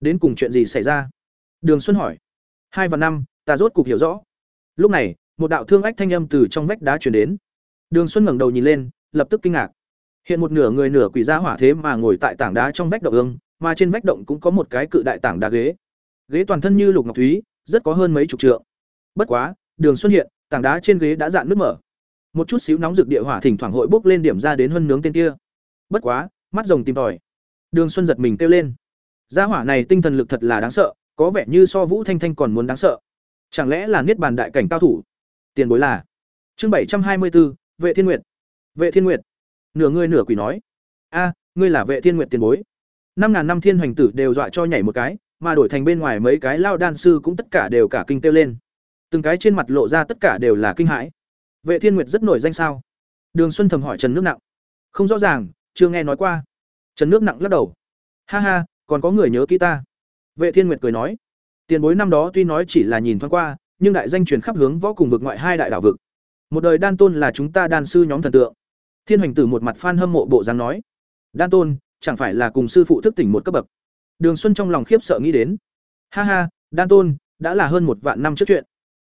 đến cùng chuyện gì xảy ra? Đường xuân hỏi. Hai và năm, ta rốt cục hiểu rõ. Lúc này, một đạo thương ách thanh âm từ trong vách đá chuyển đến. Đường xuân ngẩng đầu nhìn lên, lập tức kinh ngạc. Hiện một nửa người nửa quỷ ra hỏa thế mà ngồi tại tảng đá trong vách động ương, mà trên vách động cũng có một cái cự đại tảng đá ghế. Ghế toàn thân như lục ngọc thúy, rất có hơn mấy chục trượng. Bất quá, đường xuân hiện, tảng đá trên ghế đã dạn nước mở. Một chút xíu nóng rực địa hỏa thỉnh thoảng hội bốc lên điểm ra đến hơn nướng tên kia. Bất quá, mắt rồng tìm tòi. Đường xuân giật mình kêu lên gia hỏa này tinh thần lực thật là đáng sợ, có vẻ như so vũ thanh thanh còn muốn đáng sợ. Chẳng lẽ là niết bàn đại cảnh cao thủ? Tiền bối là. Chương bảy trăm hai mươi bốn vệ thiên nguyệt. Vệ thiên nguyệt. Nửa người nửa quỷ nói. A, ngươi là vệ thiên nguyệt tiền bối. Năm ngàn năm thiên hoành tử đều dọa cho nhảy một cái, mà đổi thành bên ngoài mấy cái lao đan sư cũng tất cả đều cả kinh tiêu lên. Từng cái trên mặt lộ ra tất cả đều là kinh hãi. Vệ thiên nguyệt rất nổi danh sao? Đường xuân thầm hỏi trần nước nặng. Không rõ ràng, chưa nghe nói qua. Trần nước nặng lắc đầu. Ha ha còn có người nhớ kỹ ta. Vệ thiên nguyệt cười nói, tiền bối năm đó tuy nói chỉ là nhìn thoáng qua, nhưng đại danh truyền khắp hướng võ cùng vực ngoại hai đại đảo vực. Một đời đan tôn là chúng ta đan sư nhóm thần tượng. Thiên hoành tử một mặt phan hâm mộ bộ dáng nói, đan tôn, chẳng phải là cùng sư phụ thức tỉnh một cấp bậc? Đường xuân trong lòng khiếp sợ nghĩ đến, ha ha, đan tôn, đã là hơn một vạn năm trước chuyện.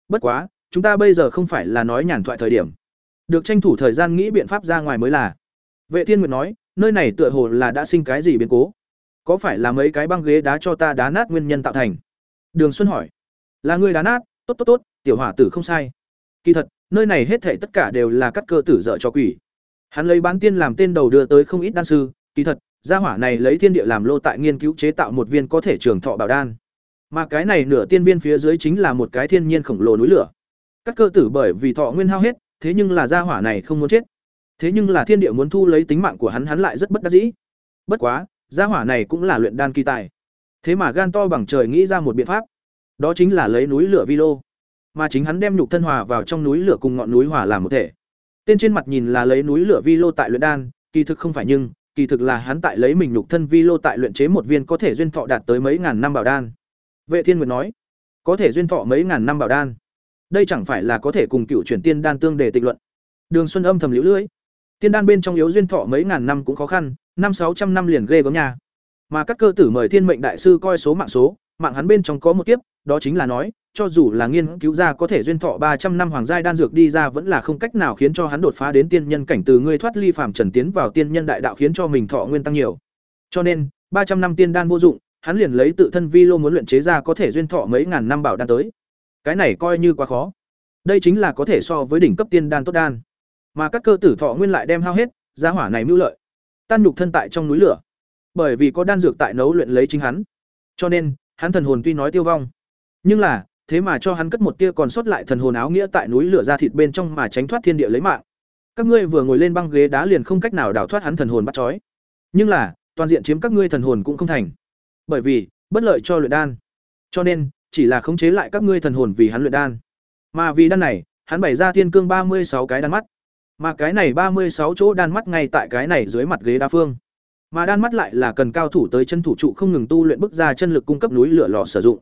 Bất quá, chúng ta bây giờ không phải là nói nhàn thoại thời điểm. Được tranh thủ thời gian nghĩ biện pháp ra ngoài mới là. Vệ thiên nguyệt nói, nơi này tựa hồ là đã sinh cái gì biến cố? Có phải là mấy cái băng ghế đá cho ta đá nát nguyên nhân tạo thành? Đường xuân hỏi. Là người đá nát? Tốt tốt tốt, tiểu hỏa tử không sai. Kỳ thật, nơi này hết thảy tất cả đều là cắt cơ tử dở cho quỷ. Hắn lấy bán tiên làm tên đầu đưa tới không ít đan sư. Kỳ thật, gia hỏa này lấy thiên địa làm lô tại nghiên cứu chế tạo một viên có thể trường thọ bảo đan. Mà cái này nửa tiên viên phía dưới chính là một cái thiên nhiên khổng lồ núi lửa. Các cơ tử bởi vì thọ nguyên hao hết, thế nhưng là gia hỏa này không muốn chết. Thế nhưng là thiên địa muốn thu lấy tính mạng của hắn hắn lại rất bất đắc dĩ. Bất quá gia hỏa này cũng là luyện đan kỳ tài. Thế mà gan to bằng trời nghĩ ra một biện pháp. Đó chính là lấy núi lửa vi lô mà chính hắn đem nhục thân hòa vào trong núi lửa cùng ngọn núi hòa làm một thể. Tên trên mặt nhìn là lấy núi lửa vi lô tại luyện đan, kỳ thực không phải nhưng, kỳ thực là hắn tại lấy mình nhục thân vi lô tại luyện chế một viên có thể duyên thọ đạt tới mấy ngàn năm bảo đan. Vệ thiên nguyệt nói, có thể duyên thọ mấy ngàn năm bảo đan? Đây chẳng phải là có thể cùng cựu chuyển tiên đan tương để tịch luận? Đường xuân âm thầm liễu lưỡi tiên đan bên trong yếu duyên thọ mấy ngàn năm cũng khó khăn năm sáu trăm năm liền ghê gớm nhà mà các cơ tử mời thiên mệnh đại sư coi số mạng số mạng hắn bên trong có một kiếp đó chính là nói cho dù là nghiên cứu ra có thể duyên thọ ba trăm năm hoàng giai đan dược đi ra vẫn là không cách nào khiến cho hắn đột phá đến tiên nhân cảnh từ ngươi thoát ly phàm trần tiến vào tiên nhân đại đạo khiến cho mình thọ nguyên tăng nhiều. Cho nên, ba trăm năm tiên đan vô dụng, hắn liền lấy tự thân vi lô muốn luyện chế ra có thể duyên thọ mấy ngàn năm bảo đan tới. Cái này coi như quá khó. Đây chính là có thể so với đỉnh cấp tiên đan tốt đan. Mà các cơ tử thọ nguyên lại đem hao hết, giá hỏa này mưu lợi. Tan nhục thân tại trong núi lửa. Bởi vì có đan dược tại nấu luyện lấy chính hắn. Cho nên, hắn thần hồn tuy nói tiêu vong, nhưng là thế mà cho hắn cất một tia còn sót lại thần hồn áo nghĩa tại núi lửa ra thịt bên trong mà tránh thoát thiên địa lấy mạng. Các ngươi vừa ngồi lên băng ghế đá liền không cách nào đào thoát hắn thần hồn bắt trói nhưng là toàn diện chiếm các ngươi thần hồn cũng không thành. Bởi vì bất lợi cho luyện đan. Cho nên chỉ là khống chế lại các ngươi thần hồn vì hắn luyện đan. Mà vì đan này hắn bày ra thiên cương ba mươi sáu cái đan mắt mà cái này ba mươi sáu chỗ đan mắt ngay tại cái này dưới mặt ghế đa phương. Mà đan mắt lại là cần cao thủ tới chân thủ trụ không ngừng tu luyện bức ra chân lực cung cấp núi lửa lò sử dụng.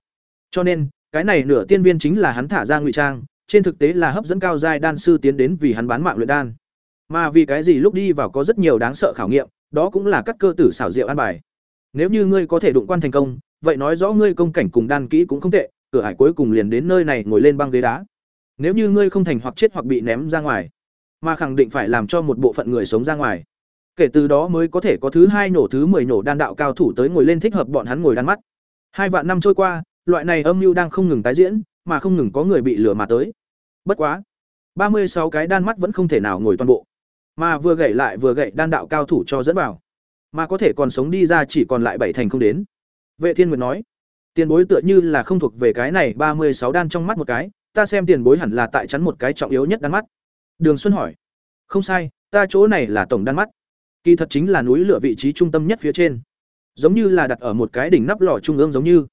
Cho nên, cái này nửa tiên viên chính là hắn thả ra ngụy trang, trên thực tế là hấp dẫn cao giai đan sư tiến đến vì hắn bán mạng luyện đan. Mà vì cái gì lúc đi vào có rất nhiều đáng sợ khảo nghiệm, đó cũng là các cơ tử xảo diệu an bài. Nếu như ngươi có thể đụng quan thành công, vậy nói rõ ngươi công cảnh cùng đan kỹ cũng không tệ, cửa hải cuối cùng liền đến nơi này ngồi lên băng ghế đá. Nếu như ngươi không thành hoặc chết hoặc bị ném ra ngoài mà khẳng định phải làm cho một bộ phận người sống ra ngoài kể từ đó mới có thể có thứ hai nổ thứ mười nổ đan đạo cao thủ tới ngồi lên thích hợp bọn hắn ngồi đan mắt hai vạn năm trôi qua loại này âm mưu đang không ngừng tái diễn, mà không ngừng có người bị lừa mà tới. Bất quá, ba mươi sáu cái đan mắt vẫn không thể nào ngồi toàn bộ, mà vừa gậy lại vừa gậy đan đạo cao thủ cho dẫn vào, mà có thể còn sống đi ra chỉ còn lại bảy thành không đến. Vệ Thiên Nguyệt nói, tiền bối tựa như là không thuộc về cái này ba mươi sáu đan trong mắt một cái, ta xem tiền bối hẳn là tại chắn một cái trọng yếu nhất đan mắt. Đường Xuân hỏi, không sai, ta chỗ này là tổng đan mắt. Kỳ thật chính là núi lửa vị trí trung tâm nhất phía trên, giống như là đặt ở một cái đỉnh nắp lò trung ương giống như.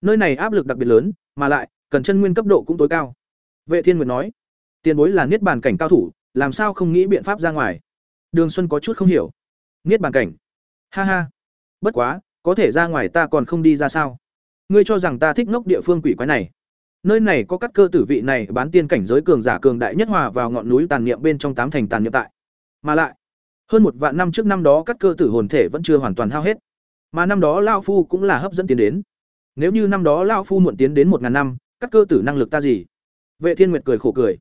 Nơi này áp lực đặc biệt lớn mà lại cần chân nguyên cấp độ cũng tối cao. Vệ thiên nguyệt nói. Tiền bối là niết bàn cảnh cao thủ làm sao không nghĩ biện pháp ra ngoài? Đường xuân có chút không hiểu. Niết bàn cảnh? Ha ha. Bất quá có thể ra ngoài ta còn không đi ra sao? Ngươi cho rằng ta thích ngốc địa phương quỷ quái này nơi này có các cơ tử vị này bán tiên cảnh giới cường giả cường đại nhất hòa vào ngọn núi tàn niệm bên trong tám thành tàn niệm tại. Mà lại, hơn một vạn năm trước năm đó các cơ tử hồn thể vẫn chưa hoàn toàn hao hết. Mà năm đó lao phu cũng là hấp dẫn tiến đến. Nếu như năm đó lão phu muộn tiến đến một ngàn năm các cơ tử năng lực ta gì? Vệ thiên nguyệt cười khổ cười.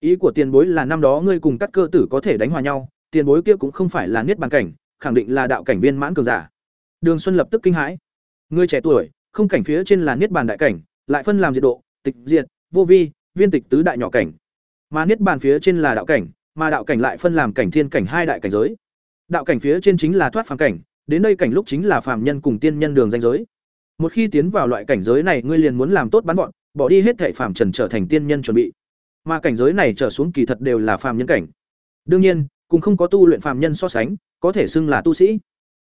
Ý của tiền bối là năm đó ngươi cùng các cơ tử có thể đánh hòa nhau, tiền bối kia cũng không phải là niết bàn cảnh, khẳng định là đạo cảnh viên mãn cường giả. Đường xuân lập tức kinh hãi. Ngươi trẻ tuổi, không cảnh phía trên là niết bàn đại cảnh, lại phân làm diệt độ tịch diệt, vô vi, viên tịch tứ đại nhỏ cảnh. Mà niết bàn phía trên là đạo cảnh, mà đạo cảnh lại phân làm cảnh thiên cảnh hai đại cảnh giới. Đạo cảnh phía trên chính là thoát phàm cảnh, đến đây cảnh lúc chính là phàm nhân cùng tiên nhân đường danh giới. Một khi tiến vào loại cảnh giới này, ngươi liền muốn làm tốt bắn gọn bỏ đi hết thệ phàm trần trở thành tiên nhân chuẩn bị. Mà cảnh giới này trở xuống kỳ thật đều là phàm nhân cảnh. Đương nhiên cùng không có tu luyện phàm nhân so sánh, có thể xưng là tu sĩ.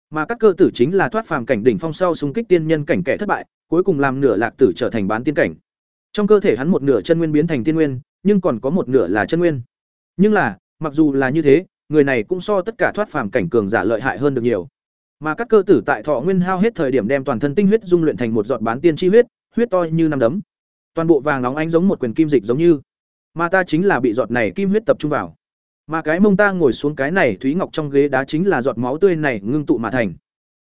Mà các cơ tử chính là thoát phàm cảnh đỉnh phong sau xung kích tiên nhân cảnh kẻ thất bại, cuối cùng làm nửa lạc tử trở thành bán tiên cảnh trong cơ thể hắn một nửa chân nguyên biến thành tiên nguyên, nhưng còn có một nửa là chân nguyên. Nhưng là, mặc dù là như thế, người này cũng so tất cả thoát phàm cảnh cường giả lợi hại hơn được nhiều. Mà các cơ tử tại thọ nguyên hao hết thời điểm đem toàn thân tinh huyết dung luyện thành một giọt bán tiên chi huyết huyết to như năm đấm. Toàn bộ vàng nóng ánh giống một quyền kim dịch giống như. Mà ta chính là bị giọt này kim huyết tập trung vào. Mà cái mông ta ngồi xuống cái này thúy ngọc trong ghế đá chính là giọt máu tươi này ngưng tụ mà thành.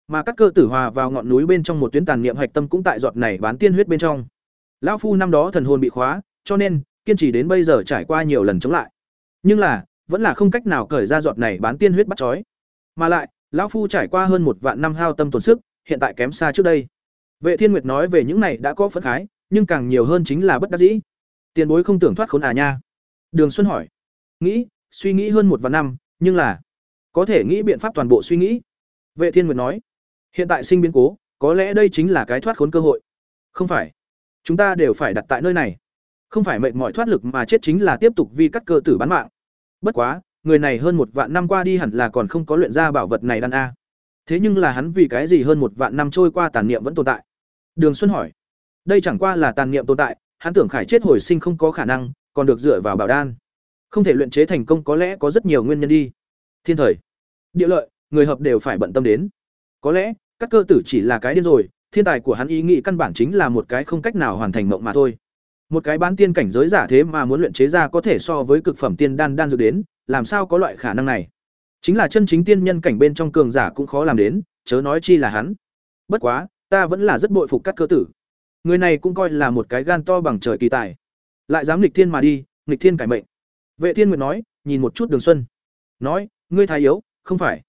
Mà các cơ tử hòa vào ngọn núi bên trong một tuyến tàn niệm hạch tâm cũng tại giọt này bán tiên huyết bên trong lão phu năm đó thần hồn bị khóa, cho nên, kiên trì đến bây giờ trải qua nhiều lần chống lại. Nhưng là, vẫn là không cách nào cởi ra giọt này bán tiên huyết bắt chói. Mà lại, lão phu trải qua hơn một vạn năm hao tâm tổn sức, hiện tại kém xa trước đây. Vệ thiên nguyệt nói về những này đã có phấn khái, nhưng càng nhiều hơn chính là bất đắc dĩ. Tiền bối không tưởng thoát khốn à nha. Đường xuân hỏi. Nghĩ, suy nghĩ hơn một vạn năm, nhưng là, có thể nghĩ biện pháp toàn bộ suy nghĩ. Vệ thiên nguyệt nói. Hiện tại sinh biến cố, có lẽ đây chính là cái thoát khốn cơ hội. Không phải chúng ta đều phải đặt tại nơi này. Không phải mệnh mọi thoát lực mà chết chính là tiếp tục vì cắt cơ tử bán mạng. Bất quá, người này hơn một vạn năm qua đi hẳn là còn không có luyện ra bảo vật này đan a. Thế nhưng là hắn vì cái gì hơn một vạn năm trôi qua tàn niệm vẫn tồn tại? Đường xuân hỏi. Đây chẳng qua là tàn niệm tồn tại, hắn tưởng khải chết hồi sinh không có khả năng, còn được dựa vào bảo đan. Không thể luyện chế thành công có lẽ có rất nhiều nguyên nhân đi. Thiên thời, địa lợi, người hợp đều phải bận tâm đến. Có lẽ, các cơ tử chỉ là cái điên rồi thiên tài của hắn ý nghĩ căn bản chính là một cái không cách nào hoàn thành mộng mà thôi. Một cái bán tiên cảnh giới giả thế mà muốn luyện chế ra có thể so với cực phẩm tiên đan đan dược đến, làm sao có loại khả năng này? Chính là chân chính tiên nhân cảnh bên trong cường giả cũng khó làm đến, chớ nói chi là hắn. Bất quá, ta vẫn là rất bội phục các cơ tử. Người này cũng coi là một cái gan to bằng trời kỳ tài. Lại dám nghịch thiên mà đi, nghịch thiên cải mệnh. Vệ thiên nguyệt nói, nhìn một chút đường xuân. Nói, ngươi thái yếu, không phải.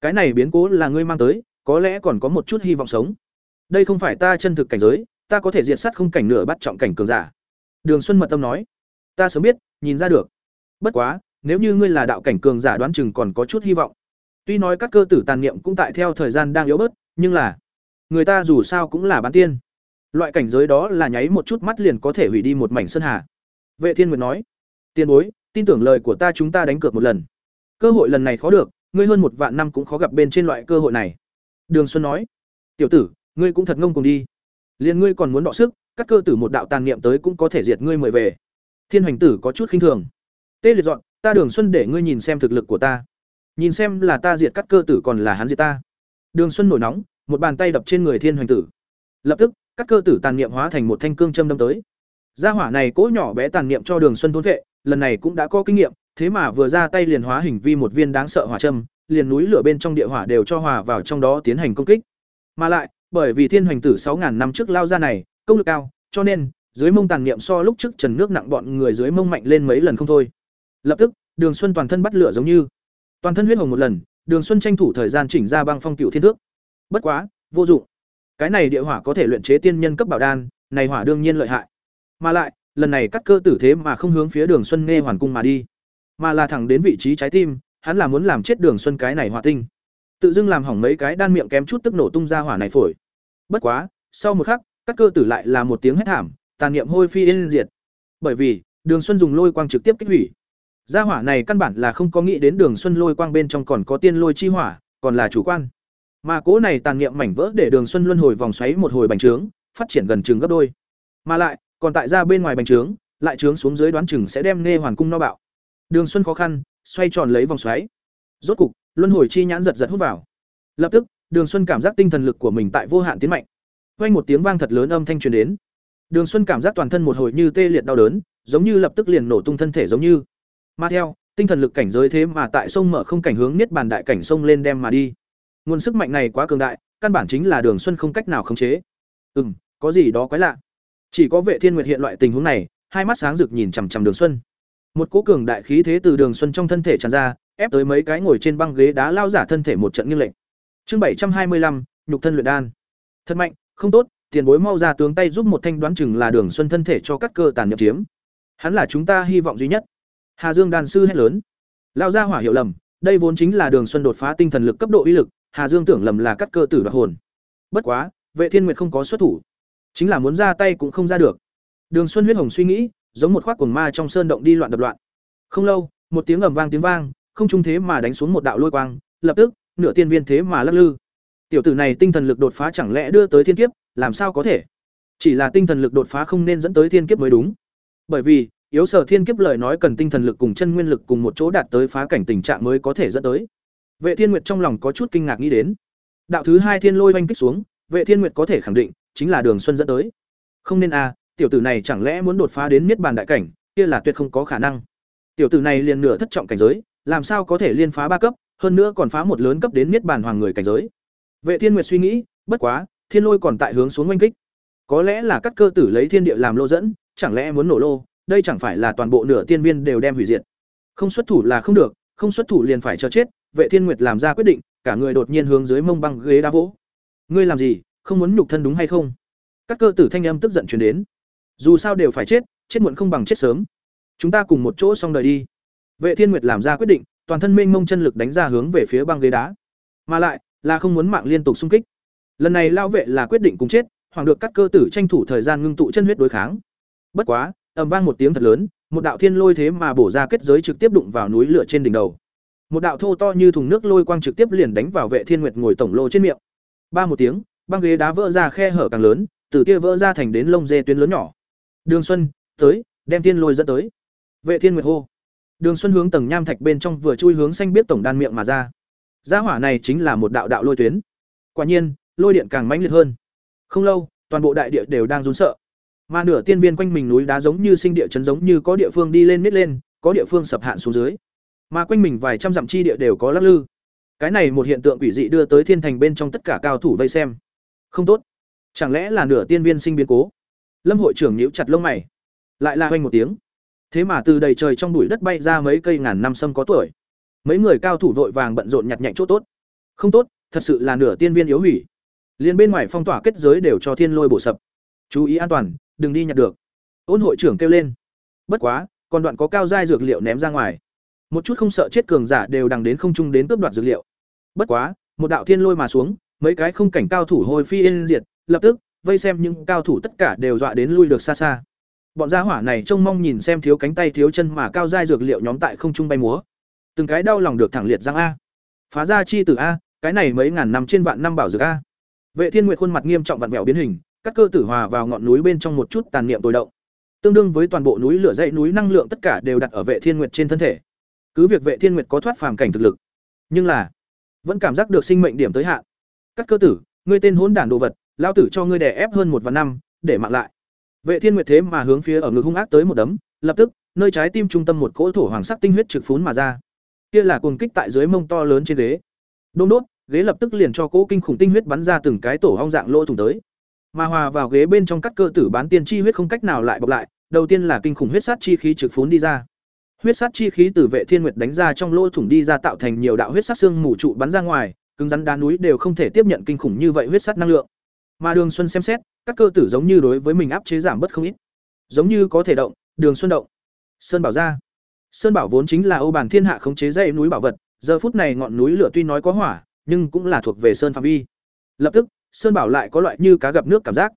Cái này biến cố là ngươi mang tới, có lẽ còn có một chút hy vọng sống đây không phải ta chân thực cảnh giới, ta có thể diệt sát không cảnh nửa bắt trọng cảnh cường giả. Đường xuân mật tâm nói, ta sớm biết, nhìn ra được. Bất quá, nếu như ngươi là đạo cảnh cường giả đoán chừng còn có chút hy vọng. Tuy nói các cơ tử tàn niệm cũng tại theo thời gian đang yếu bớt, nhưng là, người ta dù sao cũng là bán tiên. Loại cảnh giới đó là nháy một chút mắt liền có thể hủy đi một mảnh sơn hà. Vệ thiên nguyệt nói, tiên bối, tin tưởng lời của ta chúng ta đánh cược một lần. Cơ hội lần này khó được, ngươi hơn một vạn năm cũng khó gặp bên trên loại cơ hội này. Đường xuân nói, tiểu tử ngươi cũng thật ngông cùng đi. Liền ngươi còn muốn đọ sức, các cơ tử một đạo tàn niệm tới cũng có thể diệt ngươi mời về. Thiên hoành tử có chút khinh thường. Tê liệt dọn, ta đường xuân để ngươi nhìn xem thực lực của ta. Nhìn xem là ta diệt các cơ tử còn là hắn diệt ta. Đường xuân nổi nóng, một bàn tay đập trên người thiên hoành tử. Lập tức, các cơ tử tàn niệm hóa thành một thanh cương châm đâm tới. Gia hỏa này cỗ nhỏ bé tàn niệm cho đường xuân thôn vệ, lần này cũng đã có kinh nghiệm, thế mà vừa ra tay liền hóa hình vi một viên đáng sợ hỏa châm, liền núi lửa bên trong địa hỏa đều cho hòa vào trong đó tiến hành công kích. Mà lại bởi vì thiên hoành tử sáu ngàn năm trước lao ra này, công lực cao, cho nên, dưới mông tàn niệm so lúc trước trần nước nặng bọn người dưới mông mạnh lên mấy lần không thôi. Lập tức, đường xuân toàn thân bắt lửa giống như. Toàn thân huyết hồng một lần, đường xuân tranh thủ thời gian chỉnh ra băng phong cựu thiên thước. Bất quá, vô dụng. Cái này địa hỏa có thể luyện chế tiên nhân cấp bảo đan, này hỏa đương nhiên lợi hại. Mà lại, lần này cắt cơ tử thế mà không hướng phía đường xuân nghe hoàn cung mà đi. Mà là thẳng đến vị trí trái tim, hắn là muốn làm chết đường xuân cái này hỏa tinh. Tự dưng làm hỏng mấy cái đan miệng kém chút tức nổ tung ra hỏa này phổi bất quá, sau một khắc, các cơ tử lại là một tiếng hét thảm, tàn niệm hôi phi yên diệt. Bởi vì, đường xuân dùng lôi quang trực tiếp kích hủy. Gia hỏa này căn bản là không có nghĩ đến đường xuân lôi quang bên trong còn có tiên lôi chi hỏa, còn là chủ quan. Mà cố này tàn niệm mảnh vỡ để đường xuân luân hồi vòng xoáy một hồi bành trướng, phát triển gần chừng gấp đôi. Mà lại, còn tại ra bên ngoài bành trướng, lại trướng xuống dưới đoán chừng sẽ đem nghe hoàn cung no bạo. Đường xuân khó khăn, xoay tròn lấy vòng xoáy. Rốt cục, luân hồi chi nhãn giật giật hút vào. Lập tức đường xuân cảm giác tinh thần lực của mình tại vô hạn tiến mạnh. Quanh một tiếng vang thật lớn âm thanh truyền đến. Đường xuân cảm giác toàn thân một hồi như tê liệt đau đớn giống như lập tức liền nổ tung thân thể giống như. Mà theo tinh thần lực cảnh giới thế mà tại sông mở không cảnh hướng niết bàn đại cảnh sông lên đem mà đi. Nguồn sức mạnh này quá cường đại căn bản chính là đường xuân không cách nào khống chế. Ừm, có gì đó quái lạ. Chỉ có vệ thiên nguyệt hiện loại tình huống này hai mắt sáng rực nhìn chằm chằm đường xuân. Một cỗ cường đại khí thế từ đường xuân trong thân thể tràn ra ép tới mấy cái ngồi trên băng ghế đá lao giả thân thể một trận nghiêng lệnh chương bảy trăm hai mươi lăm, nhục thân luyện đan. Thật mạnh, không tốt, tiền bối mau ra tướng tay giúp một thanh đoán chừng là đường xuân thân thể cho cắt cơ tàn nhập chiếm. Hắn là chúng ta hy vọng duy nhất. Hà dương đàn sư hét lớn. Lao ra hỏa hiểu lầm, đây vốn chính là đường xuân đột phá tinh thần lực cấp độ uy lực, hà dương tưởng lầm là cắt cơ tử đoạt hồn. Bất quá, vệ thiên nguyệt không có xuất thủ. Chính là muốn ra tay cũng không ra được. Đường xuân huyết hồng suy nghĩ, giống một khoác cuồng ma trong sơn động đi loạn đập loạn. Không lâu, một tiếng ầm vang tiếng vang, không trung thế mà đánh xuống một đạo lôi quang, lập tức nửa tiên viên thế mà lắc lư. Tiểu tử này tinh thần lực đột phá chẳng lẽ đưa tới thiên kiếp làm sao có thể? Chỉ là tinh thần lực đột phá không nên dẫn tới thiên kiếp mới đúng. Bởi vì yếu sở thiên kiếp lời nói cần tinh thần lực cùng chân nguyên lực cùng một chỗ đạt tới phá cảnh tình trạng mới có thể dẫn tới. Vệ thiên nguyệt trong lòng có chút kinh ngạc nghĩ đến. Đạo thứ hai thiên lôi oanh kích xuống vệ thiên nguyệt có thể khẳng định chính là đường xuân dẫn tới. Không nên a à, tiểu tử này chẳng lẽ muốn đột phá đến miết bàn đại cảnh kia là tuyệt không có khả năng. Tiểu tử này liền nửa thất trọng cảnh giới làm sao có thể liên phá ba cấp hơn nữa còn phá một lớn cấp đến niết bàn hoàng người cảnh giới. Vệ thiên nguyệt suy nghĩ, bất quá, thiên lôi còn tại hướng xuống oanh kích. Có lẽ là các cơ tử lấy thiên địa làm lô dẫn, chẳng lẽ muốn nổ lô, đây chẳng phải là toàn bộ nửa tiên viên đều đem hủy diệt. Không xuất thủ là không được, không xuất thủ liền phải chờ chết, vệ thiên nguyệt làm ra quyết định, cả người đột nhiên hướng dưới mông băng ghế đá vỗ. Ngươi làm gì, không muốn nhục thân đúng hay không? Các cơ tử thanh âm tức giận truyền đến. Dù sao đều phải chết chết muộn không bằng chết sớm. Chúng ta cùng một chỗ xong đời đi. Vệ thiên nguyệt làm ra quyết định toàn thân mênh mông chân lực đánh ra hướng về phía băng ghế đá. Mà lại, là không muốn mạng liên tục xung kích. Lần này lao vệ là quyết định cùng chết, hoàng được các cơ tử tranh thủ thời gian ngưng tụ chân huyết đối kháng. Bất quá, ầm vang một tiếng thật lớn, một đạo thiên lôi thế mà bổ ra kết giới trực tiếp đụng vào núi lửa trên đỉnh đầu. Một đạo thô to như thùng nước lôi quang trực tiếp liền đánh vào vệ thiên nguyệt ngồi tổng lô trên miệng. Ba một tiếng, băng ghế đá vỡ ra khe hở càng lớn, từ kia vỡ ra thành đến lông dê tuyến lớn nhỏ. Đường xuân, tới, đem thiên lôi dẫn tới. Vệ thiên nguyệt hô đường xuân hướng tầng nham thạch bên trong vừa chui hướng xanh biết tổng đan miệng mà ra. Gia hỏa này chính là một đạo đạo lôi tuyến. Quả nhiên, lôi điện càng mãnh liệt hơn. Không lâu, toàn bộ đại địa đều đang run sợ. Mà nửa tiên viên quanh mình núi đá giống như sinh địa chấn giống như có địa phương đi lên miết lên, có địa phương sập hạn xuống dưới. Mà quanh mình vài trăm dặm chi địa đều có lắc lư. Cái này một hiện tượng quỷ dị đưa tới thiên thành bên trong tất cả cao thủ vây xem. Không tốt. Chẳng lẽ là nửa tiên viên sinh biến cố? Lâm hội trưởng nhíu chặt lông mày. Lại là hoành một tiếng thế mà từ đầy trời trong bụi đất bay ra mấy cây ngàn năm sâm có tuổi. Mấy người cao thủ vội vàng bận rộn nhặt nhạnh chỗ tốt. Không tốt, thật sự là nửa tiên viên yếu hủy. Liền bên ngoài phong tỏa kết giới đều cho thiên lôi bổ sập. Chú ý an toàn, đừng đi nhặt được. Ôn hội trưởng kêu lên. Bất quá, còn đoạn có cao giai dược liệu ném ra ngoài. Một chút không sợ chết cường giả đều đằng đến không trung đến cướp đoạt dược liệu. Bất quá, một đạo thiên lôi mà xuống, mấy cái không cảnh cao thủ hồi phi yên diệt, lập tức, vây xem những cao thủ tất cả đều dọa đến lui được xa xa bọn gia hỏa này trông mong nhìn xem thiếu cánh tay thiếu chân mà cao giai dược liệu nhóm tại không trung bay múa. Từng cái đau lòng được thẳng liệt răng a. Phá ra chi từ a, cái này mấy ngàn năm trên vạn năm bảo dược a. Vệ thiên nguyệt khuôn mặt nghiêm trọng vặn vẹo biến hình, các cơ tử hòa vào ngọn núi bên trong một chút tàn niệm tồi động. Tương đương với toàn bộ núi lửa dãy núi năng lượng tất cả đều đặt ở vệ thiên nguyệt trên thân thể. Cứ việc vệ thiên nguyệt có thoát phàm cảnh thực lực, nhưng là vẫn cảm giác được sinh mệnh điểm tới hạn. Các cơ tử, ngươi tên hỗn đản đồ vật lao tử cho ngươi đè ép hơn một vạn năm, để mạng lại vệ thiên nguyệt thế mà hướng phía ở ngực hung ác tới một đấm, lập tức, nơi trái tim trung tâm một cỗ thổ hoàng sắc tinh huyết trực phún mà ra. Kia là cuồng kích tại dưới mông to lớn trên ghế. Đôn đốt, ghế lập tức liền cho cỗ kinh khủng tinh huyết bắn ra từng cái tổ hong dạng lỗ thủng tới. Mà hòa vào ghế bên trong cắt cơ tử bán tiên chi huyết không cách nào lại bọc lại, đầu tiên là kinh khủng huyết sát chi khí trực phún đi ra. Huyết sát chi khí từ vệ thiên nguyệt đánh ra trong lỗ thủng đi ra tạo thành nhiều đạo huyết sát xương mù trụ bắn ra ngoài, cứng rắn đá núi đều không thể tiếp nhận kinh khủng như vậy huyết sát năng lượng. Mà đường xuân xem xét các cơ tử giống như đối với mình áp chế giảm bớt không ít. Giống như có thể động, đường xuân động. Sơn bảo ra. Sơn bảo vốn chính là ô bàn thiên hạ khống chế dây núi bảo vật, giờ phút này ngọn núi lửa tuy nói có hỏa, nhưng cũng là thuộc về sơn phạm vi. Lập tức, sơn bảo lại có loại như cá gặp nước cảm giác.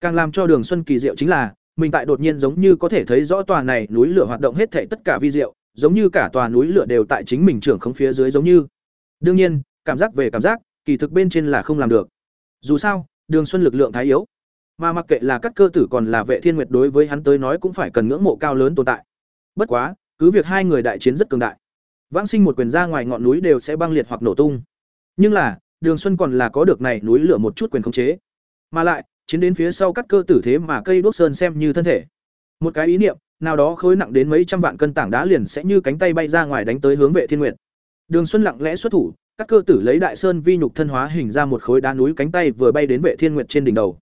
Càng làm cho đường xuân kỳ diệu chính là, mình tại đột nhiên giống như có thể thấy rõ tòa này núi lửa hoạt động hết thảy tất cả vi diệu, giống như cả tòa núi lửa đều tại chính mình trưởng không phía dưới giống như. Đương nhiên, cảm giác về cảm giác, kỳ thực bên trên là không làm được. Dù sao, đường xuân lực lượng thái yếu mà mặc kệ là các cơ tử còn là vệ thiên nguyệt đối với hắn tới nói cũng phải cần ngưỡng mộ cao lớn tồn tại. Bất quá, cứ việc hai người đại chiến rất cường đại, vãng sinh một quyền ra ngoài ngọn núi đều sẽ băng liệt hoặc nổ tung. Nhưng là, đường xuân còn là có được này núi lửa một chút quyền khống chế. Mà lại, chiến đến phía sau các cơ tử thế mà cây đốt sơn xem như thân thể. Một cái ý niệm, nào đó khối nặng đến mấy trăm vạn cân tảng đá liền sẽ như cánh tay bay ra ngoài đánh tới hướng vệ thiên nguyệt. Đường xuân lặng lẽ xuất thủ, các cơ tử lấy đại sơn vi nhục thân hóa hình ra một khối đá núi cánh tay vừa bay đến vệ thiên nguyệt trên đỉnh đầu.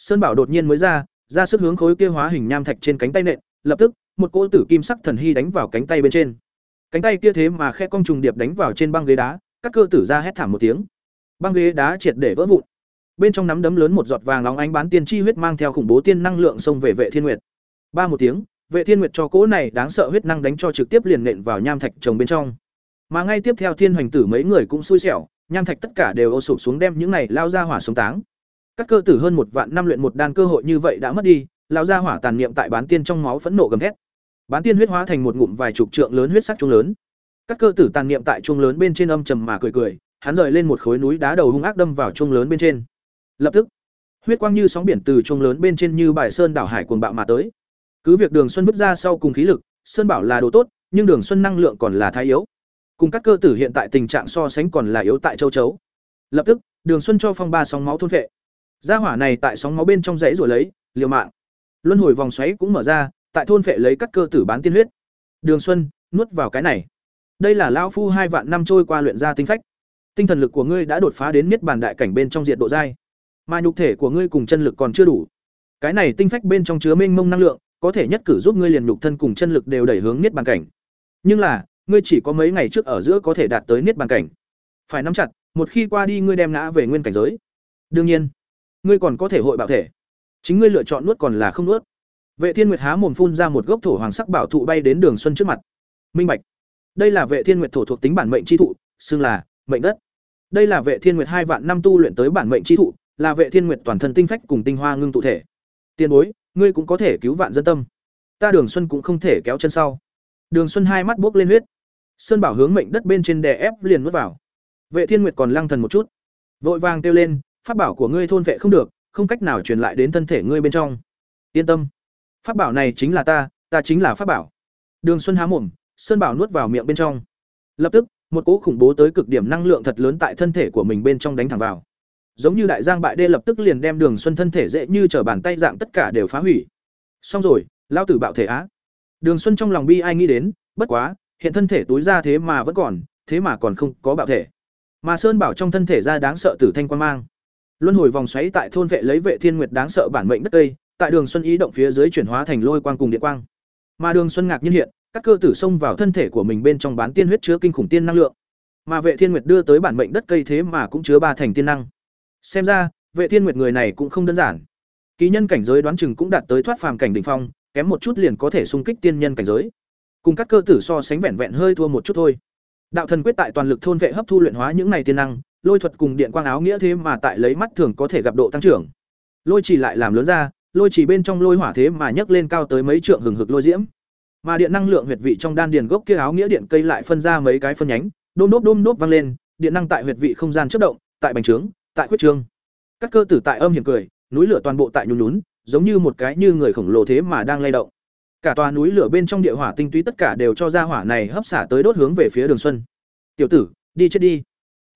Sơn Bảo đột nhiên mới ra, ra sức hướng khối kia hóa hình nham thạch trên cánh tay nện, lập tức, một cỗ tử kim sắc thần hy đánh vào cánh tay bên trên. Cánh tay kia thế mà khe cong trùng điệp đánh vào trên băng ghế đá, các cơ tử ra hét thảm một tiếng. Băng ghế đá triệt để vỡ vụn. Bên trong nắm đấm lớn một giọt vàng nóng ánh bán tiên chi huyết mang theo khủng bố tiên năng lượng xông về Vệ Thiên Nguyệt. Ba một tiếng, Vệ Thiên Nguyệt cho cỗ này đáng sợ huyết năng đánh cho trực tiếp liền nện vào nham thạch trồng bên trong. Mà ngay tiếp theo Thiên Hoành Tử mấy người cũng xui xẻo, nham thạch tất cả đều ô sụp xuống đem những này lao ra hỏa sống táng. Các cơ tử hơn một vạn năm luyện một đan cơ hội như vậy đã mất đi, lão gia hỏa tàn niệm tại bán tiên trong máu phẫn nộ gầm thét. Bán tiên huyết hóa thành một ngụm vài chục trượng lớn huyết sắc trung lớn. Các cơ tử tàn niệm tại trung lớn bên trên âm trầm mà cười cười, hắn rời lên một khối núi đá đầu hung ác đâm vào trung lớn bên trên. Lập tức, huyết quang như sóng biển từ trung lớn bên trên như bài sơn đảo hải cuồng bạo mà tới. Cứ việc Đường Xuân vứt ra sau cùng khí lực, sơn bảo là đồ tốt, nhưng Đường Xuân năng lượng còn là thái yếu. Cùng các cơ tử hiện tại tình trạng so sánh còn là yếu tại châu chấu. Lập tức, Đường Xuân cho phong ba sóng máu thôn vệ. Gia hỏa này tại sóng máu bên trong rẫy rồi lấy, liều mạng. Luân hồi vòng xoáy cũng mở ra, tại thôn phệ lấy các cơ tử bán tiên huyết. Đường Xuân, nuốt vào cái này. Đây là lão phu hai vạn năm trôi qua luyện ra tinh phách. Tinh thần lực của ngươi đã đột phá đến niết bàn đại cảnh bên trong diện độ giai, mà nhục thể của ngươi cùng chân lực còn chưa đủ. Cái này tinh phách bên trong chứa mênh mông năng lượng, có thể nhất cử giúp ngươi liền nhục thân cùng chân lực đều đẩy hướng niết bàn cảnh. Nhưng là, ngươi chỉ có mấy ngày trước ở giữa có thể đạt tới niết bàn cảnh. Phải nắm chặt, một khi qua đi ngươi đem ngã về nguyên cảnh giới. Đương nhiên, ngươi còn có thể hội bảo thể. Chính ngươi lựa chọn nuốt còn là không nuốt. Vệ Thiên Nguyệt há mồm phun ra một gốc thổ hoàng sắc bảo thụ bay đến Đường Xuân trước mặt. Minh bạch. Đây là Vệ Thiên Nguyệt thổ thuộc tính bản mệnh chi thụ, xưng là mệnh đất. Đây là Vệ Thiên Nguyệt hai vạn năm tu luyện tới bản mệnh chi thụ, là Vệ Thiên Nguyệt toàn thân tinh phách cùng tinh hoa ngưng tụ thể. Tiền bối, ngươi cũng có thể cứu vạn dân tâm. Ta Đường Xuân cũng không thể kéo chân sau. Đường Xuân hai mắt bốc lên huyết. Sơn Bảo hướng mệnh đất bên trên đè ép liền nuốt vào. Vệ Thiên Nguyệt còn lăng thần một chút, vội vàng kêu lên, pháp bảo của ngươi thôn vệ không được, không cách nào truyền lại đến thân thể ngươi bên trong. Yên tâm, pháp bảo này chính là ta, ta chính là pháp bảo. Đường Xuân há mồm, Sơn Bảo nuốt vào miệng bên trong. Lập tức, một cỗ khủng bố tới cực điểm năng lượng thật lớn tại thân thể của mình bên trong đánh thẳng vào. Giống như đại giang bại đê lập tức liền đem Đường Xuân thân thể dễ như trở bàn tay dạng tất cả đều phá hủy. Xong rồi, lao tử bạo thể á. Đường Xuân trong lòng bi ai nghĩ đến, bất quá, hiện thân thể túi ra thế mà vẫn còn, thế mà còn không có bạo thể. Mà Sơn Bảo trong thân thể ra đáng sợ tử thanh quan mang. Luân hồi vòng xoáy tại thôn vệ lấy vệ thiên nguyệt đáng sợ bản mệnh đất cây, tại Đường Xuân ý động phía dưới chuyển hóa thành lôi quang cùng điện quang. Mà Đường Xuân ngạc nhiên hiện, các cơ tử xông vào thân thể của mình bên trong bán tiên huyết chứa kinh khủng tiên năng lượng. Mà Vệ Thiên Nguyệt đưa tới bản mệnh đất cây thế mà cũng chứa ba thành tiên năng. Xem ra, Vệ Thiên Nguyệt người này cũng không đơn giản. Ký nhân cảnh giới đoán chừng cũng đạt tới thoát phàm cảnh đỉnh phong, kém một chút liền có thể xung kích tiên nhân cảnh giới. Cùng các cơ tử so sánh vẹn vẹn hơi thua một chút thôi. Đạo thần quyết tại toàn lực thôn vệ hấp thu luyện hóa những này tiên năng, lôi thuật cùng điện quang áo nghĩa thế mà tại lấy mắt thường có thể gặp độ tăng trưởng. Lôi chỉ lại làm lớn ra, lôi chỉ bên trong lôi hỏa thế mà nhấc lên cao tới mấy trượng hừng hực lôi diễm. Mà điện năng lượng huyệt vị trong đan điền gốc kia áo nghĩa điện cây lại phân ra mấy cái phân nhánh, đôm đốp đôm đốp vang lên, điện năng tại huyệt vị không gian chớp động, tại bành trướng, tại huyết trương. Các cơ tử tại âm hiểm cười, núi lửa toàn bộ tại nhún nhún, giống như một cái như người khổng lồ thế mà đang lay động. Cả tòa núi lửa bên trong địa hỏa tinh túy tất cả đều cho ra hỏa này hấp xả tới đốt hướng về phía Đường Xuân. "Tiểu tử, đi chết đi.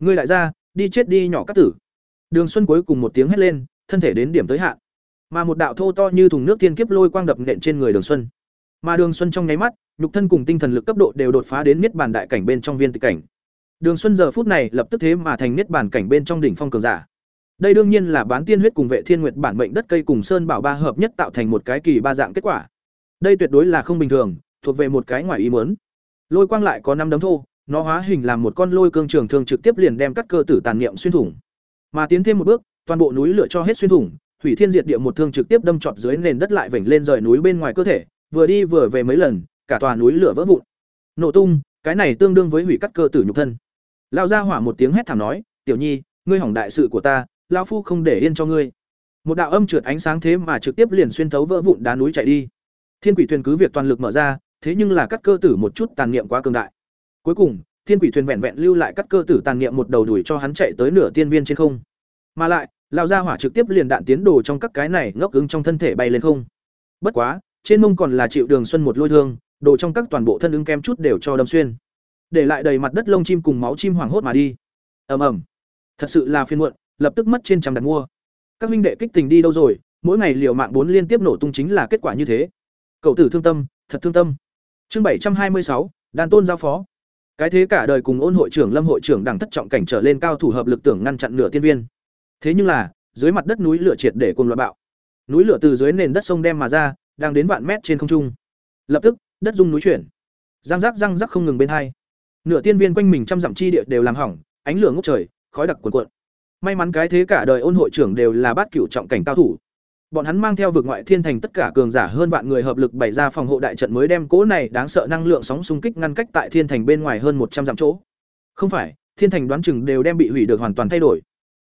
Ngươi lại ra, đi chết đi nhỏ các tử." Đường Xuân cuối cùng một tiếng hét lên, thân thể đến điểm tới hạn. Mà một đạo thô to như thùng nước thiên kiếp lôi quang đập nện trên người Đường Xuân. Mà Đường Xuân trong nháy mắt, nhục thân cùng tinh thần lực cấp độ đều đột phá đến niết bàn đại cảnh bên trong viên tịch cảnh. Đường Xuân giờ phút này lập tức thế mà thành niết bàn cảnh bên trong đỉnh phong cường giả. Đây đương nhiên là bán tiên huyết cùng vệ thiên nguyệt bản mệnh đất cây cùng sơn bảo ba hợp nhất tạo thành một cái kỳ ba dạng kết quả. Đây tuyệt đối là không bình thường, thuộc về một cái ngoài ý muốn. Lôi quang lại có năm đấm thô, nó hóa hình làm một con lôi cương trường thường trực tiếp liền đem cắt cơ tử tàn niệm xuyên thủng. Mà tiến thêm một bước, toàn bộ núi lửa cho hết xuyên thủng, hủy thiên diệt địa một thương trực tiếp đâm trọt dưới nền đất lại vểnh lên rời núi bên ngoài cơ thể, vừa đi vừa về mấy lần, cả tòa núi lửa vỡ vụn. Nổ tung, cái này tương đương với hủy cắt cơ tử nhục thân. Lão gia hỏa một tiếng hét thảm nói, "Tiểu Nhi, ngươi hỏng đại sự của ta, lão phu không để yên cho ngươi." Một đạo âm trượt ánh sáng thế mà trực tiếp liền xuyên thấu vỡ vụn đá núi chạy đi. Thiên Quỷ thuyền cứ việc toàn lực mở ra, thế nhưng là cắt cơ tử một chút tàn niệm quá cường đại. Cuối cùng, Thiên Quỷ thuyền vẹn vẹn lưu lại cắt cơ tử tàn niệm một đầu đuổi cho hắn chạy tới nửa tiên viên trên không. Mà lại, lão gia hỏa trực tiếp liền đạn tiến đồ trong các cái này ngốc ứng trong thân thể bay lên không. Bất quá, trên mông còn là chịu đường xuân một lôi thương đồ trong các toàn bộ thân ứng kem chút đều cho đâm xuyên. Để lại đầy mặt đất lông chim cùng máu chim hoảng hốt mà đi. Ầm ầm. Thật sự là phiên muộn lập tức mất trên trăm đặt mua. Các huynh đệ kích tình đi đâu rồi mỗi ngày liều mạng bốn liên tiếp nổ tung chính là kết quả như thế. Cậu tử thương tâm thật thương tâm. Chương bảy trăm hai mươi sáu đàn tôn giao phó cái thế cả đời cùng ôn hội trưởng, lâm hội trưởng đẳng thất trọng cảnh trở lên cao thủ hợp lực tưởng ngăn chặn nửa tiên viên. Thế nhưng là, dưới mặt đất núi lửa triệt để cùng loại bạo. Núi lửa từ dưới nền đất sông đem mà ra, đang đến vạn mét trên không trung. Lập tức, đất rung núi chuyển. Răng rắc răng rắc không ngừng bên hai. Nửa tiên viên quanh mình trăm dặm chi địa đều làm hỏng, ánh lửa ngốc trời, khói đặc cuồn cuộn. May mắn cái thế cả đời ôn hội trưởng đều là bát cửu trọng cảnh cao thủ bọn hắn mang theo vực ngoại thiên thành tất cả cường giả hơn vạn người hợp lực bày ra phòng hộ đại trận mới đem cỗ này đáng sợ năng lượng sóng xung kích ngăn cách tại thiên thành bên ngoài hơn một trăm dặm chỗ. Không phải, thiên thành đoán chừng đều đem bị hủy được hoàn toàn thay đổi.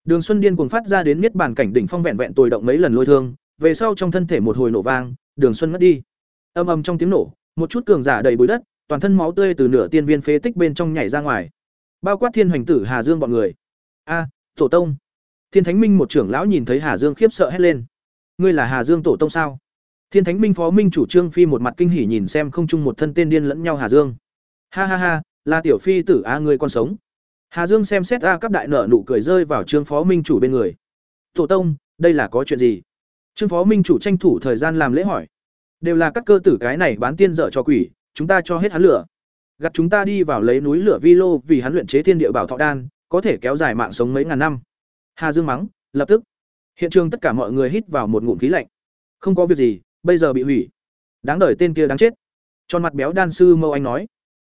Đường xuân điên cuồng phát ra đến miết bàn cảnh đỉnh phong vẹn vẹn tồi động mấy lần lôi thương, về sau trong thân thể một hồi nổ vang, đường xuân ngất đi. Âm âm trong tiếng nổ, một chút cường giả đầy bụi đất, toàn thân máu tươi từ nửa tiên viên phế tích bên trong nhảy ra ngoài. Bao quát thiên hoành tử hà dương bọn người. A, tổ tông. Thiên thánh minh một trưởng lão nhìn thấy hà dương khiếp sợ hét lên ngươi là hà dương tổ tông sao? Thiên thánh minh phó minh chủ trương phi một mặt kinh hỉ nhìn xem không chung một thân tên điên lẫn nhau hà dương. Ha ha ha, là tiểu phi tử a, ngươi còn sống. Hà dương xem xét a cấp đại nợ nụ cười rơi vào trương phó minh chủ bên người. Tổ tông, đây là có chuyện gì? Trương phó minh chủ tranh thủ thời gian làm lễ hỏi. Đều là các cơ tử cái này bán tiên dở cho quỷ, chúng ta cho hết hắn lửa. Gặt chúng ta đi vào lấy núi lửa vi lô vì hắn luyện chế thiên địa bảo thọ đan, có thể kéo dài mạng sống mấy ngàn năm. Hà dương mắng, lập tức hiện trường tất cả mọi người hít vào một ngụm khí lạnh. Không có việc gì, bây giờ bị hủy. Đáng đời tên kia đáng chết. Tròn mặt béo đan sư mâu anh nói.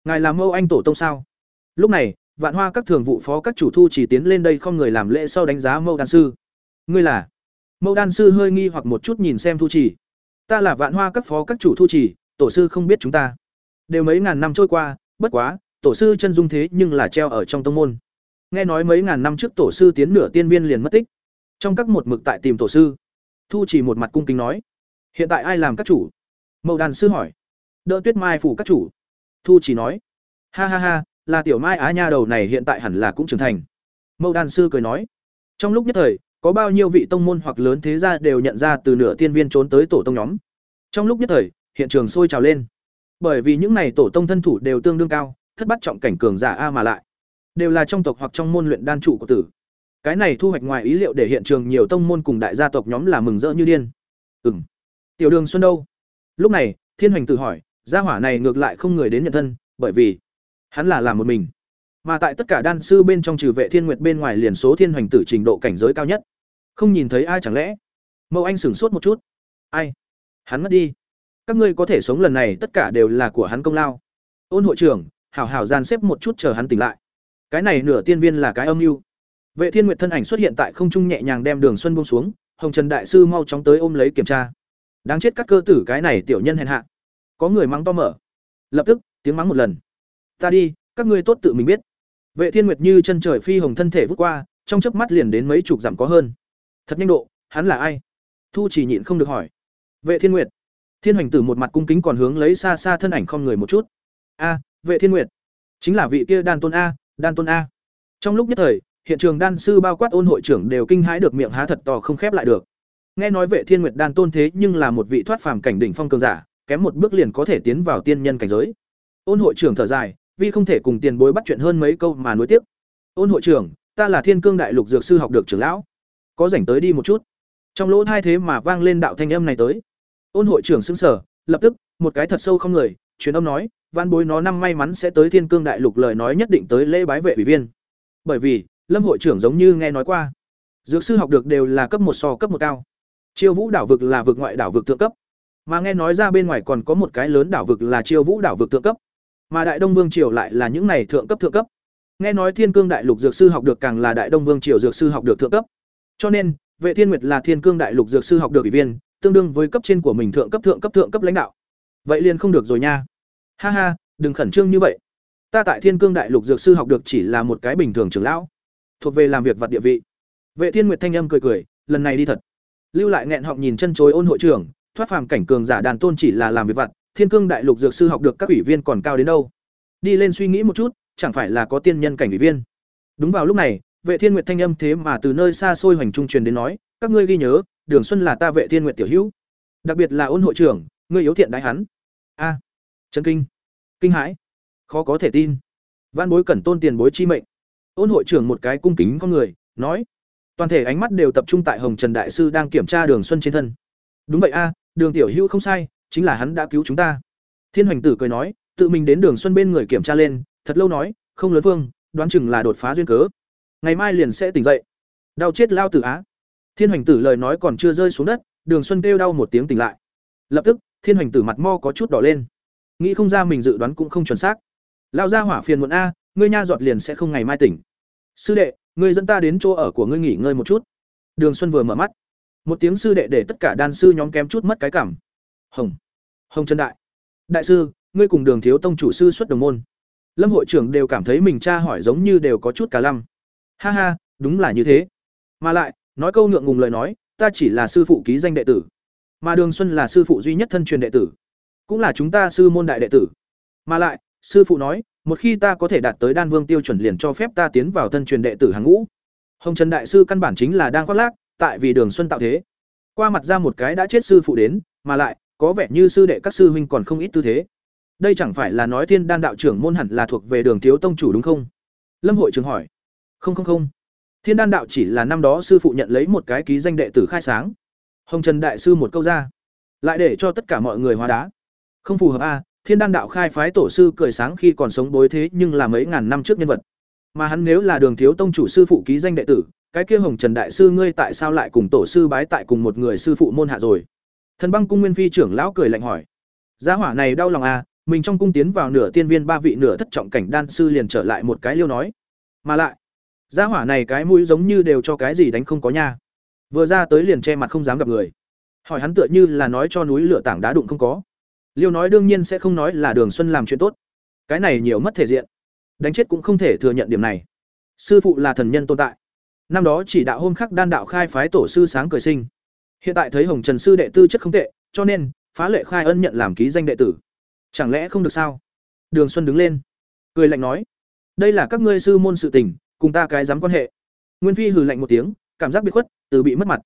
Ngài là mâu anh tổ tông sao? Lúc này, vạn hoa các thường vụ phó các chủ thu chỉ tiến lên đây không người làm lễ sau đánh giá mâu đan sư. Ngươi là? Mâu đan sư hơi nghi hoặc một chút nhìn xem thu chỉ. Ta là vạn hoa các phó các chủ thu chỉ, tổ sư không biết chúng ta. Đều mấy ngàn năm trôi qua, bất quá, tổ sư chân dung thế nhưng là treo ở trong tông môn. Nghe nói mấy ngàn năm trước tổ sư tiến nửa tiên viên liền mất tích trong các một mực tại tìm tổ sư. Thu chỉ một mặt cung kính nói, hiện tại ai làm các chủ? Mậu đàn sư hỏi. Đỡ tuyết mai phủ các chủ. Thu chỉ nói, ha ha ha, là tiểu mai á nha đầu này hiện tại hẳn là cũng trưởng thành. Mậu đàn sư cười nói, trong lúc nhất thời, có bao nhiêu vị tông môn hoặc lớn thế gia đều nhận ra từ nửa tiên viên trốn tới tổ tông nhóm. Trong lúc nhất thời, hiện trường sôi trào lên. Bởi vì những này tổ tông thân thủ đều tương đương cao, thất bắt trọng cảnh cường giả a mà lại, đều là trong tộc hoặc trong môn luyện đan trụ của tử cái này thu hoạch ngoài ý liệu để hiện trường nhiều tông môn cùng đại gia tộc nhóm là mừng rỡ như điên. Ừ m tiểu đường xuân đâu? Lúc này, thiên hoành tự hỏi, gia hỏa này ngược lại không người đến nhận thân, bởi vì hắn là làm một mình. Mà tại tất cả đan sư bên trong trừ vệ thiên nguyệt bên ngoài liền số thiên hoành tử trình độ cảnh giới cao nhất. Không nhìn thấy ai chẳng lẽ? Mẫu anh sửng sốt một chút. Ai? Hắn mất đi. Các ngươi có thể sống lần này, tất cả đều là của hắn công lao. Ôn hội trưởng, hảo hảo gian xếp một chút chờ hắn tỉnh lại. Cái này nửa tiên viên là cái âm mưu vệ thiên nguyệt thân ảnh xuất hiện tại không trung nhẹ nhàng đem đường xuân buông xuống, hồng trần đại sư mau chóng tới ôm lấy kiểm tra. Đáng chết các cơ tử cái này tiểu nhân hèn hạ. Có người mắng to mở. Lập tức, tiếng mắng một lần. Ta đi, các ngươi tốt tự mình biết. Vệ thiên nguyệt như chân trời phi hồng thân thể vút qua, trong chớp mắt liền đến mấy chục dặm có hơn. Thật nhanh độ, hắn là ai? Thu chỉ nhịn không được hỏi. Vệ thiên nguyệt. Thiên hoành tử một mặt cung kính còn hướng lấy xa xa thân ảnh không người một chút. A, vệ thiên nguyệt. Chính là vị kia đan tôn a, đan tôn a. Trong lúc nhất thời hiện trường đan sư bao quát ôn hội trưởng đều kinh hãi được miệng há thật to không khép lại được. Nghe nói vệ thiên nguyệt đan tôn thế nhưng là một vị thoát phàm cảnh đỉnh phong cường giả kém một bước liền có thể tiến vào tiên nhân cảnh giới. Ôn hội trưởng thở dài vì không thể cùng tiền bối bắt chuyện hơn mấy câu mà nối tiếp. Ôn hội trưởng ta là thiên cương đại lục dược sư học được trưởng lão. Có rảnh tới đi một chút. Trong lỗ thai thế mà vang lên đạo thanh âm này tới. Ôn hội trưởng sững sờ, lập tức một cái thật sâu không người truyền âm nói văn bối nó năm may mắn sẽ tới thiên cương đại lục lời nói nhất định tới lễ bái vệ ủy viên. Bởi vì lâm hội trưởng giống như nghe nói qua. Dược sư học được đều là cấp một so cấp một cao. Chiêu vũ đảo vực là vực ngoại đảo vực thượng cấp. Mà nghe nói ra bên ngoài còn có một cái lớn đảo vực là chiêu vũ đảo vực thượng cấp. Mà đại đông vương triều lại là những này thượng cấp thượng cấp. Nghe nói thiên cương đại lục dược sư học được càng là đại đông vương triều dược sư học được thượng cấp. Cho nên, vệ thiên nguyệt là thiên cương đại lục dược sư học được ủy viên, tương đương với cấp trên của mình thượng cấp thượng cấp thượng cấp lãnh đạo. Vậy liền không được rồi nha. Ha ha, đừng khẩn trương như vậy. Ta tại thiên cương đại lục dược sư học được chỉ là một cái bình thường trưởng lão thuộc về làm việc vật địa vị. Vệ thiên nguyệt thanh âm cười cười, lần này đi thật. Lưu lại nghẹn họng nhìn chân chối ôn hội trưởng, thoát phàm cảnh cường giả đàn tôn chỉ là làm việc vật thiên cương đại lục dược sư học được các ủy viên còn cao đến đâu? Đi lên suy nghĩ một chút, chẳng phải là có tiên nhân cảnh ủy viên? Đúng vào lúc này, vệ thiên nguyệt thanh âm thế mà từ nơi xa xôi hoành trung truyền đến nói, các ngươi ghi nhớ, đường xuân là ta vệ thiên nguyệt tiểu hữu. Đặc biệt là ôn hội trưởng, ngươi yếu thiện đại hắn. A chân kinh kinh hãi, khó có thể tin. Văn bối cẩn tôn tiền bối chi mệnh ôn hội trưởng một cái cung kính con người nói toàn thể ánh mắt đều tập trung tại hồng trần đại sư đang kiểm tra đường xuân trên thân đúng vậy a đường tiểu hữu không sai chính là hắn đã cứu chúng ta thiên hoành tử cười nói tự mình đến đường xuân bên người kiểm tra lên thật lâu nói không lớn phương đoán chừng là đột phá duyên cớ ngày mai liền sẽ tỉnh dậy đau chết lao tử á thiên hoành tử lời nói còn chưa rơi xuống đất Đường Xuân kêu đau một tiếng tỉnh lại. Lập tức, Thiên Hoành Tử mặt mo có chút đỏ lên. Nghĩ không ra mình dự đoán cũng không chuẩn xác. Lao ra hỏa phiền muộn a, ngươi nha giọt liền sẽ không ngày mai tỉnh. Sư đệ, ngươi dẫn ta đến chỗ ở của ngươi nghỉ ngơi một chút. Đường Xuân vừa mở mắt, một tiếng sư đệ để tất cả đan sư nhóm kém chút mất cái cảm. Hồng, Hồng Trần Đại, đại sư, ngươi cùng Đường Thiếu Tông chủ sư xuất đồng môn. Lâm hội trưởng đều cảm thấy mình tra hỏi giống như đều có chút cả lăm. Ha ha, đúng là như thế. Mà lại, nói câu ngượng ngùng lời nói, ta chỉ là sư phụ ký danh đệ tử, mà Đường Xuân là sư phụ duy nhất thân truyền đệ tử, cũng là chúng ta sư môn đại đệ tử. Mà lại, sư phụ nói, một khi ta có thể đạt tới đan vương tiêu chuẩn liền cho phép ta tiến vào thân truyền đệ tử hàng ngũ. Hồng Trần đại sư căn bản chính là đang khoác lác, tại vì Đường Xuân tạo thế. Qua mặt ra một cái đã chết sư phụ đến, mà lại, có vẻ như sư đệ các sư huynh còn không ít tư thế. Đây chẳng phải là nói Thiên Đan đạo trưởng môn hẳn là thuộc về Đường Thiếu tông chủ đúng không? Lâm hội trường hỏi. Không không không. Thiên Đan đạo chỉ là năm đó sư phụ nhận lấy một cái ký danh đệ tử khai sáng. Hồng Trần đại sư một câu ra, lại để cho tất cả mọi người hóa đá. Không phù hợp a, Thiên Đan đạo khai phái tổ sư cười sáng khi còn sống bối thế nhưng là mấy ngàn năm trước nhân vật. Mà hắn nếu là Đường Thiếu tông chủ sư phụ ký danh đệ tử, cái kia Hồng Trần đại sư ngươi tại sao lại cùng tổ sư bái tại cùng một người sư phụ môn hạ rồi? Thần Băng cung Nguyên Phi trưởng lão cười lạnh hỏi. Giá hỏa này đau lòng à, mình trong cung tiến vào nửa tiên viên ba vị nửa thất trọng cảnh đan sư liền trở lại một cái liêu nói. Mà lại, giá hỏa này cái mũi giống như đều cho cái gì đánh không có nha. Vừa ra tới liền che mặt không dám gặp người. Hỏi hắn tựa như là nói cho núi lửa tảng đá đụng không có. Liêu nói đương nhiên sẽ không nói là Đường Xuân làm chuyện tốt. Cái này nhiều mất thể diện. Đánh chết cũng không thể thừa nhận điểm này. Sư phụ là thần nhân tồn tại. Năm đó chỉ đạo hôm khắc đan đạo khai phái tổ sư sáng cười sinh. Hiện tại thấy Hồng Trần sư đệ tư chất không tệ, cho nên phá lệ khai ân nhận làm ký danh đệ tử. Chẳng lẽ không được sao? Đường Xuân đứng lên, cười lạnh nói: "Đây là các ngươi sư môn sự tình, cùng ta cái dám quan hệ." Nguyên Phi hừ lạnh một tiếng, cảm giác bị khuất, từ bị mất mặt.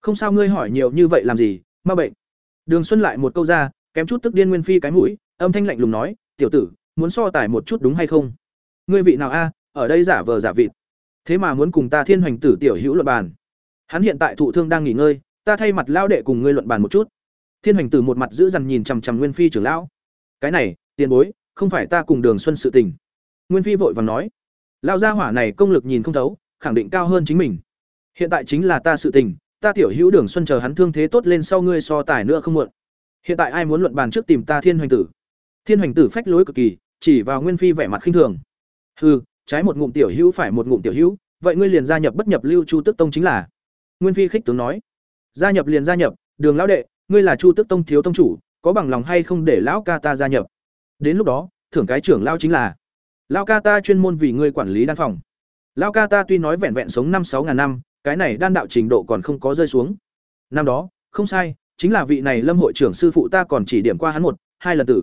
"Không sao ngươi hỏi nhiều như vậy làm gì, ma bệnh." Đường Xuân lại một câu ra, kém chút tức điên Nguyên Phi cái mũi, âm thanh lạnh lùng nói: "Tiểu tử, muốn so tài một chút đúng hay không? Ngươi vị nào a, ở đây giả vờ giả vịt. Thế mà muốn cùng ta Thiên Hoành tử tiểu hữu luận bàn. Hắn hiện tại thụ thương đang nghỉ ngơi, ta thay mặt lao đệ cùng ngươi luận bàn một chút." Thiên Hoành tử một mặt giữ dằn nhìn chằm chằm Nguyên Phi trưởng lão. "Cái này, tiền bối, không phải ta cùng Đường Xuân sự tình." Nguyên Phi vội vàng nói. Lão gia hỏa này công lực nhìn không thấu, khẳng định cao hơn chính mình. Hiện tại chính là ta sự tình, ta tiểu hữu Đường Xuân chờ hắn thương thế tốt lên sau ngươi so tài nữa không muộn. Hiện tại ai muốn luận bàn trước tìm ta Thiên Hoành tử? Thiên Hoành tử phách lối cực kỳ, chỉ vào Nguyên Phi vẻ mặt khinh thường. Hừ, trái một ngụm tiểu hữu phải một ngụm tiểu hữu, vậy ngươi liền gia nhập bất nhập lưu Chu Tước Tông chính là. Nguyên Phi khích tướng nói. Gia nhập liền gia nhập, Đường lão đệ, ngươi là Chu Tước Tông thiếu tông chủ, có bằng lòng hay không để lão ca ta gia nhập? Đến lúc đó, thưởng cái trưởng lão chính là. Lão ca ta chuyên môn vì ngươi quản lý đan phòng. Lão ca ta tuy nói vẹn vẹn sống năm sáu ngàn năm, cái này đan đạo trình độ còn không có rơi xuống. Năm đó, không sai, chính là vị này Lâm hội trưởng sư phụ ta còn chỉ điểm qua hắn một, hai lần tử.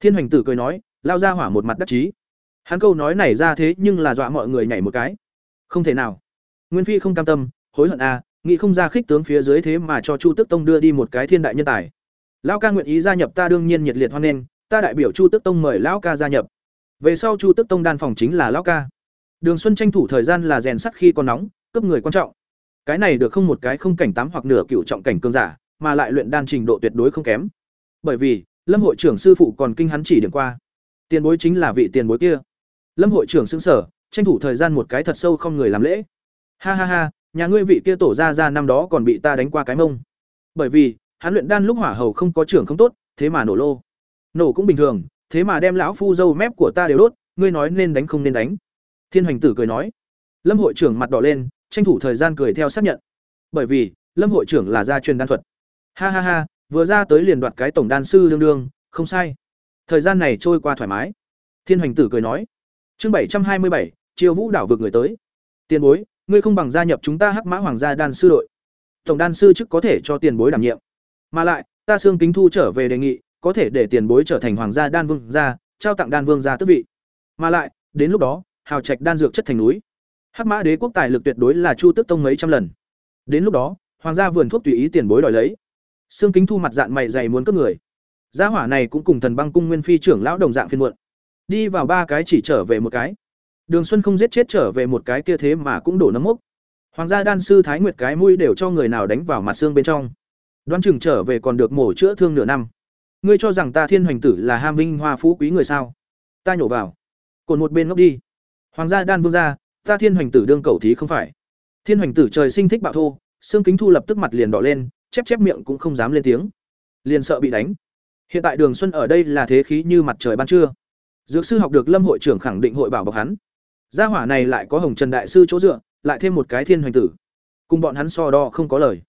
Thiên Hoành Tử cười nói, lao ra hỏa một mặt đắc chí. Hắn câu nói này ra thế nhưng là dọa mọi người nhảy một cái. Không thể nào. Nguyên Phi không cam tâm, hối hận a, à, nghĩ không ra khích tướng phía dưới thế mà cho Chu Tức Tông đưa đi một cái thiên đại nhân tài. Lão ca nguyện ý gia nhập ta đương nhiên nhiệt liệt hoan nghênh, ta đại biểu Chu Tức Tông mời lão ca gia nhập. Về sau Chu Tức Tông đan phòng chính là lão ca. Đường Xuân tranh thủ thời gian là rèn sắt khi còn nóng, cấp người quan trọng. Cái này được không một cái không cảnh tám hoặc nửa cựu trọng cảnh cương giả, mà lại luyện đan trình độ tuyệt đối không kém. Bởi vì, Lâm hội trưởng sư phụ còn kinh hắn chỉ điểm qua. Tiền bối chính là vị tiền bối kia. Lâm hội trưởng sững sở, tranh thủ thời gian một cái thật sâu không người làm lễ. Ha ha ha, nhà ngươi vị kia tổ ra ra năm đó còn bị ta đánh qua cái mông. Bởi vì, hắn luyện đan lúc hỏa hầu không có trưởng không tốt, thế mà nổ lô. Nổ cũng bình thường, thế mà đem lão phu dâu mép của ta đều đốt, ngươi nói nên đánh không nên đánh. Thiên Hoành Tử cười nói. Lâm hội trưởng mặt đỏ lên, tranh thủ thời gian cười theo xác nhận. Bởi vì, Lâm hội trưởng là gia truyền đan thuật. Ha ha ha, vừa ra tới liền đoạt cái tổng đan sư đương đương, không sai. Thời gian này trôi qua thoải mái. Thiên Hoành Tử cười nói. Chương bảy trăm hai mươi bảy, Triều Vũ đảo vượt người tới. Tiền bối, ngươi không bằng gia nhập chúng ta Hắc Mã Hoàng gia đan sư đội. Tổng đan sư chức có thể cho tiền bối đảm nhiệm. Mà lại, ta xương kính thu trở về đề nghị, có thể để tiền bối trở thành hoàng gia đan vương gia, trao tặng đan vương gia tước vị. Mà lại, đến lúc đó, hào trạch đan dược chất thành núi. Hắc Mã Đế quốc tài lực tuyệt đối là Chu Tước Tông mấy trăm lần. Đến lúc đó, hoàng gia vườn thuốc tùy ý tiền bối đòi lấy. Xương kính thu mặt dạng mày dày muốn cướp người. Gia hỏa này cũng cùng Thần Băng cung Nguyên phi trưởng lão đồng dạng phiên muộn. Đi vào ba cái chỉ trở về một cái. Đường Xuân không giết chết trở về một cái kia thế mà cũng đổ nấm mốc. Hoàng gia đan sư Thái Nguyệt cái mũi đều cho người nào đánh vào mặt xương bên trong. Đoán chừng trở về còn được mổ chữa thương nửa năm. Ngươi cho rằng ta Thiên Hoành tử là ham vinh hoa phú quý người sao? Ta nhổ vào. còn một bên ngốc đi. Hoàng gia đan vương gia, ta Thiên Hoành tử đương cầu thí không phải. Thiên Hoành tử trời sinh thích bạo thô, xương kính thu lập tức mặt liền đỏ lên, chép chép miệng cũng không dám lên tiếng. Liền sợ bị đánh. Hiện tại đường xuân ở đây là thế khí như mặt trời ban trưa. Dược sư học được lâm hội trưởng khẳng định hội bảo bọc hắn. Gia hỏa này lại có hồng trần đại sư chỗ dựa, lại thêm một cái thiên hoành tử. Cùng bọn hắn so đo không có lời.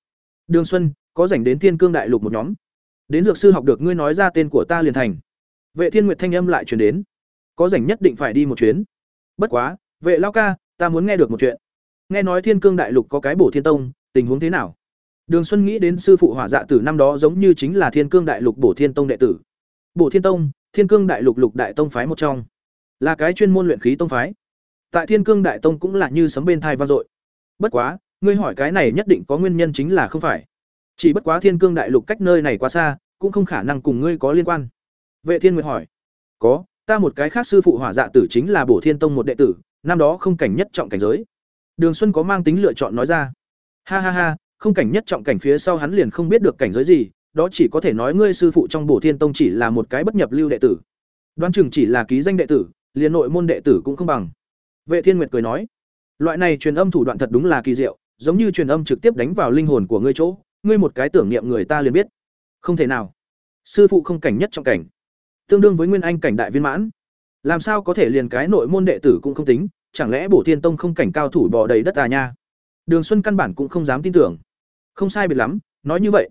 Đường xuân, có dành đến thiên cương đại lục một nhóm. Đến dược sư học được ngươi nói ra tên của ta liền thành. Vệ thiên nguyệt thanh âm lại truyền đến. Có rảnh nhất định phải đi một chuyến. Bất quá, vệ lao ca, ta muốn nghe được một chuyện. Nghe nói thiên cương đại lục có cái bổ thiên tông, tình huống thế nào? Đường xuân nghĩ đến sư phụ hỏa dạ tử năm đó giống như chính là thiên cương đại lục bổ thiên tông đệ tử. Bổ thiên tông, thiên cương đại lục lục đại tông phái một trong. Là cái chuyên môn luyện khí tông phái. Tại thiên cương đại tông cũng là như sấm bên thai vang dội. Bất quá, ngươi hỏi cái này nhất định có nguyên nhân chính là không phải. Chỉ bất quá thiên cương đại lục cách nơi này quá xa, cũng không khả năng cùng ngươi có liên quan. Vệ thiên nguyệt hỏi. Có, ta một cái khác sư phụ hỏa dạ tử chính là bổ thiên tông một đệ tử, năm đó không cảnh nhất trọng cảnh giới. Đường xuân có mang tính lựa chọn nói ra. Ha ha ha không cảnh nhất trọng cảnh phía sau hắn liền không biết được cảnh giới gì, đó chỉ có thể nói ngươi sư phụ trong bổ thiên tông chỉ là một cái bất nhập lưu đệ tử. Đoán chừng chỉ là ký danh đệ tử, liền nội môn đệ tử cũng không bằng. Vệ thiên nguyệt cười nói, loại này truyền âm thủ đoạn thật đúng là kỳ diệu, giống như truyền âm trực tiếp đánh vào linh hồn của ngươi chỗ, ngươi một cái tưởng niệm người ta liền biết. Không thể nào. Sư phụ không cảnh nhất trọng cảnh. Tương đương với nguyên anh cảnh đại viên mãn. Làm sao có thể liền cái nội môn đệ tử cũng không tính, chẳng lẽ bổ thiên tông không cảnh cao thủ bỏ đầy đất à nha? Đường xuân căn bản cũng không dám tin tưởng không sai biệt lắm, nói như vậy.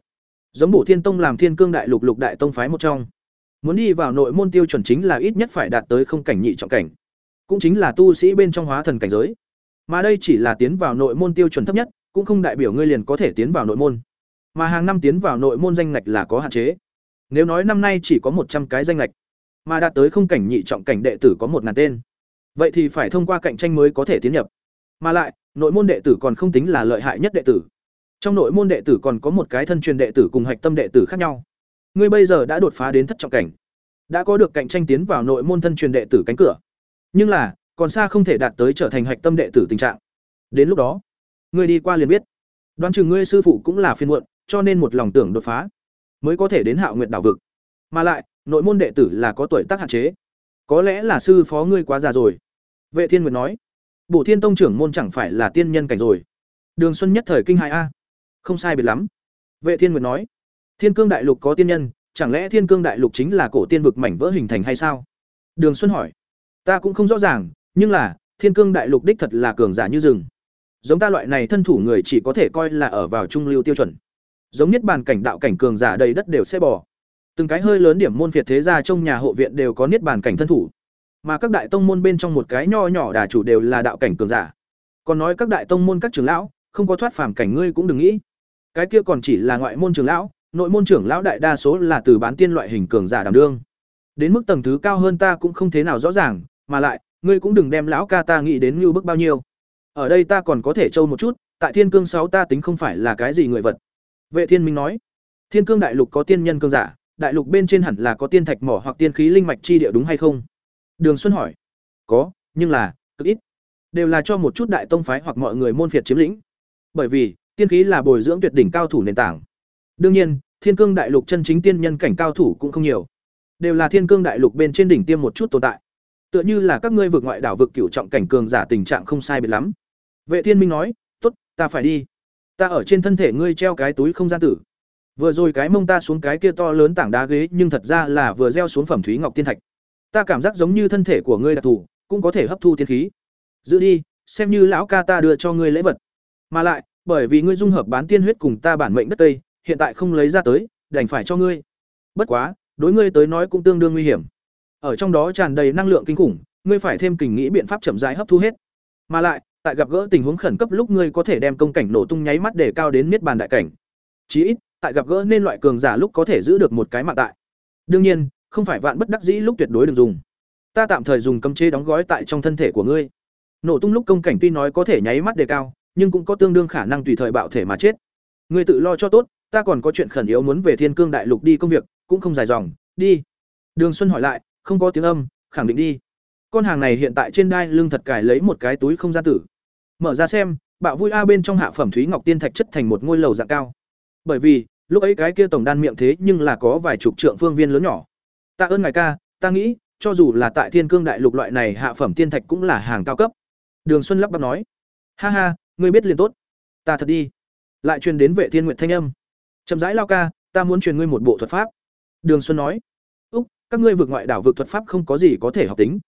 Giống bổ thiên tông làm thiên cương đại lục lục đại tông phái một trong. Muốn đi vào nội môn tiêu chuẩn chính là ít nhất phải đạt tới không cảnh nhị trọng cảnh. Cũng chính là tu sĩ bên trong hóa thần cảnh giới. Mà đây chỉ là tiến vào nội môn tiêu chuẩn thấp nhất, cũng không đại biểu ngươi liền có thể tiến vào nội môn. Mà hàng năm tiến vào nội môn danh ngạch là có hạn chế. Nếu nói năm nay chỉ có một trăm cái danh ngạch, mà đạt tới không cảnh nhị trọng cảnh đệ tử có một ngàn tên, vậy thì phải thông qua cạnh tranh mới có thể tiến nhập. Mà lại, nội môn đệ tử còn không tính là lợi hại nhất đệ tử trong nội môn đệ tử còn có một cái thân truyền đệ tử cùng hạch tâm đệ tử khác nhau. Ngươi bây giờ đã đột phá đến thất trọng cảnh. Đã có được cạnh tranh tiến vào nội môn thân truyền đệ tử cánh cửa. Nhưng là, còn xa không thể đạt tới trở thành hạch tâm đệ tử tình trạng. Đến lúc đó, ngươi đi qua liền biết. Đoán chừng ngươi sư phụ cũng là phiên muộn, cho nên một lòng tưởng đột phá, mới có thể đến hạo nguyện đảo vực. Mà lại, nội môn đệ tử là có tuổi tác hạn chế. Có lẽ là sư phó ngươi quá già rồi. Vệ thiên nguyệt nói, bổ thiên tông trưởng môn chẳng phải là tiên nhân cảnh rồi. Đường xuân nhất thời kinh hại a không sai biệt lắm. Vệ thiên nguyệt nói, thiên cương đại lục có tiên nhân, chẳng lẽ thiên cương đại lục chính là cổ tiên vực mảnh vỡ hình thành hay sao? Đường xuân hỏi, ta cũng không rõ ràng, nhưng là, thiên cương đại lục đích thật là cường giả như rừng. Giống ta loại này thân thủ người chỉ có thể coi là ở vào trung lưu tiêu chuẩn. Giống niết bàn cảnh đạo cảnh cường giả đầy đất đều sẽ bỏ từng cái hơi lớn điểm môn phiệt thế gia trong nhà hộ viện đều có niết bàn cảnh thân thủ. Mà các đại tông môn bên trong một cái nho nhỏ đà chủ đều là đạo cảnh cường giả. Còn nói các đại tông môn các trưởng lão, không có thoát phàm cảnh ngươi cũng đừng nghĩ cái kia còn chỉ là ngoại môn trưởng lão, nội môn trưởng lão đại đa số là từ bán tiên loại hình cường giả đảm đương. Đến mức tầng thứ cao hơn ta cũng không thế nào rõ ràng, mà lại, ngươi cũng đừng đem lão ca ta nghĩ đến như bức bao nhiêu. Ở đây ta còn có thể trâu một chút, tại thiên cương sáu ta tính không phải là cái gì người vật. Vệ thiên minh nói, thiên cương đại lục có tiên nhân cương giả, đại lục bên trên hẳn là có tiên thạch mỏ hoặc tiên khí linh mạch chi địa đúng hay không? Đường xuân hỏi, có, nhưng là, cực ít. Đều là cho một chút đại tông phái hoặc mọi người môn phiệt chiếm lĩnh. Bởi vì tiên khí là bồi dưỡng tuyệt đỉnh cao thủ nền tảng. Đương nhiên, thiên cương đại lục chân chính tiên nhân cảnh cao thủ cũng không nhiều. Đều là thiên cương đại lục bên trên đỉnh tiêm một chút tồn tại. Tựa như là các ngươi vượt ngoại đảo vực cửu trọng cảnh cường giả tình trạng không sai biệt lắm. Vệ thiên minh nói, tốt, ta phải đi. Ta ở trên thân thể ngươi treo cái túi không gian tử. Vừa rồi cái mông ta xuống cái kia to lớn tảng đá ghế, nhưng thật ra là vừa gieo xuống phẩm thúy ngọc tiên thạch. Ta cảm giác giống như thân thể của ngươi đặc thù, cũng có thể hấp thu tiên khí. Giữ đi, xem như lão ca ta đưa cho ngươi lễ vật. Mà lại bởi vì ngươi dung hợp bán tiên huyết cùng ta bản mệnh đất tây, hiện tại không lấy ra tới, đành phải cho ngươi. Bất quá, đối ngươi tới nói cũng tương đương nguy hiểm. Ở trong đó tràn đầy năng lượng kinh khủng, ngươi phải thêm kình nghĩ biện pháp chậm rãi hấp thu hết. Mà lại, tại gặp gỡ tình huống khẩn cấp lúc ngươi có thể đem công cảnh nổ tung nháy mắt để cao đến miết bàn đại cảnh. Chí ít, tại gặp gỡ nên loại cường giả lúc có thể giữ được một cái mạng tại. Đương nhiên, không phải vạn bất đắc dĩ lúc tuyệt đối đừng dùng. Ta tạm thời dùng cấm chế đóng gói tại trong thân thể của ngươi. Nổ tung lúc công cảnh tuy nói có thể nháy mắt đề cao nhưng cũng có tương đương khả năng tùy thời bạo thể mà chết. Ngươi tự lo cho tốt, ta còn có chuyện khẩn yếu muốn về thiên cương đại lục đi công việc, cũng không dài dòng, đi. Đường xuân hỏi lại, không có tiếng âm, khẳng định đi. Con hàng này hiện tại trên đai lưng thật cải lấy một cái túi không gian tử. Mở ra xem, bạo vui a bên trong hạ phẩm thúy ngọc tiên thạch chất thành một ngôi lầu dạng cao. Bởi vì, lúc ấy cái kia tổng đan miệng thế nhưng là có vài chục trượng phương viên lớn nhỏ. Tạ ơn ngài ca, ta nghĩ, cho dù là tại thiên cương đại lục loại này hạ phẩm tiên thạch cũng là hàng cao cấp. Đường xuân lắp bắp nói. Ha ha ngươi biết liền tốt. Ta thật đi. Lại truyền đến vệ thiên nguyện thanh âm. Chậm rãi lao ca, ta muốn truyền ngươi một bộ thuật pháp. Đường xuân nói. Úc, các ngươi vượt ngoại đảo vượt thuật pháp không có gì có thể học tính.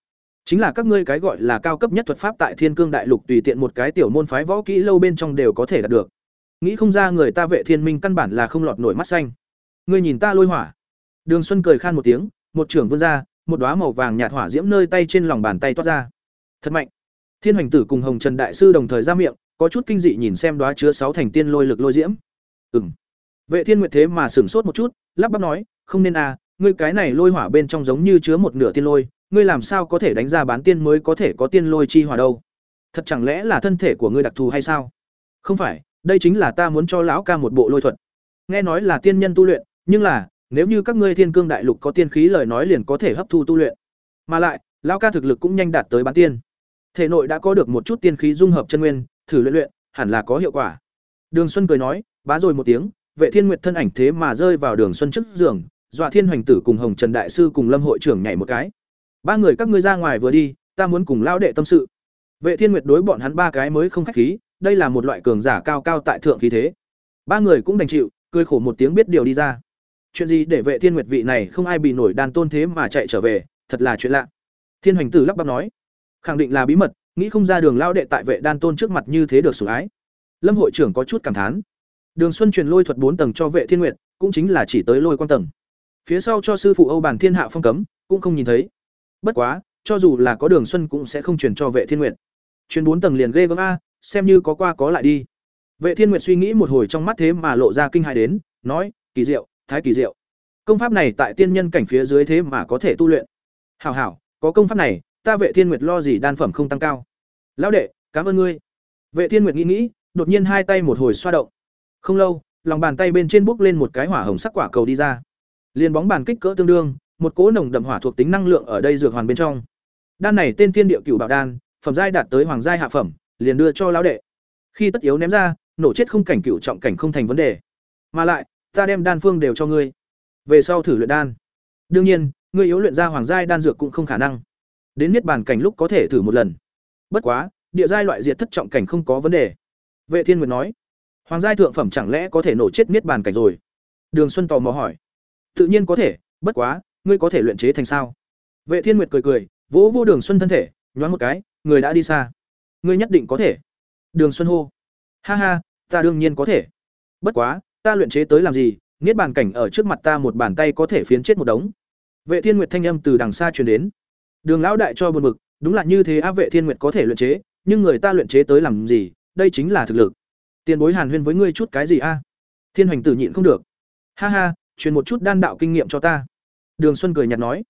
Chính là các ngươi cái gọi là cao cấp nhất thuật pháp tại thiên cương đại lục tùy tiện một cái tiểu môn phái võ kỹ lâu bên trong đều có thể đạt được. Nghĩ không ra người ta vệ thiên minh căn bản là không lọt nổi mắt xanh. Ngươi nhìn ta lôi hỏa. Đường xuân cười khan một tiếng, một trưởng vươn ra, một đóa màu vàng nhạt hỏa diễm nơi tay trên lòng bàn tay toát ra. Thật mạnh. Thiên hoành tử cùng hồng trần đại sư đồng thời ra miệng có chút kinh dị nhìn xem đóa chứa sáu thành tiên lôi lực lôi diễm. Ừng vệ thiên nguyệt thế mà sửng sốt một chút, lắp bắp nói, không nên à ngươi cái này lôi hỏa bên trong giống như chứa một nửa tiên lôi, ngươi làm sao có thể đánh ra bán tiên mới có thể có tiên lôi chi hỏa đâu? Thật chẳng lẽ là thân thể của ngươi đặc thù hay sao? Không phải, đây chính là ta muốn cho lão ca một bộ lôi thuật. Nghe nói là tiên nhân tu luyện, nhưng là, nếu như các ngươi thiên cương đại lục có tiên khí lời nói liền có thể hấp thu tu luyện. Mà lại, lão ca thực lực cũng nhanh đạt tới bán tiên. Thể nội đã có được một chút tiên khí dung hợp chân nguyên thử luyện luyện, hẳn là có hiệu quả. Đường xuân cười nói, bá rồi một tiếng, vệ thiên nguyệt thân ảnh thế mà rơi vào đường xuân trước giường, dọa thiên hoành tử cùng hồng trần đại sư cùng lâm hội trưởng nhảy một cái. Ba người các ngươi ra ngoài vừa đi, ta muốn cùng lao đệ tâm sự. Vệ thiên nguyệt đối bọn hắn ba cái mới không khách khí, đây là một loại cường giả cao cao tại thượng khí thế. Ba người cũng đành chịu, cười khổ một tiếng biết điều đi ra. Chuyện gì để vệ thiên nguyệt vị này không ai bị nổi đàn tôn thế mà chạy trở về, thật là chuyện lạ. Thiên hoành tử lắp bắp nói, khẳng định là bí mật nghĩ không ra đường lao đệ tại vệ đan tôn trước mặt như thế được sủng ái. Lâm hội trưởng có chút cảm thán. Đường xuân truyền lôi thuật bốn tầng cho vệ thiên nguyệt, cũng chính là chỉ tới lôi quan tầng. Phía sau cho sư phụ âu bản thiên hạ phong cấm, cũng không nhìn thấy. Bất quá, cho dù là có đường xuân cũng sẽ không truyền cho vệ thiên nguyệt. Truyền bốn tầng liền ghê gớm a, xem như có qua có lại đi. Vệ thiên nguyệt suy nghĩ một hồi trong mắt thế mà lộ ra kinh hại đến, nói, kỳ diệu, thái kỳ diệu. Công pháp này tại tiên nhân cảnh phía dưới thế mà có thể tu luyện. Hảo hảo, có công pháp này ta vệ thiên nguyệt lo gì đan phẩm không tăng cao? Lão đệ, cảm ơn ngươi. Vệ thiên nguyệt nghĩ nghĩ, đột nhiên hai tay một hồi xoa động. Không lâu, lòng bàn tay bên trên bốc lên một cái hỏa hồng sắc quả cầu đi ra. Liền bóng bàn kích cỡ tương đương, một cỗ nồng đậm hỏa thuộc tính năng lượng ở đây dược hoàn bên trong. Đan này tên thiên địa cửu bảo đan, phẩm giai đạt tới hoàng giai hạ phẩm, liền đưa cho lão đệ. Khi tất yếu ném ra, nổ chết không cảnh cựu trọng cảnh không thành vấn đề. Mà lại, ta đem đan phương đều cho ngươi. Về sau thử luyện đan. Đương nhiên, ngươi yếu luyện ra hoàng giai đan dược cũng không khả năng đến niết bàn cảnh lúc có thể thử một lần. Bất quá, địa giai loại diệt thất trọng cảnh không có vấn đề. Vệ thiên nguyệt nói, hoàng giai thượng phẩm chẳng lẽ có thể nổ chết niết bàn cảnh rồi? Đường xuân tò mò hỏi. Tự nhiên có thể, bất quá, ngươi có thể luyện chế thành sao? Vệ thiên nguyệt cười cười, vỗ vô đường xuân thân thể, nhoáng một cái, người đã đi xa. Ngươi nhất định có thể. Đường xuân hô. Ha ha, ta đương nhiên có thể. Bất quá, ta luyện chế tới làm gì? Niết bàn cảnh ở trước mặt ta một bàn tay có thể phiến chết một đống. Vệ thiên nguyệt thanh âm từ đằng xa truyền đến đường lão đại cho buồn bực, đúng là như thế á vệ thiên nguyệt có thể luyện chế, nhưng người ta luyện chế tới làm gì, đây chính là thực lực. Tiền bối hàn huyên với ngươi chút cái gì a? Thiên hoành tử nhịn không được. Ha ha, truyền một chút đan đạo kinh nghiệm cho ta. Đường xuân cười nhạt nói.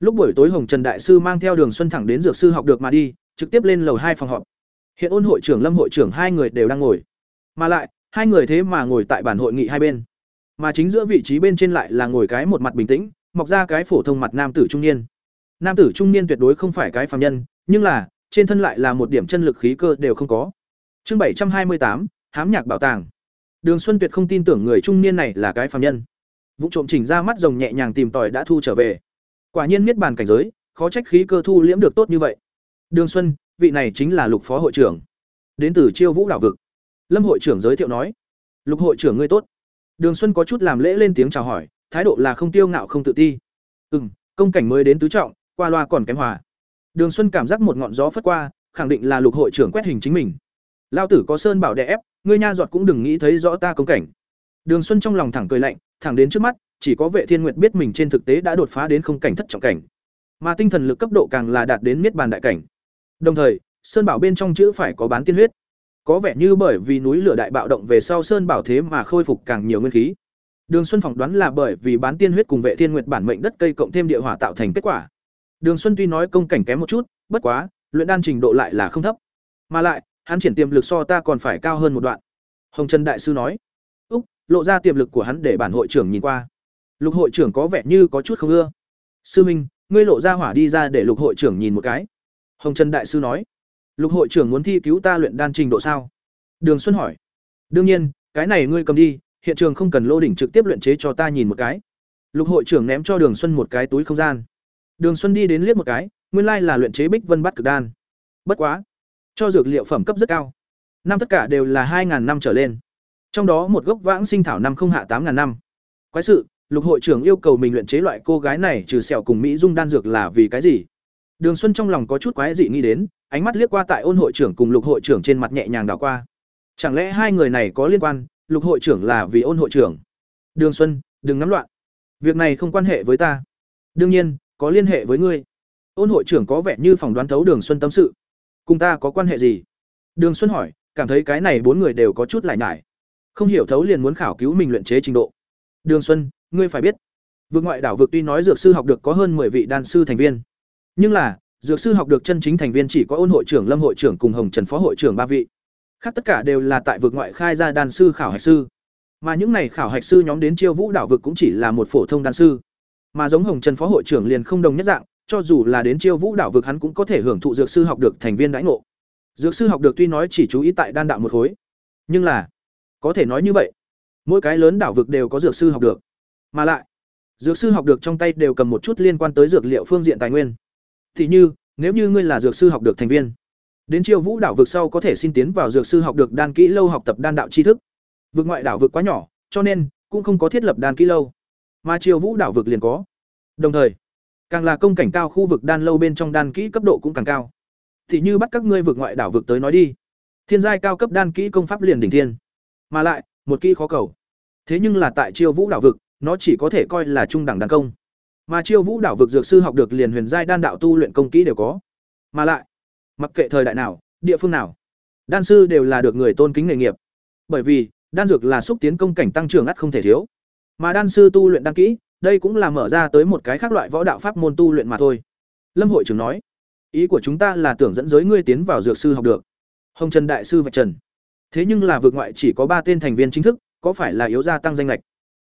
Lúc buổi tối hồng trần đại sư mang theo đường xuân thẳng đến dược sư học được mà đi, trực tiếp lên lầu hai phòng họp. Hiện ôn hội trưởng lâm hội trưởng hai người đều đang ngồi. Mà lại, hai người thế mà ngồi tại bản hội nghị hai bên. Mà chính giữa vị trí bên trên lại là ngồi cái một mặt bình tĩnh, mọc ra cái phổ thông mặt nam tử trung niên nam tử trung niên tuyệt đối không phải cái phàm nhân, nhưng là, trên thân lại là một điểm chân lực khí cơ đều không có. Chương bảy trăm hai mươi tám, hám nhạc bảo tàng. Đường xuân tuyệt không tin tưởng người trung niên này là cái phàm nhân. Vụ trộm chỉnh ra mắt rồng nhẹ nhàng tìm tòi đã thu trở về. Quả nhiên miết bàn cảnh giới, khó trách khí cơ thu liễm được tốt như vậy. Đường xuân, vị này chính là lục phó hội trưởng. Đến từ chiêu vũ đảo vực. Lâm hội trưởng giới thiệu nói. Lục hội trưởng ngươi tốt. Đường xuân có chút làm lễ lên tiếng chào hỏi, thái độ là không tiêu ngạo không tự ti. Ừ m công cảnh mới đến tứ trọng qua loa còn kém hòa. Đường xuân cảm giác một ngọn gió phất qua, khẳng định là lục hội trưởng quét hình chính mình. Lao tử có sơn bảo đè ép, ngươi nha giọt cũng đừng nghĩ thấy rõ ta công cảnh. Đường xuân trong lòng thẳng cười lạnh, thẳng đến trước mắt, chỉ có vệ thiên nguyệt biết mình trên thực tế đã đột phá đến không cảnh thất trọng cảnh. Mà tinh thần lực cấp độ càng là đạt đến miết bàn đại cảnh. Đồng thời, sơn bảo bên trong chữ phải có bán tiên huyết. Có vẻ như bởi vì núi lửa đại bạo động về sau sơn bảo thế mà khôi phục càng nhiều nguyên khí. Đường xuân phỏng đoán là bởi vì bán tiên huyết cùng vệ thiên nguyệt bản mệnh đất cây cộng thêm địa hỏa tạo thành kết quả đường xuân tuy nói công cảnh kém một chút, bất quá, luyện đan trình độ lại là không thấp. Mà lại, hắn triển tiềm lực so ta còn phải cao hơn một đoạn. Hồng trần đại sư nói. Úc, lộ ra tiềm lực của hắn để bản hội trưởng nhìn qua. Lục hội trưởng có vẻ như có chút không ưa. Sư minh, ngươi lộ ra hỏa đi ra để lục hội trưởng nhìn một cái. Hồng trần đại sư nói. Lục hội trưởng muốn thi cứu ta luyện đan trình độ sao? Đường xuân hỏi. Đương nhiên, cái này ngươi cầm đi, hiện trường không cần lô đỉnh trực tiếp luyện chế cho ta nhìn một cái. Lục hội trưởng ném cho đường xuân một cái túi không gian đường xuân đi đến liếc một cái, nguyên lai là luyện chế bích vân bát cực đan. Bất quá, cho dược liệu phẩm cấp rất cao. Năm tất cả đều là hai năm trở lên. Trong đó một gốc vãng sinh thảo năm không hạ tám ngàn năm. Quái sự, lục hội trưởng yêu cầu mình luyện chế loại cô gái này trừ sẹo cùng mỹ dung đan dược là vì cái gì? Đường xuân trong lòng có chút quái dị nghĩ đến, ánh mắt liếc qua tại ôn hội trưởng cùng lục hội trưởng trên mặt nhẹ nhàng đảo qua. Chẳng lẽ hai người này có liên quan, lục hội trưởng là vì ôn hội trưởng? Đường xuân, đừng nắm loạn. Việc này không quan hệ với ta. Đương nhiên có liên hệ với ngươi. Ôn hội trưởng có vẻ như phỏng đoán thấu đường xuân tâm sự. Cùng ta có quan hệ gì? Đường xuân hỏi, cảm thấy cái này bốn người đều có chút lại nhải. Không hiểu thấu liền muốn khảo cứu mình luyện chế trình độ. Đường xuân, ngươi phải biết, vượt ngoại đảo vực tuy nói dược sư học được có hơn 10 vị đan sư thành viên, nhưng là, dược sư học được chân chính thành viên chỉ có ôn hội trưởng, lâm hội trưởng cùng hồng trần phó hội trưởng ba vị. Khác tất cả đều là tại vực ngoại khai ra đan sư khảo hạch sư. Mà những này khảo hạch sư nhóm đến chiêu vũ đảo vực cũng chỉ là một phổ thông đan sư mà giống hồng trần phó hội trưởng liền không đồng nhất dạng, cho dù là đến chiêu vũ đảo vực hắn cũng có thể hưởng thụ dược sư học được thành viên đãi ngộ. Dược sư học được tuy nói chỉ chú ý tại đan đạo một khối, nhưng là có thể nói như vậy, mỗi cái lớn đảo vực đều có dược sư học được. Mà lại, dược sư học được trong tay đều cầm một chút liên quan tới dược liệu phương diện tài nguyên. Thì như, nếu như ngươi là dược sư học được thành viên, đến chiêu vũ đảo vực sau có thể xin tiến vào dược sư học được đan kỹ lâu học tập đan đạo tri thức. Vực ngoại đảo vực quá nhỏ, cho nên cũng không có thiết lập đan kỹ lâu mà chiêu vũ đảo vực liền có. Đồng thời, càng là công cảnh cao khu vực đan lâu bên trong đan kỹ cấp độ cũng càng cao. Thì như bắt các ngươi vực ngoại đảo vực tới nói đi. Thiên giai cao cấp đan kỹ công pháp liền đỉnh thiên. Mà lại, một kỹ khó cầu. Thế nhưng là tại chiêu vũ đảo vực, nó chỉ có thể coi là trung đẳng đàn công. Mà chiêu vũ đảo vực dược sư học được liền huyền giai đan đạo tu luyện công kỹ đều có. Mà lại, mặc kệ thời đại nào, địa phương nào, đan sư đều là được người tôn kính nghề nghiệp. Bởi vì, đan dược là xúc tiến công cảnh tăng trưởng ắt không thể thiếu mà đan sư tu luyện đan kỹ, đây cũng là mở ra tới một cái khác loại võ đạo pháp môn tu luyện mà thôi. Lâm hội trưởng nói, ý của chúng ta là tưởng dẫn giới ngươi tiến vào dược sư học được. Hồng trần đại sư vạch trần. Thế nhưng là vượt ngoại chỉ có ba tên thành viên chính thức, có phải là yếu gia tăng danh lệch?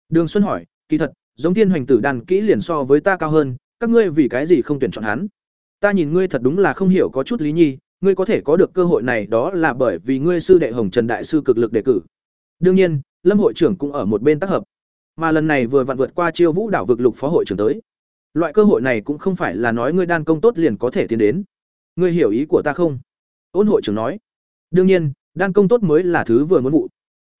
Đường xuân hỏi, kỳ thật, giống thiên hoành tử đàn kỹ liền so với ta cao hơn, các ngươi vì cái gì không tuyển chọn hắn? Ta nhìn ngươi thật đúng là không hiểu có chút lý nhi, ngươi có thể có được cơ hội này đó là bởi vì ngươi sư đệ hồng trần đại sư cực lực đề cử. Đương nhiên, lâm hội trưởng cũng ở một bên tác hợp mà lần này vừa vặn vượt qua chiêu vũ đảo vực lục phó hội trưởng tới. Loại cơ hội này cũng không phải là nói ngươi đan công tốt liền có thể tiến đến. Ngươi hiểu ý của ta không? Ôn hội trưởng nói. Đương nhiên, đan công tốt mới là thứ vừa muốn vụ.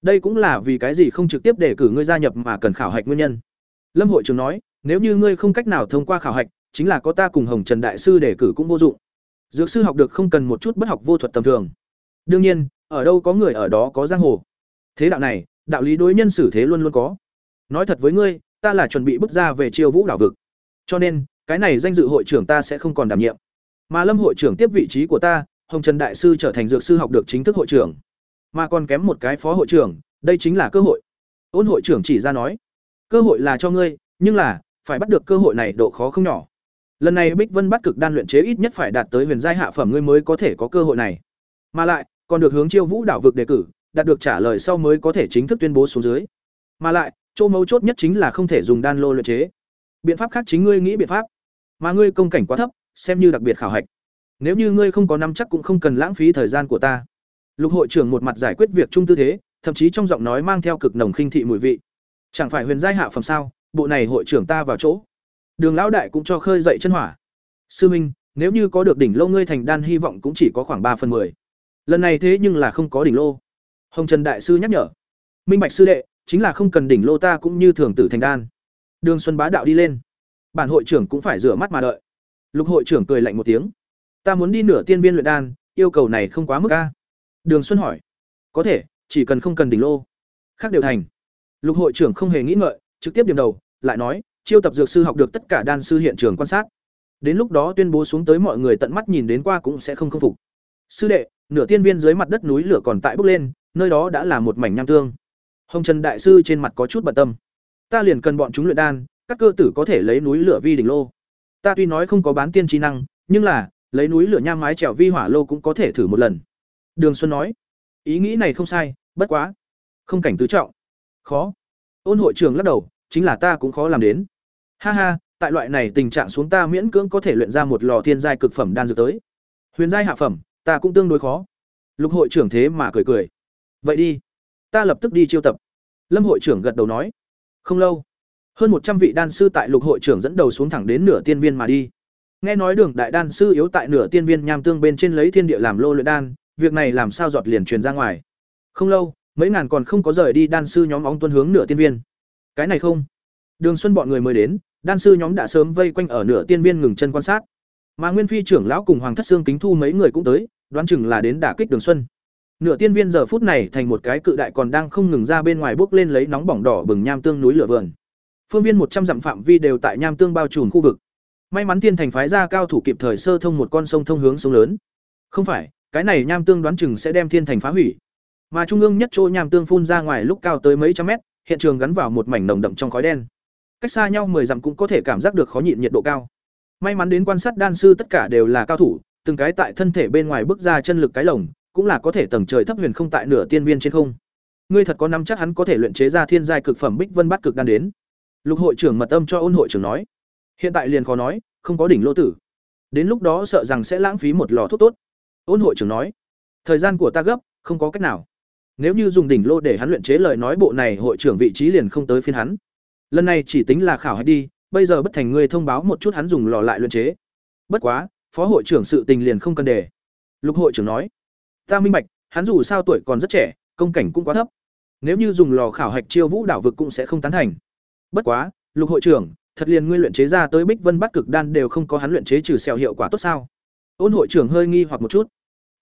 Đây cũng là vì cái gì không trực tiếp đề cử ngươi gia nhập mà cần khảo hạch nguyên nhân. Lâm hội trưởng nói, nếu như ngươi không cách nào thông qua khảo hạch, chính là có ta cùng hồng trần đại sư đề cử cũng vô dụng. Dược sư học được không cần một chút bất học vô thuật tầm thường. Đương nhiên, ở đâu có người ở đó có giang hồ. Thế đạo này, đạo lý đối nhân xử thế luôn luôn có nói thật với ngươi, ta là chuẩn bị bước ra về chiêu vũ đảo vực. Cho nên, cái này danh dự hội trưởng ta sẽ không còn đảm nhiệm. Mà lâm hội trưởng tiếp vị trí của ta, hồng trần đại sư trở thành dược sư học được chính thức hội trưởng. Mà còn kém một cái phó hội trưởng, đây chính là cơ hội. Ôn hội trưởng chỉ ra nói, cơ hội là cho ngươi, nhưng là, phải bắt được cơ hội này độ khó không nhỏ. Lần này bích vân bắt cực đan luyện chế ít nhất phải đạt tới huyền giai hạ phẩm ngươi mới có thể có cơ hội này. Mà lại, còn được hướng chiêu vũ đảo vực đề cử, đạt được trả lời sau mới có thể chính thức tuyên bố xuống dưới. Mà lại chỗ mấu chốt nhất chính là không thể dùng đan lô luyện chế. Biện pháp khác chính ngươi nghĩ biện pháp. Mà ngươi công cảnh quá thấp, xem như đặc biệt khảo hạch. Nếu như ngươi không có năm chắc cũng không cần lãng phí thời gian của ta. Lục hội trưởng một mặt giải quyết việc chung tư thế, thậm chí trong giọng nói mang theo cực nồng khinh thị mùi vị. Chẳng phải huyền giai hạ phẩm sao? Bộ này hội trưởng ta vào chỗ. Đường lão đại cũng cho khơi dậy chân hỏa. Sư minh, nếu như có được đỉnh lô ngươi thành đan hy vọng cũng chỉ có khoảng ba phần 10. lần này thế nhưng là không có đỉnh lô. Hồng trần đại sư nhắc nhở. Minh bạch sư đệ chính là không cần đỉnh lô ta cũng như thường tử thành đan. Đường xuân bá đạo đi lên. Bản hội trưởng cũng phải rửa mắt mà đợi. Lục hội trưởng cười lạnh một tiếng. Ta muốn đi nửa tiên viên luyện đan, yêu cầu này không quá mức a. Đường xuân hỏi. Có thể, chỉ cần không cần đỉnh lô. Khác đều thành. Lục hội trưởng không hề nghĩ ngợi, trực tiếp điểm đầu, lại nói, chiêu tập dược sư học được tất cả đan sư hiện trường quan sát. Đến lúc đó tuyên bố xuống tới mọi người tận mắt nhìn đến qua cũng sẽ không khâm phục. Sư đệ, nửa tiên viên dưới mặt đất núi lửa còn tại bốc lên, nơi đó đã là một mảnh nham tương hồng trần đại sư trên mặt có chút bận tâm. Ta liền cần bọn chúng luyện đan, các cơ tử có thể lấy núi lửa vi đỉnh lô. Ta tuy nói không có bán tiên trí năng, nhưng là, lấy núi lửa nham mái trèo vi hỏa lô cũng có thể thử một lần. Đường xuân nói, ý nghĩ này không sai, bất quá, không cảnh tứ trọng. Khó. Ôn hội trường lắc đầu, chính là ta cũng khó làm đến. Ha ha, tại loại này tình trạng xuống ta miễn cưỡng có thể luyện ra một lò thiên giai cực phẩm đan dược tới. Huyền giai hạ phẩm, ta cũng tương đối khó. Lục hội trưởng thế mà cười cười. Vậy đi ta lập tức đi chiêu tập. Lâm hội trưởng gật đầu nói. Không lâu. Hơn một trăm vị đan sư tại lục hội trưởng dẫn đầu xuống thẳng đến nửa tiên viên mà đi. Nghe nói đường đại đan sư yếu tại nửa tiên viên nham tương bên trên lấy thiên địa làm lô luyện đan, việc này làm sao giọt liền truyền ra ngoài. Không lâu, mấy ngàn còn không có rời đi đan sư nhóm óng tuân hướng nửa tiên viên. Cái này không. Đường xuân bọn người mới đến, đan sư nhóm đã sớm vây quanh ở nửa tiên viên ngừng chân quan sát. Mà nguyên phi trưởng lão cùng hoàng thất xương kính thu mấy người cũng tới, đoán chừng là đến đả kích đường xuân nửa tiên viên giờ phút này thành một cái cự đại còn đang không ngừng ra bên ngoài bước lên lấy nóng bỏng đỏ bừng nham tương núi lửa vườn. Phương viên một trăm dặm phạm vi đều tại nham tương bao trùm khu vực. May mắn tiên thành phái ra cao thủ kịp thời sơ thông một con sông thông hướng sông lớn. Không phải, cái này nham tương đoán chừng sẽ đem thiên thành phá hủy. Mà trung ương nhất chỗ nham tương phun ra ngoài lúc cao tới mấy trăm mét, hiện trường gắn vào một mảnh nồng đậm trong khói đen. Cách xa nhau mười dặm cũng có thể cảm giác được khó nhịn nhiệt độ cao. May mắn đến quan sát đan sư tất cả đều là cao thủ, từng cái tại thân thể bên ngoài bước ra chân lực cái lồng cũng là có thể tầng trời thấp huyền không tại nửa tiên viên trên không. Ngươi thật có nắm chắc hắn có thể luyện chế ra thiên giai cực phẩm bích vân bát cực đan đến? Lục hội trưởng mật âm cho ôn hội trưởng nói. Hiện tại liền khó nói, không có đỉnh lô tử. Đến lúc đó sợ rằng sẽ lãng phí một lò thuốc tốt. Ôn hội trưởng nói. Thời gian của ta gấp, không có cách nào. Nếu như dùng đỉnh lô để hắn luyện chế lời nói bộ này, hội trưởng vị trí liền không tới phiên hắn. Lần này chỉ tính là khảo hạch đi, bây giờ bất thành ngươi thông báo một chút hắn dùng lò lại luyện chế. Bất quá, phó hội trưởng sự tình liền không cần để. Lục hội trưởng nói ta minh bạch, hắn dù sao tuổi còn rất trẻ, công cảnh cũng quá thấp. Nếu như dùng lò khảo hạch chiêu vũ đảo vực cũng sẽ không tán thành. Bất quá, lục hội trưởng, thật liền ngươi luyện chế ra tới bích vân bắt cực đan đều không có hắn luyện chế trừ sẹo hiệu quả tốt sao? Ôn hội trưởng hơi nghi hoặc một chút.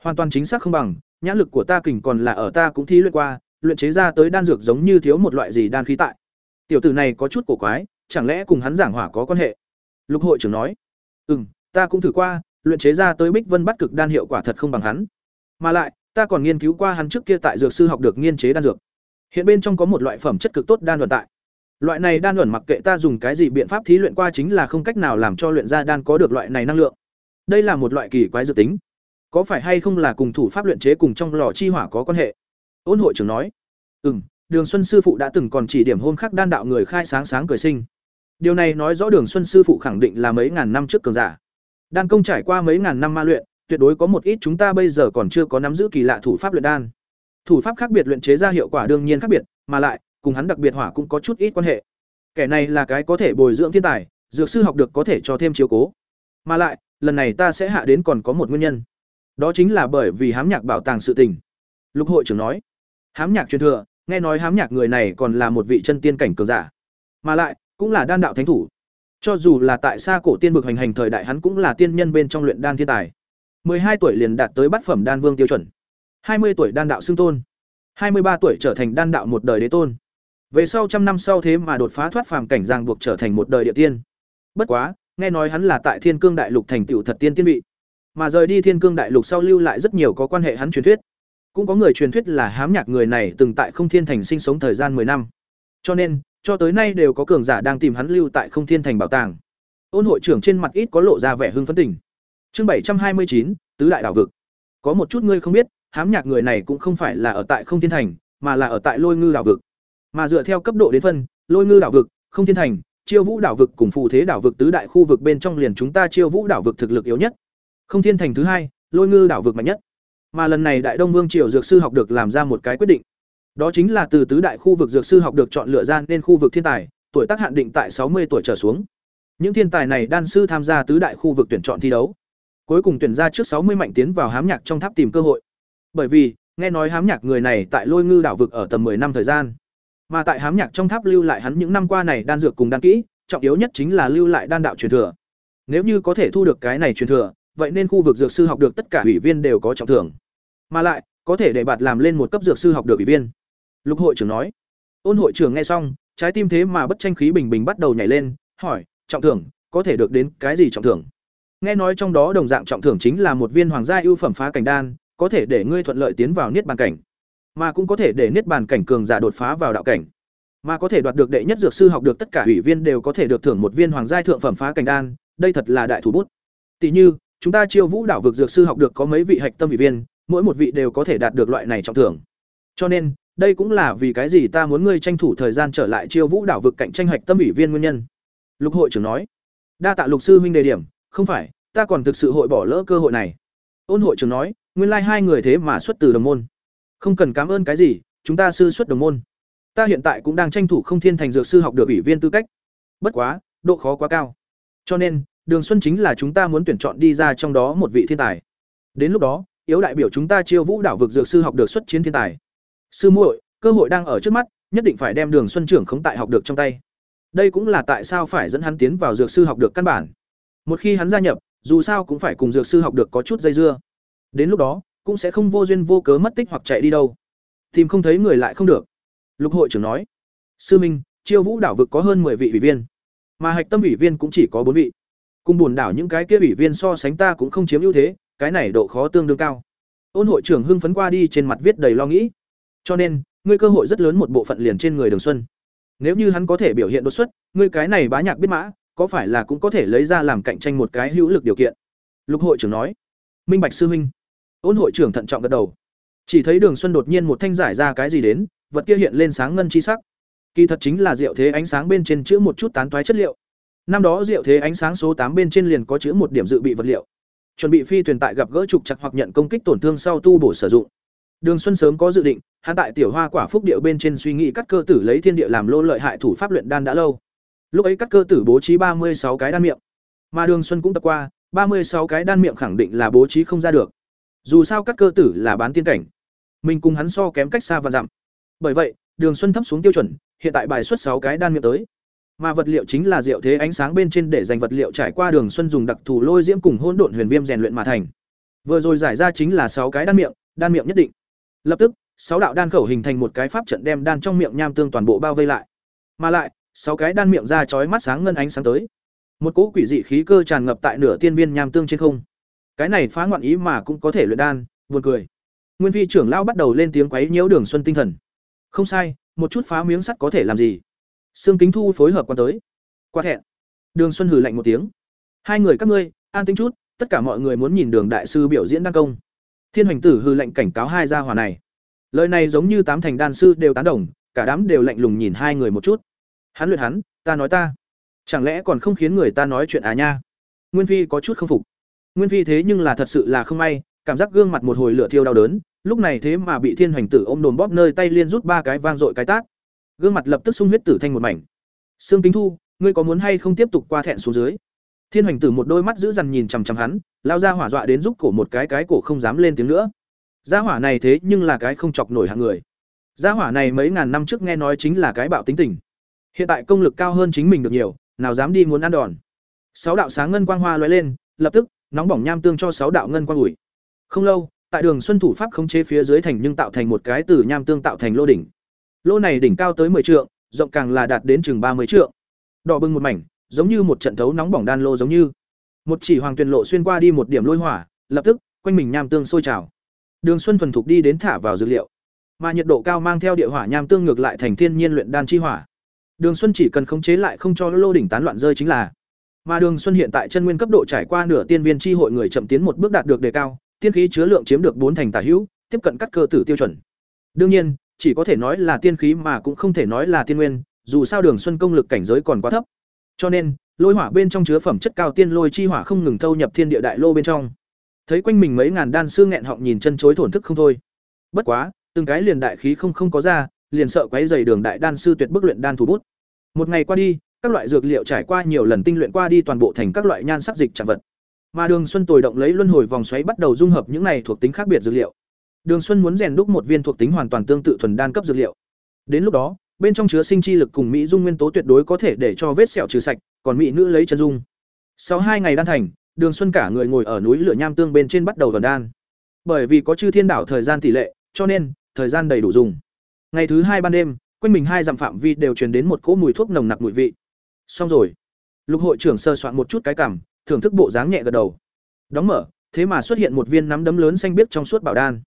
Hoàn toàn chính xác không bằng, nhãn lực của ta kình còn là ở ta cũng thi luyện qua, luyện chế ra tới đan dược giống như thiếu một loại gì đan khí tại. Tiểu tử này có chút cổ quái, chẳng lẽ cùng hắn giảng hỏa có quan hệ? Lục hội trưởng nói. Ừ m ta cũng thử qua, luyện chế ra tới bích vân bắt cực đan hiệu quả thật không bằng hắn mà lại, ta còn nghiên cứu qua hắn trước kia tại dược sư học được nghiên chế đan dược. Hiện bên trong có một loại phẩm chất cực tốt đan luận tại. Loại này đan luận mặc kệ ta dùng cái gì biện pháp thí luyện qua chính là không cách nào làm cho luyện ra đan có được loại này năng lượng. Đây là một loại kỳ quái dự tính. Có phải hay không là cùng thủ pháp luyện chế cùng trong lò chi hỏa có quan hệ? Ôn hội trưởng nói. Ừ m đường xuân sư phụ đã từng còn chỉ điểm hôm khắc đan đạo người khai sáng sáng cười sinh. Điều này nói rõ đường xuân sư phụ khẳng định là mấy ngàn năm trước cường giả. Đan công trải qua mấy ngàn năm ma luyện tuyệt đối có một ít chúng ta bây giờ còn chưa có nắm giữ kỳ lạ thủ pháp luyện đan. Thủ pháp khác biệt luyện chế ra hiệu quả đương nhiên khác biệt, mà lại, cùng hắn đặc biệt hỏa cũng có chút ít quan hệ. Kẻ này là cái có thể bồi dưỡng thiên tài, dược sư học được có thể cho thêm chiếu cố. Mà lại, lần này ta sẽ hạ đến còn có một nguyên nhân. Đó chính là bởi vì hám nhạc bảo tàng sự tình. Lục hội trưởng nói. Hám nhạc truyền thừa, nghe nói hám nhạc người này còn là một vị chân tiên cảnh cường giả. Mà lại, cũng là đan đạo thánh thủ. Cho dù là tại xa cổ tiên vực hành hành thời đại, hắn cũng là tiên nhân bên trong luyện đan thiên tài hai tuổi liền đạt tới bát phẩm đan vương tiêu chuẩn. hai mươi tuổi đan đạo xưng tôn. hai mươi ba tuổi trở thành đan đạo một đời đế tôn. Về sau trăm năm sau thế mà đột phá thoát phàm cảnh giang buộc trở thành một đời địa tiên. Bất quá, nghe nói hắn là tại thiên cương đại lục thành tựu thật tiên tiên vị. Mà rời đi thiên cương đại lục sau lưu lại rất nhiều có quan hệ hắn truyền thuyết. Cũng có người truyền thuyết là hám nhạc người này từng tại không thiên thành sinh sống thời gian 10 năm. Cho nên, cho tới nay đều có cường giả đang tìm hắn lưu tại không thiên thành bảo tàng. Ôn hội trưởng trên mặt ít có lộ ra vẻ hưng phấn tỉnh chương bảy trăm hai mươi chín, tứ đại đảo vực. Có một chút ngươi không biết, hám nhạc người này cũng không phải là ở tại không thiên thành, mà là ở tại lôi ngư đảo vực. Mà dựa theo cấp độ đến phân, lôi ngư đảo vực, không thiên thành, chiêu vũ đảo vực cùng phù thế đảo vực tứ đại khu vực bên trong liền chúng ta chiêu vũ đảo vực thực lực yếu nhất. Không thiên thành thứ hai, lôi ngư đảo vực mạnh nhất. Mà lần này đại đông vương triều dược sư học được làm ra một cái quyết định. Đó chính là từ tứ đại khu vực dược sư học được chọn lựa ra nên khu vực thiên tài, tuổi tác hạn định tại sáu mươi tuổi trở xuống. Những thiên tài này đan sư tham gia tứ đại khu vực tuyển chọn thi đấu cuối cùng tuyển ra trước sáu mươi mạnh tiến vào hám nhạc trong tháp tìm cơ hội. Bởi vì, nghe nói hám nhạc người này tại lôi ngư đảo vực ở tầm 10 năm thời gian. Mà tại hám nhạc trong tháp lưu lại hắn những năm qua này đan dược cùng đan kỹ, trọng yếu nhất chính là lưu lại đan đạo truyền thừa. Nếu như có thể thu được cái này truyền thừa, vậy nên khu vực dược sư học được tất cả ủy viên đều có trọng thưởng. Mà lại, có thể để bạt làm lên một cấp dược sư học được ủy viên. Lục hội trưởng nói. Ôn hội trưởng nghe xong, trái tim thế mà bất tranh khí bình bình bắt đầu nhảy lên, hỏi, trọng thưởng, có thể được đến cái gì trọng thưởng? Nghe nói trong đó đồng dạng trọng thưởng chính là một viên hoàng gia ưu phẩm phá cảnh đan, có thể để ngươi thuận lợi tiến vào niết bàn cảnh, mà cũng có thể để niết bàn cảnh cường giả đột phá vào đạo cảnh. Mà có thể đoạt được đệ nhất dược sư học được tất cả ủy viên đều có thể được thưởng một viên hoàng gia thượng phẩm phá cảnh đan, đây thật là đại thủ bút. Tỷ như, chúng ta chiêu vũ đảo vực dược sư học được có mấy vị hạch tâm ủy viên, mỗi một vị đều có thể đạt được loại này trọng thưởng. Cho nên, đây cũng là vì cái gì ta muốn ngươi tranh thủ thời gian trở lại chiêu vũ đảo vực cạnh tranh hạch tâm ủy viên nguyên nhân. Lục hội trưởng nói. Đa tạ lục sư huynh đề điểm không phải, ta còn thực sự hội bỏ lỡ cơ hội này. Ôn hội trưởng nói, nguyên lai hai người thế mà xuất từ đồng môn. Không cần cảm ơn cái gì, chúng ta sư xuất đồng môn. Ta hiện tại cũng đang tranh thủ không thiên thành dược sư học được ủy viên tư cách. Bất quá, độ khó quá cao. Cho nên, đường xuân chính là chúng ta muốn tuyển chọn đi ra trong đó một vị thiên tài. Đến lúc đó, yếu đại biểu chúng ta chiêu vũ đảo vực dược sư học được xuất chiến thiên tài. Sư muội, cơ hội đang ở trước mắt, nhất định phải đem đường xuân trưởng khống tại học được trong tay. Đây cũng là tại sao phải dẫn hắn tiến vào dược sư học được căn bản một khi hắn gia nhập, dù sao cũng phải cùng dược sư học được có chút dây dưa. Đến lúc đó, cũng sẽ không vô duyên vô cớ mất tích hoặc chạy đi đâu. Tìm không thấy người lại không được. Lục hội trưởng nói. Sư minh, chiêu vũ đảo vực có hơn 10 vị ủy viên. Mà hạch tâm ủy viên cũng chỉ có bốn vị. Cùng buồn đảo những cái kia ủy viên so sánh ta cũng không chiếm ưu thế, cái này độ khó tương đương cao. Ôn hội trưởng hưng phấn qua đi trên mặt viết đầy lo nghĩ. Cho nên, ngươi cơ hội rất lớn một bộ phận liền trên người đường xuân. Nếu như hắn có thể biểu hiện đột xuất, ngươi cái này bá nhạc biết mã có phải là cũng có thể lấy ra làm cạnh tranh một cái hữu lực điều kiện? Lục hội trưởng nói. Minh bạch sư huynh. Ôn hội trưởng thận trọng gật đầu. Chỉ thấy đường xuân đột nhiên một thanh giải ra cái gì đến, vật kia hiện lên sáng ngân chi sắc. Kỳ thật chính là diệu thế ánh sáng bên trên chữ một chút tán toái chất liệu. Năm đó diệu thế ánh sáng số tám bên trên liền có chữ một điểm dự bị vật liệu. Chuẩn bị phi thuyền tại gặp gỡ trục chặt hoặc nhận công kích tổn thương sau tu bổ sử dụng. Đường xuân sớm có dự định hạ tại tiểu hoa quả phúc điệu bên trên suy nghĩ cắt cơ tử lấy thiên địa làm lô lợi hại thủ pháp luyện đan đã lâu lúc ấy cắt cơ tử bố trí ba mươi sáu cái đan miệng. Mà đường xuân cũng tập qua, ba mươi sáu cái đan miệng khẳng định là bố trí không ra được. Dù sao cắt cơ tử là bán tiên cảnh. Mình cùng hắn so kém cách xa và dặm. Bởi vậy, đường xuân thấp xuống tiêu chuẩn, hiện tại bài xuất sáu cái đan miệng tới. Mà vật liệu chính là diệu thế ánh sáng bên trên để dành vật liệu trải qua đường xuân dùng đặc thù lôi diễm cùng hỗn độn huyền viêm rèn luyện mà thành. Vừa rồi giải ra chính là sáu cái đan miệng đan miệng nhất định. Lập tức, sáu đạo đan khẩu hình thành một cái pháp trận đem đan trong miệng nham tương toàn bộ bao vây lại. Mà lại sáu cái đan miệng ra chói mắt sáng ngân ánh sáng tới. Một cỗ quỷ dị khí cơ tràn ngập tại nửa tiên viên nham tương trên không. Cái này phá ngoạn ý mà cũng có thể luyện đan, buồn cười. Nguyên phi trưởng lão bắt đầu lên tiếng quấy nhiễu đường xuân tinh thần. Không sai, một chút phá miếng sắt có thể làm gì? Sương kính thu phối hợp qua tới. Qua thẹn đường xuân hừ lạnh một tiếng. Hai người các ngươi, an tĩnh chút, tất cả mọi người muốn nhìn đường đại sư biểu diễn đan công. Thiên hoành tử hừ lạnh cảnh cáo hai gia hỏa này. Lời này giống như tám thành đan sư đều tán đồng, cả đám đều lạnh lùng nhìn hai người một chút hắn luyện hắn, ta nói ta. Chẳng lẽ còn không khiến người ta nói chuyện à nha? Nguyên phi có chút không phục. Nguyên phi thế nhưng là thật sự là không may, cảm giác gương mặt một hồi lửa thiêu đau đớn, lúc này thế mà bị thiên hoành tử ôm đồm bóp nơi tay liên rút ba cái vang dội cái tát. Gương mặt lập tức sung huyết tử thành một mảnh. Sương kính thu, ngươi có muốn hay không tiếp tục qua thẹn xuống dưới? Thiên hoành tử một đôi mắt giữ dằn nhìn chằm chằm hắn, lao ra hỏa dọa đến giúp cổ một cái cái cổ không dám lên tiếng nữa. Gia hỏa này thế nhưng là cái không chọc nổi hạng người. Gia hỏa này mấy ngàn năm trước nghe nói chính là cái bạo tính tình hiện tại công lực cao hơn chính mình được nhiều, nào dám đi muốn ăn đòn. Sáu đạo sáng ngân quang hoa lóe lên, lập tức, nóng bỏng nham tương cho sáu đạo ngân quang ủi. Không lâu, tại đường xuân thủ pháp khống chế phía dưới thành nhưng tạo thành một cái từ nham tương tạo thành lô đỉnh. Lô này đỉnh cao tới 10 trượng, rộng càng là đạt đến chừng ba mươi trượng. Đỏ bừng một mảnh, giống như một trận thấu nóng bỏng đan lô giống như. Một chỉ hoàng tuyền lộ xuyên qua đi một điểm lôi hỏa, lập tức, quanh mình nham tương sôi trào. Đường xuân thuần thục đi đến thả vào dược liệu. Mà nhiệt độ cao mang theo địa hỏa nham tương ngược lại thành thiên nhiên luyện đan chi hỏa đường xuân chỉ cần khống chế lại không cho lô đỉnh tán loạn rơi chính là. Mà đường xuân hiện tại chân nguyên cấp độ trải qua nửa tiên viên chi hội người chậm tiến một bước đạt được đề cao, tiên khí chứa lượng chiếm được bốn thành tả hữu, tiếp cận cắt cơ tử tiêu chuẩn. Đương nhiên, chỉ có thể nói là tiên khí mà cũng không thể nói là tiên nguyên, dù sao đường xuân công lực cảnh giới còn quá thấp. Cho nên, lôi hỏa bên trong chứa phẩm chất cao tiên lôi chi hỏa không ngừng thâu nhập thiên địa đại lô bên trong. Thấy quanh mình mấy ngàn đan sư nghẹn họng nhìn chân chối thổn thức không thôi. Bất quá, từng cái liền đại khí không không có ra liền sợ quấy dày đường đại đan sư tuyệt bức luyện đan thủ bút. Một ngày qua đi, các loại dược liệu trải qua nhiều lần tinh luyện qua đi toàn bộ thành các loại nhan sắc dịch trạng vật. Mà đường xuân tồi động lấy luân hồi vòng xoáy bắt đầu dung hợp những này thuộc tính khác biệt dược liệu. Đường xuân muốn rèn đúc một viên thuộc tính hoàn toàn tương tự thuần đan cấp dược liệu. Đến lúc đó, bên trong chứa sinh chi lực cùng mỹ dung nguyên tố tuyệt đối có thể để cho vết sẹo trừ sạch, còn mỹ nữ lấy chân dung. Sau hai ngày đan thành, đường xuân cả người ngồi ở núi lửa nham tương bên trên bắt đầu vần đan. Bởi vì có chư thiên đảo thời gian tỷ lệ, cho nên, thời gian đầy đủ dùng ngày thứ hai ban đêm, quanh mình hai dặm phạm vi đều truyền đến một cỗ mùi thuốc nồng nặc mùi vị. Xong rồi, lục hội trưởng sơ soạn một chút cái cảm, thưởng thức bộ dáng nhẹ gật đầu. Đóng mở, thế mà xuất hiện một viên nắm đấm lớn xanh biếc trong suốt bảo đan.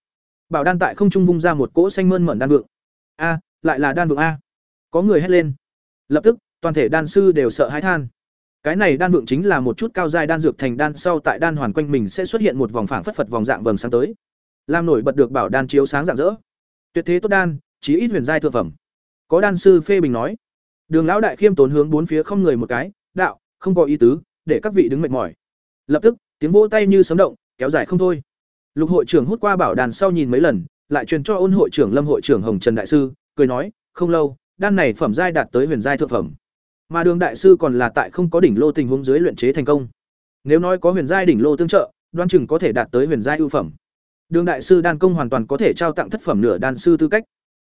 Bảo đan tại không trung vung ra một cỗ xanh mơn mởn đan vượng. A, lại là đan vượng a. Có người hét lên. Lập tức, toàn thể đan sư đều sợ hãi than. Cái này đan vượng chính là một chút cao dài đan dược thành đan sau tại đan hoàn quanh mình sẽ xuất hiện một vòng phảng phất phật vòng dạng vầng sáng tới. Làm nổi bật được bảo đan chiếu sáng dạng dỡ tuyệt thế tốt đan chí ít huyền giai thượng phẩm. Có đan sư phê bình nói, đường lão đại khiêm tốn hướng bốn phía không người một cái, đạo, không có ý tứ, để các vị đứng mệt mỏi. Lập tức, tiếng vỗ tay như sấm động, kéo dài không thôi. Lục hội trưởng hút qua bảo đàn sau nhìn mấy lần, lại truyền cho ôn hội trưởng lâm hội trưởng hồng trần đại sư, cười nói, không lâu, đan này phẩm giai đạt tới huyền giai thượng phẩm. Mà đường đại sư còn là tại không có đỉnh lô tình huống dưới luyện chế thành công. Nếu nói có huyền giai đỉnh lô tương trợ, đoan chừng có thể đạt tới huyền giai ưu phẩm. Đường đại sư đan công hoàn toàn có thể trao tặng thất phẩm nửa đan sư tư cách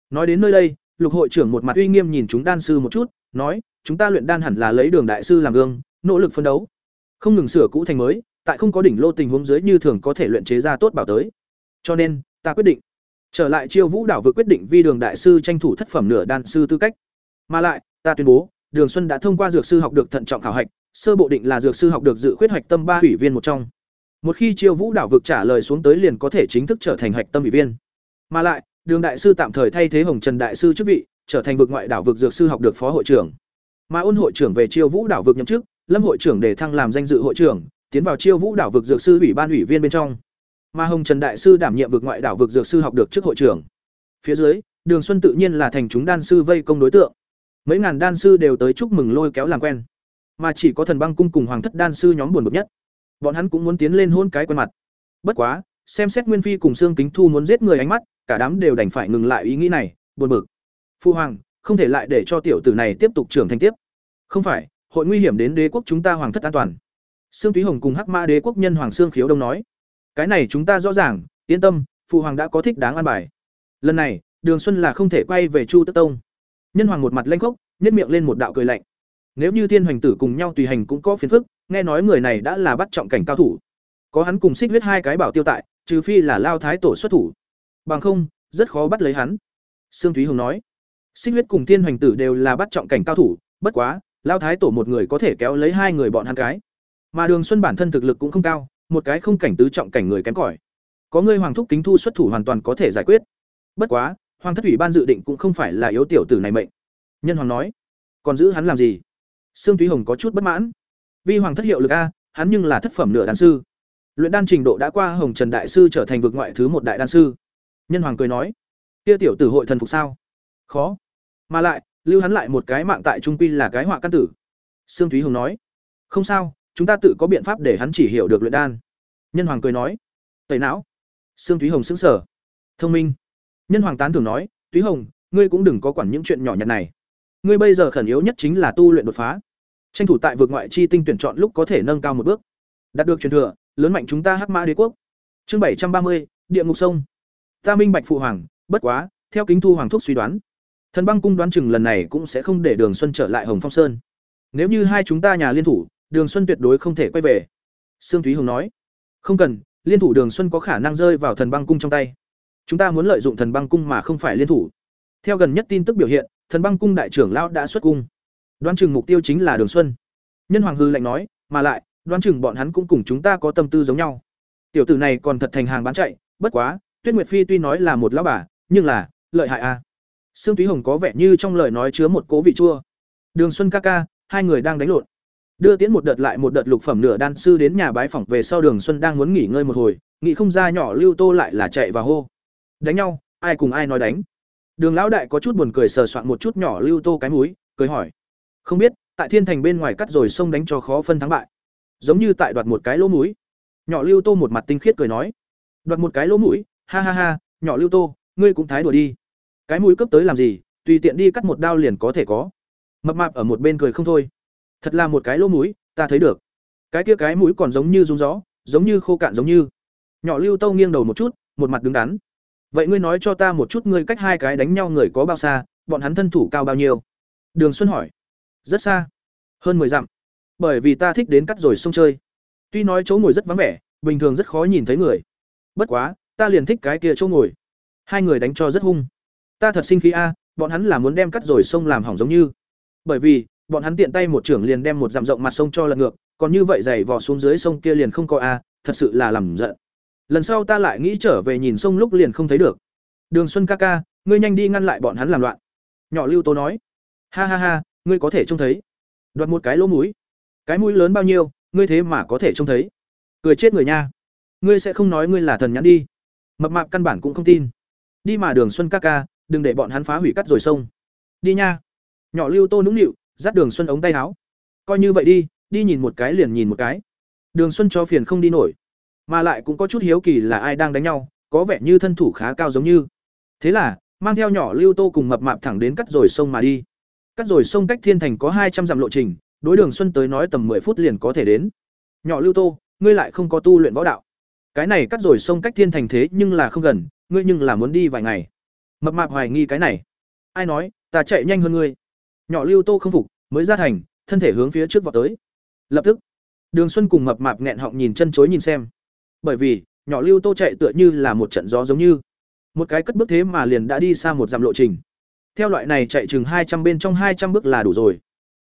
nói đến nơi đây, lục hội trưởng một mặt uy nghiêm nhìn chúng đan sư một chút, nói, chúng ta luyện đan hẳn là lấy đường đại sư làm gương, nỗ lực phấn đấu. Không ngừng sửa cũ thành mới, tại không có đỉnh lô tình huống dưới như thường có thể luyện chế ra tốt bảo tới. Cho nên, ta quyết định trở lại chiêu vũ đảo vừa quyết định vi đường đại sư tranh thủ thất phẩm nửa đan sư tư cách. Mà lại, ta tuyên bố, đường xuân đã thông qua dược sư học được thận trọng khảo hạch, sơ bộ định là dược sư học được dự khuyết hoạch tâm ba ủy viên một trong. Một khi chiêu vũ đảo vực trả lời xuống tới liền có thể chính thức trở thành hạch tâm ủy viên. Mà lại đường đại sư tạm thời thay thế hồng trần đại sư chức vị, trở thành vực ngoại đảo vực dược sư học được phó hội trưởng. Mà ôn hội trưởng về chiêu vũ đảo vực nhậm chức, lâm hội trưởng để thăng làm danh dự hội trưởng, tiến vào chiêu vũ đảo vực dược sư ủy ban ủy viên bên trong. Mà hồng trần đại sư đảm nhiệm vực ngoại đảo vực dược sư học được chức hội trưởng. Phía dưới, đường xuân tự nhiên là thành chúng đan sư vây công đối tượng. Mấy ngàn đan sư đều tới chúc mừng lôi kéo làm quen. Mà chỉ có thần băng cung cùng hoàng thất đan sư nhóm buồn bực nhất. Bọn hắn cũng muốn tiến lên hôn cái quen mặt. Bất quá, xem xét nguyên phi cùng xương kính thu muốn giết người ánh mắt cả đám đều đành phải ngừng lại ý nghĩ này, buồn bực. Phu hoàng, không thể lại để cho tiểu tử này tiếp tục trưởng thành tiếp. Không phải, hội nguy hiểm đến đế quốc chúng ta hoàng thất an toàn. Sương túy hồng cùng hắc ma đế quốc nhân hoàng sương khiếu đông nói. Cái này chúng ta rõ ràng, yên tâm phụ hoàng đã có thích đáng an bài. Lần này, đường xuân là không thể quay về chu tất tông. Nhân hoàng một mặt lanh khốc nhất miệng lên một đạo cười lạnh. Nếu như thiên hoành tử cùng nhau tùy hành cũng có phiền phức, nghe nói người này đã là bắt trọng cảnh cao thủ. Có hắn cùng xích huyết hai cái bảo tiêu tại, trừ phi là lao thái tổ xuất thủ bằng không, rất khó bắt lấy hắn. Sương thúy hồng nói, xích huyết cùng Tiên hoành tử đều là bắt trọng cảnh cao thủ, bất quá lao thái tổ một người có thể kéo lấy hai người bọn hắn cái. Mà đường xuân bản thân thực lực cũng không cao, một cái không cảnh tứ trọng cảnh người kém cỏi. Có người hoàng thúc kính thu xuất thủ hoàn toàn có thể giải quyết. Bất quá, hoàng thất ủy ban dự định cũng không phải là yếu tiểu tử này mệnh. Nhân hoàng nói, còn giữ hắn làm gì? Sương Thúy hồng có chút bất mãn. Vi hoàng thất hiệu lực a, hắn nhưng là thất phẩm nửa đan sư. Luyện đan trình độ đã qua hồng trần đại sư trở thành vực ngoại thứ một đại đan sư nhân hoàng cười nói, kia tiểu tử hội thần phục sao? Khó. Mà lại, lưu hắn lại một cái mạng tại trung quy là cái họa căn tử. Sương thúy hồng nói, không sao, chúng ta tự có biện pháp để hắn chỉ hiểu được luyện đan. Nhân hoàng cười nói, tẩy não. Sương thúy hồng xứng sở thông minh. Nhân hoàng tán thường nói, thúy hồng, ngươi cũng đừng có quản những chuyện nhỏ nhặt này. Ngươi bây giờ khẩn yếu nhất chính là tu luyện đột phá. Tranh thủ tại vượt ngoại chi tinh tuyển chọn lúc có thể nâng cao một bước. Đạt được truyền thừa, lớn mạnh chúng ta hắc mã đế quốc. Chương bảy trăm ba mươi, địa ngục sông ta minh bạch phụ hoàng, bất quá, theo kính thu hoàng thúc suy đoán, thần băng cung đoán chừng lần này cũng sẽ không để đường xuân trở lại hồng phong sơn. Nếu như hai chúng ta nhà liên thủ, đường xuân tuyệt đối không thể quay về. Sương thúy hồng nói. Không cần, liên thủ đường xuân có khả năng rơi vào thần băng cung trong tay. Chúng ta muốn lợi dụng thần băng cung mà không phải liên thủ. Theo gần nhất tin tức biểu hiện, thần băng cung đại trưởng lão đã xuất cung. Đoán chừng mục tiêu chính là đường xuân. Nhân hoàng hư lạnh nói, mà lại, đoán chừng bọn hắn cũng cùng chúng ta có tâm tư giống nhau. Tiểu tử này còn thật thành hàng bán chạy, bất quá tuyết nguyệt phi tuy nói là một lão bà nhưng là lợi hại a à. sương túy hồng có vẻ như trong lời nói chứa một cố vị chua. Đường xuân ca ca hai người đang đánh lộn. Đưa tiễn một đợt lại một đợt lục phẩm nửa đan sư đến nhà bái phỏng về sau đường xuân đang muốn nghỉ ngơi một hồi nghĩ không ra nhỏ lưu tô lại là chạy và hô. Đánh nhau ai cùng ai nói đánh. Đường lão đại có chút buồn cười sờ soạn một chút nhỏ lưu tô cái mũi, cười hỏi. Không biết tại thiên thành bên ngoài cắt rồi sông đánh cho khó phân thắng bại. Giống như tại đoạt một cái lỗ mũi. Nhỏ lưu tô một mặt tinh khiết cười nói. Đoạt một cái lỗ mũi ha ha ha, nhỏ lưu tô, ngươi cũng thái đùa đi. Cái mũi cấp tới làm gì, tùy tiện đi cắt một đao liền có thể có. Mập mạp ở một bên cười không thôi. Thật là một cái lỗ mũi, ta thấy được. Cái kia cái mũi còn giống như rung gió, giống như khô cạn giống như. Nhỏ lưu tô nghiêng đầu một chút, một mặt đứng đắn. Vậy ngươi nói cho ta một chút ngươi cách hai cái đánh nhau người có bao xa, bọn hắn thân thủ cao bao nhiêu? Đường xuân hỏi. Rất xa. Hơn mười dặm. Bởi vì ta thích đến cắt rồi sông chơi. Tuy nói chỗ ngồi rất vắng vẻ, bình thường rất khó nhìn thấy người. Bất quá ta liền thích cái kia chỗ ngồi. Hai người đánh cho rất hung. Ta thật sinh khí a, bọn hắn là muốn đem cắt rồi sông làm hỏng giống như. Bởi vì, bọn hắn tiện tay một trưởng liền đem một dặm rộng mặt sông cho lật ngược, còn như vậy giày vò xuống dưới sông kia liền không có a, thật sự là làm giận. Lần sau ta lại nghĩ trở về nhìn sông lúc liền không thấy được. Đường xuân ca ca, ngươi nhanh đi ngăn lại bọn hắn làm loạn. Nhỏ lưu tố nói. Ha ha ha, ngươi có thể trông thấy. Đoạt một cái lỗ mũi. Cái mũi lớn bao nhiêu, ngươi thế mà có thể trông thấy. Cười chết người nha. Ngươi sẽ không nói ngươi là thần nhãn đi mập mạp căn bản cũng không tin. Đi mà đường xuân ca ca, đừng để bọn hắn phá hủy cắt rồi sông. Đi nha. Nhỏ lưu tô nũng nịu, dắt đường xuân ống tay áo. Coi như vậy đi đi nhìn một cái liền nhìn một cái. Đường xuân cho phiền không đi nổi. Mà lại cũng có chút hiếu kỳ là ai đang đánh nhau, có vẻ như thân thủ khá cao giống như. Thế là, mang theo nhỏ lưu tô cùng mập mạp thẳng đến cắt rồi sông mà đi. Cắt rồi sông cách thiên thành có hai trăm dặm lộ trình, đối đường xuân tới nói tầm 10 phút liền có thể đến. Nhỏ lưu tô, ngươi lại không có tu luyện võ đạo cái này cắt rồi sông cách thiên thành thế nhưng là không gần, ngươi nhưng là muốn đi vài ngày. Mập mạp hoài nghi cái này. Ai nói, ta chạy nhanh hơn ngươi. Nhỏ lưu tô không phục, mới ra thành, thân thể hướng phía trước vào tới. Lập tức, đường xuân cùng mập mạp nghẹn họng nhìn chân chối nhìn xem. Bởi vì, nhỏ lưu tô chạy tựa như là một trận gió giống như. Một cái cất bước thế mà liền đã đi xa một dặm lộ trình. Theo loại này chạy chừng hai trăm bên trong hai trăm bước là đủ rồi.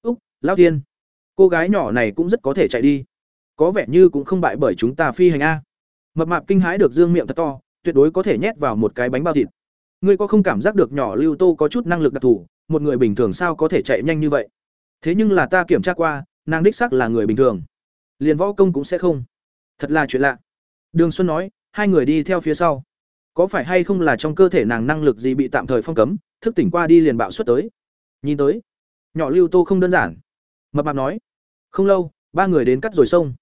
Úc, lão thiên. Cô gái nhỏ này cũng rất có thể chạy đi. Có vẻ như cũng không bại bởi chúng ta phi hành a mập mạp kinh hãi được dương miệng thật to, tuyệt đối có thể nhét vào một cái bánh bao thịt. Ngươi có không cảm giác được nhỏ lưu tô có chút năng lực đặc thù, một người bình thường sao có thể chạy nhanh như vậy? Thế nhưng là ta kiểm tra qua, nàng đích sắc là người bình thường. Liền võ công cũng sẽ không. Thật là chuyện lạ. Đường xuân nói, hai người đi theo phía sau. Có phải hay không là trong cơ thể nàng năng lực gì bị tạm thời phong cấm, thức tỉnh qua đi liền bạo xuất tới? Nhìn tới, nhỏ lưu tô không đơn giản. Mập mạp nói, không lâu, ba người đến cắt rồi sông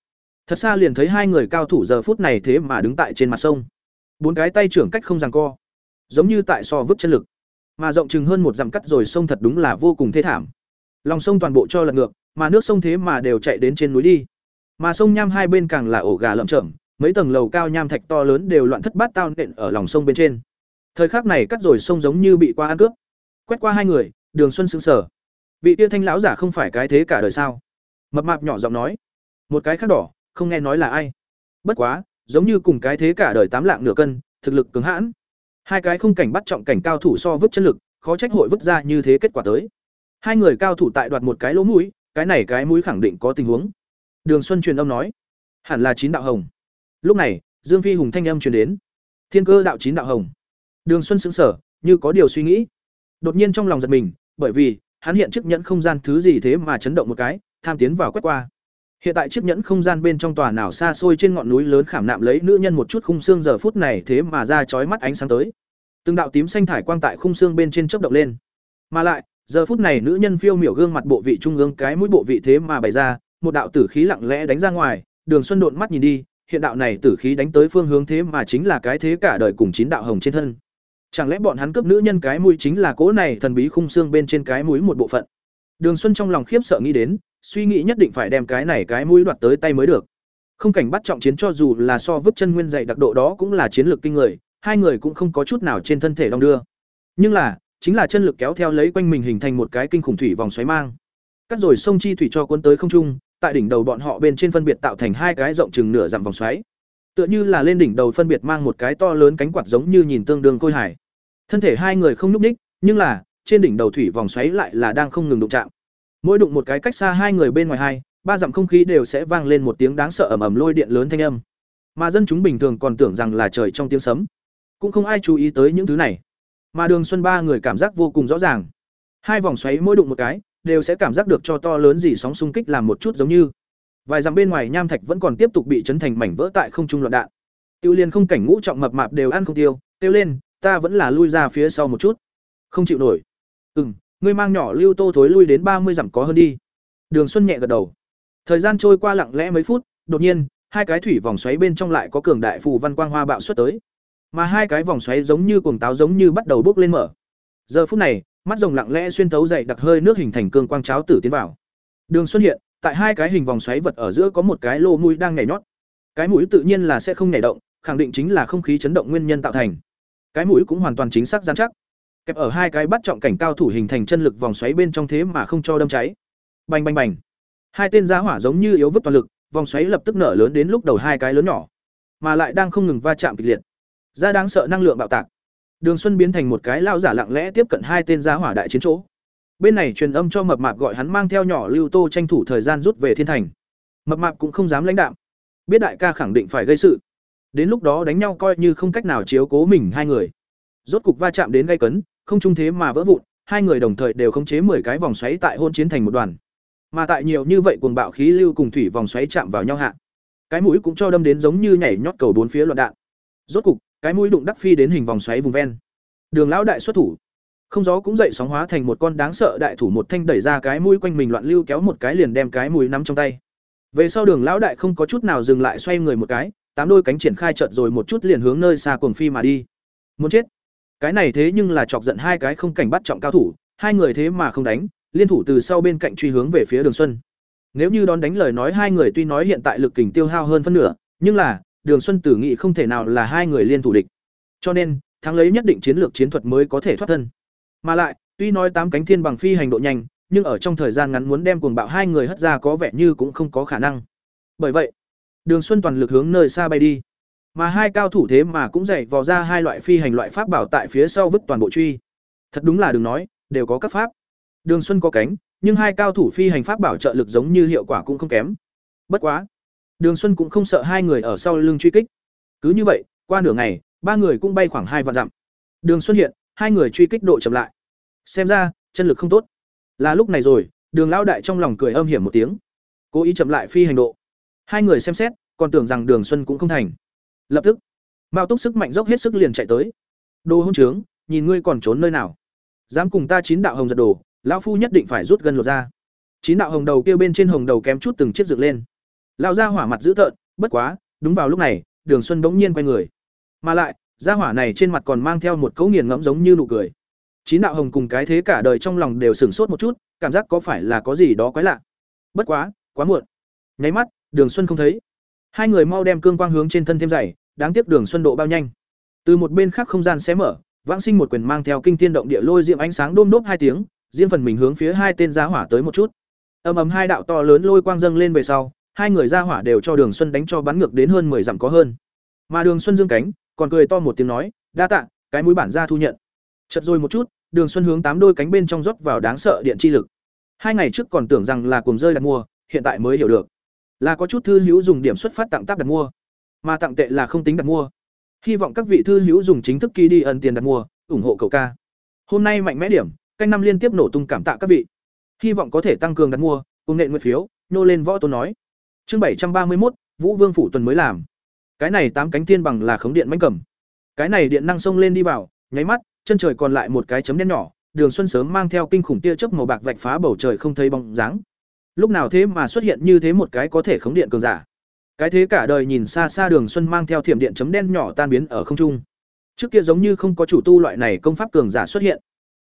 thật xa liền thấy hai người cao thủ giờ phút này thế mà đứng tại trên mặt sông. Bốn cái tay trưởng cách không rằng co, giống như tại so vứt chân lực. Mà rộng chừng hơn một dặm cắt rồi sông thật đúng là vô cùng thê thảm. Lòng sông toàn bộ cho lật ngược, mà nước sông thế mà đều chạy đến trên núi đi. Mà sông nham hai bên càng là ổ gà lợm chởm, mấy tầng lầu cao nham thạch to lớn đều loạn thất bát tao nện ở lòng sông bên trên. Thời khắc này cắt rồi sông giống như bị qua ăn cướp. Quét qua hai người, đường xuân sững sờ. Vị tia thanh lão giả không phải cái thế cả đời sao? Mập mạp nhỏ giọng nói. Một cái khác đỏ không nghe nói là ai. Bất quá, giống như cùng cái thế cả đời tám lạng nửa cân, thực lực cứng hãn. Hai cái không cảnh bắt trọng cảnh cao thủ so vứt chân lực, khó trách hội vứt ra như thế kết quả tới. Hai người cao thủ tại đoạt một cái lỗ mũi, cái này cái mũi khẳng định có tình huống. Đường xuân truyền âm nói, hẳn là chín đạo hồng. Lúc này, dương phi hùng thanh âm truyền đến, thiên cơ đạo chín đạo hồng. Đường xuân sững sờ, như có điều suy nghĩ. Đột nhiên trong lòng giật mình, bởi vì hắn hiện chiếc nhẫn không gian thứ gì thế mà chấn động một cái, tham tiến vào quét qua hiện tại chiếc nhẫn không gian bên trong tòa nào xa xôi trên ngọn núi lớn khảm nạm lấy nữ nhân một chút khung xương giờ phút này thế mà ra chói mắt ánh sáng tới. Từng đạo tím xanh thải quang tại khung xương bên trên chớp động lên. Mà lại, giờ phút này nữ nhân phiêu miểu gương mặt bộ vị trung ương cái mũi bộ vị thế mà bày ra, một đạo tử khí lặng lẽ đánh ra ngoài, đường xuân độn mắt nhìn đi, hiện đạo này tử khí đánh tới phương hướng thế mà chính là cái thế cả đời cùng chín đạo hồng trên thân. Chẳng lẽ bọn hắn cướp nữ nhân cái mũi chính là cỗ này thần bí khung xương bên trên cái mũi một bộ phận? Đường xuân trong lòng khiếp sợ nghĩ đến suy nghĩ nhất định phải đem cái này cái mũi đoạt tới tay mới được. Không cảnh bắt trọng chiến cho dù là so vứt chân nguyên dạy đặc độ đó cũng là chiến lược kinh người, hai người cũng không có chút nào trên thân thể đong đưa. Nhưng là, chính là chân lực kéo theo lấy quanh mình hình thành một cái kinh khủng thủy vòng xoáy mang. Cắt rồi sông chi thủy cho cuốn tới không trung, tại đỉnh đầu bọn họ bên trên phân biệt tạo thành hai cái rộng chừng nửa dặm vòng xoáy. Tựa như là lên đỉnh đầu phân biệt mang một cái to lớn cánh quạt giống như nhìn tương đương khôi hải thân thể hai người không nhúc ních nhưng là, trên đỉnh đầu thủy vòng xoáy lại là đang không ngừng đụng chạm mỗi đụng một cái cách xa hai người bên ngoài hai, ba dặm không khí đều sẽ vang lên một tiếng đáng sợ ầm ầm lôi điện lớn thanh âm. Mà dân chúng bình thường còn tưởng rằng là trời trong tiếng sấm. Cũng không ai chú ý tới những thứ này. Mà đường xuân ba người cảm giác vô cùng rõ ràng. Hai vòng xoáy mỗi đụng một cái, đều sẽ cảm giác được cho to lớn gì sóng xung kích làm một chút giống như. Vài dặm bên ngoài nham thạch vẫn còn tiếp tục bị chấn thành mảnh vỡ tại không trung loạn đạn. Tiêu liên không cảnh ngũ trọng mập mạp đều ăn không tiêu tiêu lên, ta vẫn là lui ra phía sau một chút. Không chịu nổi. Ừ ngươi mang nhỏ lưu tô thối lui đến ba mươi dặm có hơn đi. Đường xuân nhẹ gật đầu. Thời gian trôi qua lặng lẽ mấy phút, đột nhiên, hai cái thủy vòng xoáy bên trong lại có cường đại phù văn quang hoa bạo xuất tới. Mà hai cái vòng xoáy giống như cuồng táo giống như bắt đầu bốc lên mở. Giờ phút này, mắt rồng lặng lẽ xuyên thấu dậy đặc hơi nước hình thành cương quang cháo tử tiến vào. Đường xuất hiện, tại hai cái hình vòng xoáy vật ở giữa có một cái lô mũi đang nhảy nhót. Cái mũi tự nhiên là sẽ không nhảy động, khẳng định chính là không khí chấn động nguyên nhân tạo thành. Cái mũi cũng hoàn toàn chính xác giám chắc kẹp ở hai cái bắt trọng cảnh cao thủ hình thành chân lực vòng xoáy bên trong thế mà không cho đâm cháy. Bành bành bành. Hai tên giá hỏa giống như yếu vứt toàn lực, vòng xoáy lập tức nở lớn đến lúc đầu hai cái lớn nhỏ, mà lại đang không ngừng va chạm kịch liệt. Ra đáng sợ năng lượng bạo tạc. Đường xuân biến thành một cái lao giả lặng lẽ tiếp cận hai tên giá hỏa đại chiến chỗ. Bên này truyền âm cho mập mạp gọi hắn mang theo nhỏ lưu tô tranh thủ thời gian rút về thiên thành. Mập mạp cũng không dám lãnh đạm. Biết đại ca khẳng định phải gây sự. Đến lúc đó đánh nhau coi như không cách nào chiếu cố mình hai người. Rốt cục va chạm đến gây cấn không trung thế mà vỡ vụn, hai người đồng thời đều khống chế 10 cái vòng xoáy tại hôn chiến thành một đoàn. Mà tại nhiều như vậy cuồng bạo khí lưu cùng thủy vòng xoáy chạm vào nhau hạ, cái mũi cũng cho đâm đến giống như nhảy nhót cầu bốn phía loạn đạn. Rốt cục, cái mũi đụng đắc phi đến hình vòng xoáy vùng ven. Đường lão đại xuất thủ. Không gió cũng dậy sóng hóa thành một con đáng sợ đại thủ một thanh đẩy ra cái mũi quanh mình loạn lưu kéo một cái liền đem cái mũi nắm trong tay. Về sau đường lão đại không có chút nào dừng lại xoay người một cái, tám đôi cánh triển khai chợt rồi một chút liền hướng nơi xa cuồng phi mà đi. Muốn chết cái này thế nhưng là chọc giận hai cái không cảnh bắt trọng cao thủ hai người thế mà không đánh liên thủ từ sau bên cạnh truy hướng về phía đường xuân nếu như đón đánh lời nói hai người tuy nói hiện tại lực kình tiêu hao hơn phân nửa nhưng là đường xuân tử nghị không thể nào là hai người liên thủ địch cho nên thắng lấy nhất định chiến lược chiến thuật mới có thể thoát thân. Mà lại, tuy nói tám cánh thiên bằng phi hành độ nhanh, nhưng ở trong thời gian ngắn muốn đem cuồng bạo hai người hất ra có vẻ như cũng không có khả năng. Bởi vậy, Đường Xuân toàn lực hướng nơi xa bay đi. Mà hai cao thủ thế mà cũng dạy vò ra hai loại phi hành loại pháp bảo tại phía sau vứt toàn bộ truy. Thật đúng là đừng nói, đều có các pháp. Đường Xuân có cánh, nhưng hai cao thủ phi hành pháp bảo trợ lực giống như hiệu quả cũng không kém. Bất quá, Đường Xuân cũng không sợ hai người ở sau lưng truy kích. Cứ như vậy, qua nửa ngày, ba người cũng bay khoảng hai vạn dặm. Đường Xuân hiện, hai người truy kích độ chậm lại. Xem ra, chân lực không tốt. Là lúc này rồi, Đường lão đại trong lòng cười âm hiểm một tiếng, cố ý chậm lại phi hành độ. Hai người xem xét, còn tưởng rằng Đường Xuân cũng không thành. Lập tức, Mao Túc sức mạnh dốc hết sức liền chạy tới. Đồ hỗn trướng, nhìn ngươi còn trốn nơi nào? Dám cùng ta chín đạo hồng giật đồ, lão phu nhất định phải rút gần lột ra. Chín đạo hồng đầu kêu bên trên hồng đầu kém chút từng chiếc dựng lên. Lão gia hỏa mặt dữ tợn, bất quá, đúng vào lúc này, Đường Xuân bỗng nhiên quay người. Mà lại, gia hỏa này trên mặt còn mang theo một cấu nghiền ngẫm giống như nụ cười. Chín đạo hồng cùng cái thế cả đời trong lòng đều sửng sốt một chút, cảm giác có phải là có gì đó quái lạ. Bất quá, quá muộn. Nháy mắt, Đường Xuân không thấy. Hai người mau đem cương quang hướng trên thân thêm dày, đáng tiếc Đường Xuân độ bao nhanh. Từ một bên khác không gian xé mở, Vãng Sinh một quyền mang theo kinh thiên động địa lôi diệm ánh sáng đôm đốp hai tiếng, riêng phần mình hướng phía hai tên gia hỏa tới một chút. Ầm ầm hai đạo to lớn lôi quang dâng lên về sau, hai người gia hỏa đều cho Đường Xuân đánh cho bắn ngược đến hơn 10 dặm có hơn. Mà Đường Xuân dương cánh, còn cười to một tiếng nói, "Đa tạ, cái mũi bản gia thu nhận." Chợt rồi một chút, Đường Xuân hướng tám đôi cánh bên trong rót vào đáng sợ điện chi lực. Hai ngày trước còn tưởng rằng là cuồng rơi đặt mua, hiện tại mới hiểu được, là có chút thư hữu dùng điểm xuất phát tặng tác đặt mua, mà tặng tệ là không tính đặt mua. Hy vọng các vị thư hữu dùng chính thức ký đi ẩn tiền đặt mua, ủng hộ cậu ca. Hôm nay mạnh mẽ điểm, canh năm liên tiếp nổ tung cảm tạ các vị. Hy vọng có thể tăng cường đặt mua, cùng nện nguyện phiếu, nô lên võ tôn nói. Chương bảy trăm ba mươi một, Vũ Vương phủ tuần mới làm. Cái này tám cánh tiên bằng là khống điện mánh cầm. Cái này điện năng xông lên đi vào, nháy mắt, chân trời còn lại một cái chấm đen nhỏ, Đường Xuân sớm mang theo kinh khủng tia chớp màu bạc vạch phá bầu trời không thấy bóng dáng. Lúc nào thế mà xuất hiện như thế một cái có thể khống điện cường giả. Cái thế cả đời nhìn xa xa Đường Xuân mang theo thiểm điện chấm đen nhỏ tan biến ở không trung. Trước kia giống như không có chủ tu loại này công pháp cường giả xuất hiện.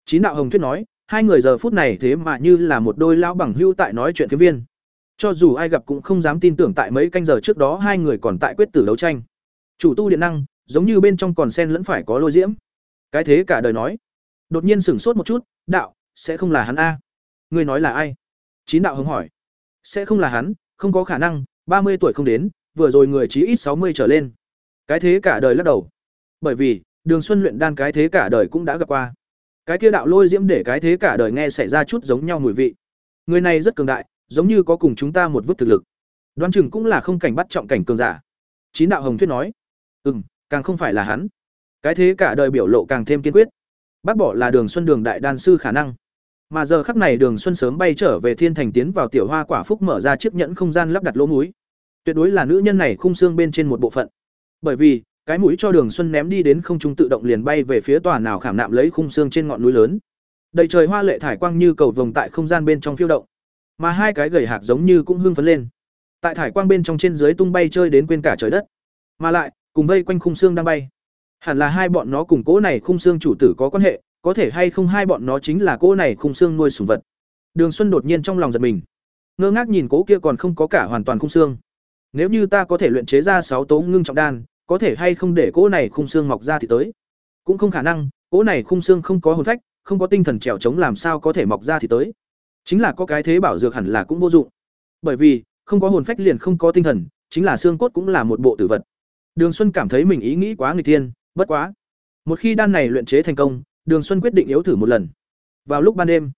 Chín đạo hồng thuyết nói, hai người giờ phút này thế mà như là một đôi lão bằng hưu tại nói chuyện phiếm viên. Cho dù ai gặp cũng không dám tin tưởng tại mấy canh giờ trước đó hai người còn tại quyết tử đấu tranh. Chủ tu điện năng, giống như bên trong còn sen lẫn phải có lôi diễm. Cái thế cả đời nói. Đột nhiên sửng sốt một chút, đạo, sẽ không là hắn a. Người nói là ai? Chín đạo hồng hỏi. Sẽ không là hắn, không có khả năng, ba mươi tuổi không đến, vừa rồi người chí ít sáu mươi trở lên. Cái thế cả đời lắc đầu. Bởi vì, Đường Xuân luyện đan cái thế cả đời cũng đã gặp qua. Cái kia đạo lôi diễm để cái thế cả đời nghe xảy ra chút giống nhau mùi vị. Người này rất cường đại, giống như có cùng chúng ta một vứt thực lực. Đoán chừng cũng là không cảnh bắt trọng cảnh cường giả. Chín đạo hồng thuyết nói. Ừm, càng không phải là hắn. Cái thế cả đời biểu lộ càng thêm kiên quyết. Bác bỏ là Đường Xuân Đường đại đan sư khả năng. Mà giờ khắc này Đường Xuân sớm bay trở về Thiên Thành tiến vào tiểu hoa quả phúc mở ra chiếc nhẫn không gian lắp đặt lỗ mũi. Tuyệt đối là nữ nhân này khung xương bên trên một bộ phận. Bởi vì, cái mũi cho Đường Xuân ném đi đến không trung tự động liền bay về phía tòa nào khảm nạm lấy khung xương trên ngọn núi lớn. Đầy trời hoa lệ thải quang như cầu vồng tại không gian bên trong phiêu động, mà hai cái gầy hạc giống như cũng hưng phấn lên. Tại thải quang bên trong trên dưới tung bay chơi đến quên cả trời đất, mà lại cùng vây quanh khung xương đang bay. Hẳn là hai bọn nó cùng cố này khung xương chủ tử có quan hệ, có thể hay không hai bọn nó chính là cô này khung xương nuôi sủng vật. Đường Xuân đột nhiên trong lòng giật mình, ngơ ngác nhìn cố kia còn không có cả hoàn toàn khung xương. Nếu như ta có thể luyện chế ra sáu tố ngưng trọng đan, có thể hay không để cỗ này khung xương mọc ra thì tới. Cũng không khả năng, cỗ này khung xương không có hồn phách, không có tinh thần trèo trống làm sao có thể mọc ra thì tới. Chính là có cái thế bảo dược hẳn là cũng vô dụng. Bởi vì, không có hồn phách liền không có tinh thần, chính là xương cốt cũng là một bộ tử vật. Đường Xuân cảm thấy mình ý nghĩ quá người tiên bất quá. Một khi đan này luyện chế thành công, Đường Xuân quyết định yếu thử một lần. Vào lúc ban đêm,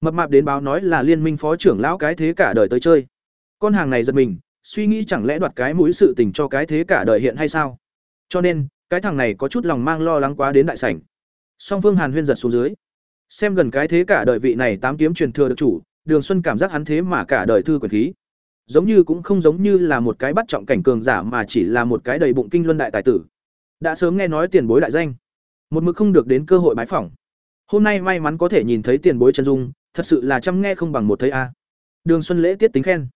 mập mạp đến báo nói là liên minh phó trưởng lão cái thế cả đời tới chơi. Con hàng này giật mình, suy nghĩ chẳng lẽ đoạt cái mũi sự tình cho cái thế cả đời hiện hay sao? Cho nên, cái thằng này có chút lòng mang lo lắng quá đến đại sảnh. Song Phương Hàn huyên giật xuống dưới. Xem gần cái thế cả đời vị này tám kiếm truyền thừa được chủ, Đường Xuân cảm giác hắn thế mà cả đời thư quyền khí. Giống như cũng không giống như là một cái bắt trọng cảnh cường giả mà chỉ là một cái đầy bụng kinh luân đại tài tử. Đã sớm nghe nói tiền bối đại danh, một mực không được đến cơ hội bái phỏng. Hôm nay may mắn có thể nhìn thấy tiền bối chân dung, thật sự là chăm nghe không bằng một thấy a. Đường Xuân lễ tiết tính khen.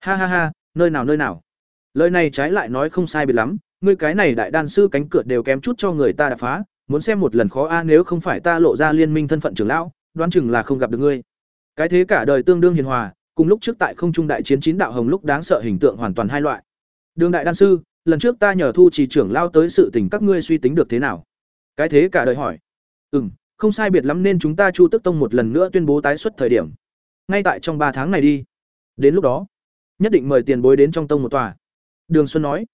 Ha ha ha, nơi nào nơi nào. Lời này trái lại nói không sai biệt lắm, ngươi cái này đại đan sư cánh cửa đều kém chút cho người ta đập phá, muốn xem một lần khó a nếu không phải ta lộ ra liên minh thân phận trưởng lão, đoán chừng là không gặp được ngươi. Cái thế cả đời tương đương hiền hòa, cùng lúc trước tại không trung đại chiến chín đạo hồng lúc đáng sợ hình tượng hoàn toàn hai loại. Đường đại đan sư, lần trước ta nhờ thu trì trưởng lao tới sự tình các ngươi suy tính được thế nào? Cái thế cả đời hỏi. Ừ m không sai biệt lắm nên chúng ta chu tức tông một lần nữa tuyên bố tái xuất thời điểm. Ngay tại trong ba tháng này đi. Đến lúc đó, nhất định mời tiền bối đến trong tông một tòa. Đường xuân nói.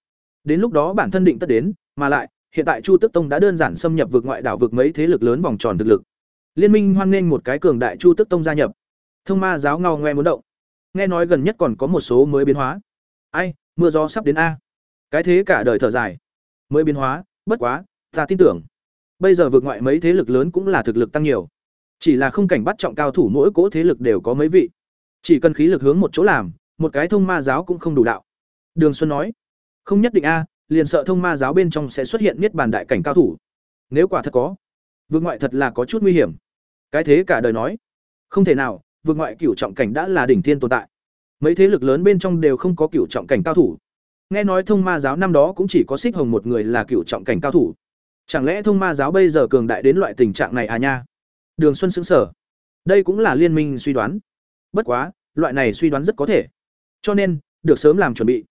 Đến lúc đó bản thân định tất đến, mà lại, hiện tại chu tức tông đã đơn giản xâm nhập vượt ngoại đảo vượt mấy thế lực lớn vòng tròn thực lực. Liên minh hoan nghênh một cái cường đại chu tức tông gia nhập. Thông ma giáo ngao ngoe muốn động. Nghe nói gần nhất còn có một số mới biến hóa. Ai, mưa gió sắp đến a. Cái thế cả đời thở dài. Mới biến hóa, bất quá, ta tin tưởng bây giờ vượt ngoại mấy thế lực lớn cũng là thực lực tăng nhiều. Chỉ là không cảnh bắt trọng cao thủ mỗi cỗ thế lực đều có mấy vị. Chỉ cần khí lực hướng một chỗ làm, một cái thông ma giáo cũng không đủ đạo. Đường xuân nói, không nhất định a, liền sợ thông ma giáo bên trong sẽ xuất hiện niết bàn đại cảnh cao thủ. Nếu quả thật có, vượt ngoại thật là có chút nguy hiểm. Cái thế cả đời nói, không thể nào, vượt ngoại cửu trọng cảnh đã là đỉnh thiên tồn tại. Mấy thế lực lớn bên trong đều không có cửu trọng cảnh cao thủ. Nghe nói thông ma giáo năm đó cũng chỉ có xích hồng một người là cửu trọng cảnh cao thủ chẳng lẽ thông ma giáo bây giờ cường đại đến loại tình trạng này à nha? Đường xuân xứng sở đây cũng là liên minh suy đoán. Bất quá, loại này suy đoán rất có thể. Cho nên, được sớm làm chuẩn bị.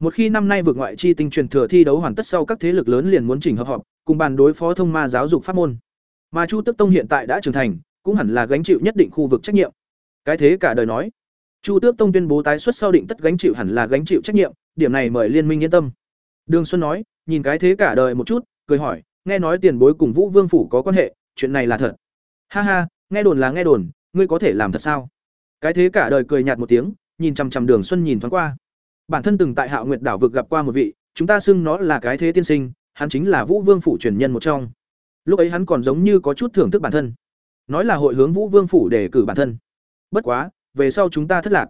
Một khi năm nay vượt ngoại chi tinh truyền thừa thi đấu hoàn tất sau các thế lực lớn liền muốn chỉnh hợp họp, cùng bàn đối phó thông ma giáo dục pháp môn. Mà chu tức tông hiện tại đã trưởng thành, cũng hẳn là gánh chịu nhất định khu vực trách nhiệm. Cái thế cả đời nói. Chu tước tông tuyên bố tái xuất sau định tất gánh chịu hẳn là gánh chịu trách nhiệm, điểm này mời liên minh yên tâm. Đường xuân nói, nhìn cái thế cả đời một chút, cười hỏi nghe nói tiền bối cùng vũ vương phủ có quan hệ, chuyện này là thật. Ha ha, nghe đồn là nghe đồn, ngươi có thể làm thật sao? Cái thế cả đời cười nhạt một tiếng, nhìn chằm chằm đường xuân nhìn thoáng qua. Bản thân từng tại hạo nguyệt đảo vực gặp qua một vị, chúng ta xưng nó là cái thế tiên sinh, hắn chính là vũ vương phủ truyền nhân một trong. Lúc ấy hắn còn giống như có chút thưởng thức bản thân. Nói là hội hướng vũ vương phủ để cử bản thân. Bất quá, về sau chúng ta thất lạc.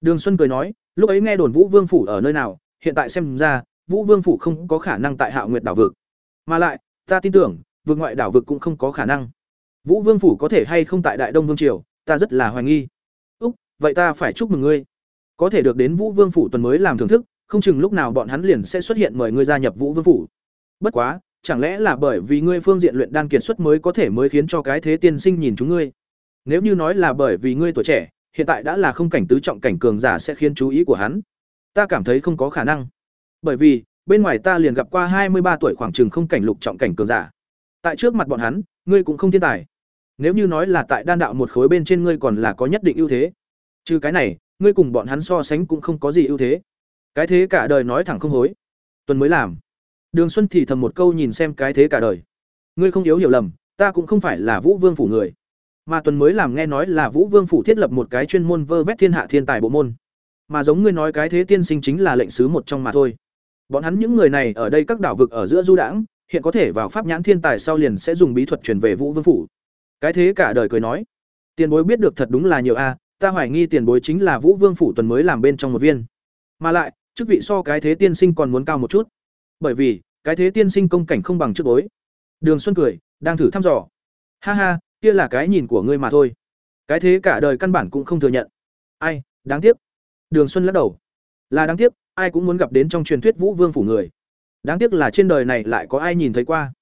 Đường xuân cười nói, lúc ấy nghe đồn vũ vương phủ ở nơi nào, hiện tại xem ra, vũ vương phủ không có khả năng tại hạo nguyệt đảo vực. Mà lại ta tin tưởng vượt ngoại đảo vực cũng không có khả năng. Vũ vương phủ có thể hay không tại đại đông vương triều, ta rất là hoài nghi. Úc, vậy ta phải chúc mừng ngươi. Có thể được đến vũ vương phủ tuần mới làm thưởng thức, không chừng lúc nào bọn hắn liền sẽ xuất hiện mời ngươi gia nhập vũ vương phủ. Bất quá, chẳng lẽ là bởi vì ngươi phương diện luyện đan kiệt xuất mới có thể mới khiến cho cái thế tiên sinh nhìn chúng ngươi? Nếu như nói là bởi vì ngươi tuổi trẻ, hiện tại đã là không cảnh tứ trọng cảnh cường giả sẽ khiến chú ý của hắn. Ta cảm thấy không có khả năng. Bởi vì bên ngoài ta liền gặp qua hai mươi ba tuổi khoảng chừng không cảnh lục trọng cảnh cường giả. Tại trước mặt bọn hắn, ngươi cũng không thiên tài. Nếu như nói là tại đan đạo một khối bên trên ngươi còn là có nhất định ưu thế. Trừ cái này, ngươi cùng bọn hắn so sánh cũng không có gì ưu thế. Cái thế cả đời nói thẳng không hối. Tuần mới làm. Đường xuân thì thầm một câu nhìn xem cái thế cả đời. Ngươi không yếu hiểu lầm, ta cũng không phải là vũ vương phủ người. Mà tuần mới làm nghe nói là vũ vương phủ thiết lập một cái chuyên môn vơ vét thiên hạ thiên tài bộ môn. Mà giống ngươi nói cái thế tiên sinh chính là lệnh sứ một trong mà thôi bọn hắn những người này ở đây các đảo vực ở giữa du đãng, hiện có thể vào pháp nhãn thiên tài sau liền sẽ dùng bí thuật truyền về vũ vương phủ. Cái thế cả đời cười nói, tiền bối biết được thật đúng là nhiều a, ta hoài nghi tiền bối chính là vũ vương phủ tuần mới làm bên trong một viên. Mà lại, chức vị so cái thế tiên sinh còn muốn cao một chút. Bởi vì, cái thế tiên sinh công cảnh không bằng trước bối. Đường xuân cười, đang thử thăm dò. Ha ha, kia là cái nhìn của ngươi mà thôi. Cái thế cả đời căn bản cũng không thừa nhận. Ai, đáng tiếc. Đường xuân lắc đầu. Là đáng tiếc ai cũng muốn gặp đến trong truyền thuyết vũ vương phủ người. Đáng tiếc là trên đời này lại có ai nhìn thấy qua.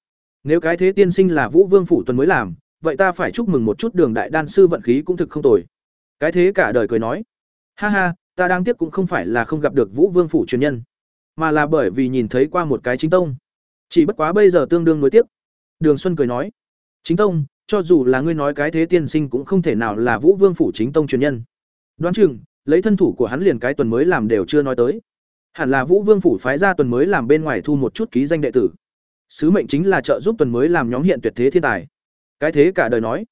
Nếu cái thế tiên sinh là vũ vương phủ tuần mới làm, vậy ta phải chúc mừng một chút đường đại đan sư vận khí cũng thực không tồi. Cái thế cả đời cười nói. Ha ha, ta đang tiếc cũng không phải là không gặp được vũ vương phủ truyền nhân, mà là bởi vì nhìn thấy qua một cái chính tông. Chỉ bất quá bây giờ tương đương nối tiếc đường xuân cười nói. Chính tông, cho dù là ngươi nói cái thế tiên sinh cũng không thể nào là vũ vương phủ chính tông truyền nhân. Đoán chừng, lấy thân thủ của hắn liền cái tuần mới làm đều chưa nói tới hẳn là vũ vương phủ phái ra tuần mới làm bên ngoài thu một chút ký danh đệ tử. Sứ mệnh chính là trợ giúp tuần mới làm nhóm hiện tuyệt thế thiên tài. Cái thế cả đời nói,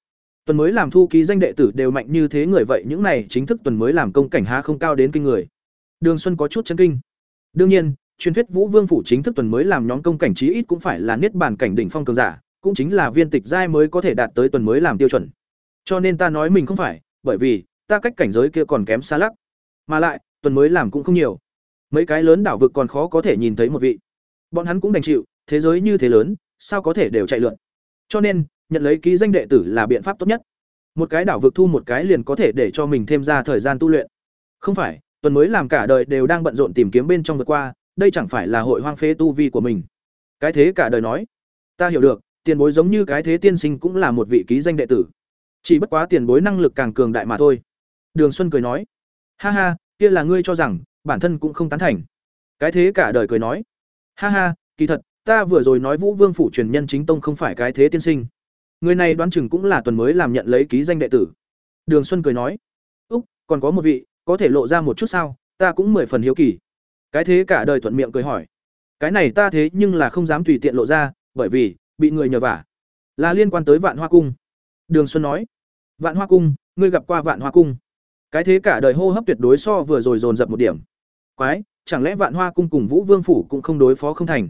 tuần mới làm thu ký danh đệ tử đều mạnh như thế người vậy, những này chính thức tuần mới làm công cảnh há không cao đến kinh người. Đường xuân có chút chân kinh. Đương nhiên, truyền thuyết vũ vương phủ chính thức tuần mới làm nhóm công cảnh chí ít cũng phải là niết bàn cảnh đỉnh phong cường giả, cũng chính là viên tịch giai mới có thể đạt tới tuần mới làm tiêu chuẩn. Cho nên ta nói mình không phải, bởi vì ta cách cảnh giới kia còn kém xa lắc. Mà lại, tuần mới làm cũng không nhiều mấy cái lớn đảo vực còn khó có thể nhìn thấy một vị. Bọn hắn cũng đành chịu, thế giới như thế lớn, sao có thể đều chạy lượn? Cho nên, nhận lấy ký danh đệ tử là biện pháp tốt nhất. Một cái đảo vực thu một cái liền có thể để cho mình thêm ra thời gian tu luyện. Không phải, tuần mới làm cả đời đều đang bận rộn tìm kiếm bên trong vượt qua, đây chẳng phải là hội hoang phế tu vi của mình. Cái thế cả đời nói, ta hiểu được, tiền bối giống như cái thế tiên sinh cũng là một vị ký danh đệ tử. Chỉ bất quá tiền bối năng lực càng cường đại mà thôi. Đường xuân cười nói, ha ha, kia là ngươi cho rằng bản thân cũng không tán thành cái thế cả đời cười nói ha ha kỳ thật ta vừa rồi nói Vũ Vương phủ truyền nhân chính tông không phải cái thế tiên sinh. Người này đoán chừng cũng là tuần mới làm nhận lấy ký danh đệ tử. Đường Xuân cười nói, "Úc, còn có một vị, có thể lộ ra một chút sao? Ta cũng mười phần hiếu kỳ." Cái thế cả đời thuận miệng cười hỏi, "Cái này ta thế nhưng là không dám tùy tiện lộ ra, bởi vì bị người nhờ vả, là liên quan tới Vạn Hoa cung." Đường Xuân nói, "Vạn Hoa cung, ngươi gặp qua Vạn Hoa cung?" Cái thế cả đời hô hấp tuyệt đối so vừa rồi dồn dập một điểm. Quái, chẳng lẽ Vạn Hoa cung cùng Vũ Vương phủ cũng không đối phó không thành?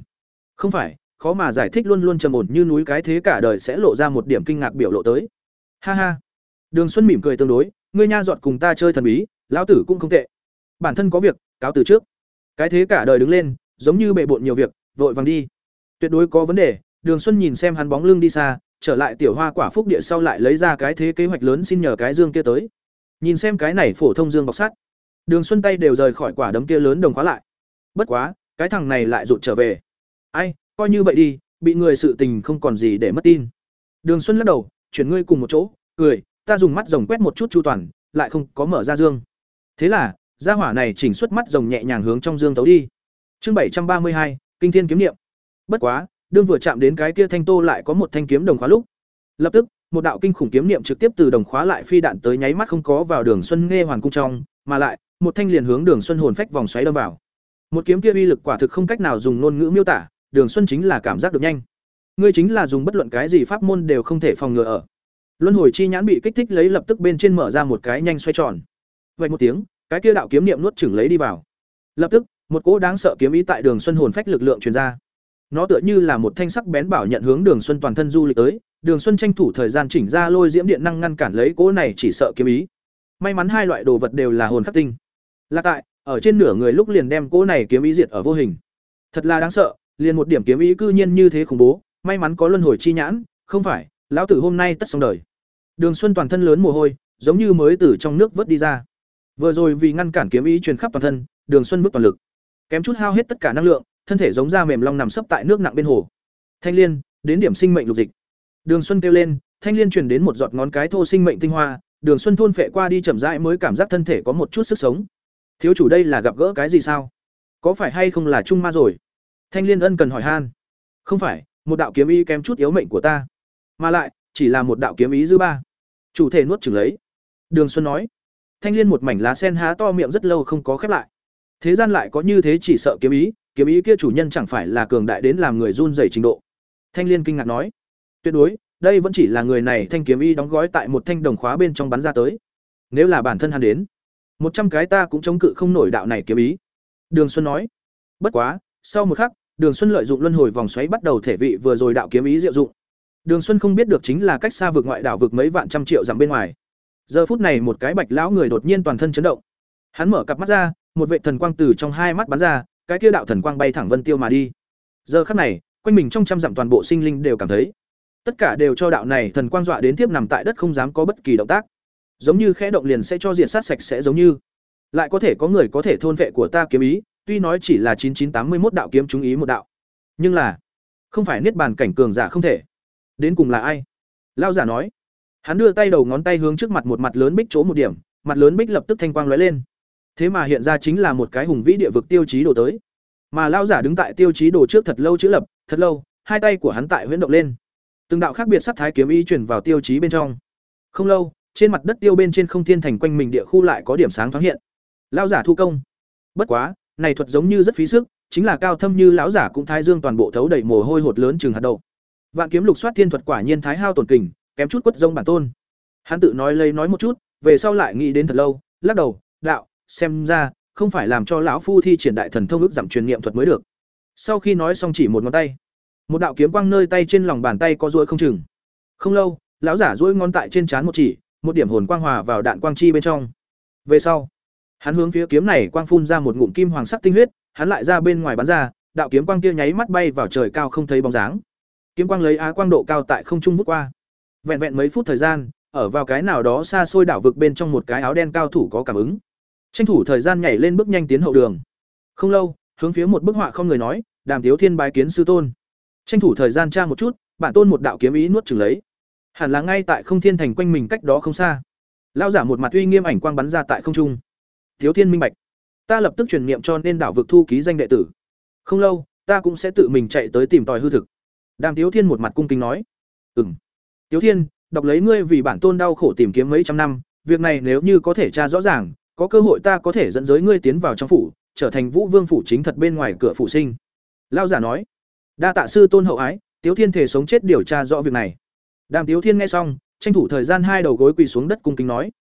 Không phải, khó mà giải thích luôn luôn trầm ổn như núi cái thế cả đời sẽ lộ ra một điểm kinh ngạc biểu lộ tới. Ha ha. Đường Xuân mỉm cười tương đối, ngươi nha dọn cùng ta chơi thần bí, lão tử cũng không tệ. Bản thân có việc, cáo từ trước. Cái thế cả đời đứng lên, giống như bệ bộn nhiều việc, vội vàng đi. Tuyệt đối có vấn đề, Đường Xuân nhìn xem hắn bóng lưng đi xa, trở lại tiểu hoa quả phúc địa sau lại lấy ra cái thế kế hoạch lớn xin nhờ cái dương kia tới. Nhìn xem cái này phổ thông dương bọc sắt. Đường Xuân tay đều rời khỏi quả đấm kia lớn đồng khóa lại. Bất quá, cái thằng này lại rụt trở về. Ai, coi như vậy đi, bị người sự tình không còn gì để mất tin. Đường Xuân lắc đầu, chuyển ngươi cùng một chỗ, cười, ta dùng mắt rồng quét một chút chu toàn, lại không có mở ra dương. Thế là, gia hỏa này chỉnh xuất mắt rồng nhẹ nhàng hướng trong dương tấu đi. Chương bảy trăm ba mươi hai, Kinh Thiên kiếm niệm. Bất quá, đương vừa chạm đến cái kia thanh tô lại có một thanh kiếm đồng khóa lúc. Lập tức, một đạo kinh khủng kiếm niệm trực tiếp từ đồng khóa lại phi đạn tới nháy mắt không có vào Đường Xuân nghe hoàn cung trong, mà lại, một thanh liền hướng Đường Xuân hồn phách vòng xoáy đâm vào. Một kiếm kia uy lực quả thực không cách nào dùng ngôn ngữ miêu tả, Đường Xuân chính là cảm giác được nhanh. Ngươi chính là dùng bất luận cái gì pháp môn đều không thể phòng ngừa ở. Luân hồi chi nhãn bị kích thích lấy lập tức bên trên mở ra một cái nhanh xoay tròn. vạch một tiếng, cái kia đạo kiếm niệm nuốt chửng lấy đi vào. Lập tức, một cỗ đáng sợ kiếm ý tại Đường Xuân hồn phách lực lượng truyền ra. Nó tựa như là một thanh sắc bén bảo nhận hướng Đường Xuân toàn thân du lịch tới, Đường Xuân tranh thủ thời gian chỉnh ra lôi diễm điện năng ngăn cản lấy cỗ này chỉ sợ kiếm ý. May mắn hai loại đồ vật đều là hồn khắc tinh. Lạc tại, ở trên nửa người lúc liền đem cỗ này kiếm ý diệt ở vô hình. Thật là đáng sợ, liền một điểm kiếm ý cư nhiên như thế khủng bố, may mắn có luân hồi chi nhãn, không phải, lão tử hôm nay tất xong đời. Đường Xuân toàn thân lớn mồ hôi, giống như mới từ trong nước vớt đi ra. Vừa rồi vì ngăn cản kiếm ý truyền khắp toàn thân, Đường Xuân vứt toàn lực, kém chút hao hết tất cả năng lượng, thân thể giống da mềm long nằm sấp tại nước nặng bên hồ. Thanh Liên, đến điểm sinh mệnh lục dịch. Đường Xuân kêu lên, Thanh Liên truyền đến một giọt ngón cái thô sinh mệnh tinh hoa, Đường Xuân thôn phệ qua đi chậm rãi mới cảm giác thân thể có một chút sức sống. Thiếu chủ đây là gặp gỡ cái gì sao? Có phải hay không là trung ma rồi? Thanh Liên ân cần hỏi han. Không phải, một đạo kiếm ý kém chút yếu mệnh của ta, mà lại chỉ là một đạo kiếm ý dư ba. Chủ thể nuốt chửng lấy. Đường Xuân nói. Thanh Liên một mảnh lá sen há to miệng rất lâu không có khép lại. Thế gian lại có như thế chỉ sợ kiếm ý, kiếm ý kia chủ nhân chẳng phải là cường đại đến làm người run rẩy trình độ. Thanh Liên kinh ngạc nói. Tuyệt đối, đây vẫn chỉ là người này thanh kiếm y đóng gói tại một thanh đồng khóa bên trong bắn ra tới. Nếu là bản thân hắn đến, một trăm cái ta cũng chống cự không nổi đạo này kiếm ý. Đường Xuân nói. Bất quá, sau một khắc, Đường Xuân lợi dụng luân hồi vòng xoáy bắt đầu thể vị vừa rồi đạo kiếm ý diệu dụng. Đường Xuân không biết được chính là cách xa vực ngoại đảo vực mấy vạn trăm triệu dặm bên ngoài. Giờ phút này một cái bạch lão người đột nhiên toàn thân chấn động. Hắn mở cặp mắt ra, một vệ thần quang từ trong hai mắt bắn ra, cái kia đạo thần quang bay thẳng vân tiêu mà đi. Giờ khắc này, quanh mình trong trăm dặm toàn bộ sinh linh đều cảm thấy, tất cả đều cho đạo này thần quang dọa đến tiếp nằm tại đất không dám có bất kỳ động tác. Giống như khẽ động liền sẽ cho diện sát sạch sẽ giống như, lại có thể có người có thể thôn vệ của ta kiếm ý, tuy nói chỉ là chín chín tám mươi một đạo kiếm chúng ý một đạo, nhưng là không phải niết bàn cảnh cường giả không thể. Đến cùng là ai? Lao giả nói. Hắn đưa tay đầu ngón tay hướng trước mặt một mặt lớn bích chỗ một điểm, mặt lớn bích lập tức thanh quang lóe lên. Thế mà hiện ra chính là một cái hùng vĩ địa vực tiêu chí đồ tới. Mà lao giả đứng tại tiêu chí đồ trước thật lâu chữ lập, thật lâu, hai tay của hắn tại huyễn động lên. Từng đạo khác biệt sắc thái kiếm ý chuyển vào tiêu chí bên trong. Không lâu, trên mặt đất tiêu bên trên không thiên thành quanh mình địa khu lại có điểm sáng thoáng hiện. Lao giả thu công. Bất quá, này thuật giống như rất phí sức, chính là cao thâm như lão giả cũng thái dương toàn bộ thấu đầy mồ hôi hột lớn chừng hạt đậu. Vạn kiếm lục soát thiên thuật quả nhiên thái hao tổn kình, kém chút quất rông bản tôn. Hắn tự nói lấy nói một chút, về sau lại nghĩ đến thật lâu, lắc đầu, đạo, xem ra không phải làm cho lão phu thi triển đại thần thông ước giảm truyền niệm thuật mới được. Sau khi nói xong chỉ một ngón tay, một đạo kiếm quang nơi tay trên lòng bàn tay có ruỗi không chừng. Không lâu, lão giả ruỗi ngón tại trên trán một chỉ, một điểm hồn quang hòa vào đạn quang chi bên trong. Về sau, Hắn hướng phía kiếm này quang phun ra một ngụm kim hoàng sắc tinh huyết, hắn lại ra bên ngoài bắn ra, đạo kiếm quang kia nháy mắt bay vào trời cao không thấy bóng dáng. Kiếm quang lấy á quang độ cao tại không trung vút qua. Vẹn vẹn mấy phút thời gian, ở vào cái nào đó xa xôi đảo vực bên trong một cái áo đen cao thủ có cảm ứng. Tranh thủ thời gian nhảy lên bước nhanh tiến hậu đường. Không lâu, hướng phía một bức họa không người nói, Đàm Tiếu Thiên bái kiến sư tôn. Tranh thủ thời gian tra một chút, bản tôn một đạo kiếm ý nuốt chừng lấy. Hẳn là ngay tại Không Thiên thành quanh mình cách đó không xa. Lão giả một mặt uy nghiêm ảnh quang bắn ra tại không trung. Thiếu Thiên minh bạch, ta lập tức truyền niệm cho nên đảo vực thu ký danh đệ tử. Không lâu, ta cũng sẽ tự mình chạy tới tìm tòi hư thực đàm tiếu thiên một mặt cung kính nói ừ m tiếu thiên đọc lấy ngươi vì bản tôn đau khổ tìm kiếm mấy trăm năm việc này nếu như có thể tra rõ ràng có cơ hội ta có thể dẫn giới ngươi tiến vào trong phủ trở thành vũ vương phủ chính thật bên ngoài cửa phủ sinh lao giả nói đa tạ sư tôn hậu ái, tiếu thiên thể sống chết điều tra rõ việc này. Đàm tiếu thiên nghe xong, tranh thủ thời gian hai đầu gối quỳ xuống đất cung kính nói.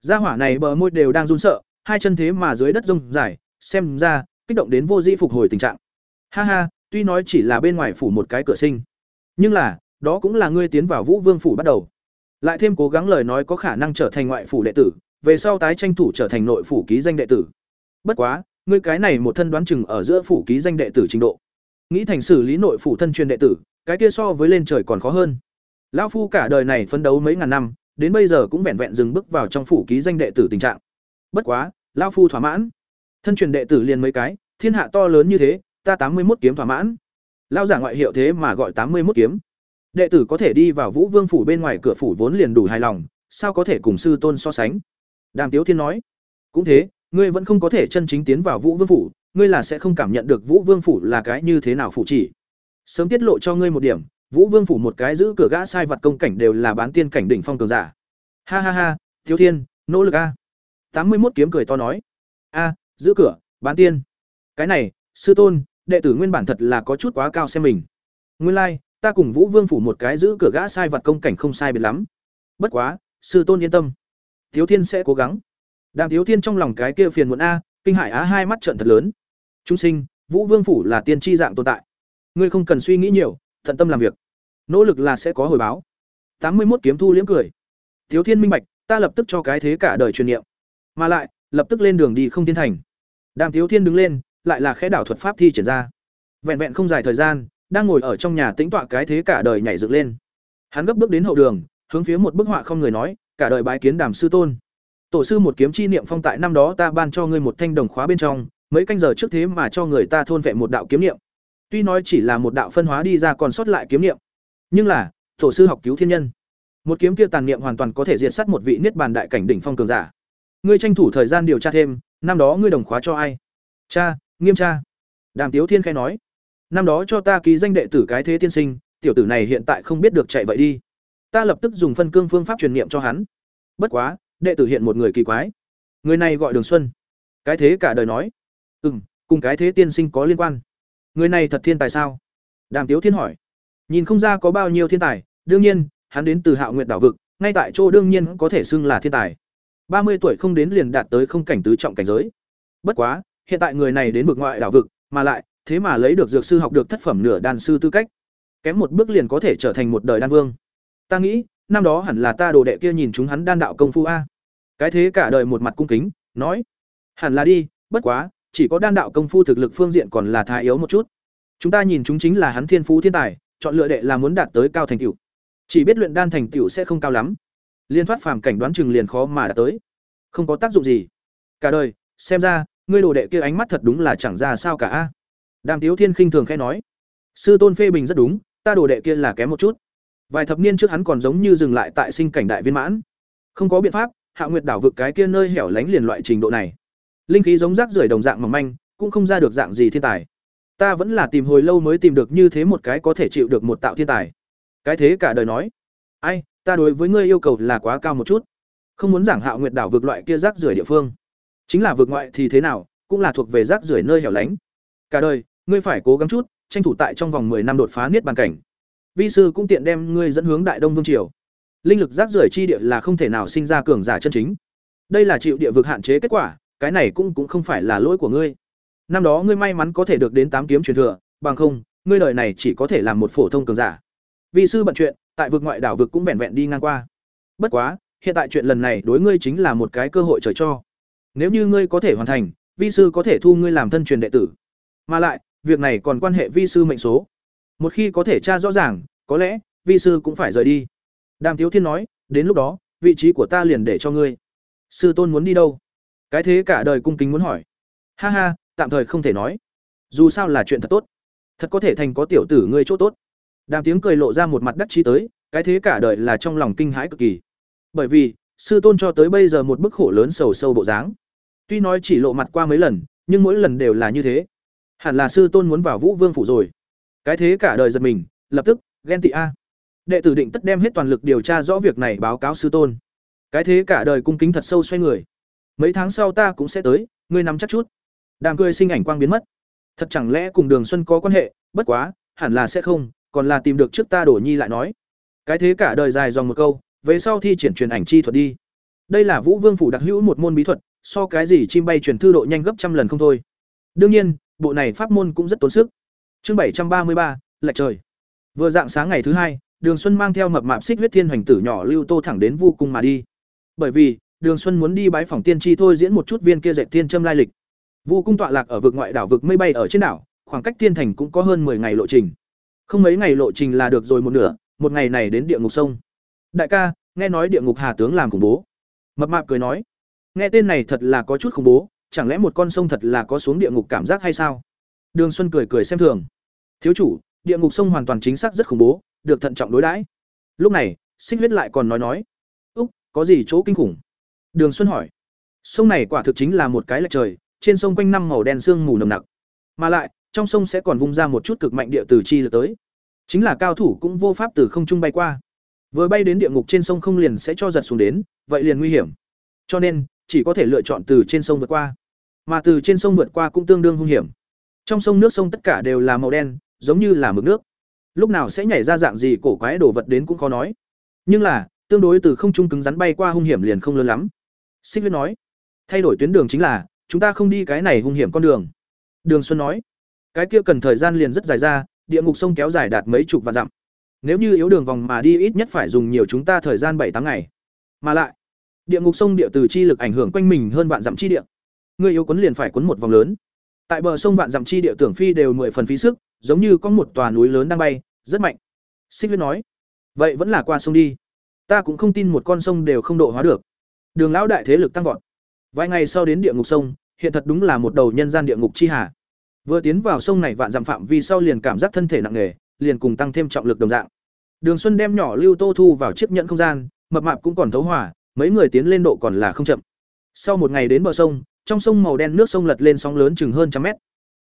Gia hỏa này bờ môi đều đang run sợ, hai chân thế mà dưới đất rông dài xem ra, kích động đến vô dĩ phục hồi tình trạng. Ha ha, tuy nói chỉ là bên ngoài phủ một cái cửa sinh, nhưng là, đó cũng là ngươi tiến vào vũ vương phủ bắt đầu. Lại thêm cố gắng lời nói có khả năng trở thành ngoại phủ đệ tử, về sau tái tranh thủ trở thành nội phủ ký danh đệ tử. Bất quá, ngươi cái này một thân đoán chừng ở giữa phủ ký danh đệ tử trình độ nghĩ thành xử lý nội phủ thân truyền đệ tử, cái kia so với lên trời còn khó hơn. Lão phu cả đời này phấn đấu mấy ngàn năm, đến bây giờ cũng vẹn vẹn dừng bước vào trong phủ ký danh đệ tử tình trạng. Bất quá, lão phu thỏa mãn. Thân truyền đệ tử liền mấy cái, thiên hạ to lớn như thế, ta tám mươi một kiếm thỏa mãn. Lão giả ngoại hiệu thế mà gọi tám mươi một kiếm. Đệ tử có thể đi vào vũ vương phủ bên ngoài cửa phủ vốn liền đủ hài lòng, sao có thể cùng sư tôn so sánh? Đàm tiếu thiên nói. Cũng thế, ngươi vẫn không có thể chân chính tiến vào vũ vương phủ ngươi là sẽ không cảm nhận được vũ vương phủ là cái như thế nào phủ chỉ. Sớm tiết lộ cho ngươi một điểm, vũ vương phủ một cái giữ cửa gã sai vật công cảnh đều là bán tiên cảnh đỉnh phong cường giả. Ha ha ha, thiếu thiên, nỗ lực a. Tám mươi một kiếm cười to nói. A, giữ cửa, bán tiên. Cái này, sư tôn, đệ tử nguyên bản thật là có chút quá cao xem mình. Nguyên lai, ta cùng vũ vương phủ một cái giữ cửa gã sai vật công cảnh không sai biệt lắm. Bất quá, sư tôn yên tâm. Thiếu thiên sẽ cố gắng. Đàm thiếu thiên trong lòng cái kia phiền muộn a, kinh hải á hai mắt trợn thật lớn trung sinh, vũ vương phủ là tiên tri dạng tồn tại. Ngươi không cần suy nghĩ nhiều thận tâm làm việc. Nỗ lực là sẽ có hồi báo. Tám mươi một kiếm thu liễm cười. Thiếu thiên minh bạch, ta lập tức cho cái thế cả đời truyền niệm. Mà lại, lập tức lên đường đi không thiên thành. Đàm thiếu thiên đứng lên, lại là khẽ đảo thuật pháp thi triển ra. Vẹn vẹn không dài thời gian, đang ngồi ở trong nhà tĩnh tọa cái thế cả đời nhảy dựng lên. Hắn gấp bước đến hậu đường, hướng phía một bức họa không người nói, cả đời bái kiến đàm sư tôn. Tổ sư một kiếm chi niệm phong tại năm đó ta ban cho ngươi một thanh đồng khóa bên trong mấy canh giờ trước thế mà cho người ta thôn vệ một đạo kiếm niệm. Tuy nói chỉ là một đạo phân hóa đi ra còn sót lại kiếm niệm, nhưng là, tổ sư học cứu thiên nhân. Một kiếm kia tàn niệm hoàn toàn có thể diệt sát một vị niết bàn đại cảnh đỉnh phong cường giả. Ngươi tranh thủ thời gian điều tra thêm, năm đó ngươi đồng khóa cho ai? Cha, nghiêm cha. Đàm tiếu thiên khai nói. Năm đó cho ta ký danh đệ tử cái thế tiên sinh, tiểu tử này hiện tại không biết được chạy vậy đi. Ta lập tức dùng phân cương phương pháp truyền niệm cho hắn. Bất quá, đệ tử hiện một người kỳ quái. Người này gọi đường xuân. Cái thế cả đời nói ừ m cùng cái thế tiên sinh có liên quan. Người này thật thiên tài sao? Đàm tiếu thiên hỏi. Nhìn không ra có bao nhiêu thiên tài, đương nhiên, hắn đến từ hạo Nguyệt đảo vực, ngay tại chỗ đương nhiên có thể xưng là thiên tài. Ba mươi tuổi không đến liền đạt tới không cảnh tứ trọng cảnh giới. Bất quá, hiện tại người này đến vực ngoại đảo vực, mà lại, thế mà lấy được dược sư học được thất phẩm nửa đan sư tư cách. Kém một bước liền có thể trở thành một đời đan vương. Ta nghĩ, năm đó hẳn là ta đồ đệ kia nhìn chúng hắn đan đạo công phu a. Cái thế cả đời một mặt cung kính, nói. Hẳn là đi, bất quá chỉ có đan đạo công phu thực lực phương diện còn là thái yếu một chút. Chúng ta nhìn chúng chính là hắn thiên phú thiên tài, chọn lựa đệ là muốn đạt tới cao thành tựu. Chỉ biết luyện đan thành tựu sẽ không cao lắm. Liên thoát phàm cảnh đoán chừng liền khó mà đạt tới. Không có tác dụng gì. Cả đời, xem ra, ngươi đồ đệ kia ánh mắt thật đúng là chẳng ra sao cả a. Đàm tiếu thiên khinh thường khẽ nói. Sư tôn phê bình rất đúng, ta đồ đệ kia là kém một chút. Vài thập niên trước hắn còn giống như dừng lại tại sinh cảnh đại viên mãn. Không có biện pháp, hạ nguyệt đảo vực cái kia nơi hẻo lánh liền loại trình độ này linh khí giống rác rưởi đồng dạng mỏng manh, cũng không ra được dạng gì thiên tài. Ta vẫn là tìm hồi lâu mới tìm được như thế một cái có thể chịu được một tạo thiên tài. Cái thế cả đời nói. Ai, ta đối với ngươi yêu cầu là quá cao một chút. Không muốn giảng hạo nguyệt đảo vượt loại kia rác rưởi địa phương. Chính là vượt ngoại thì thế nào, cũng là thuộc về rác rưởi nơi hẻo lánh. Cả đời, ngươi phải cố gắng chút, tranh thủ tại trong vòng 10 năm đột phá niết bàn cảnh. Vi sư cũng tiện đem ngươi dẫn hướng đại đông vương triều. Linh lực rác rưởi chi địa là không thể nào sinh ra cường giả chân chính. Đây là chịu địa vực hạn chế kết quả cái này cũng cũng không phải là lỗi của ngươi. Năm đó ngươi may mắn có thể được đến tám kiếm truyền thừa, bằng không, ngươi đời này chỉ có thể làm một phổ thông cường giả. Vi sư bận chuyện, tại vực ngoại đảo vực cũng vẹn vẹn đi ngang qua. Bất quá, hiện tại chuyện lần này đối ngươi chính là một cái cơ hội trời cho. Nếu như ngươi có thể hoàn thành, vi sư có thể thu ngươi làm thân truyền đệ tử. Mà lại, việc này còn quan hệ vi sư mệnh số. Một khi có thể tra rõ ràng, có lẽ, vi sư cũng phải rời đi. Đàm tiếu thiên nói, đến lúc đó, vị trí của ta liền để cho ngươi. Sư tôn muốn đi đâu? Cái thế cả đời cung kính muốn hỏi. Ha ha, tạm thời không thể nói. Dù sao là chuyện thật tốt. Thật có thể thành có tiểu tử ngươi chỗ tốt. Đàm tiếng cười lộ ra một mặt đắc chi tới, cái thế cả đời là trong lòng kinh hãi cực kỳ. Bởi vì, sư tôn cho tới bây giờ một bức khổ lớn sầu sâu bộ dáng. Tuy nói chỉ lộ mặt qua mấy lần, nhưng mỗi lần đều là như thế. Hẳn là sư tôn muốn vào vũ vương phủ rồi. Cái thế cả đời giật mình, lập tức, ghen tị a. Đệ tử định tất đem hết toàn lực điều tra rõ việc này báo cáo sư tôn. Cái thế cả đời cung kính thật sâu xoay người mấy tháng sau ta cũng sẽ tới, ngươi nắm chắc chút. Đàm cười sinh ảnh quang biến mất. Thật chẳng lẽ cùng đường xuân có quan hệ? Bất quá, hẳn là sẽ không, còn là tìm được trước ta đổ nhi lại nói. Cái thế cả đời dài dòng một câu, về sau thi triển truyền ảnh chi thuật đi. Đây là vũ vương phủ đặc hữu một môn bí thuật, so cái gì chim bay truyền thư độ nhanh gấp trăm lần không thôi. Đương nhiên, bộ này pháp môn cũng rất tốn sức. Chương bảy trăm ba mươi ba, lệch trời. Vừa dạng sáng ngày thứ hai, đường xuân mang theo mập mạp xích huyết thiên hoành tử nhỏ lưu tô thẳng đến vô cung mà đi. Bởi vì đường xuân muốn đi bái phòng tiên tri thôi diễn một chút viên kia dệt tiên châm lai lịch. Vu cung tọa lạc ở vực ngoại đảo vực mây bay ở trên đảo, khoảng cách tiên thành cũng có hơn 10 ngày lộ trình. Không mấy ngày lộ trình là được rồi một nửa, một ngày này đến địa ngục sông. Đại ca, nghe nói địa ngục hà tướng làm khủng bố. Mập mạp cười nói, nghe tên này thật là có chút khủng bố, chẳng lẽ một con sông thật là có xuống địa ngục cảm giác hay sao? Đường xuân cười cười xem thường, thiếu chủ, địa ngục sông hoàn toàn chính xác rất khủng bố, được thận trọng đối đãi. Lúc này xích huyết lại còn nói nói, úc, có gì chỗ kinh khủng? Đường xuân hỏi. Sông này quả thực chính là một cái lệch trời, trên sông quanh năm màu đen sương mù nồng nặc. Mà lại, trong sông sẽ còn vung ra một chút cực mạnh địa từ chi lực tới. Chính là cao thủ cũng vô pháp từ không trung bay qua. Vừa bay đến địa ngục trên sông không liền sẽ cho giật xuống đến, vậy liền nguy hiểm. Cho nên, chỉ có thể lựa chọn từ trên sông vượt qua. Mà từ trên sông vượt qua cũng tương đương hung hiểm. Trong sông nước sông tất cả đều là màu đen, giống như là mực nước. Lúc nào sẽ nhảy ra dạng gì cổ quái đồ vật đến cũng khó nói. Nhưng là, tương đối từ không trung cứng rắn bay qua hung hiểm liền không lớn lắm xích huyết nói, thay đổi tuyến đường chính là, chúng ta không đi cái này hung hiểm con đường. Đường xuân nói, cái kia cần thời gian liền rất dài ra, địa ngục sông kéo dài đạt mấy chục vạn dặm. Nếu như yếu đường vòng mà đi ít nhất phải dùng nhiều chúng ta thời gian bảy tháng ngày. Mà lại, địa ngục sông địa từ chi lực ảnh hưởng quanh mình hơn vạn dặm chi địa. Người yếu quấn liền phải quấn một vòng lớn. Tại bờ sông vạn dặm chi địa tưởng phi đều mười phần phí sức, giống như có một tòa núi lớn đang bay, rất mạnh. Xích huyết nói, vậy vẫn là qua sông đi. Ta cũng không tin một con sông đều không độ hóa được đường lão đại thế lực tăng vọt. Vài ngày sau đến địa ngục sông, hiện thật đúng là một đầu nhân gian địa ngục chi hà. Vừa tiến vào sông này vạn dặm phạm vi sau liền cảm giác thân thể nặng nề, liền cùng tăng thêm trọng lực đồng dạng. Đường xuân đem nhỏ lưu tô thu vào chiếc nhận không gian, mập mạp cũng còn thấu hỏa mấy người tiến lên độ còn là không chậm. Sau một ngày đến bờ sông, trong sông màu đen nước sông lật lên sóng lớn chừng hơn trăm mét.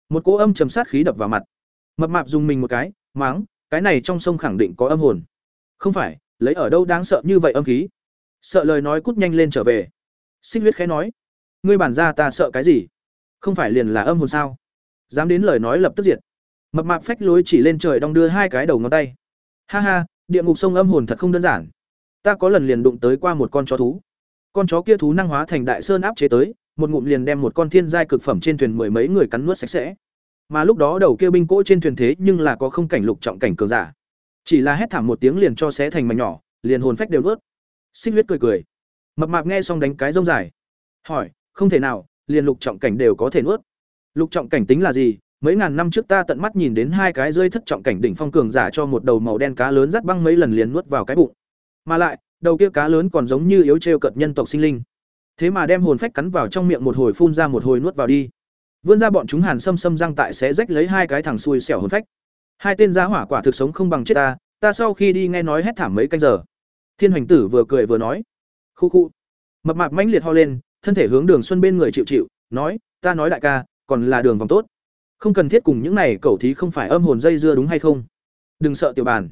Một cỗ âm trầm sát khí đập vào mặt. Mập mạp dùng mình một cái, máng, cái này trong sông khẳng định có âm hồn. Không phải, lấy ở đâu đáng sợ như vậy âm khí? Sợ lời nói cút nhanh lên trở về. Xích huyết khẽ nói, ngươi bản ra ta sợ cái gì? Không phải liền là âm hồn sao? Dám đến lời nói lập tức diệt. Mập mạp phách lối chỉ lên trời đong đưa hai cái đầu ngón tay. Ha ha, địa ngục sông âm hồn thật không đơn giản. Ta có lần liền đụng tới qua một con chó thú. Con chó kia thú năng hóa thành đại sơn áp chế tới, một ngụm liền đem một con thiên giai cực phẩm trên thuyền mười mấy người cắn nuốt sạch sẽ. Mà lúc đó đầu kia binh cỗ trên thuyền thế nhưng là có không cảnh lục trọng cảnh cường giả. Chỉ là hét thảm một tiếng liền cho xé thành mảnh nhỏ, liền hồn phách đều ướt xích huyết cười cười. Mập mạp nghe xong đánh cái rông dài. Hỏi, không thể nào, liền lục trọng cảnh đều có thể nuốt. Lục trọng cảnh tính là gì? Mấy ngàn năm trước ta tận mắt nhìn đến hai cái rơi thất trọng cảnh đỉnh phong cường giả cho một đầu màu đen cá lớn rắt băng mấy lần liền nuốt vào cái bụng. Mà lại, đầu kia cá lớn còn giống như yếu trêu cợt nhân tộc sinh linh. Thế mà đem hồn phách cắn vào trong miệng một hồi phun ra một hồi nuốt vào đi. Vươn ra bọn chúng hàn xâm xâm răng tại sẽ rách lấy hai cái thằng xui xẻo hồn phách. Hai tên giá hỏa quả thực sống không bằng chết ta ta sau khi đi nghe nói hét thảm mấy canh giờ thiên hoành tử vừa cười vừa nói, khu khu. Mập mạp mãnh liệt ho lên, thân thể hướng đường xuân bên người chịu chịu, nói, ta nói đại ca, còn là đường vòng tốt. Không cần thiết cùng những này cẩu thí không phải âm hồn dây dưa đúng hay không? Đừng sợ tiểu bàn.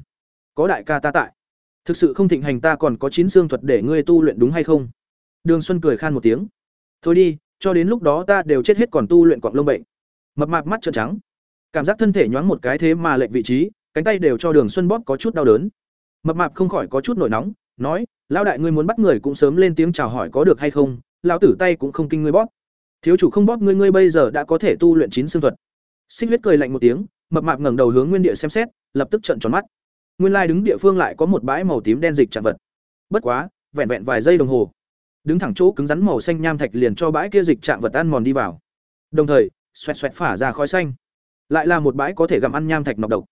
Có đại ca ta tại. Thực sự không thịnh hành ta còn có chín xương thuật để ngươi tu luyện đúng hay không? Đường xuân cười khan một tiếng, thôi đi, cho đến lúc đó ta đều chết hết còn tu luyện quặng lông bệnh. Mập mạp mắt trợn trắng, cảm giác thân thể nhoáng một cái thế mà lệnh vị trí, cánh tay đều cho đường xuân bóp có chút đau đớn. Mập mạp không khỏi có chút nổi nóng nói, lão đại ngươi muốn bắt người cũng sớm lên tiếng chào hỏi có được hay không? Lão tử tay cũng không kinh ngươi bóp. Thiếu chủ không bóp ngươi ngươi bây giờ đã có thể tu luyện chín xương thuật. Xích huyết cười lạnh một tiếng, mập mạp ngẩng đầu hướng nguyên địa xem xét, lập tức trợn tròn mắt. Nguyên lai đứng địa phương lại có một bãi màu tím đen dịch chạm vật. Bất quá, vẹn vẹn vài giây đồng hồ, đứng thẳng chỗ cứng rắn màu xanh nham thạch liền cho bãi kia dịch chạm vật ăn mòn đi vào. Đồng thời, xoẹt xoẹt phả ra khói xanh. Lại là một bãi có thể gặm ăn nham thạch nọc độc.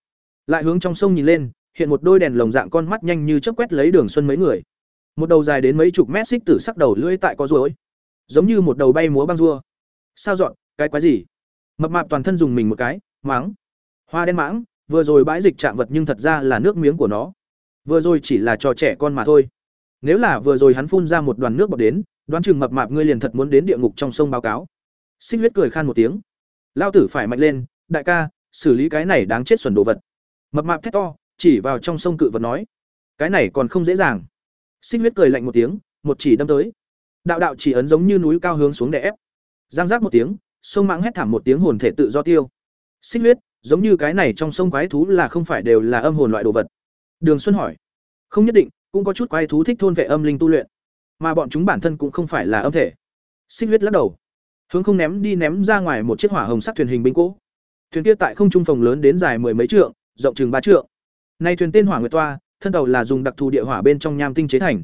Lại hướng trong sông nhìn lên hiện một đôi đèn lồng dạng con mắt nhanh như chớp quét lấy đường xuân mấy người. Một đầu dài đến mấy chục mét xích tử sắc đầu lưỡi tại có ruồi. Giống như một đầu bay múa băng rua. Sao dọn, cái quái gì? Mập mạp toàn thân dùng mình một cái, máng. Hoa đen mãng, vừa rồi bãi dịch chạm vật nhưng thật ra là nước miếng của nó. Vừa rồi chỉ là trò trẻ con mà thôi. Nếu là vừa rồi hắn phun ra một đoàn nước bọt đến, đoán chừng mập mạp ngươi liền thật muốn đến địa ngục trong sông báo cáo. Xích huyết cười khan một tiếng. Lao tử phải mạnh lên, đại ca, xử lý cái này đáng chết xuẩn đồ vật. Mập mạp thét to chỉ vào trong sông cự vật nói, cái này còn không dễ dàng. Xích huyết cười lạnh một tiếng, một chỉ đâm tới. Đạo đạo chỉ ấn giống như núi cao hướng xuống đè ép. Giang giác một tiếng, sông mãng hét thảm một tiếng hồn thể tự do tiêu. Xích huyết, giống như cái này trong sông quái thú là không phải đều là âm hồn loại đồ vật. Đường xuân hỏi, không nhất định, cũng có chút quái thú thích thôn vệ âm linh tu luyện, mà bọn chúng bản thân cũng không phải là âm thể. Xích huyết lắc đầu, hướng không ném đi ném ra ngoài một chiếc hỏa hồng sắc thuyền hình binh cỗ. Thuyền kia tại không trung phòng lớn đến dài mười mấy trượng, rộng chừng ba trượng nay thuyền tên hỏa nguyệt toa, thân tàu là dùng đặc thù địa hỏa bên trong nham tinh chế thành.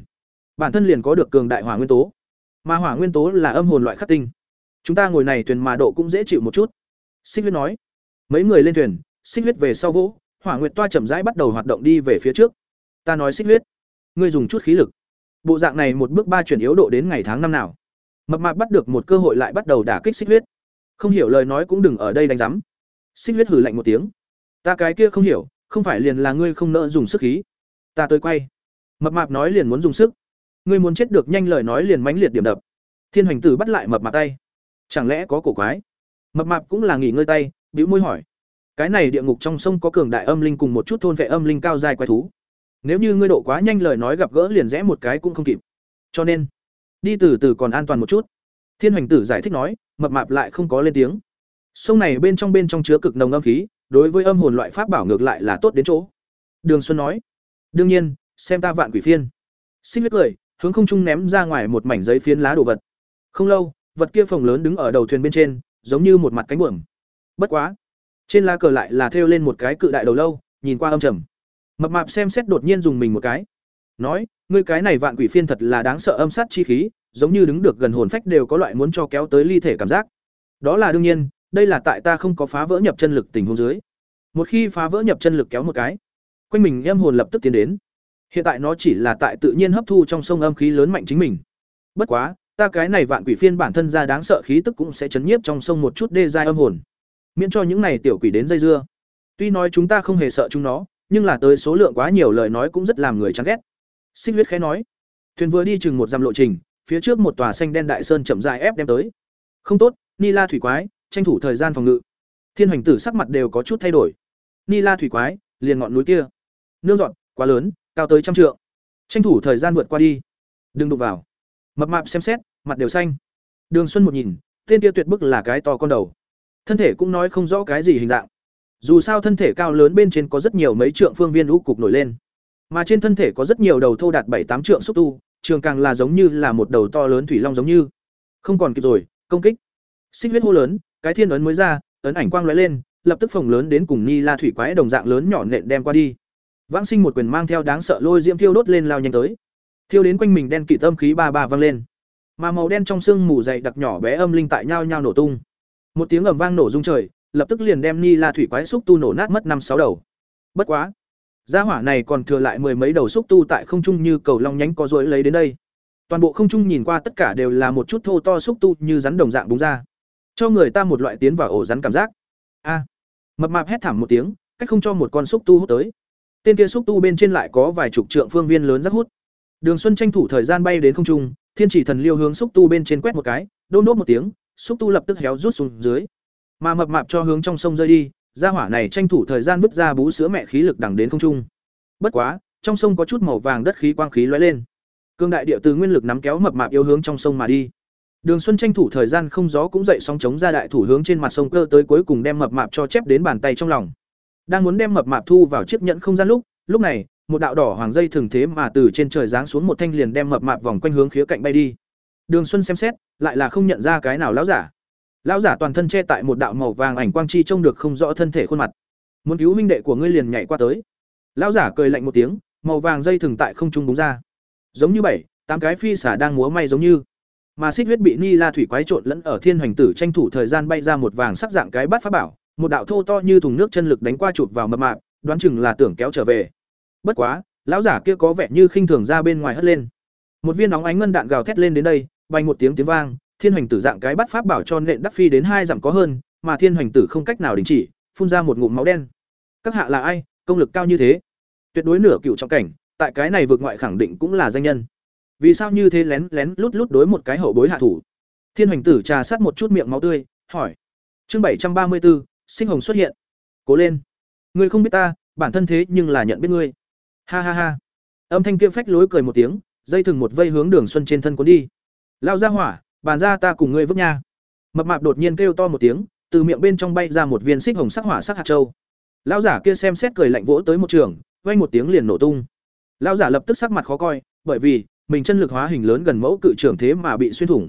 Bản thân liền có được cường đại hỏa nguyên tố. Mà hỏa nguyên tố là âm hồn loại khắc tinh. Chúng ta ngồi này thuyền mà độ cũng dễ chịu một chút. Xích huyết nói. Mấy người lên thuyền, xích huyết về sau vỗ, hỏa nguyệt toa chậm rãi bắt đầu hoạt động đi về phía trước. Ta nói xích huyết, ngươi dùng chút khí lực. Bộ dạng này một bước ba chuyển yếu độ đến ngày tháng năm nào. Mập mạp bắt được một cơ hội lại bắt đầu đả kích xích huyết. Không hiểu lời nói cũng đừng ở đây đánh rắm. xích huyết hừ lạnh một tiếng. Ta cái kia không hiểu không phải liền là ngươi không nỡ dùng sức khí. Ta tới quay. Mập mạp nói liền muốn dùng sức. Ngươi muốn chết được nhanh lời nói liền mãnh liệt điểm đập. Thiên hoành tử bắt lại mập mạp tay. Chẳng lẽ có cổ quái? Mập mạp cũng là nghỉ ngơi tay, bĩu môi hỏi. Cái này địa ngục trong sông có cường đại âm linh cùng một chút thôn vệ âm linh cao dài quái thú. Nếu như ngươi độ quá nhanh lời nói gặp gỡ liền rẽ một cái cũng không kịp. Cho nên, đi từ từ còn an toàn một chút. Thiên hoành tử giải thích nói, mập mạp lại không có lên tiếng. Sông này bên trong bên trong chứa cực nồng âm khí đối với âm hồn loại pháp bảo ngược lại là tốt đến chỗ. Đường xuân nói, đương nhiên, xem ta vạn quỷ phiên. Xích huyết cười, hướng không trung ném ra ngoài một mảnh giấy phiến lá đồ vật. Không lâu, vật kia phồng lớn đứng ở đầu thuyền bên trên, giống như một mặt cánh buồm. Bất quá, trên lá cờ lại là thêu lên một cái cự đại đầu lâu, nhìn qua âm trầm. Mập mạp xem xét đột nhiên dùng mình một cái. Nói, ngươi cái này vạn quỷ phiên thật là đáng sợ âm sát chi khí, giống như đứng được gần hồn phách đều có loại muốn cho kéo tới ly thể cảm giác. Đó là đương nhiên đây là tại ta không có phá vỡ nhập chân lực tình huống dưới. Một khi phá vỡ nhập chân lực kéo một cái, quanh mình âm hồn lập tức tiến đến. Hiện tại nó chỉ là tại tự nhiên hấp thu trong sông âm khí lớn mạnh chính mình. Bất quá, ta cái này vạn quỷ phiên bản thân ra đáng sợ khí tức cũng sẽ chấn nhiếp trong sông một chút đê giai âm hồn. Miễn cho những này tiểu quỷ đến dây dưa. Tuy nói chúng ta không hề sợ chúng nó, nhưng là tới số lượng quá nhiều lời nói cũng rất làm người chán ghét. Xích huyết khẽ nói. Thuyền vừa đi chừng một dặm lộ trình, phía trước một tòa xanh đen đại sơn chậm dài ép đem tới. Không tốt, ni la thủy quái tranh thủ thời gian phòng ngự. Thiên hoành tử sắc mặt đều có chút thay đổi. Ni la thủy quái, liền ngọn núi kia. Nương dọn, quá lớn, cao tới trăm trượng. Tranh thủ thời gian vượt qua đi. Đừng đụng vào. Mập mạp xem xét, mặt đều xanh. Đường xuân một nhìn, tên kia tuyệt bức là cái to con đầu. Thân thể cũng nói không rõ cái gì hình dạng. Dù sao thân thể cao lớn bên trên có rất nhiều mấy trượng phương viên lũ cục nổi lên. Mà trên thân thể có rất nhiều đầu thô đạt bảy tám trượng xúc tu, trường càng là giống như là một đầu to lớn thủy long giống như. Không còn kịp rồi, công kích. Xích huyết hô lớn cái thiên ấn mới ra, ấn ảnh quang lóe lên, lập tức phồng lớn đến cùng ni la thủy quái đồng dạng lớn nhỏ nện đem qua đi. Vãng sinh một quyền mang theo đáng sợ lôi diễm thiêu đốt lên lao nhanh tới. Thiêu đến quanh mình đen kỵ tâm khí ba ba vang lên. Mà màu đen trong xương mù dày đặc nhỏ bé âm linh tại nhau nhau nổ tung. Một tiếng ầm vang nổ rung trời, lập tức liền đem ni la thủy quái xúc tu nổ nát mất năm sáu đầu. Bất quá, gia hỏa này còn thừa lại mười mấy đầu xúc tu tại không trung như cầu long nhánh có rối lấy đến đây. Toàn bộ không trung nhìn qua tất cả đều là một chút thô to xúc tu như rắn đồng dạng búng ra cho người ta một loại tiến vào ổ rắn cảm giác. A. Mập mạp hét thảm một tiếng, cách không cho một con xúc tu hút tới. Tên kia xúc tu bên trên lại có vài chục trượng phương viên lớn rất hút. Đường xuân tranh thủ thời gian bay đến không trung, thiên chỉ thần liêu hướng xúc tu bên trên quét một cái, đôn đốt một tiếng, xúc tu lập tức héo rút xuống dưới. Mà mập mạp cho hướng trong sông rơi đi, gia hỏa này tranh thủ thời gian vứt ra bú sữa mẹ khí lực đẳng đến không trung. Bất quá, trong sông có chút màu vàng đất khí quang khí lóe lên. Cương đại địa từ nguyên lực nắm kéo mập mạp yếu hướng trong sông mà đi đường xuân tranh thủ thời gian không gió cũng dậy sóng chống ra đại thủ hướng trên mặt sông cơ tới cuối cùng đem mập mạp cho chép đến bàn tay trong lòng. Đang muốn đem mập mạp thu vào chiếc nhẫn không gian lúc lúc này, một đạo đỏ hoàng dây thường thế mà từ trên trời giáng xuống một thanh liền đem mập mạp vòng quanh hướng khía cạnh bay đi. Đường xuân xem xét, lại là không nhận ra cái nào lão giả. Lão giả toàn thân che tại một đạo màu vàng ảnh quang chi trông được không rõ thân thể khuôn mặt. Muốn cứu minh đệ của ngươi liền nhảy qua tới. Lão giả cười lạnh một tiếng, màu vàng dây thường tại không trung búng ra. Giống như bảy, tám cái phi xả đang múa may giống như mà xích huyết bị ni la thủy quái trộn lẫn ở thiên hoành tử tranh thủ thời gian bay ra một vàng sắc dạng cái bát pháp bảo, một đạo thô to như thùng nước chân lực đánh qua chụp vào mập mạp, đoán chừng là tưởng kéo trở về. Bất quá, lão giả kia có vẻ như khinh thường ra bên ngoài hất lên. Một viên nóng ánh ngân đạn gào thét lên đến đây bay một tiếng tiếng vang, thiên hoành tử dạng cái bắt pháp bảo cho nện đắc phi đến hai dặm có hơn, mà thiên hoành tử không cách nào đình chỉ, phun ra một ngụm máu đen. Các hạ là ai? Công lực cao như thế? Tuyệt đối nửa cựu trọng cảnh, tại cái này vượt ngoại khẳng định cũng là danh nhân vì sao như thế lén lén lút lút đối một cái hậu bối hạ thủ thiên hoành tử trà sát một chút miệng máu tươi hỏi chương bảy trăm ba mươi bốn Sinh Hồng xuất hiện. Cố lên, ngươi không biết ta, bản thân thế nhưng là nhận biết ngươi. Ha ha ha. Âm thanh kia phách lối cười một tiếng, dây thừng một vây hướng Đường Xuân trên thân cuốn đi. Lao ra hỏa, bàn ra ta cùng ngươi vứt nha. Mập mạp đột nhiên kêu to một tiếng, từ miệng bên trong bay ra một viên xích hồng sắc hỏa sắc hạt châu. lao giả kia xem xét cười lạnh vỗ tới một trường, vang một tiếng liền nổ tung. lao giả lập tức sắc mặt khó coi, bởi vì mình chân lực hóa hình lớn gần mẫu cự trưởng thế mà bị xuyên thủng.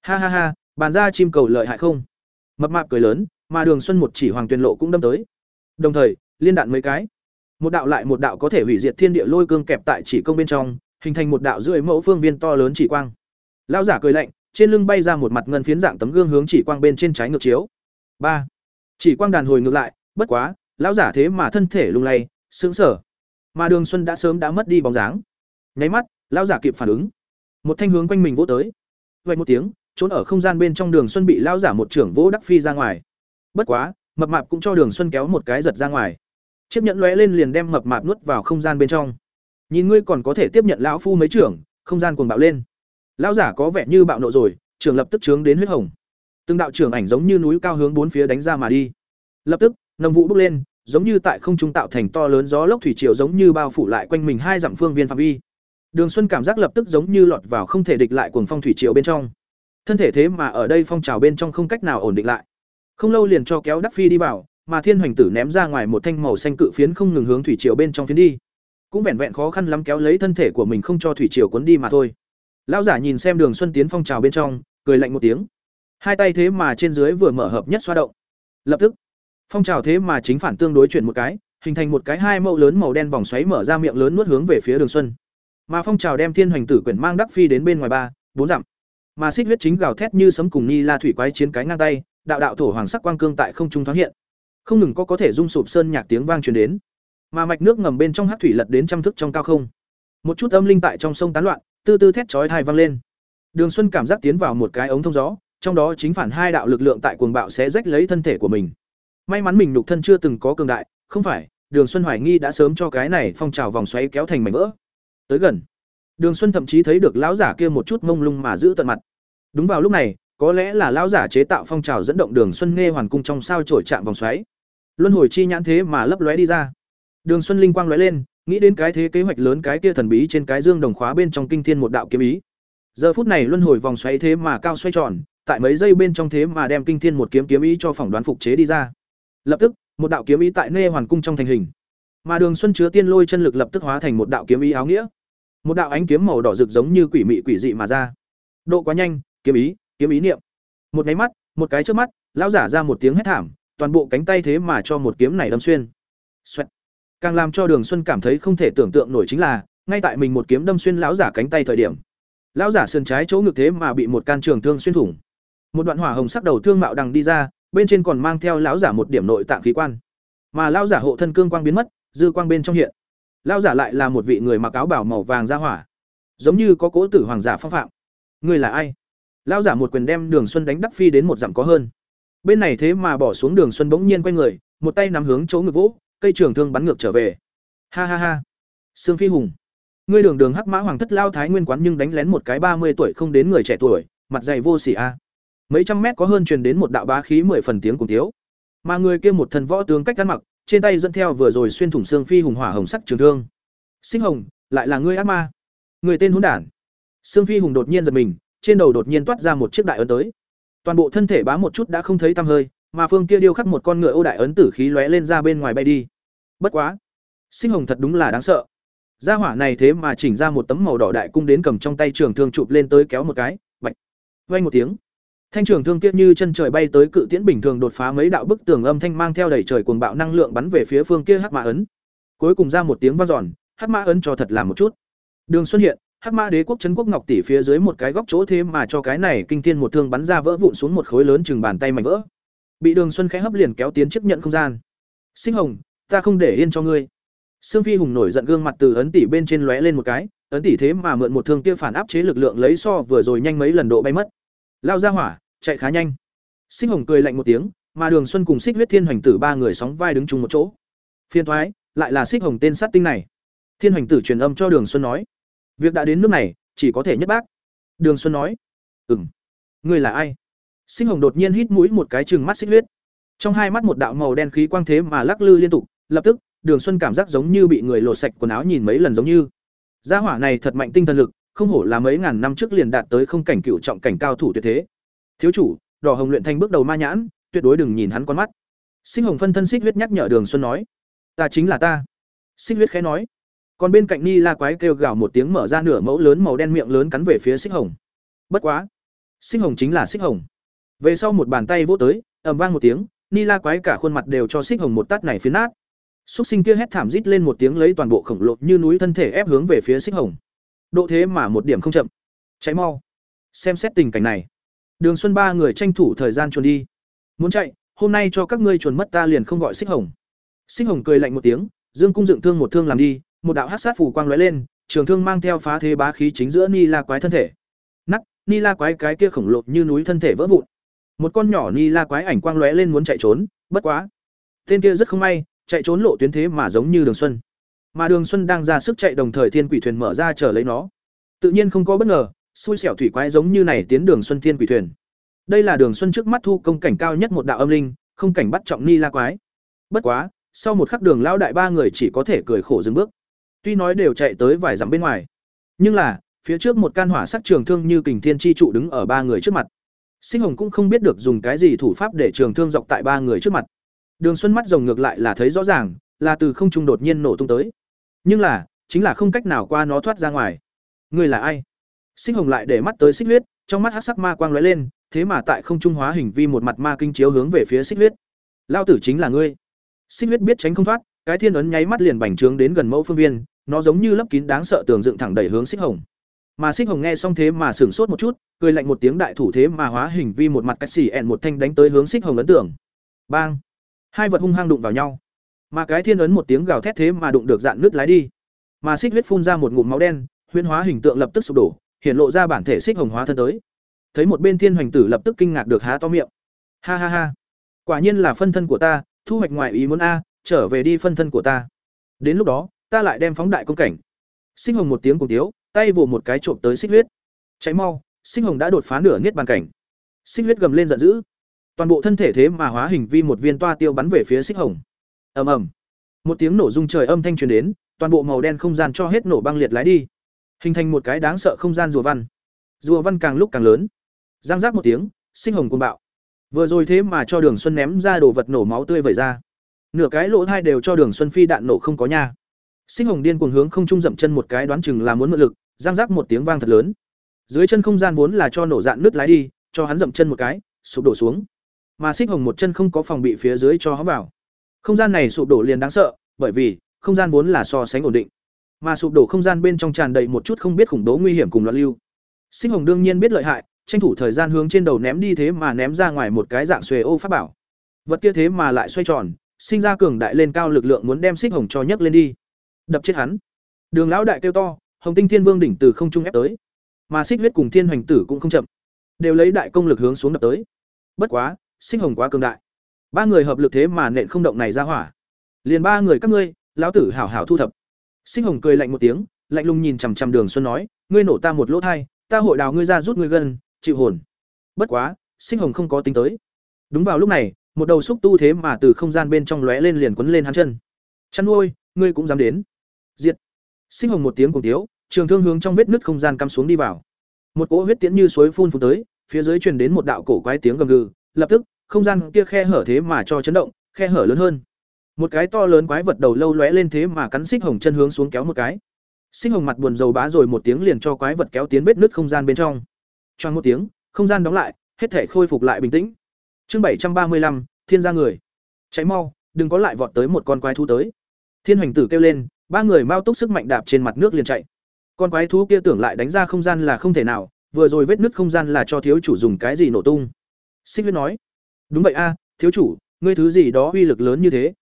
Ha ha ha, bàn ra chim cầu lợi hại không? Mập mạp cười lớn, mà Đường Xuân một chỉ hoàng tuyên lộ cũng đâm tới. Đồng thời, liên đạn mấy cái. Một đạo lại một đạo có thể hủy diệt thiên địa lôi cương kẹp tại chỉ công bên trong, hình thành một đạo rưỡi mẫu phương viên to lớn chỉ quang. Lão giả cười lạnh, trên lưng bay ra một mặt ngân phiến dạng tấm gương hướng chỉ quang bên trên trái ngược chiếu. ba Chỉ quang đàn hồi ngược lại, bất quá, lão giả thế mà thân thể lung lay, sững sờ. Mà Đường Xuân đã sớm đã mất đi bóng dáng. Nháy mắt, lão giả kịp phản ứng, một thanh hướng quanh mình vỗ tới. Vang một tiếng, trốn ở không gian bên trong Đường Xuân bị lão giả một trưởng vỗ đắc phi ra ngoài. Bất quá, mập mạp cũng cho Đường Xuân kéo một cái giật ra ngoài. Chiếc nhẫn lóe lên liền đem mập mạp nuốt vào không gian bên trong. Nhìn ngươi còn có thể tiếp nhận lão phu mấy trưởng, không gian cuồng bạo lên. Lão giả có vẻ như bạo nộ rồi, trưởng lập tức trướng đến huyết hồng. Từng đạo trưởng ảnh giống như núi cao hướng bốn phía đánh ra mà đi. Lập tức, nồng vụ bốc lên, giống như tại không trung tạo thành to lớn gió lốc thủy triều giống như bao phủ lại quanh mình hai dặm phương viên phạm vi. Đường Xuân cảm giác lập tức giống như lọt vào không thể địch lại cuồng phong thủy triều bên trong. Thân thể thế mà ở đây phong trào bên trong không cách nào ổn định lại. Không lâu liền cho kéo Đắc Phi đi vào, mà Thiên Hoành Tử ném ra ngoài một thanh màu xanh cự phiến không ngừng hướng thủy triều bên trong phiến đi. Cũng vẹn vẹn khó khăn lắm kéo lấy thân thể của mình không cho thủy triều cuốn đi mà thôi. Lão giả nhìn xem Đường Xuân tiến phong trào bên trong, cười lạnh một tiếng. Hai tay thế mà trên dưới vừa mở hợp nhất xoa động. Lập tức, phong trào thế mà chính phản tương đối chuyển một cái, hình thành một cái hai mẫu lớn màu đen vòng xoáy mở ra miệng lớn nuốt hướng về phía Đường Xuân. Mà phong trào đem Thiên Hoành Tử quyển mang Đắc Phi đến bên ngoài ba, bốn dặm. Mà xích huyết chính gào thét như sấm cùng Ni La thủy quái chiến cái ngang tay, đạo đạo thổ hoàng sắc quang cương tại không trung thoáng hiện. Không ngừng có có thể rung sụp sơn nhạc tiếng vang truyền đến. Mà mạch nước ngầm bên trong hát thủy lật đến trăm thước trong cao không. Một chút âm linh tại trong sông tán loạn, tư tư thét chói thai vang lên. Đường Xuân cảm giác tiến vào một cái ống thông gió, trong đó chính phản hai đạo lực lượng tại cuồng bạo sẽ rách lấy thân thể của mình. May mắn mình nhục thân chưa từng có cường đại, không phải, Đường Xuân hoài nghi đã sớm cho cái này phong trào vòng xoáy kéo thành mảnh vỡ. Tới gần, Đường Xuân thậm chí thấy được lão giả kia một chút mông lung mà giữ tận mặt. Đúng vào lúc này, có lẽ là lão giả chế tạo phong trào dẫn động Đường Xuân nghe hoàn cung trong sao chổi chạm vòng xoáy. Luân hồi chi nhãn thế mà lấp lóe đi ra. Đường Xuân linh quang lóe lên, nghĩ đến cái thế kế hoạch lớn cái kia thần bí trên cái dương đồng khóa bên trong kinh thiên một đạo kiếm ý. Giờ phút này luân hồi vòng xoáy thế mà cao xoay tròn, tại mấy giây bên trong thế mà đem kinh thiên một kiếm kiếm ý cho phỏng đoán phục chế đi ra. Lập tức, một đạo kiếm ý tại nê hoàn cung trong thành hình. Mà Đường Xuân chứa tiên lôi chân lực lập tức hóa thành một đạo kiếm ý áo nghĩa. Một đạo ánh kiếm màu đỏ rực giống như quỷ mị quỷ dị mà ra. Độ quá nhanh, kiếm ý, kiếm ý niệm. Một nháy mắt, một cái trước mắt, lão giả ra một tiếng hét thảm, toàn bộ cánh tay thế mà cho một kiếm này đâm xuyên. Xoẹt. Càng làm cho Đường Xuân cảm thấy không thể tưởng tượng nổi chính là, ngay tại mình một kiếm đâm xuyên lão giả cánh tay thời điểm, lão giả sườn trái chỗ ngực thế mà bị một can trường thương xuyên thủng. Một đoạn hỏa hồng sắc đầu thương mạo đằng đi ra, bên trên còn mang theo lão giả một điểm nội tạng khí quan. Mà lão giả hộ thân cương quang biến mất, dư quang bên trong hiện. Lão giả lại là một vị người mặc áo bảo màu vàng ra hỏa, giống như có cố tử hoàng giả phong phạm. Người là ai? Lão giả một quyền đem Đường Xuân đánh đắc phi đến một dặm có hơn. Bên này thế mà bỏ xuống Đường Xuân bỗng nhiên quay người, một tay nắm hướng chỗ ngực vỗ, cây trường thương bắn ngược trở về. Ha ha ha. Sương Phi Hùng, ngươi đường đường hắc mã hoàng thất lao thái nguyên quán nhưng đánh lén một cái ba mươi tuổi không đến người trẻ tuổi, mặt dày vô sỉ a. Mấy trăm mét có hơn truyền đến một đạo bá khí mười phần tiếng cùng tiếu. Mà người kia một thần võ tướng cách ăn mặc, trên tay dẫn theo vừa rồi xuyên thủng xương phi hùng hỏa hồng sắc trường thương. Sinh hồng, lại là ngươi ác ma. Người tên hỗn đản. xương Phi Hùng đột nhiên giật mình, trên đầu đột nhiên toát ra một chiếc đại ấn tới. Toàn bộ thân thể bá một chút đã không thấy tăm hơi, mà phương kia điêu khắc một con ngựa ô đại ấn tử khí lóe lên ra bên ngoài bay đi. Bất quá, Sinh Hồng thật đúng là đáng sợ. Gia hỏa này thế mà chỉnh ra một tấm màu đỏ đại cung đến cầm trong tay trường thương chụp lên tới kéo một cái, bạch. Vang một tiếng. Thanh trường thương kia như chân trời bay tới cự tiễn bình thường đột phá mấy đạo bức tường âm thanh mang theo đầy trời cuồng bạo năng lượng bắn về phía phương kia hắc mã ấn. Cuối cùng ra một tiếng vang dọn, hắc mã ấn cho thật làm một chút. Đường xuất hiện, hắc mã đế quốc trấn quốc ngọc tỷ phía dưới một cái góc chỗ thế mà cho cái này kinh thiên một thương bắn ra vỡ vụn xuống một khối lớn chừng bàn tay mảnh vỡ. Bị Đường Xuân khẽ hấp liền kéo tiến chấp nhận không gian. Sinh Hồng, ta không để yên cho ngươi. Sương Phi Hùng nổi giận gương mặt từ ấn tỷ bên trên lóe lên một cái, ấn tỷ thế mà mượn một thương kia phản áp chế lực lượng lấy so vừa rồi nhanh mấy lần độ bay mất. Lao ra hỏa, chạy khá nhanh. xích Hồng cười lạnh một tiếng, mà Đường Xuân cùng Xích Huyết Thiên Hoành Tử ba người sóng vai đứng chung một chỗ. Phiên thoái, lại là Xích Hồng tên sát tinh này. Thiên Hoành Tử truyền âm cho Đường Xuân nói, việc đã đến nước này, chỉ có thể nhất bác. Đường Xuân nói, "Ừm, ngươi là ai?" xích Hồng đột nhiên hít mũi một cái trừng mắt Xích Huyết. trong hai mắt một đạo màu đen khí quang thế mà lắc lư liên tục lập tức đường xuân cảm giác giống như bị người lột sạch quần áo nhìn mấy lần giống như gia hỏa này thật mạnh tinh thần lực không hổ là mấy ngàn năm trước liền đạt tới không cảnh cựu trọng cảnh cao thủ tuyệt thế thiếu chủ, đỏ hồng luyện thanh bước đầu ma nhãn, tuyệt đối đừng nhìn hắn con mắt. Sinh hồng phân thân xích huyết nhắc nhở đường xuân nói. Ta chính là ta. Xích huyết khẽ nói. Còn bên cạnh ni la quái kêu gào một tiếng mở ra nửa mẫu lớn màu đen miệng lớn cắn về phía xích hồng. Bất quá. Xích hồng chính là xích hồng. Về sau một bàn tay vỗ tới, ầm vang một tiếng, ni la quái cả khuôn mặt đều cho xích hồng một tát này phiến nát. Xúc sinh kia hét thảm rít lên một tiếng lấy toàn bộ khổng lồ như núi thân thể ép hướng về phía xích hồng. Độ thế mà một điểm không chậm. Cháy mau. Xem xét tình cảnh này đường xuân ba người tranh thủ thời gian chuồn đi. Muốn chạy, hôm nay cho các ngươi chuồn mất ta liền không gọi xích hồng. Xích hồng cười lạnh một tiếng, dương cung dựng thương một thương làm đi, một đạo hắc sát phủ quang lóe lên, trường thương mang theo phá thế bá khí chính giữa ni la quái thân thể. Nắc, ni la quái cái kia khổng lồ như núi thân thể vỡ vụn. Một con nhỏ ni la quái ảnh quang lóe lên muốn chạy trốn, bất quá. Tên kia rất không may, chạy trốn lộ tuyến thế mà giống như đường xuân. Mà đường xuân đang ra sức chạy đồng thời thiên quỷ thuyền mở ra chờ lấy nó. Tự nhiên không có bất ngờ xui xẻo thủy quái giống như này tiến đường xuân thiên quỷ thuyền. Đây là đường xuân trước mắt thu công cảnh cao nhất một đạo âm linh, không cảnh bắt trọng ni la quái. Bất quá, sau một khắc đường lão đại ba người chỉ có thể cười khổ dừng bước. Tuy nói đều chạy tới vài dặm bên ngoài, nhưng là, phía trước một can hỏa sắc trường thương như kình thiên chi trụ đứng ở ba người trước mặt. Sinh hồng cũng không biết được dùng cái gì thủ pháp để trường thương dọc tại ba người trước mặt. Đường xuân mắt rồng ngược lại là thấy rõ ràng, là từ không trung đột nhiên nổ tung tới. Nhưng là, chính là không cách nào qua nó thoát ra ngoài. Người là ai? Sinh hồng lại để mắt tới xích huyết, trong mắt Hắc sắc ma quang lóe lên, thế mà tại không trung hóa hình vi một mặt ma kinh chiếu hướng về phía xích huyết. Lao tử chính là ngươi. Xích huyết biết tránh không thoát, cái thiên ấn nháy mắt liền bành trướng đến gần mẫu phương viên, nó giống như lấp kín đáng sợ tường dựng thẳng đẩy hướng xích hồng. Mà xích hồng nghe xong thế mà sửng sốt một chút, cười lạnh một tiếng đại thủ thế mà hóa hình vi một mặt cách xỉ ẹn một thanh đánh tới hướng xích hồng ấn tưởng bang! Hai vật hung hăng đụng vào nhau. Mà cái thiên ấn một tiếng gào thét thế mà đụng được dạn nước lái đi. Mà xích huyết phun ra một ngụm máu đen, huyễn hóa hình tượng lập tức sụp đổ hiện lộ ra bản thể xích hồng hóa thân tới. Thấy một bên thiên hoành tử lập tức kinh ngạc được há to miệng. Ha ha ha. Quả nhiên là phân thân của ta, thu hoạch ngoài ý muốn a, trở về đi phân thân của ta. Đến lúc đó, ta lại đem phóng đại công cảnh. Sinh hồng một tiếng cùng tiếu, tay vỗ một cái trộm tới xích huyết. Cháy mau sinh hồng đã đột phá nửa niết bàn cảnh. Xích huyết gầm lên giận dữ. Toàn bộ thân thể thế mà hóa hình vi một viên toa tiêu bắn về phía xích hồng. Ầm ầm. Một tiếng nổ rung trời âm thanh truyền đến, toàn bộ màu đen không gian cho hết nổ băng liệt lái đi hình thành một cái đáng sợ không gian rùa văn. Rùa văn càng lúc càng lớn. Giang giác một tiếng, sinh hồng côn bạo. Vừa rồi thế mà cho đường xuân ném ra đồ vật nổ máu tươi vẩy ra. Nửa cái lỗ thai đều cho đường xuân phi đạn nổ không có nha. Sinh hồng điên cuồng hướng không trung dậm chân một cái đoán chừng là muốn mượn lực, giang giác một tiếng vang thật lớn. Dưới chân không gian vốn là cho nổ dạn nước lái đi, cho hắn dậm chân một cái, sụp đổ xuống. Mà xích hồng một chân không có phòng bị phía dưới cho hắn vào. Không gian này sụp đổ liền đáng sợ, bởi vì không gian vốn là so sánh ổn định mà sụp đổ không gian bên trong tràn đầy một chút không biết khủng bố nguy hiểm cùng loạn lưu. Xích hồng đương nhiên biết lợi hại, tranh thủ thời gian hướng trên đầu ném đi thế mà ném ra ngoài một cái dạng xuề ô pháp bảo. Vật kia thế mà lại xoay tròn, sinh ra cường đại lên cao lực lượng muốn đem xích hồng cho nhấc lên đi. Đập chết hắn. Đường lão đại kêu to, hồng tinh thiên vương đỉnh từ không trung ép tới. Mà xích huyết cùng thiên hoành tử cũng không chậm. Đều lấy đại công lực hướng xuống đập tới. Bất quá xích hồng quá cường đại. Ba người hợp lực thế mà nện không động này ra hỏa. Liền ba người các ngươi, lão tử hảo hảo thu thập. Sinh hồng cười lạnh một tiếng lạnh lùng nhìn chằm chằm đường xuân nói ngươi nổ ta một lỗ thai ta hội đào ngươi ra rút ngươi gần, chịu hồn. Bất quá Sinh hồng không có tính tới. Đúng vào lúc này một đầu xúc tu thế mà từ không gian bên trong lóe lên liền quấn lên hắn chân. Chăn nuôi ngươi cũng dám đến. Diệt. Sinh hồng một tiếng cùng tiếu trường thương hướng trong vết nứt không gian cắm xuống đi vào. Một cỗ huyết tiễn như suối phun phun tới phía dưới truyền đến một đạo cổ quái tiếng gầm gừ lập tức không gian kia khe hở thế mà cho chấn động khe hở lớn hơn một cái to lớn quái vật đầu lâu lóe lên thế mà cắn xích hồng chân hướng xuống kéo một cái. Xích hồng mặt buồn dầu bá rồi một tiếng liền cho quái vật kéo tiến vết nứt không gian bên trong. Choang một tiếng, không gian đóng lại, hết thể khôi phục lại bình tĩnh. Chương bảy trăm ba mươi lăm, thiên gia người. Cháy mau, đừng có lại vọt tới một con quái thú tới. Thiên hoành tử kêu lên, ba người mau túc sức mạnh đạp trên mặt nước liền chạy. Con quái thú kia tưởng lại đánh ra không gian là không thể nào, vừa rồi vết nứt không gian là cho thiếu chủ dùng cái gì nổ tung. Xích huyết nói, đúng vậy a, thiếu chủ, ngươi thứ gì đó uy lực lớn như thế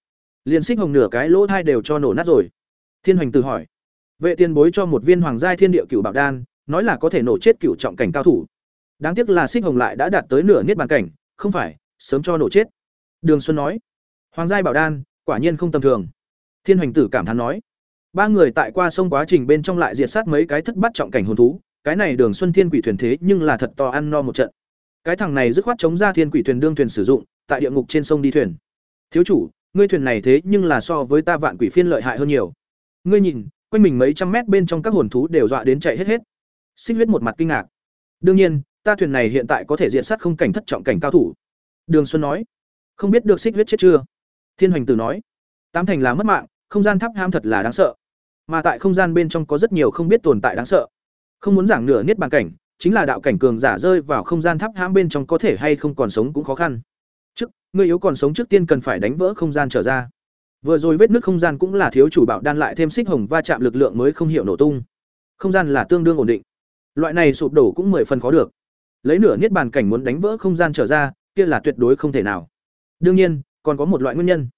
liền xích hồng nửa cái lỗ thai đều cho nổ nát rồi. Thiên hoành tử hỏi, vệ tiền bối cho một viên hoàng giai thiên địa cửu bảo đan, nói là có thể nổ chết cửu trọng cảnh cao thủ. Đáng tiếc là xích hồng lại đã đạt tới nửa niết bàn cảnh, không phải, sớm cho nổ chết. Đường xuân nói, hoàng giai bảo đan, quả nhiên không tầm thường. Thiên hoành tử cảm thán nói, ba người tại qua sông quá trình bên trong lại diệt sát mấy cái thất bát trọng cảnh hồn thú, cái này đường xuân thiên quỷ thuyền thế nhưng là thật to ăn no một trận. Cái thằng này dứt khoát chống ra thiên quỷ thuyền đương thuyền sử dụng, tại địa ngục trên sông đi thuyền. Thiếu chủ ngươi thuyền này thế nhưng là so với ta vạn quỷ phiên lợi hại hơn nhiều. Ngươi nhìn, quanh mình mấy trăm mét bên trong các hồn thú đều dọa đến chạy hết hết. Xích huyết một mặt kinh ngạc. Đương nhiên, ta thuyền này hiện tại có thể diện sát không cảnh thất trọng cảnh cao thủ. Đường xuân nói. Không biết được xích huyết chết chưa? Thiên hoành tử nói. Tám thành là mất mạng, không gian tháp ham thật là đáng sợ. Mà tại không gian bên trong có rất nhiều không biết tồn tại đáng sợ. Không muốn giảng nửa niết bàn cảnh, chính là đạo cảnh cường giả rơi vào không gian tháp hãm bên trong có thể hay không còn sống cũng khó khăn người yếu còn sống trước tiên cần phải đánh vỡ không gian trở ra. Vừa rồi vết nứt không gian cũng là thiếu chủ bảo đan lại thêm xích hồng va chạm lực lượng mới không hiểu nổ tung. Không gian là tương đương ổn định. Loại này sụp đổ cũng mười phần khó được. Lấy nửa niết bàn cảnh muốn đánh vỡ không gian trở ra, kia là tuyệt đối không thể nào. Đương nhiên, còn có một loại nguyên nhân.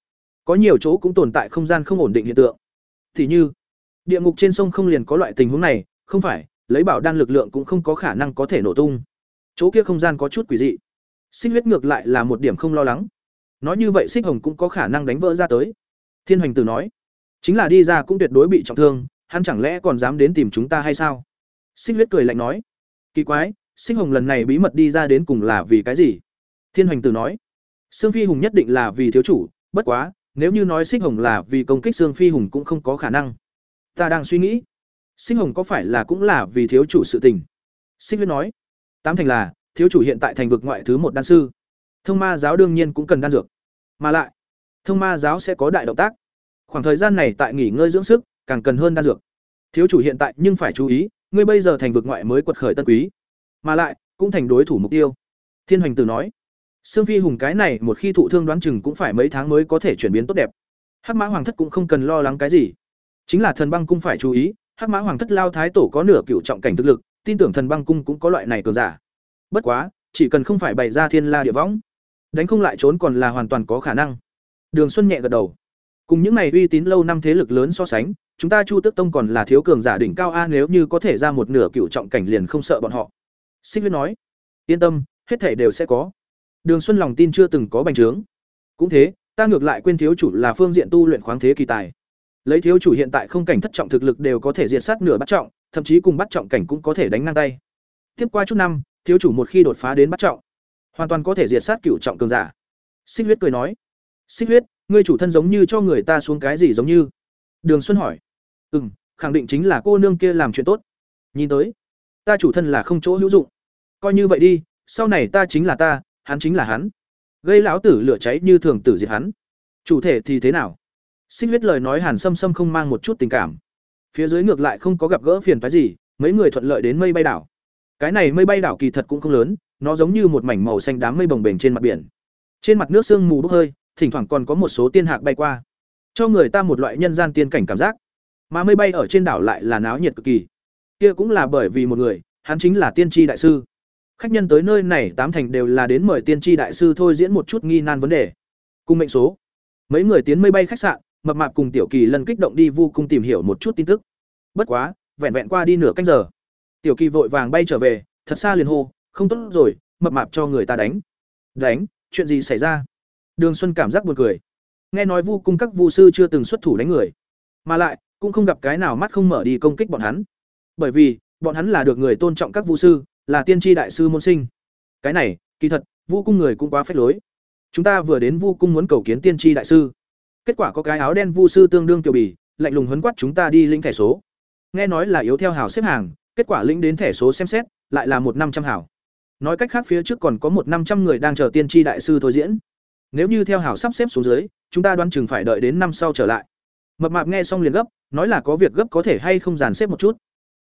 Có nhiều chỗ cũng tồn tại không gian không ổn định hiện tượng. Thì như, địa ngục trên sông không liền có loại tình huống này, không phải, lấy bảo đan lực lượng cũng không có khả năng có thể nổ tung. Chỗ kia không gian có chút quỷ dị xích huyết ngược lại là một điểm không lo lắng. Nói như vậy xích hồng cũng có khả năng đánh vỡ ra tới. Thiên hoành tử nói, chính là đi ra cũng tuyệt đối bị trọng thương, hắn chẳng lẽ còn dám đến tìm chúng ta hay sao? Xích huyết cười lạnh nói, kỳ quái, xích hồng lần này bí mật đi ra đến cùng là vì cái gì? Thiên hoành tử nói, sương phi hùng nhất định là vì thiếu chủ, bất quá, nếu như nói xích hồng là vì công kích sương phi hùng cũng không có khả năng. Ta đang suy nghĩ, xích hồng có phải là cũng là vì thiếu chủ sự tình? Xích huyết nói, tám thành là thiếu chủ hiện tại thành vực ngoại thứ một đan sư. Thông ma giáo đương nhiên cũng cần đan dược. Mà lại, thông ma giáo sẽ có đại động tác. Khoảng thời gian này tại nghỉ ngơi dưỡng sức, càng cần hơn đan dược. Thiếu chủ hiện tại nhưng phải chú ý, ngươi bây giờ thành vực ngoại mới quật khởi tân quý. Mà lại, cũng thành đối thủ mục tiêu. Thiên hoành tử nói, sương phi hùng cái này một khi thụ thương đoán chừng cũng phải mấy tháng mới có thể chuyển biến tốt đẹp. Hắc mã hoàng thất cũng không cần lo lắng cái gì. Chính là thần băng cung phải chú ý, hắc mã hoàng thất lao thái tổ có nửa cựu trọng cảnh thực lực, tin tưởng thần băng cung cũng có loại này cường giả bất quá, chỉ cần không phải bày ra thiên la địa võng, đánh không lại trốn còn là hoàn toàn có khả năng. Đường xuân nhẹ gật đầu. Cùng những này uy tín lâu năm thế lực lớn so sánh, chúng ta chu tước tông còn là thiếu cường giả đỉnh cao a, nếu như có thể ra một nửa cựu trọng cảnh liền không sợ bọn họ. Xích huyết nói. Yên tâm, hết thể đều sẽ có. Đường xuân lòng tin chưa từng có bành trướng. Cũng thế, ta ngược lại quên thiếu chủ là phương diện tu luyện khoáng thế kỳ tài. Lấy thiếu chủ hiện tại không cảnh thất trọng thực lực đều có thể diệt sát nửa bắt trọng, thậm chí cùng bắt trọng cảnh cũng có thể đánh ngang tay. Tiếp qua chút năm thiếu chủ một khi đột phá đến bắt trọng, hoàn toàn có thể diệt sát cửu trọng cường giả. Xích huyết cười nói, xích huyết, ngươi chủ thân giống như cho người ta xuống cái gì giống như? Đường xuân hỏi. Ừ m khẳng định chính là cô nương kia làm chuyện tốt. Nhìn tới, ta chủ thân là không chỗ hữu dụng. Coi như vậy đi, sau này ta chính là ta, hắn chính là hắn. Gây lão tử lửa cháy như thường tử diệt hắn. Chủ thể thì thế nào? Xích huyết lời nói hàn xâm xâm không mang một chút tình cảm. Phía dưới ngược lại không có gặp gỡ phiền phái gì, mấy người thuận lợi đến mây bay đảo cái này mây bay đảo kỳ thật cũng không lớn, nó giống như một mảnh màu xanh đám mây bồng bềnh trên mặt biển. Trên mặt nước sương mù bốc hơi, thỉnh thoảng còn có một số tiên hạc bay qua, cho người ta một loại nhân gian tiên cảnh cảm giác. Mà mây bay ở trên đảo lại là náo nhiệt cực kỳ. Kia cũng là bởi vì một người, hắn chính là tiên tri đại sư. Khách nhân tới nơi này tám thành đều là đến mời tiên tri đại sư thôi diễn một chút nghi nan vấn đề. Cùng mệnh số. Mấy người tiến mây bay khách sạn, mập mạp cùng tiểu kỳ lần kích động đi vu cung tìm hiểu một chút tin tức. Bất quá, vẹn vẹn qua đi nửa canh giờ tiểu kỳ vội vàng bay trở về thật xa liền hô không tốt rồi mập mạp cho người ta đánh. Đánh? Chuyện gì xảy ra? Đường xuân cảm giác buồn cười. Nghe nói vu cung các vu sư chưa từng xuất thủ đánh người mà lại cũng không gặp cái nào mắt không mở đi công kích bọn hắn. Bởi vì bọn hắn là được người tôn trọng các vu sư là tiên tri đại sư môn sinh. Cái này kỳ thật vu cung người cũng quá phép lối. Chúng ta vừa đến vu cung muốn cầu kiến tiên tri đại sư. Kết quả có cái áo đen vu sư tương đương tiểu bỉ, lạnh lùng huấn quát chúng ta đi lĩnh thẻ số. Nghe nói là yếu theo hào xếp hàng kết quả lĩnh đến thẻ số xem xét, lại là một năm trăm hảo. Nói cách khác phía trước còn có một năm trăm người đang chờ tiên tri đại sư thôi diễn. Nếu như theo hảo sắp xếp xuống dưới, chúng ta đoán chừng phải đợi đến năm sau trở lại. Mập mạp nghe xong liền gấp, nói là có việc gấp có thể hay không dàn xếp một chút.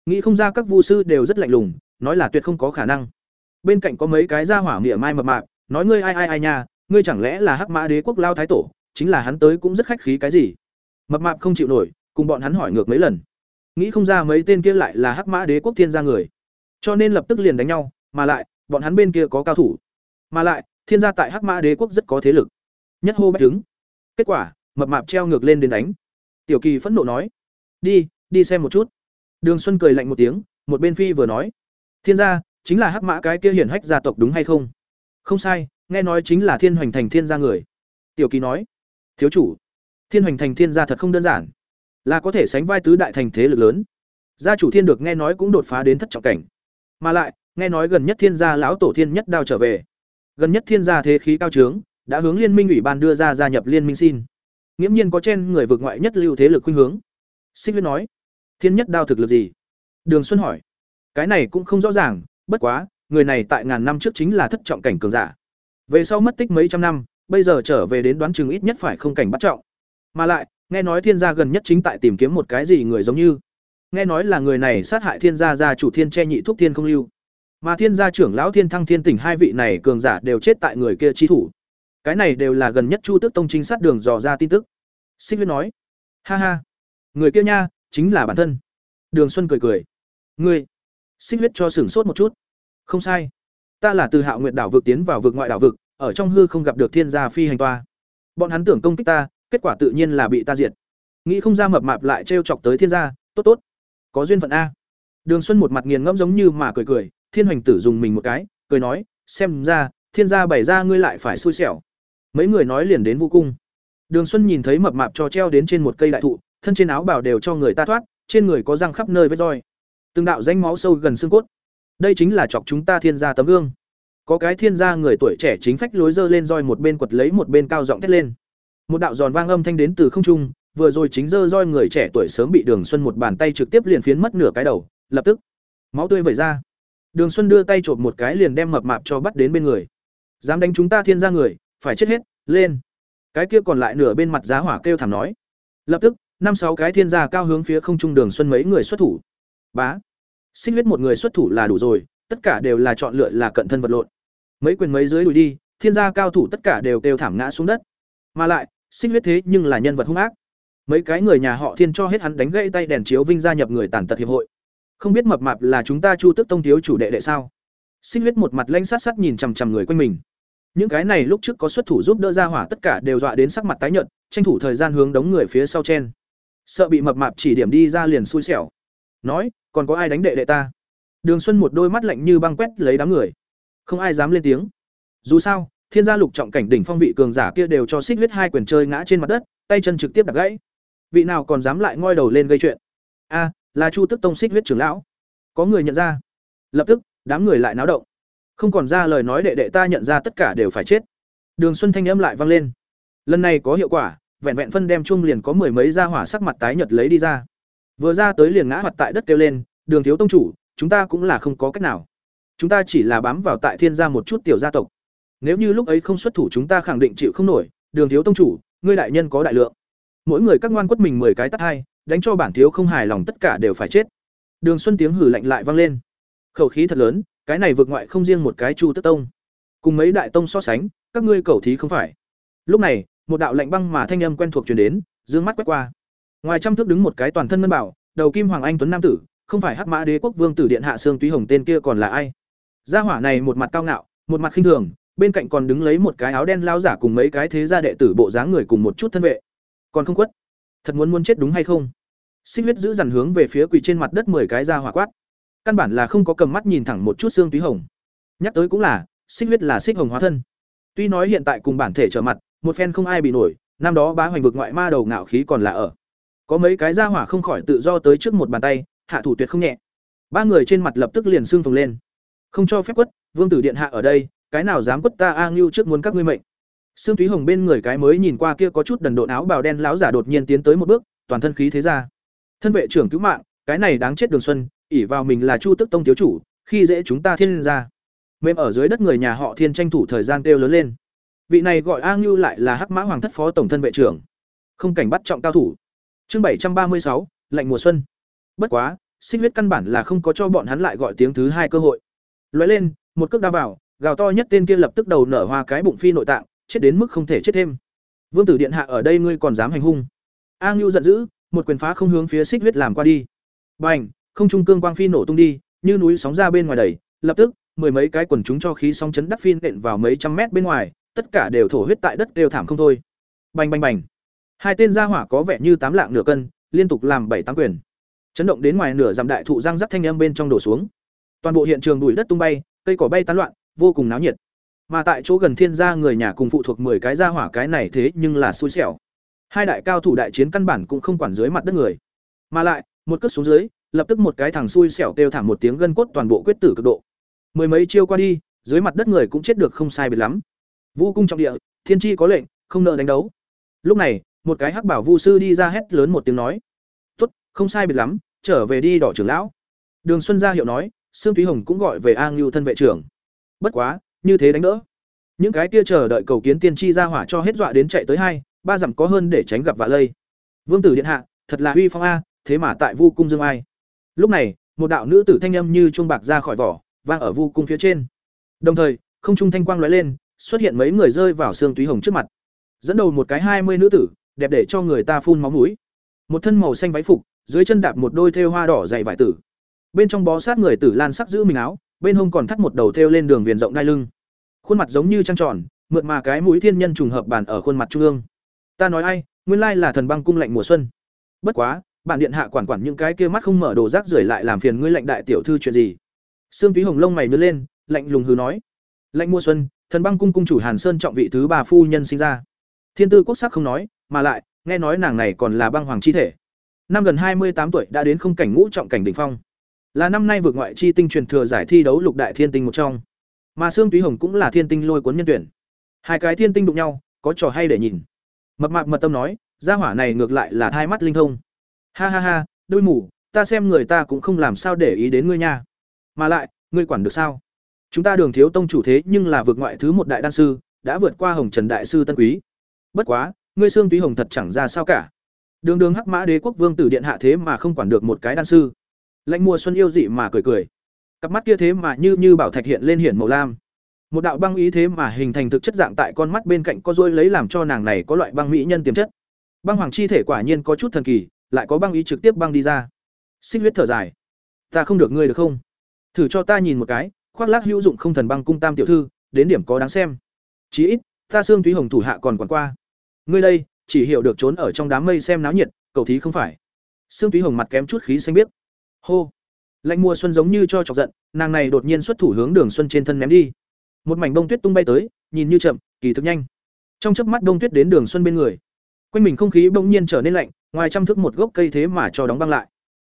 Nghĩ không ra các vu sư đều rất lạnh lùng, nói là tuyệt không có khả năng. Bên cạnh có mấy cái ra hỏa mỉa mai mập mạp, nói ngươi ai ai ai nha, ngươi chẳng lẽ là hắc mã đế quốc lao thái tổ, chính là hắn tới cũng rất khách khí cái gì. Mập mạp không chịu nổi, cùng bọn hắn hỏi ngược mấy lần nghĩ không ra mấy tên kia lại là hắc mã đế quốc thiên gia người. Cho nên lập tức liền đánh nhau, mà lại, bọn hắn bên kia có cao thủ. Mà lại, thiên gia tại hắc mã đế quốc rất có thế lực. Nhất hô bách chứng kết quả, mập mạp treo ngược lên đến đánh. Tiểu kỳ phẫn nộ nói, đi đi xem một chút. Đường xuân cười lạnh một tiếng, một bên phi vừa nói, thiên gia, chính là hắc mã cái kia hiển hách gia tộc đúng hay không? Không sai, nghe nói chính là thiên hoành thành thiên gia người. Tiểu kỳ nói, thiếu chủ, thiên hoành thành thiên gia thật không đơn giản là có thể sánh vai tứ đại thành thế lực lớn. Gia chủ thiên được nghe nói cũng đột phá đến thất trọng cảnh. Mà lại, nghe nói gần nhất thiên gia lão tổ thiên nhất đao trở về. Gần nhất thiên gia thế khí cao trướng, đã hướng liên minh ủy ban đưa ra gia nhập liên minh xin. Nghiễm nhiên có trên người vực ngoại nhất lưu thế lực khuynh hướng. Xích huyết nói, thiên nhất đao thực lực gì? Đường xuân hỏi, cái này cũng không rõ ràng, bất quá, người này tại ngàn năm trước chính là thất trọng cảnh cường giả. Về sau mất tích mấy trăm năm, bây giờ trở về đến đoán chừng ít nhất phải không cảnh bắt trọng. Mà lại nghe nói thiên gia gần nhất chính tại tìm kiếm một cái gì người giống như. Nghe nói là người này sát hại thiên gia gia chủ thiên che nhị thuốc thiên không lưu. Mà thiên gia trưởng lão thiên thăng thiên tỉnh hai vị này cường giả đều chết tại người kia chi thủ. Cái này đều là gần nhất chu tước tông trinh sát đường dò ra tin tức. Xích huyết nói, ha ha, người kia nha, chính là bản thân. Đường xuân cười cười, ngươi. Xích huyết cho sửng sốt một chút. Không sai, ta là từ hạo nguyện đảo vực tiến vào vực ngoại đảo vực, ở trong hư không gặp được thiên gia phi hành toa. Bọn hắn tưởng công kích ta kết quả tự nhiên là bị ta diệt. Nghĩ không ra mập mạp lại trêu chọc tới thiên gia, tốt tốt, có duyên phận a. Đường xuân một mặt nghiền ngẫm giống như mà cười cười, thiên hoành tử dùng mình một cái, cười nói, xem ra, thiên gia bày ra ngươi lại phải xui xẻo. Mấy người nói liền đến vô cung. Đường xuân nhìn thấy mập mạp cho treo đến trên một cây đại thụ, thân trên áo bảo đều cho người ta thoát, trên người có răng khắp nơi với roi. Từng đạo danh máu sâu gần xương cốt. Đây chính là chọc chúng ta thiên gia tấm gương. Có cái thiên gia người tuổi trẻ chính phách lối dơ lên roi một bên quật lấy một bên cao giọng thét lên một đạo giòn vang âm thanh đến từ không trung, vừa rồi chính dơ roi người trẻ tuổi sớm bị đường xuân một bàn tay trực tiếp liền phiến mất nửa cái đầu, lập tức, máu tươi vẩy ra. Đường xuân đưa tay trộm một cái liền đem mập mạp cho bắt đến bên người. Dám đánh chúng ta thiên gia người, phải chết hết, lên. Cái kia còn lại nửa bên mặt giá hỏa kêu thảm nói. Lập tức, năm sáu cái thiên gia cao hướng phía không trung đường xuân mấy người xuất thủ. Bá. Sinh huyết một người xuất thủ là đủ rồi, tất cả đều là chọn lựa là cận thân vật lộn. Mấy quyền mấy dưới đùi đi, thiên gia cao thủ tất cả đều kêu thảm ngã xuống đất. Mà lại sinh huyết thế nhưng là nhân vật hung ác. Mấy cái người nhà họ thiên cho hết hắn đánh gãy tay đèn chiếu vinh gia nhập người tàn tật hiệp hội. Không biết mập mạp là chúng ta chu tức tông thiếu chủ đệ đệ sao? Sinh huyết một mặt lanh sát sát nhìn chằm chằm người quanh mình. Những cái này lúc trước có xuất thủ giúp đỡ ra hỏa tất cả đều dọa đến sắc mặt tái nhợt, tranh thủ thời gian hướng đống người phía sau chen. Sợ bị mập mạp chỉ điểm đi ra liền xui xẻo. Nói, còn có ai đánh đệ đệ ta? Đường xuân một đôi mắt lạnh như băng quét lấy đám người. Không ai dám lên tiếng. Dù sao thiên gia lục trọng cảnh đỉnh phong vị cường giả kia đều cho xích huyết hai quyền chơi ngã trên mặt đất, tay chân trực tiếp đặt gãy. Vị nào còn dám lại ngoi đầu lên gây chuyện? A, là chu tức tông xích huyết trưởng lão. Có người nhận ra. Lập tức, đám người lại náo động. Không còn ra lời nói đệ đệ ta nhận ra tất cả đều phải chết. Đường xuân thanh âm lại vang lên. Lần này có hiệu quả, vẹn vẹn phân đem chung liền có mười mấy gia hỏa sắc mặt tái nhật lấy đi ra. Vừa ra tới liền ngã mặt tại đất kêu lên, đường thiếu tông chủ, chúng ta cũng là không có cách nào. Chúng ta chỉ là bám vào tại thiên gia một chút tiểu gia tộc nếu như lúc ấy không xuất thủ chúng ta khẳng định chịu không nổi, đường thiếu tông chủ, ngươi đại nhân có đại lượng. Mỗi người các ngoan quất mình mười cái tắt hai, đánh cho bản thiếu không hài lòng tất cả đều phải chết. Đường xuân tiếng hử lạnh lại vang lên. Khẩu khí thật lớn, cái này vượt ngoại không riêng một cái chu tức tông. Cùng mấy đại tông so sánh, các ngươi cầu thí không phải. Lúc này, một đạo lạnh băng mà thanh âm quen thuộc truyền đến, dương mắt quét qua. Ngoài trăm thước đứng một cái toàn thân ngân bảo, đầu kim hoàng anh tuấn nam tử, không phải hắc mã đế quốc vương tử điện hạ sương túy hồng tên kia còn là ai? Gia hỏa này một mặt cao ngạo, một mặt khinh thường bên cạnh còn đứng lấy một cái áo đen lao giả cùng mấy cái thế gia đệ tử bộ dáng người cùng một chút thân vệ. Còn không quất. Thật muốn muốn chết đúng hay không? Xích huyết giữ dằn hướng về phía quỳ trên mặt đất mười cái ra hỏa quát. Căn bản là không có cầm mắt nhìn thẳng một chút xương túy hồng. Nhắc tới cũng là, xích huyết là xích hồng hóa thân. Tuy nói hiện tại cùng bản thể trở mặt, một phen không ai bị nổi, năm đó bá hoành vực ngoại ma đầu ngạo khí còn là ở. Có mấy cái ra hỏa không khỏi tự do tới trước một bàn tay, hạ thủ tuyệt không nhẹ. Ba người trên mặt lập tức liền xương phồng lên. Không cho phép quất, vương tử điện hạ ở đây cái nào dám quất ta a ngưu trước muốn các ngươi mệnh Sương thúy Hồng bên người cái mới nhìn qua kia có chút đần độn áo bào đen láo giả đột nhiên tiến tới một bước, toàn thân khí thế ra. Thân vệ trưởng cứu mạng, cái này đáng chết Đường Xuân, ỷ vào mình là Chu Tức Tông thiếu chủ, khi dễ chúng ta thiên ra. Mềm ở dưới đất người nhà họ Thiên tranh thủ thời gian kêu lớn lên. Vị này gọi A Ngưu lại là Hắc Mã Hoàng thất phó tổng thân vệ trưởng. Không cảnh bắt trọng cao thủ. Chương bảy trăm ba mươi sáu, lạnh mùa xuân. Bất quá, sinh huyết căn bản là không có cho bọn hắn lại gọi tiếng thứ hai cơ hội. Lóe lên, một cước đá vào, gào to nhất tên kia lập tức đầu nở hoa cái bụng phi nội tạng, chết đến mức không thể chết thêm. Vương tử điện hạ ở đây ngươi còn dám hành hung. A ngưu giận dữ một quyền phá không hướng phía xích huyết làm qua đi. Bành không trung cương quang phi nổ tung đi như núi sóng ra bên ngoài đầy lập tức mười mấy cái quần chúng cho khí sóng chấn đắc phi nện vào mấy trăm mét bên ngoài tất cả đều thổ huyết tại đất đều thảm không thôi. Bành bành bành. Hai tên gia hỏa có vẻ như tám lạng nửa cân liên tục làm bảy tám quyền. Chấn động đến ngoài nửa dặm đại thụ răng rắc thanh âm bên trong đổ xuống. Toàn bộ hiện trường bụi đất tung bay cây cỏ bay tán loạn vô cùng náo nhiệt mà tại chỗ gần thiên gia người nhà cùng phụ thuộc 10 cái gia hỏa cái này thế nhưng là xui xẻo. Hai đại cao thủ đại chiến căn bản cũng không quản dưới mặt đất người. Mà lại, một cước xuống dưới, lập tức một cái thằng xui xẻo kêu thảm một tiếng gân cốt toàn bộ quyết tử cực độ. Mười mấy chiêu qua đi, dưới mặt đất người cũng chết được không sai biệt lắm. Vũ cung trọng địa, thiên chi có lệnh, không nợ đánh đấu. Lúc này, một cái hắc bảo vu sư đi ra hét lớn một tiếng nói: "Tốt, không sai biệt lắm, trở về đi đỏ trưởng lão." Đường Xuân gia hiệu nói, Sương Thúy Hồng cũng gọi về A Ngưu thân vệ trưởng. Bất quá, như thế đánh đỡ. Những cái kia chờ đợi cầu kiến tiên tri ra hỏa cho hết dọa đến chạy tới hai, ba dặm có hơn để tránh gặp vạ lây. Vương tử điện hạ, thật là uy phong a, thế mà tại Vu cung dương ai. Lúc này, một đạo nữ tử thanh âm như chuông bạc ra khỏi vỏ, vang ở Vu cung phía trên. Đồng thời, không trung thanh quang lóe lên, xuất hiện mấy người rơi vào xương túy hồng trước mặt. Dẫn đầu một cái hai mươi nữ tử, đẹp để cho người ta phun máu mũi. Một thân màu xanh váy phục, dưới chân đạp một đôi thêu hoa đỏ dày vải tử. Bên trong bó sát người tử lan sắc giữ mình áo, bên hông còn thắt một đầu thêu lên đường viền rộng đai lưng. Khuôn mặt giống như trăng tròn, mượt mà cái mũi thiên nhân trùng hợp bàn ở khuôn mặt trung ương. Ta nói ai, nguyên lai là thần băng cung lạnh mùa xuân. Bất quá, bản điện hạ quản quản những cái kia mắt không mở đồ rác rưởi lại làm phiền ngươi lệnh đại tiểu thư chuyện gì? Sương Túy Hồng lông mày nhướng lên, lạnh lùng hừ nói: "Lệnh mùa xuân, thần băng cung cung chủ Hàn Sơn trọng vị thứ ba phu nhân sinh ra." Thiên Tư Quốc sắc không nói, mà lại, nghe nói nàng này còn là băng hoàng chi thể. Năm gần hai mươi tám tuổi đã đến không cảnh ngũ trọng cảnh đỉnh phong. Là năm nay vượt ngoại chi tinh truyền thừa giải thi đấu lục đại thiên tinh một trong. Mà Sương Túy Hồng cũng là thiên tinh lôi cuốn nhân tuyển. Hai cái thiên tinh đụng nhau, có trò hay để nhìn. Mập mạp mật tâm nói, gia hỏa này ngược lại là thai mắt linh thông. Ha ha ha, đôi mù, ta xem người ta cũng không làm sao để ý đến ngươi nha. Mà lại, ngươi quản được sao? Chúng ta Đường Thiếu tông chủ thế nhưng là vượt ngoại thứ một đại đan sư, đã vượt qua Hồng Trần đại sư tân quý. Bất quá, ngươi xương túy hồng thật chẳng ra sao cả. Đường Đường Hắc Mã Đế quốc vương tử điện hạ thế mà không quản được một cái đan sư. Lãnh Mùa Xuân yêu dị mà cười cười. Cặp mắt kia thế mà như như bảo thạch hiện lên hiển màu lam. Một đạo băng ý thế mà hình thành thực chất dạng tại con mắt bên cạnh có dôi lấy làm cho nàng này có loại băng mỹ nhân tiềm chất. Băng hoàng chi thể quả nhiên có chút thần kỳ, lại có băng ý trực tiếp băng đi ra. Xích huyết thở dài. Ta không được ngươi được không? Thử cho ta nhìn một cái, khoác lác hữu dụng không thần băng cung tam tiểu thư, đến điểm có đáng xem. Chí ít, ta xương túy hồng thủ hạ còn quản qua. Ngươi đây, chỉ hiểu được trốn ở trong đám mây xem náo nhiệt, cầu thí không phải. Xương túy hồng mặt kém chút khí xanh biết. Hô. Lạnh mùa xuân giống như cho chọc giận, nàng này đột nhiên xuất thủ hướng Đường Xuân trên thân ném đi. Một mảnh bông tuyết tung bay tới, nhìn như chậm, kỳ thực nhanh. Trong chớp mắt đông tuyết đến Đường Xuân bên người. Quanh mình không khí bỗng nhiên trở nên lạnh, ngoài trăm thước một gốc cây thế mà cho đóng băng lại.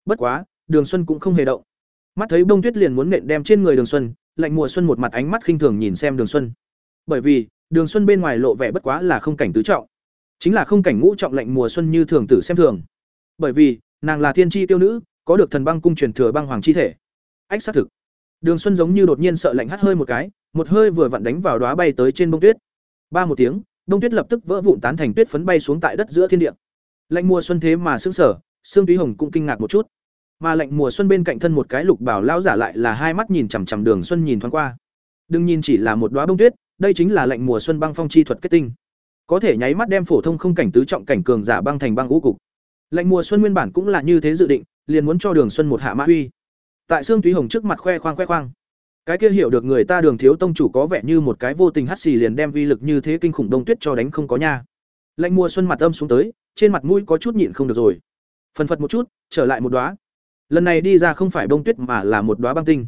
Bất quá, Đường Xuân cũng không hề động. Mắt thấy bông tuyết liền muốn nện đem trên người Đường Xuân, lạnh mùa xuân một mặt ánh mắt khinh thường nhìn xem Đường Xuân. Bởi vì, Đường Xuân bên ngoài lộ vẻ bất quá là không cảnh tứ trọng, chính là không cảnh ngũ trọng lạnh mùa xuân như thường tử xem thường. Bởi vì, nàng là thiên chi tiêu nữ, có được thần băng cung truyền thừa băng hoàng chi thể. Ách xác thực. Đường Xuân giống như đột nhiên sợ lạnh hắt hơi một cái, một hơi vừa vặn đánh vào đóa bay tới trên bông tuyết. Ba một tiếng, bông tuyết lập tức vỡ vụn tán thành tuyết phấn bay xuống tại đất giữa thiên địa. Lạnh mùa xuân thế mà sững sờ, Sương Túy Hồng cũng kinh ngạc một chút. Mà lạnh mùa xuân bên cạnh thân một cái lục bảo lão giả lại là hai mắt nhìn chằm chằm Đường Xuân nhìn thoáng qua. Đừng nhìn chỉ là một đóa bông tuyết, đây chính là lạnh mùa xuân băng phong chi thuật kết tinh. Có thể nháy mắt đem phổ thông không cảnh tứ trọng cảnh cường giả băng thành băng ngũ cục. Lạnh mùa xuân nguyên bản cũng là như thế dự định, liền muốn cho Đường Xuân một hạ mã uy. Tại Sương Túy Hồng trước mặt khoe khoang khoe khoang. Cái kia hiểu được người ta Đường thiếu tông chủ có vẻ như một cái vô tình hắt xì liền đem uy lực như thế kinh khủng đông tuyết cho đánh không có nha. Lạnh mùa xuân mặt âm xuống tới, trên mặt mũi có chút nhịn không được rồi. Phần phật một chút, trở lại một đóa. Lần này đi ra không phải bông tuyết mà là một đóa băng tinh.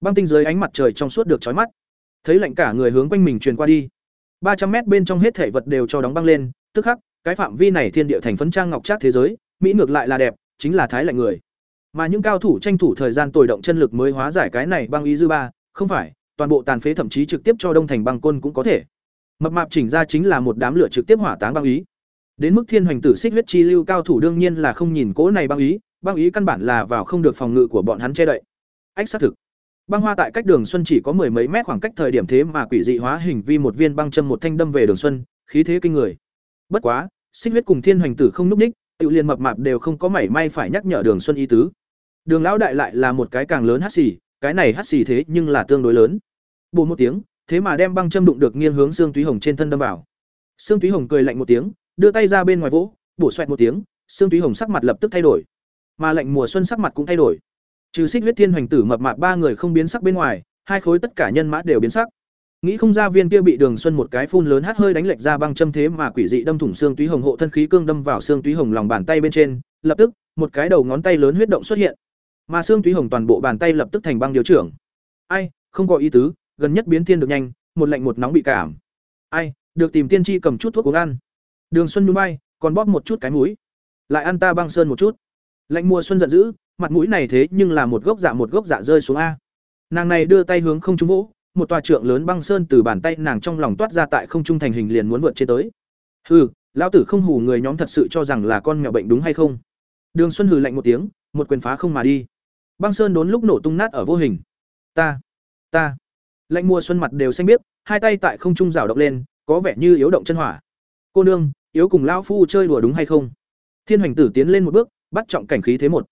Băng tinh dưới ánh mặt trời trong suốt được chói mắt. Thấy lạnh cả người hướng quanh mình truyền qua đi. ba trăm mét bên trong hết thể vật đều cho đóng băng lên, tức khắc, cái phạm vi này thiên địa thành phấn trang ngọc trác thế giới, mỹ ngược lại là đẹp, chính là thái lạnh người. Mà những cao thủ tranh thủ thời gian tồi động chân lực mới hóa giải cái này băng ý dư ba, không phải, toàn bộ tàn phế thậm chí trực tiếp cho đông thành băng côn cũng có thể. Mập mạp chỉnh ra chính là một đám lửa trực tiếp hỏa táng băng ý. Đến mức thiên hoành tử xích huyết chi lưu cao thủ đương nhiên là không nhìn cỗ này băng ý, băng ý căn bản là vào không được phòng ngự của bọn hắn che đậy. Ách xác thực. Băng hoa tại cách Đường Xuân chỉ có mười mấy mét khoảng cách thời điểm thế mà quỷ dị hóa hình vi một viên băng châm một thanh đâm về Đường Xuân, khí thế kinh người. Bất quá, xích huyết cùng thiên hoành tử không núp ních, tự liền mập mạp đều không có mảy may phải nhắc nhở Đường Xuân ý tứ. Đường lão đại lại là một cái càng lớn hắt xì, cái này hắt xì thế nhưng là tương đối lớn. Bù một tiếng, thế mà đem băng châm đụng được nghiêng hướng xương túy hồng trên thân đâm vào. Xương túy hồng cười lạnh một tiếng, đưa tay ra bên ngoài vỗ, bổ xoẹt một tiếng, xương túy hồng sắc mặt lập tức thay đổi. Mà lạnh mùa xuân sắc mặt cũng thay đổi. Trừ Xích huyết thiên hoành tử mập mạp ba người không biến sắc bên ngoài, hai khối tất cả nhân mã đều biến sắc. Nghĩ không ra viên kia bị Đường Xuân một cái phun lớn hát hơi đánh lệch ra băng châm thế mà quỷ dị đâm thủng xương túy hồng hộ thân khí cương đâm vào xương túy hồng lòng bàn tay bên trên, lập tức, một cái đầu ngón tay lớn huyết động xuất hiện. Mà xương túy hồng toàn bộ bàn tay lập tức thành băng điều trưởng. Ai, không có ý tứ, gần nhất biến thiên được nhanh, một lạnh một nóng bị cảm. Ai, được tìm tiên tri cầm chút thuốc uống ăn. Đường Xuân nhún bay, còn bóp một chút cái mũi. Lại ăn ta băng sơn một chút. Lạnh mùa xuân giận dữ, mặt mũi này thế nhưng là một gốc dạ một gốc dạ rơi xuống a. nàng này đưa tay hướng không trúng vỗ một tòa trượng lớn băng sơn từ bàn tay nàng trong lòng toát ra tại không trung thành hình liền muốn vượt trên tới. Hừ, lão tử không hù người nhóm thật sự cho rằng là con mèo bệnh đúng hay không? Đường xuân hừ lạnh một tiếng, một quyền phá không mà đi. Băng sơn đốn lúc nổ tung nát ở vô hình. Ta ta. Lạnh mùa xuân mặt đều xanh biếc, hai tay tại không trung rào động lên, có vẻ như yếu động chân hỏa. Cô nương, yếu cùng lão phu chơi đùa đúng hay không? Thiên hoành tử tiến lên một bước, bắt trọng cảnh khí thế một.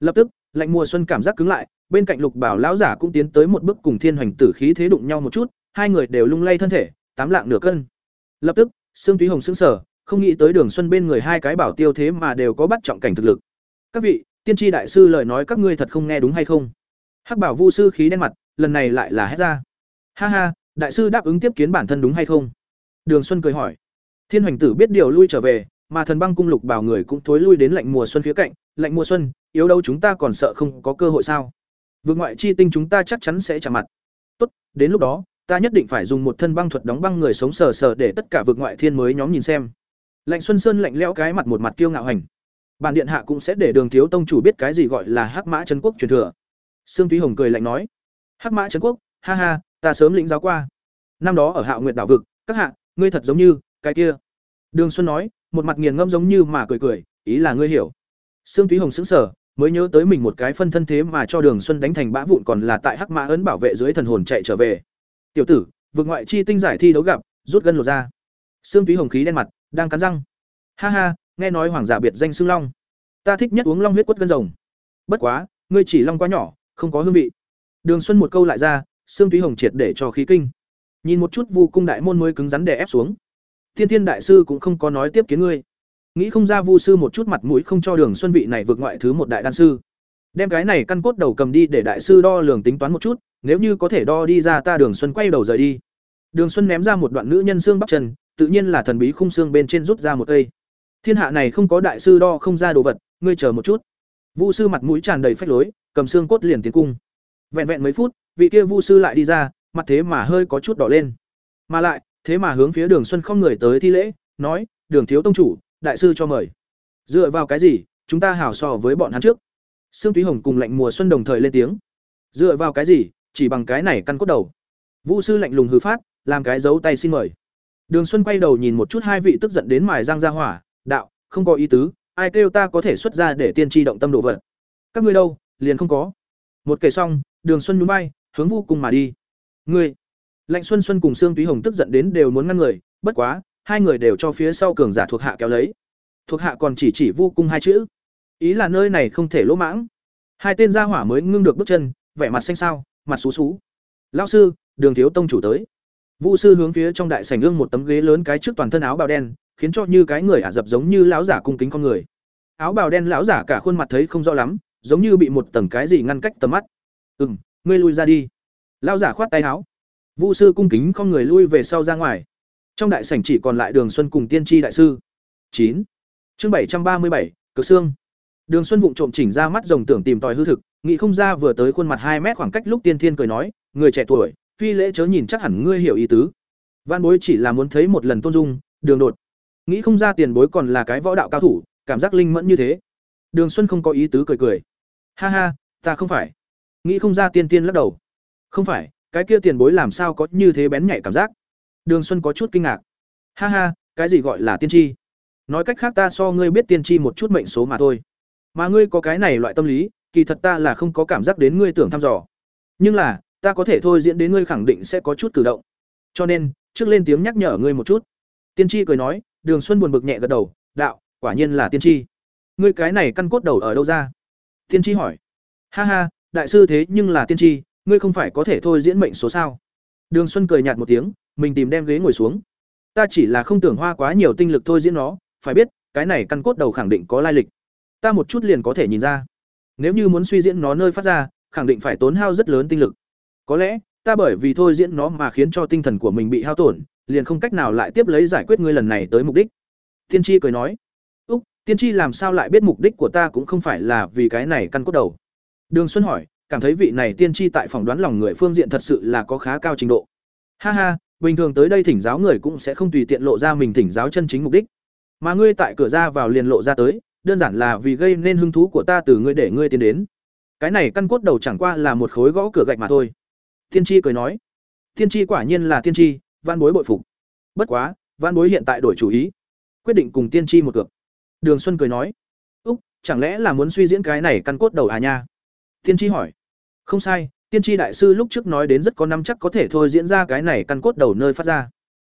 Lập tức, lạnh mùa xuân cảm giác cứng lại bên cạnh lục bảo lão giả cũng tiến tới một bước cùng thiên hoành tử khí thế đụng nhau một chút, hai người đều lung lay thân thể, tám lạng nửa cân. Lập tức, sương túy hồng sững sở không nghĩ tới đường xuân bên người hai cái bảo tiêu thế mà đều có bắt trọng cảnh thực lực. Các vị, tiên tri đại sư lời nói các ngươi thật không nghe đúng hay không? Hắc bảo vu sư khí đen mặt, lần này lại là hét ra. Ha ha, đại sư đáp ứng tiếp kiến bản thân đúng hay không? Đường xuân cười hỏi. Thiên hoành tử biết điều lui trở về, mà thần băng cung lục bảo người cũng thối lui đến lạnh mùa xuân phía cạnh. Lạnh mùa xuân, yếu đâu chúng ta còn sợ không có cơ hội sao? Vượt ngoại chi tinh chúng ta chắc chắn sẽ chạm mặt. Tốt, đến lúc đó, ta nhất định phải dùng một thân băng thuật đóng băng người sống sờ sờ để tất cả vượt ngoại thiên mới nhóm nhìn xem. Lạnh xuân sơn lạnh lẽo cái mặt một mặt kiêu ngạo hành. Bản điện hạ cũng sẽ để đường thiếu tông chủ biết cái gì gọi là hắc mã trấn quốc truyền thừa. Sương túy hồng cười lạnh nói, hắc mã trấn quốc, ha ha, ta sớm lĩnh giáo qua. Năm đó ở hạo nguyệt đảo vực, các hạ, ngươi thật giống như, cái kia. Đường xuân nói, một mặt nghiền ngâm giống như mà cười cười, ý là ngươi hiểu. Sương túy hồng sững sờ mới nhớ tới mình một cái phân thân thế mà cho đường xuân đánh thành bã vụn còn là tại hắc mã ấn bảo vệ dưới thần hồn chạy trở về. Tiểu tử, vượt ngoại chi tinh giải thi đấu gặp, rút gân lột ra sương túy hồng khí đen mặt, đang cắn răng. Ha ha, nghe nói hoàng giả biệt danh Sương long. Ta thích nhất uống long huyết quất gân rồng. Bất quá, ngươi chỉ long quá nhỏ, không có hương vị. Đường xuân một câu lại ra xương túy hồng triệt để cho khí kinh. Nhìn một chút vu cung đại môn mới cứng rắn đè ép xuống. Thiên thiên đại sư cũng không có nói tiếp kiến ngươi nghĩ không ra vu sư một chút mặt mũi không cho đường xuân vị này vượt ngoại thứ một đại đan sư. Đem cái này căn cốt đầu cầm đi để đại sư đo lường tính toán một chút, nếu như có thể đo đi ra ta đường xuân quay đầu rời đi. Đường xuân ném ra một đoạn nữ nhân xương bắp chân, tự nhiên là thần bí khung xương bên trên rút ra một cây. Thiên hạ này không có đại sư đo không ra đồ vật, ngươi chờ một chút. Vu sư mặt mũi tràn đầy phách lối, cầm xương cốt liền tiến cung. Vẹn vẹn mấy phút, vị kia vu sư lại đi ra, mặt thế mà hơi có chút đỏ lên. Mà lại, thế mà hướng phía đường xuân không người tới thi lễ, nói, đường thiếu tông chủ đại sư cho mời. Dựa vào cái gì, chúng ta hảo so với bọn hắn trước? Sương túy hồng cùng lạnh mùa xuân đồng thời lên tiếng. Dựa vào cái gì, chỉ bằng cái này căn cốt đầu? Vũ sư lạnh lùng hư phát, làm cái dấu tay xin mời. Đường xuân quay đầu nhìn một chút hai vị tức giận đến mài răng ra hỏa, đạo, không có ý tứ, ai kêu ta có thể xuất ra để tiên tri động tâm độ vật? Các ngươi đâu, liền không có. Một kể xong, đường xuân nhún bay hướng vô cùng mà đi. Ngươi, lạnh xuân xuân cùng sương túy hồng tức giận đến đều muốn ngăn người, bất quá hai người đều cho phía sau cường giả thuộc hạ kéo lấy thuộc hạ còn chỉ chỉ vô cung hai chữ ý là nơi này không thể lỗ mãng hai tên gia hỏa mới ngưng được bước chân vẻ mặt xanh xao mặt xú xú lão sư đường thiếu tông chủ tới Vu sư hướng phía trong đại sảnh ương một tấm ghế lớn cái trước toàn thân áo bào đen, khiến cho như cái người ả dập giống như lão giả cung kính con người. Áo bào đen lão giả cả khuôn mặt thấy không rõ lắm, giống như bị một tầng cái gì ngăn cách tầm mắt. "Ừm, ngươi lui ra đi." Lão giả khoát tay áo. Vu sư cung kính con người lui về sau ra ngoài. Trong đại sảnh chỉ còn lại Đường Xuân cùng Tiên tri đại sư. Chín. Chương bảy trăm ba mươi bảy, Cực xương. Đường Xuân vụng trộm chỉnh ra mắt rồng tưởng tìm tòi hư thực, nghĩ không ra vừa tới khuôn mặt hai mét khoảng cách lúc Tiên Thiên cười nói, người trẻ tuổi, phi lễ chớ nhìn chắc hẳn ngươi hiểu ý tứ. Văn bối chỉ là muốn thấy một lần tôn dung đường đột. Nghĩ không ra tiền bối còn là cái võ đạo cao thủ cảm giác linh mẫn như thế. Đường xuân không có ý tứ cười cười. Ha ha ta không phải. Nghĩ không ra tiên tiên lắc đầu. Không phải cái kia tiền bối làm sao có như thế bén nhạy cảm giác? Đường xuân có chút kinh ngạc. Ha ha, cái gì gọi là tiên tri? Nói cách khác ta so ngươi biết tiên tri một chút mệnh số mà thôi. Mà ngươi có cái này loại tâm lý, kỳ thật ta là không có cảm giác đến ngươi tưởng thăm dò. Nhưng là, ta có thể thôi diễn đến ngươi khẳng định sẽ có chút cử động. Cho nên, trước lên tiếng nhắc nhở ngươi một chút. Tiên tri cười nói, đường xuân buồn bực nhẹ gật đầu, đạo, quả nhiên là tiên tri. Ngươi cái này căn cốt đầu ở đâu ra? Tiên tri hỏi. Ha ha, đại sư thế nhưng là tiên tri, ngươi không phải có thể thôi diễn mệnh số sao? Đường xuân cười nhạt một tiếng mình tìm đem ghế ngồi xuống ta chỉ là không tưởng hoa quá nhiều tinh lực thôi diễn nó phải biết cái này căn cốt đầu khẳng định có lai lịch ta một chút liền có thể nhìn ra nếu như muốn suy diễn nó nơi phát ra khẳng định phải tốn hao rất lớn tinh lực có lẽ, ta bởi vì thôi diễn nó mà khiến cho tinh thần của mình bị hao tổn, liền không cách nào lại tiếp lấy giải quyết ngươi lần này tới mục đích. Tiên tri cười nói, "Úc, tiên tri làm sao lại biết mục đích của ta cũng không phải là vì cái này căn cốt đầu?" Đường Xuân hỏi, cảm thấy vị này tiên tri tại phòng đoán lòng người phương diện thật sự là có khá cao trình độ. Ha ha, bình thường tới đây thỉnh giáo người cũng sẽ không tùy tiện lộ ra mình thỉnh giáo chân chính mục đích. Mà ngươi tại cửa ra vào liền lộ ra tới, đơn giản là vì gây nên hứng thú của ta từ ngươi để ngươi tiến đến. Cái này căn cốt đầu chẳng qua là một khối gõ cửa gạch mà thôi Tiên tri cười nói, tiên tri quả nhiên là tiên tri, Văn Bối bội phục. Bất quá, Văn Bối hiện tại đổi chủ ý, quyết định cùng tiên tri một cược. Đường Xuân cười nói, "Úc, chẳng lẽ là muốn suy diễn cái này căn cốt đầu à nha?" Tiên tri hỏi. "Không sai, tiên tri đại sư lúc trước nói đến rất có năm chắc có thể thôi diễn ra cái này căn cốt đầu nơi phát ra.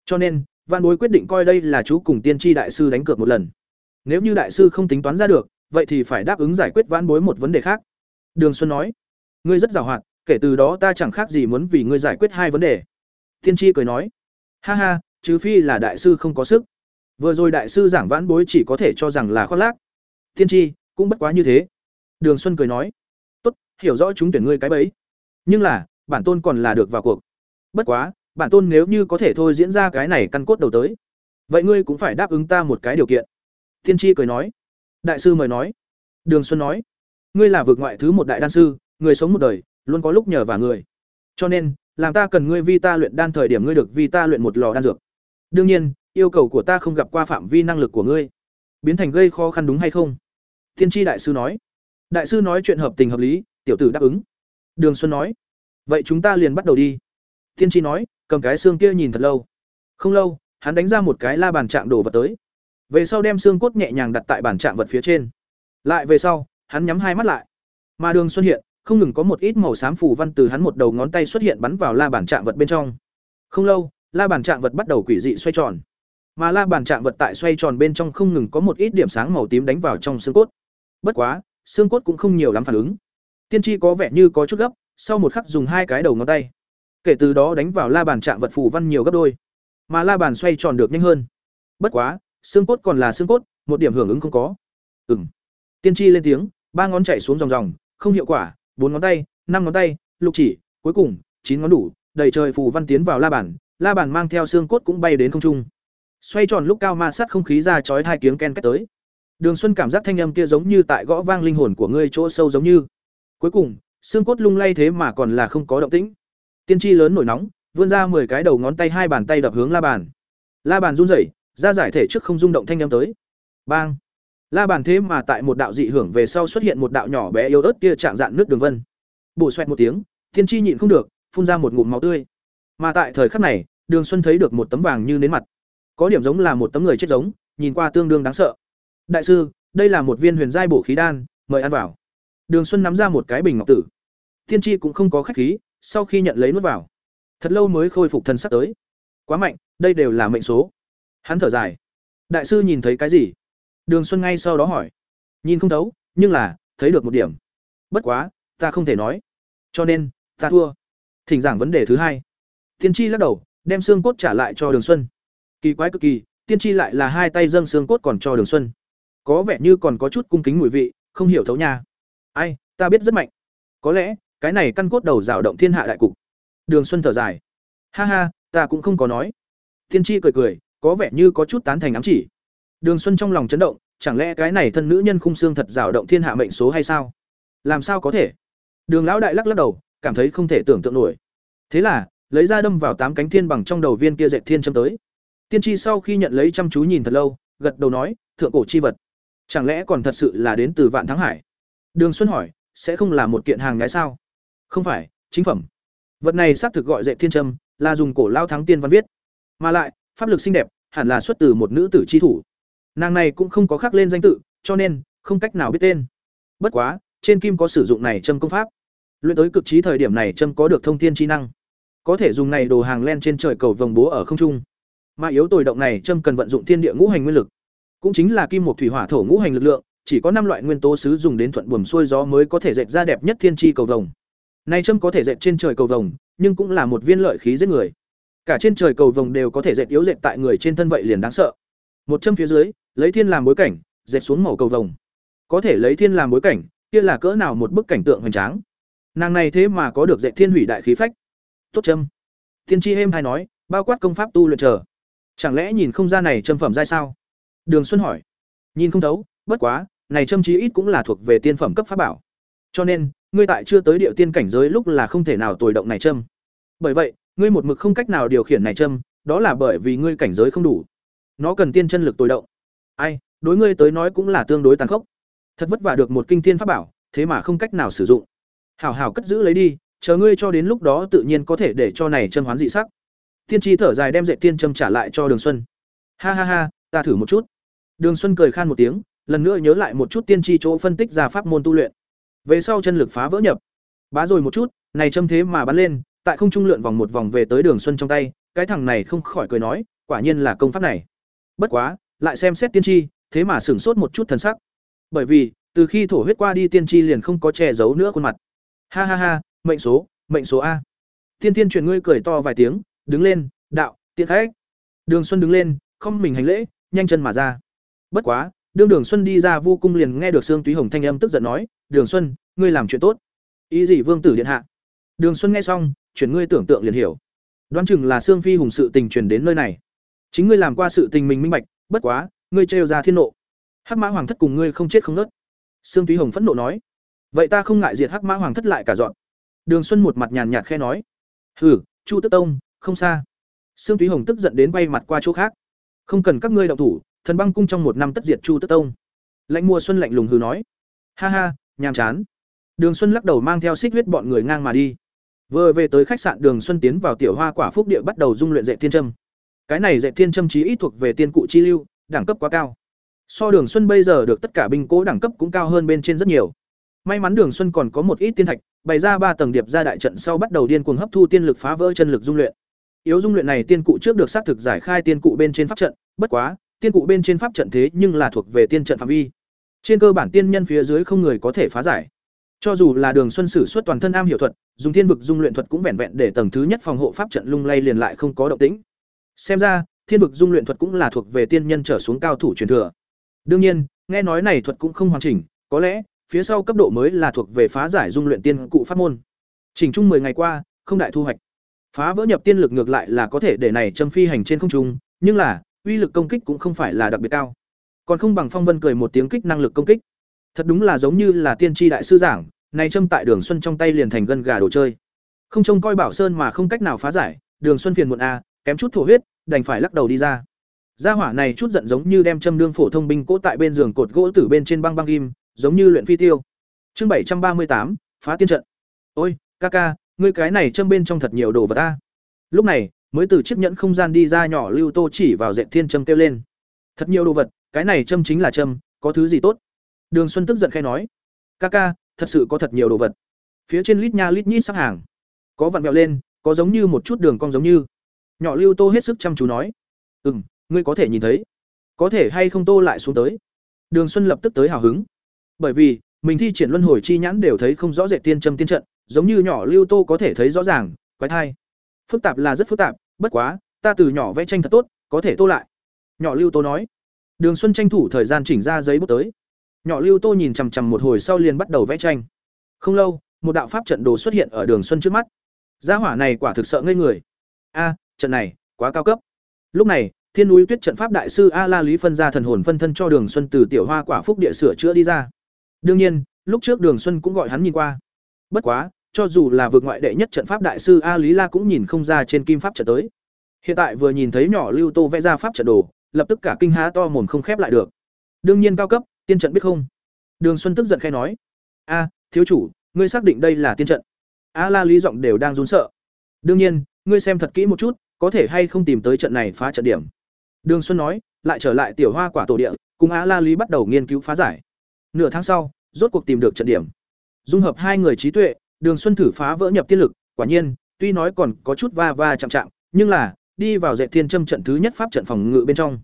Cho nên, Văn Bối quyết định coi đây là chú cùng tiên tri đại sư đánh cược một lần. Nếu như đại sư không tính toán ra được, vậy thì phải đáp ứng giải quyết Văn Bối một vấn đề khác." Đường Xuân nói, "Ngươi rất giàu hoạt, kể từ đó ta chẳng khác gì muốn vì ngươi giải quyết hai vấn đề." Tiên tri cười nói, "Ha ha, chứ phi là đại sư không có sức." Vừa rồi đại sư giảng vãn bối chỉ có thể cho rằng là khoác lác. Tiên tri, cũng bất quá như thế. Đường Xuân cười nói, "Tốt, hiểu rõ chúng tuyển ngươi cái bấy. Nhưng là, bản tôn còn là được vào cuộc. Bất quá, bản tôn nếu như có thể thôi diễn ra cái này căn cốt đầu tới, vậy ngươi cũng phải đáp ứng ta một cái điều kiện." Tiên tri cười nói, "Đại sư mời nói." Đường Xuân nói, "Ngươi là vực ngoại thứ một đại đan sư, người sống một đời, luôn có lúc nhờ và người. Cho nên, làm ta cần ngươi vi ta luyện đan thời điểm ngươi được vi ta luyện một lò đan dược. Đương nhiên, yêu cầu của ta không gặp qua phạm vi năng lực của ngươi biến thành gây khó khăn đúng hay không tiên tri đại sư nói đại sư nói chuyện hợp tình hợp lý tiểu tử đáp ứng đường xuân nói, vậy chúng ta liền bắt đầu đi. Tiên tri nói, cầm cái xương kia nhìn thật lâu. Không lâu, hắn đánh ra một cái la bàn trạng đổ vật tới. Về sau đem xương cốt nhẹ nhàng đặt tại bàn trạng vật phía trên. Lại về sau, hắn nhắm hai mắt lại. Mà đường xuân hiện, không ngừng có một ít màu xám phủ văn từ hắn một đầu ngón tay xuất hiện bắn vào la bàn trạng vật bên trong. Không lâu, la bàn trạng vật bắt đầu quỷ dị xoay tròn. Mà la bàn trạng vật tại xoay tròn bên trong không ngừng có một ít điểm sáng màu tím đánh vào trong xương cốt. Bất quá, xương cốt cũng không nhiều lắm phản ứng tiên tri có vẻ như có chút gấp, sau một khắc dùng hai cái đầu ngón tay. Kể từ đó đánh vào la bàn trạng vật phù văn nhiều gấp đôi. Mà la bàn xoay tròn được nhanh hơn. Bất quá, xương cốt còn là xương cốt, một điểm hưởng ứng không có. Ừm. tiên tri lên tiếng, ba ngón chạy xuống dòng dòng, không hiệu quả, bốn ngón tay, năm ngón tay, lục chỉ, cuối cùng, chín ngón đủ, đầy trời phù văn tiến vào la bàn la bàn mang theo xương cốt cũng bay đến không trung. Xoay tròn lúc cao ma sát không khí ra chói hai tiếng ken két tới. Đường xuân cảm giác thanh âm kia giống như tại gõ vang linh hồn của ngươi chỗ sâu giống như cuối cùng, xương cốt lung lay thế mà còn là không có động tĩnh. Tiên tri lớn nổi nóng, vươn ra mười cái đầu ngón tay hai bàn tay đập hướng la bàn. La bàn run rẩy, ra giải thể trước không rung động thanh âm tới. Bang! La bàn thế mà tại một đạo dị hưởng về sau xuất hiện một đạo nhỏ bé yếu ớt kia chạm dạn nước đường vân. Bổ xoẹt một tiếng, tiên tri nhịn không được, phun ra một ngụm máu tươi. Mà tại thời khắc này, đường xuân thấy được một tấm vàng như nến mặt. Có điểm giống là một tấm người chết giống, nhìn qua tương đương đáng sợ. Đại sư, đây là một viên huyền giai bổ khí đan, mời ăn vào đường xuân nắm ra một cái bình ngọc tử. Tiên tri cũng không có khách khí, sau khi nhận lấy nuốt vào, thật lâu mới khôi phục thân sắc tới. Quá mạnh, đây đều là mệnh số. Hắn thở dài. Đại sư nhìn thấy cái gì? Đường xuân ngay sau đó hỏi. Nhìn không thấu, nhưng là, thấy được một điểm. Bất quá, ta không thể nói. Cho nên, ta thua. Thỉnh giảng vấn đề thứ hai. Tiên tri lắc đầu, đem xương cốt trả lại cho đường xuân. Kỳ quái cực kỳ tiên tri lại là hai tay dâng xương cốt còn cho đường xuân. Có vẻ như còn có chút cung kính mùi vị, không hiểu thấu nha ai, ta biết rất mạnh. Có lẽ, cái này căn cốt đầu rào động thiên hạ đại cục. Đường xuân thở dài. Ha ha, ta cũng không có nói. Thiên tri cười cười, có vẻ như có chút tán thành ám chỉ. Đường xuân trong lòng chấn động, chẳng lẽ cái này thân nữ nhân khung xương thật rào động thiên hạ mệnh số hay sao? Làm sao có thể? Đường lão đại lắc lắc đầu, cảm thấy không thể tưởng tượng nổi. Thế là, lấy ra đâm vào tám cánh thiên bằng trong đầu viên kia dệt thiên châm tới. Tiên tri sau khi nhận lấy chăm chú nhìn thật lâu, gật đầu nói, thượng cổ chi vật, chẳng lẽ còn thật sự là đến từ vạn thắng hải? Đường xuân hỏi sẽ không là một kiện hàng nhái sao? Không phải chính phẩm. Vật này xác thực gọi dạy thiên trâm là dùng cổ lao thắng tiên văn viết. Mà lại pháp lực xinh đẹp hẳn là xuất từ một nữ tử chi thủ. Nàng này cũng không có khắc lên danh tự cho nên không cách nào biết tên. Bất quá trên kim có sử dụng này châm công pháp. Luyện tới cực trí thời điểm này châm có được thông thiên chi năng. Có thể dùng này đồ hàng len trên trời cầu vồng bố ở không trung. Mà yếu tồi động này châm cần vận dụng thiên địa ngũ hành nguyên lực, cũng chính là kim một thủy hỏa thổ ngũ hành lực lượng, chỉ có năm loại nguyên tố sứ dùng đến thuận buồm xuôi gió mới có thể dệt ra đẹp nhất thiên chi cầu vồng. Này châm có thể dệt trên trời cầu vồng, nhưng cũng là một viên lợi khí giết người. Cả trên trời cầu vồng đều có thể dệt yếu dệt tại người trên thân vậy liền đáng sợ. Một châm phía dưới, lấy thiên làm bối cảnh, dệt xuống màu cầu vồng. Có thể lấy thiên làm bối cảnh, kia là cỡ nào một bức cảnh tượng hoành tráng. Nàng này thế mà có được dệt thiên hủy đại khí phách. Tốt châm. Tiên tri êm hay nói, bao quát công pháp tu luyện chờ chẳng lẽ nhìn không ra này châm phẩm giai sao đường xuân hỏi nhìn không thấu bất quá này châm chí ít cũng là thuộc về tiên phẩm cấp pháp bảo. Cho nên, ngươi tại chưa tới địa tiên cảnh giới lúc là không thể nào tồi động này châm. Bởi vậy, ngươi một mực không cách nào điều khiển này châm, đó là bởi vì ngươi cảnh giới không đủ. Nó cần tiên chân lực tồi động. Ai, đối ngươi tới nói cũng là tương đối tàn khốc. Thật vất vả được một kinh thiên pháp bảo, thế mà không cách nào sử dụng. Hảo hảo cất giữ lấy đi, chờ ngươi cho đến lúc đó tự nhiên có thể để cho này châm hoán dị sắc. Tiên tri thở dài đem dệt tiên châm trả lại cho đường xuân. Ha ha ha, ta thử một chút. Đường xuân cười khan một tiếng lần nữa nhớ lại một chút tiên tri chỗ phân tích ra pháp môn tu luyện. Về sau chân lực phá vỡ nhập. Bá rồi một chút, này châm thế mà bắn lên, tại không trung lượn vòng một vòng về tới đường xuân trong tay, cái thằng này không khỏi cười nói, quả nhiên là công pháp này. Bất quá, lại xem xét tiên tri, thế mà sửng sốt một chút thần sắc. Bởi vì, từ khi thổ huyết qua đi tiên tri liền không có che giấu nữa khuôn mặt. Ha ha ha, mệnh số mệnh số a. Tiên tiên truyền ngươi cười to vài tiếng, đứng lên, đạo, tiện khách. Đường xuân đứng lên, không mình hành lễ, nhanh chân mà ra. Bất quá đương đường xuân đi ra vô cung liền nghe được sương túy hồng thanh âm tức giận nói, đường xuân, ngươi làm chuyện tốt. Ý gì vương tử điện hạ? Đường xuân nghe xong, chuyển ngươi tưởng tượng liền hiểu. Đoán chừng là sương phi hùng sự tình truyền đến nơi này. Chính ngươi làm qua sự tình mình minh bạch, bất quá, ngươi trêu ra thiên nộ. Hắc mã hoàng thất cùng ngươi không chết không nớt. Sương túy hồng phẫn nộ nói, vậy ta không ngại diệt hắc mã hoàng thất lại cả dọn. Đường xuân một mặt nhàn nhạt khe nói, hừ, chu tức tông, không xa. Sương túy hồng tức giận đến bay mặt qua chỗ khác. Không cần các ngươi động thủ thần băng cung trong một năm tất diệt chu tất tông. Lãnh mùa xuân lạnh lùng hừ nói. Ha ha, nhàm chán. Đường xuân lắc đầu mang theo xích huyết bọn người ngang mà đi. Vừa về tới khách sạn, đường xuân tiến vào tiểu hoa quả phúc địa bắt đầu dung luyện dạy thiên trâm cái này dạy thiên trâm chí ít thuộc về tiên cụ chi lưu, đẳng cấp quá cao. So đường xuân bây giờ được tất cả binh cố đẳng cấp cũng cao hơn bên trên rất nhiều. May mắn đường xuân còn có một ít tiên thạch, bày ra ba tầng điệp ra đại trận sau bắt đầu điên cuồng hấp thu tiên lực phá vỡ chân lực dung luyện. Yếu dung luyện này tiên cụ trước được xác thực giải khai tiên cụ bên trên pháp trận, bất quá tiên cụ bên trên pháp trận thế nhưng là thuộc về tiên trận phạm vi. Trên cơ bản tiên nhân phía dưới không người có thể phá giải. Cho dù là đường xuân sử xuất toàn thân am hiểu thuật, dùng thiên vực dung luyện thuật cũng vẹn vẹn để tầng thứ nhất phòng hộ pháp trận lung lay liền lại không có động tĩnh. Xem ra, thiên vực dung luyện thuật cũng là thuộc về tiên nhân trở xuống cao thủ truyền thừa. Đương nhiên, nghe nói này thuật cũng không hoàn chỉnh, có lẽ, phía sau cấp độ mới là thuộc về phá giải dung luyện tiên cụ pháp môn. Chỉnh chung 10 ngày qua, không đại thu hoạch. Phá vỡ nhập tiên lực ngược lại là có thể để này châm phi hành trên không trung, nhưng là uy lực công kích cũng không phải là đặc biệt cao. Còn không bằng phong vân cười một tiếng kích năng lực công kích. Thật đúng là giống như là tiên tri đại sư giảng, này châm tại đường xuân trong tay liền thành gân gà đồ chơi. Không trông coi bảo sơn mà không cách nào phá giải, đường xuân phiền muộn a, kém chút thổ huyết, đành phải lắc đầu đi ra. Gia hỏa này chút giận giống như đem châm đương phổ thông binh cỗ tại bên giường cột gỗ tử bên trên băng băng ghim giống như luyện phi tiêu. Chương bảy trăm ba mươi tám, phá tiên trận. Ôi, ca ca, ngươi cái này châm bên trong thật nhiều đồ vật ta lúc này mới từ chiếc nhẫn không gian đi ra nhỏ lưu tô chỉ vào dệt thiên châm kêu lên. Thật nhiều đồ vật, cái này châm chính là châm có thứ gì tốt? Đường xuân tức giận khai nói. Ca ca, thật sự có thật nhiều đồ vật. Phía trên lít nha lít nhít sắp hàng. Có vặn vẹo lên, có giống như một chút đường cong giống như. Nhỏ lưu tô hết sức chăm chú nói. Ừ m ngươi có thể nhìn thấy. Có thể hay không tô lại xuống tới? Đường xuân lập tức tới hào hứng. Bởi vì, mình thi triển luân hồi chi nhãn đều thấy không rõ rệt tiên châm tiên trận, giống như nhỏ lưu tô có thể thấy rõ ràng, quái thai phức tạp là rất phức tạp, bất quá, ta từ nhỏ vẽ tranh thật tốt, có thể tô lại. Nhỏ lưu tô nói. Đường xuân tranh thủ thời gian chỉnh ra giấy bút tới. Nhỏ lưu tô nhìn chằm chằm một hồi sau liền bắt đầu vẽ tranh. Không lâu, một đạo pháp trận đồ xuất hiện ở đường xuân trước mắt. Gia hỏa này quả thực sợ ngây người. A, trận này, quá cao cấp. Lúc này, thiên núi tuyết trận pháp đại sư a la lý phân ra thần hồn phân thân cho đường xuân từ tiểu hoa quả phúc địa sửa chữa đi ra. Đương nhiên, lúc trước đường xuân cũng gọi hắn nhìn qua. Bất quá cho dù là vượt ngoại đệ nhất trận pháp đại sư a lý la cũng nhìn không ra trên kim pháp trận tới. Hiện tại vừa nhìn thấy nhỏ lưu tô vẽ ra pháp trận đồ, lập tức cả kinh há to mồm không khép lại được. Đương nhiên cao cấp, tiên trận biết không? Đường xuân tức giận khai nói. A, thiếu chủ, ngươi xác định đây là tiên trận? A la lý giọng đều đang run sợ. Đương nhiên, ngươi xem thật kỹ một chút, có thể hay không tìm tới trận này phá trận điểm? Đường xuân nói, lại trở lại tiểu hoa quả tổ địa, cùng a la lý bắt đầu nghiên cứu phá giải. Nửa tháng sau, rốt cuộc tìm được trận điểm. Dung hợp hai người trí tuệ đường xuân thử phá vỡ nhập tiên lực, quả nhiên, tuy nói còn có chút va va chạm chạm, nhưng là, đi vào dệt thiên châm trận thứ nhất pháp trận phòng ngự bên trong.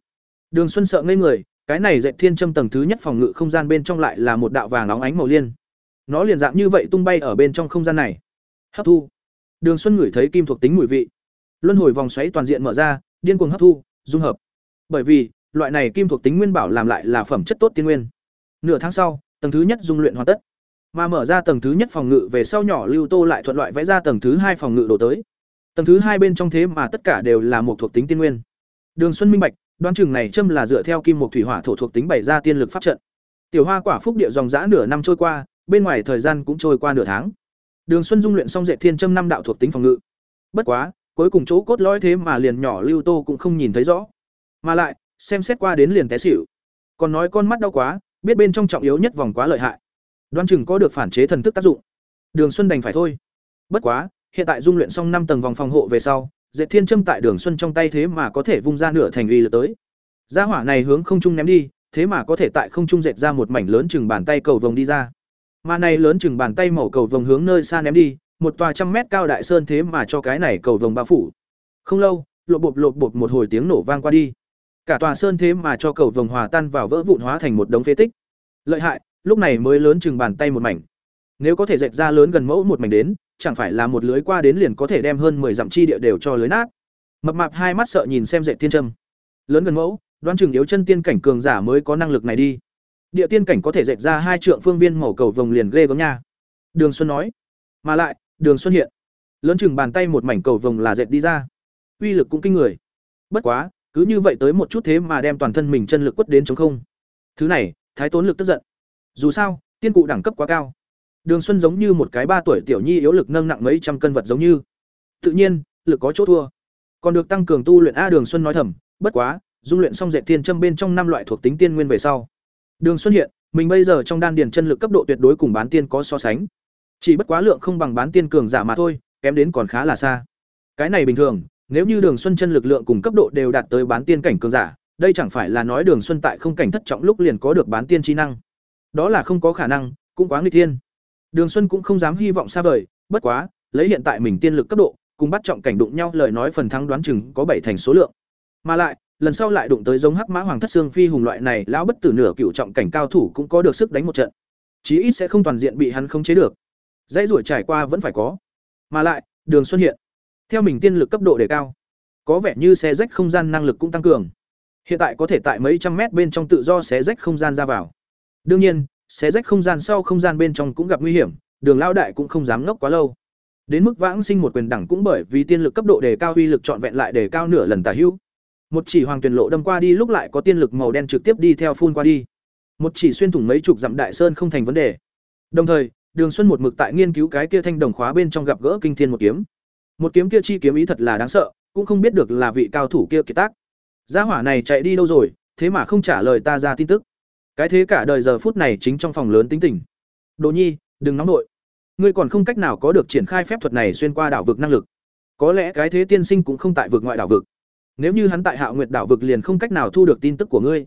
Đường xuân sợ ngây người, cái này dệt thiên châm tầng thứ nhất phòng ngự không gian bên trong lại là một đạo vàng óng ánh màu liên. Nó liền dạng như vậy tung bay ở bên trong không gian này. Hấp thu. Đường xuân ngửi thấy kim thuộc tính mùi vị. Luân hồi vòng xoáy toàn diện mở ra, điên cuồng hấp thu, dung hợp. Bởi vì, loại này kim thuộc tính nguyên bảo làm lại là phẩm chất tốt tiên nguyên. Nửa tháng sau, tầng thứ nhất dung luyện hoàn tất mà mở ra tầng thứ nhất phòng ngự về sau nhỏ lưu tô lại thuận loại vẽ ra tầng thứ hai phòng ngự đổ tới. Tầng thứ hai bên trong thế mà tất cả đều là một thuộc tính tiên nguyên. Đường xuân minh bạch, đoán chừng này châm là dựa theo kim một thủy hỏa thổ thuộc tính bày ra tiên lực pháp trận. Tiểu hoa quả phúc địa dòng giã nửa năm trôi qua, bên ngoài thời gian cũng trôi qua nửa tháng. Đường xuân dung luyện xong dệt thiên châm năm đạo thuộc tính phòng ngự. Bất quá, cuối cùng chỗ cốt lõi thế mà liền nhỏ lưu tô cũng không nhìn thấy rõ. Mà lại, xem xét qua đến liền té xỉu. Còn nói con mắt đau quá, biết bên trong trọng yếu nhất vòng quá lợi hại đoan chừng có được phản chế thần thức tác dụng đường xuân đành phải thôi Bất quá, hiện tại dung luyện xong năm tầng vòng phòng hộ về sau, Dệt Thiên Châm tại Đường Xuân trong tay thế mà có thể vung ra nửa thành uy lực tới. Gia hỏa này hướng không trung ném đi, thế mà có thể tại không trung dệt ra một mảnh lớn chừng bàn tay cầu vồng đi ra. Mà này lớn chừng bàn tay màu cầu vồng hướng nơi xa ném đi, một tòa trăm mét cao đại sơn thế mà cho cái này cầu vồng bao phủ. Không lâu, lộp bộp lộp bộp một hồi tiếng nổ vang qua đi. Cả tòa sơn thế mà cho cầu vồng hòa tan vào vỡ vụn hóa thành một đống phế tích. Lợi hại, lúc này mới lớn chừng bàn tay một mảnh. Nếu có thể dệt ra lớn gần mẫu một mảnh đến, chẳng phải là một lưới qua đến liền có thể đem hơn 10 dặm chi địa đều cho lưới nát. Mập mạp hai mắt sợ nhìn xem dệt thiên trâm. Lớn gần mẫu, đoán chừng yếu chân tiên cảnh cường giả mới có năng lực này đi. Địa tiên cảnh có thể dệt ra hai trượng phương viên màu cầu vồng liền ghê gớm nha. Đường Xuân nói. Mà lại, Đường Xuân hiện, lớn chừng bàn tay một mảnh cầu vồng là dệt đi ra. Uy lực cũng kinh người. Bất quá, cứ như vậy tới một chút thế mà đem toàn thân mình chân lực quất đến trống không. Thứ này, thái tốn lực tức giận. Dù sao, tiên cụ đẳng cấp quá cao. Đường Xuân giống như một cái ba tuổi tiểu nhi yếu lực nâng nặng mấy trăm cân vật giống như. Tự nhiên, lực có chỗ thua. Còn được tăng cường tu luyện a Đường Xuân nói thầm, bất quá, dung luyện xong dệt thiên châm bên trong năm loại thuộc tính tiên nguyên về sau. Đường Xuân hiện, mình bây giờ trong đan điền chân lực cấp độ tuyệt đối cùng bán tiên có so sánh. Chỉ bất quá lượng không bằng bán tiên cường giả mà thôi, kém đến còn khá là xa. Cái này bình thường, nếu như Đường Xuân chân lực lượng cùng cấp độ đều đạt tới bán tiên cảnh cường giả, đây chẳng phải là nói Đường Xuân tại không cảnh thất trọng lúc liền có được bán tiên chi năng. Đó là không có khả năng, cũng quá nguy thiên. Đường Xuân cũng không dám hy vọng xa vời, bất quá, lấy hiện tại mình tiên lực cấp độ, cùng bắt trọng cảnh đụng nhau lời nói phần thắng đoán chừng có bảy thành số lượng. Mà lại, lần sau lại đụng tới giống Hắc Mã Hoàng Thất Xương Phi hùng loại này, lão bất tử nửa cựu trọng cảnh cao thủ cũng có được sức đánh một trận. Chí ít sẽ không toàn diện bị hắn khống chế được. Dãy rủi trải qua vẫn phải có. Mà lại, Đường Xuân hiện, theo mình tiên lực cấp độ đề cao, có vẻ như xé rách không gian năng lực cũng tăng cường. Hiện tại có thể tại mấy trăm mét bên trong tự do xé rách không gian ra vào. Đương nhiên, xé rách không gian sau không gian bên trong cũng gặp nguy hiểm, Đường lão đại cũng không dám ngốc quá lâu. Đến mức vãng sinh một quyền đẳng cũng bởi vì tiên lực cấp độ đề cao uy lực trọn vẹn lại đề cao nửa lần tả hữu. Một chỉ hoàng tuyển lộ đâm qua đi lúc lại có tiên lực màu đen trực tiếp đi theo phun qua đi. Một chỉ xuyên thủng mấy chục dặm đại sơn không thành vấn đề. Đồng thời, Đường Xuân một mực tại nghiên cứu cái kia thanh đồng khóa bên trong gặp gỡ kinh thiên một kiếm. Một kiếm kia chi kiếm ý thật là đáng sợ, cũng không biết được là vị cao thủ kia kiệt tác. Gia hỏa này chạy đi đâu rồi, thế mà không trả lời ta ra tin tức. Cái thế cả đời giờ phút này chính trong phòng lớn tính tình. Đồ Nhi, đừng nóng nội. Ngươi còn không cách nào có được triển khai phép thuật này xuyên qua đảo vực năng lực. Có lẽ cái thế tiên sinh cũng không tại vực ngoại đảo vực. Nếu như hắn tại Hạo Nguyệt đảo vực liền không cách nào thu được tin tức của ngươi.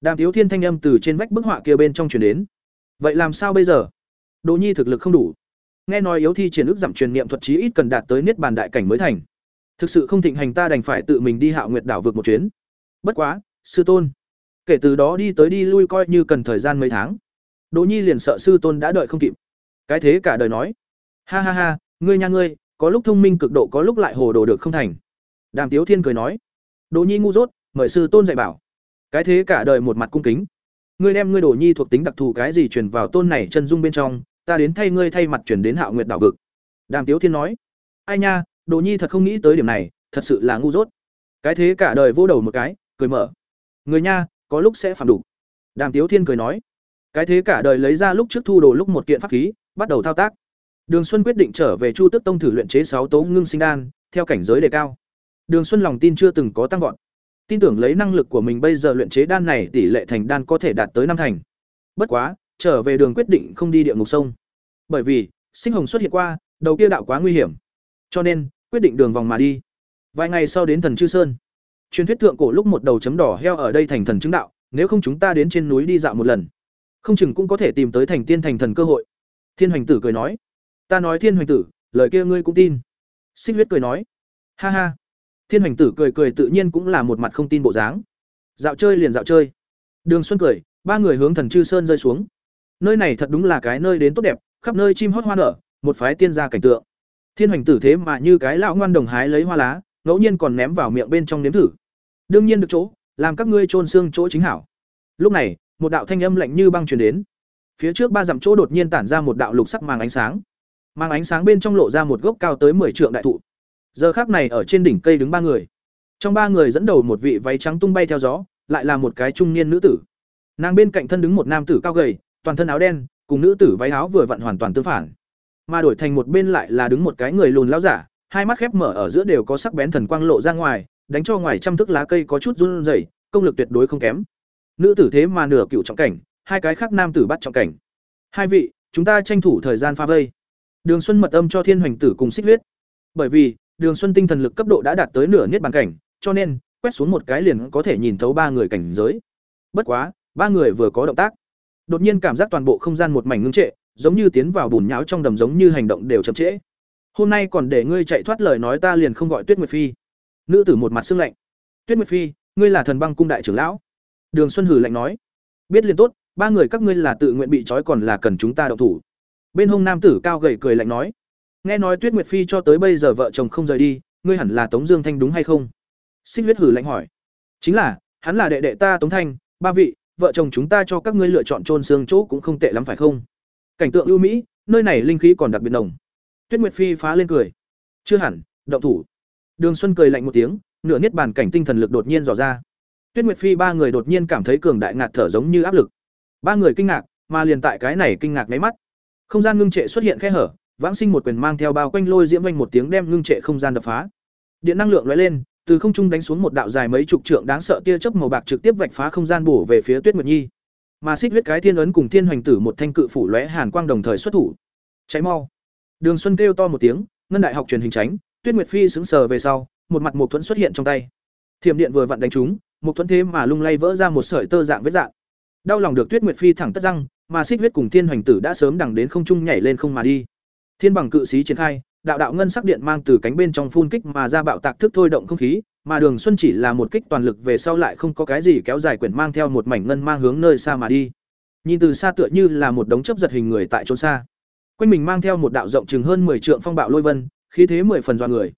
Đàm Tiếu Thiên thanh âm từ trên vách bức họa kia bên trong truyền đến. Vậy làm sao bây giờ? Đồ Nhi thực lực không đủ. Nghe nói yếu thi triển ước giảm truyền niệm thuật chí ít cần đạt tới niết bàn đại cảnh mới thành. Thực sự không thịnh hành ta đành phải tự mình đi Hạo Nguyệt đảo vực một chuyến. Bất quá, sư tôn. Kể từ đó đi tới đi lui coi như cần thời gian mấy tháng. Đỗ Nhi liền sợ sư tôn đã đợi không kịp. Cái thế cả đời nói, ha ha ha, ngươi nha ngươi, có lúc thông minh cực độ có lúc lại hồ đồ được không thành. Đàm Tiếu Thiên cười nói, Đỗ Nhi ngu dốt, mời sư tôn dạy bảo. Cái thế cả đời một mặt cung kính. Ngươi đem ngươi Đỗ Nhi thuộc tính đặc thù cái gì truyền vào tôn này chân dung bên trong, ta đến thay ngươi thay mặt truyền đến Hạo Nguyệt đảo vực. Đàm Tiếu Thiên nói, ai nha, Đỗ Nhi thật không nghĩ tới điểm này, thật sự là ngu dốt. Cái thế cả đời vô đầu một cái, cười mở. Người nha, có lúc sẽ phản đủ. Đàm Tiếu Thiên cười nói, cái thế cả đời lấy ra lúc trước thu đồ lúc một kiện pháp khí, bắt đầu thao tác. Đường Xuân quyết định trở về Chu Tức Tông thử luyện chế sáu tố ngưng sinh đan, theo cảnh giới đề cao. Đường Xuân lòng tin chưa từng có tăng vọt. Tin tưởng lấy năng lực của mình bây giờ luyện chế đan này tỷ lệ thành đan có thể đạt tới năm thành. Bất quá, trở về đường quyết định không đi địa ngục sông. Bởi vì, sinh hồng xuất hiện qua, đầu kia đạo quá nguy hiểm. Cho nên, quyết định đường vòng mà đi. Vài ngày sau đến thần Chư Sơn. Truyền thuyết thượng cổ lúc một đầu chấm đỏ heo ở đây thành thần chứng đạo, nếu không chúng ta đến trên núi đi dạo một lần, không chừng cũng có thể tìm tới thành tiên thành thần cơ hội. Thiên Hoành Tử cười nói, ta nói Thiên Hoành Tử, lời kia ngươi cũng tin. Xích huyết cười nói, ha ha. Thiên Hoành Tử cười cười tự nhiên cũng là một mặt không tin bộ dáng. Dạo chơi liền dạo chơi. Đường Xuân cười, ba người hướng thần Chư Sơn rơi xuống. Nơi này thật đúng là cái nơi đến tốt đẹp, khắp nơi chim hót hoa nở, một phái tiên gia cảnh tượng. Thiên Hoành Tử thế mà như cái lão ngoan đồng hái lấy hoa lá, ngẫu nhiên còn ném vào miệng bên trong nếm thử. Đương nhiên được chỗ, làm các ngươi trôn xương chỗ chính hảo. Lúc này, một đạo thanh âm lạnh như băng truyền đến. Phía trước ba dặm chỗ đột nhiên tản ra một đạo lục sắc màng ánh sáng. Màng ánh sáng bên trong lộ ra một gốc cao tới 10 trượng đại thụ. Giờ khắc này ở trên đỉnh cây đứng ba người. Trong ba người dẫn đầu một vị váy trắng tung bay theo gió, lại là một cái trung niên nữ tử. Nàng bên cạnh thân đứng một nam tử cao gầy, toàn thân áo đen, cùng nữ tử váy áo vừa vặn hoàn toàn tương phản. Mà đổi thành một bên lại là đứng một cái người lùn lão giả, hai mắt khép mở ở giữa đều có sắc bén thần quang lộ ra ngoài, đánh cho ngoài trăm thước lá cây có chút run rẩy, công lực tuyệt đối không kém. Nữ tử thế mà nửa cựu trọng cảnh, hai cái khác nam tử bắt trọng cảnh. Hai vị, chúng ta tranh thủ thời gian pha vây. Đường Xuân mật âm cho Thiên Hoành Tử cùng xích huyết. Bởi vì, Đường Xuân tinh thần lực cấp độ đã đạt tới nửa niết bàn cảnh, cho nên quét xuống một cái liền có thể nhìn thấu ba người cảnh giới. Bất quá, ba người vừa có động tác, đột nhiên cảm giác toàn bộ không gian một mảnh ngưng trệ, giống như tiến vào bùn nhão trong đầm giống như hành động đều chậm trễ. Hôm nay còn để ngươi chạy thoát lời nói ta liền không gọi Tuyết Nguyệt Phi. Nữ tử một mặt sương lạnh. Tuyết Nguyệt Phi, ngươi là thần băng cung đại trưởng lão. Đường Xuân hử lạnh nói. Biết liền tốt, ba người các ngươi là tự nguyện bị trói còn là cần chúng ta động thủ. Bên hông nam tử cao gầy cười lạnh nói. Nghe nói Tuyết Nguyệt Phi cho tới bây giờ vợ chồng không rời đi, ngươi hẳn là Tống Dương Thanh đúng hay không? Xích huyết hử lạnh hỏi. Chính là, hắn là đệ đệ ta Tống Thanh, ba vị, vợ chồng chúng ta cho các ngươi lựa chọn trôn xương chỗ cũng không tệ lắm phải không? Cảnh tượng ưu mỹ, nơi này linh khí còn đặc biệt nồng. Tuyết Nguyệt Phi phá lên cười. Chưa hẳn, động thủ. Đường Xuân cười lạnh một tiếng, nửa niết bàn cảnh tinh thần lực đột nhiên dò ra. Tuyết Nguyệt Phi ba người đột nhiên cảm thấy cường đại ngạt thở giống như áp lực. Ba người kinh ngạc, mà liền tại cái này kinh ngạc mấy mắt. Không gian ngưng trệ xuất hiện khe hở, Vãng Sinh một quyền mang theo bao quanh lôi diễm vang một tiếng đem ngưng trệ không gian đập phá. Điện năng lượng lóe lên, từ không trung đánh xuống một đạo dài mấy chục trượng đáng sợ tia chớp màu bạc trực tiếp vạch phá không gian bổ về phía Tuyết Nguyệt Nhi. Mà xích huyết cái thiên ấn cùng thiên hoành tử một thanh cự phủ lóe hàn quang đồng thời xuất thủ. Cháy mau. Đường Xuân kêu to một tiếng, ngân đại học truyền hình tránh, Tuyết Nguyệt Phi sững sờ về sau, một mặt một thuẫn xuất hiện trong tay. Thiểm điện vừa vặn đánh trúng, một thuẫn thế mà lung lay vỡ ra một sợi tơ dạng vết dạng. Đau lòng được Tuyết Nguyệt Phi thẳng tất răng, mà xích huyết cùng thiên hoành tử đã sớm đằng đến không trung nhảy lên không mà đi. Thiên bằng cự sĩ triển khai, đạo đạo ngân sắc điện mang từ cánh bên trong phun kích mà ra bạo tạc thức thôi động không khí, mà Đường Xuân chỉ là một kích toàn lực về sau lại không có cái gì kéo dài quyển mang theo một mảnh ngân mang hướng nơi xa mà đi. Nhìn từ xa tựa như là một đống chớp giật hình người tại chỗ xa. Quanh mình mang theo một đạo rộng chừng hơn 10 trượng phong bạo lôi vân, khí thế mười phần dọa người.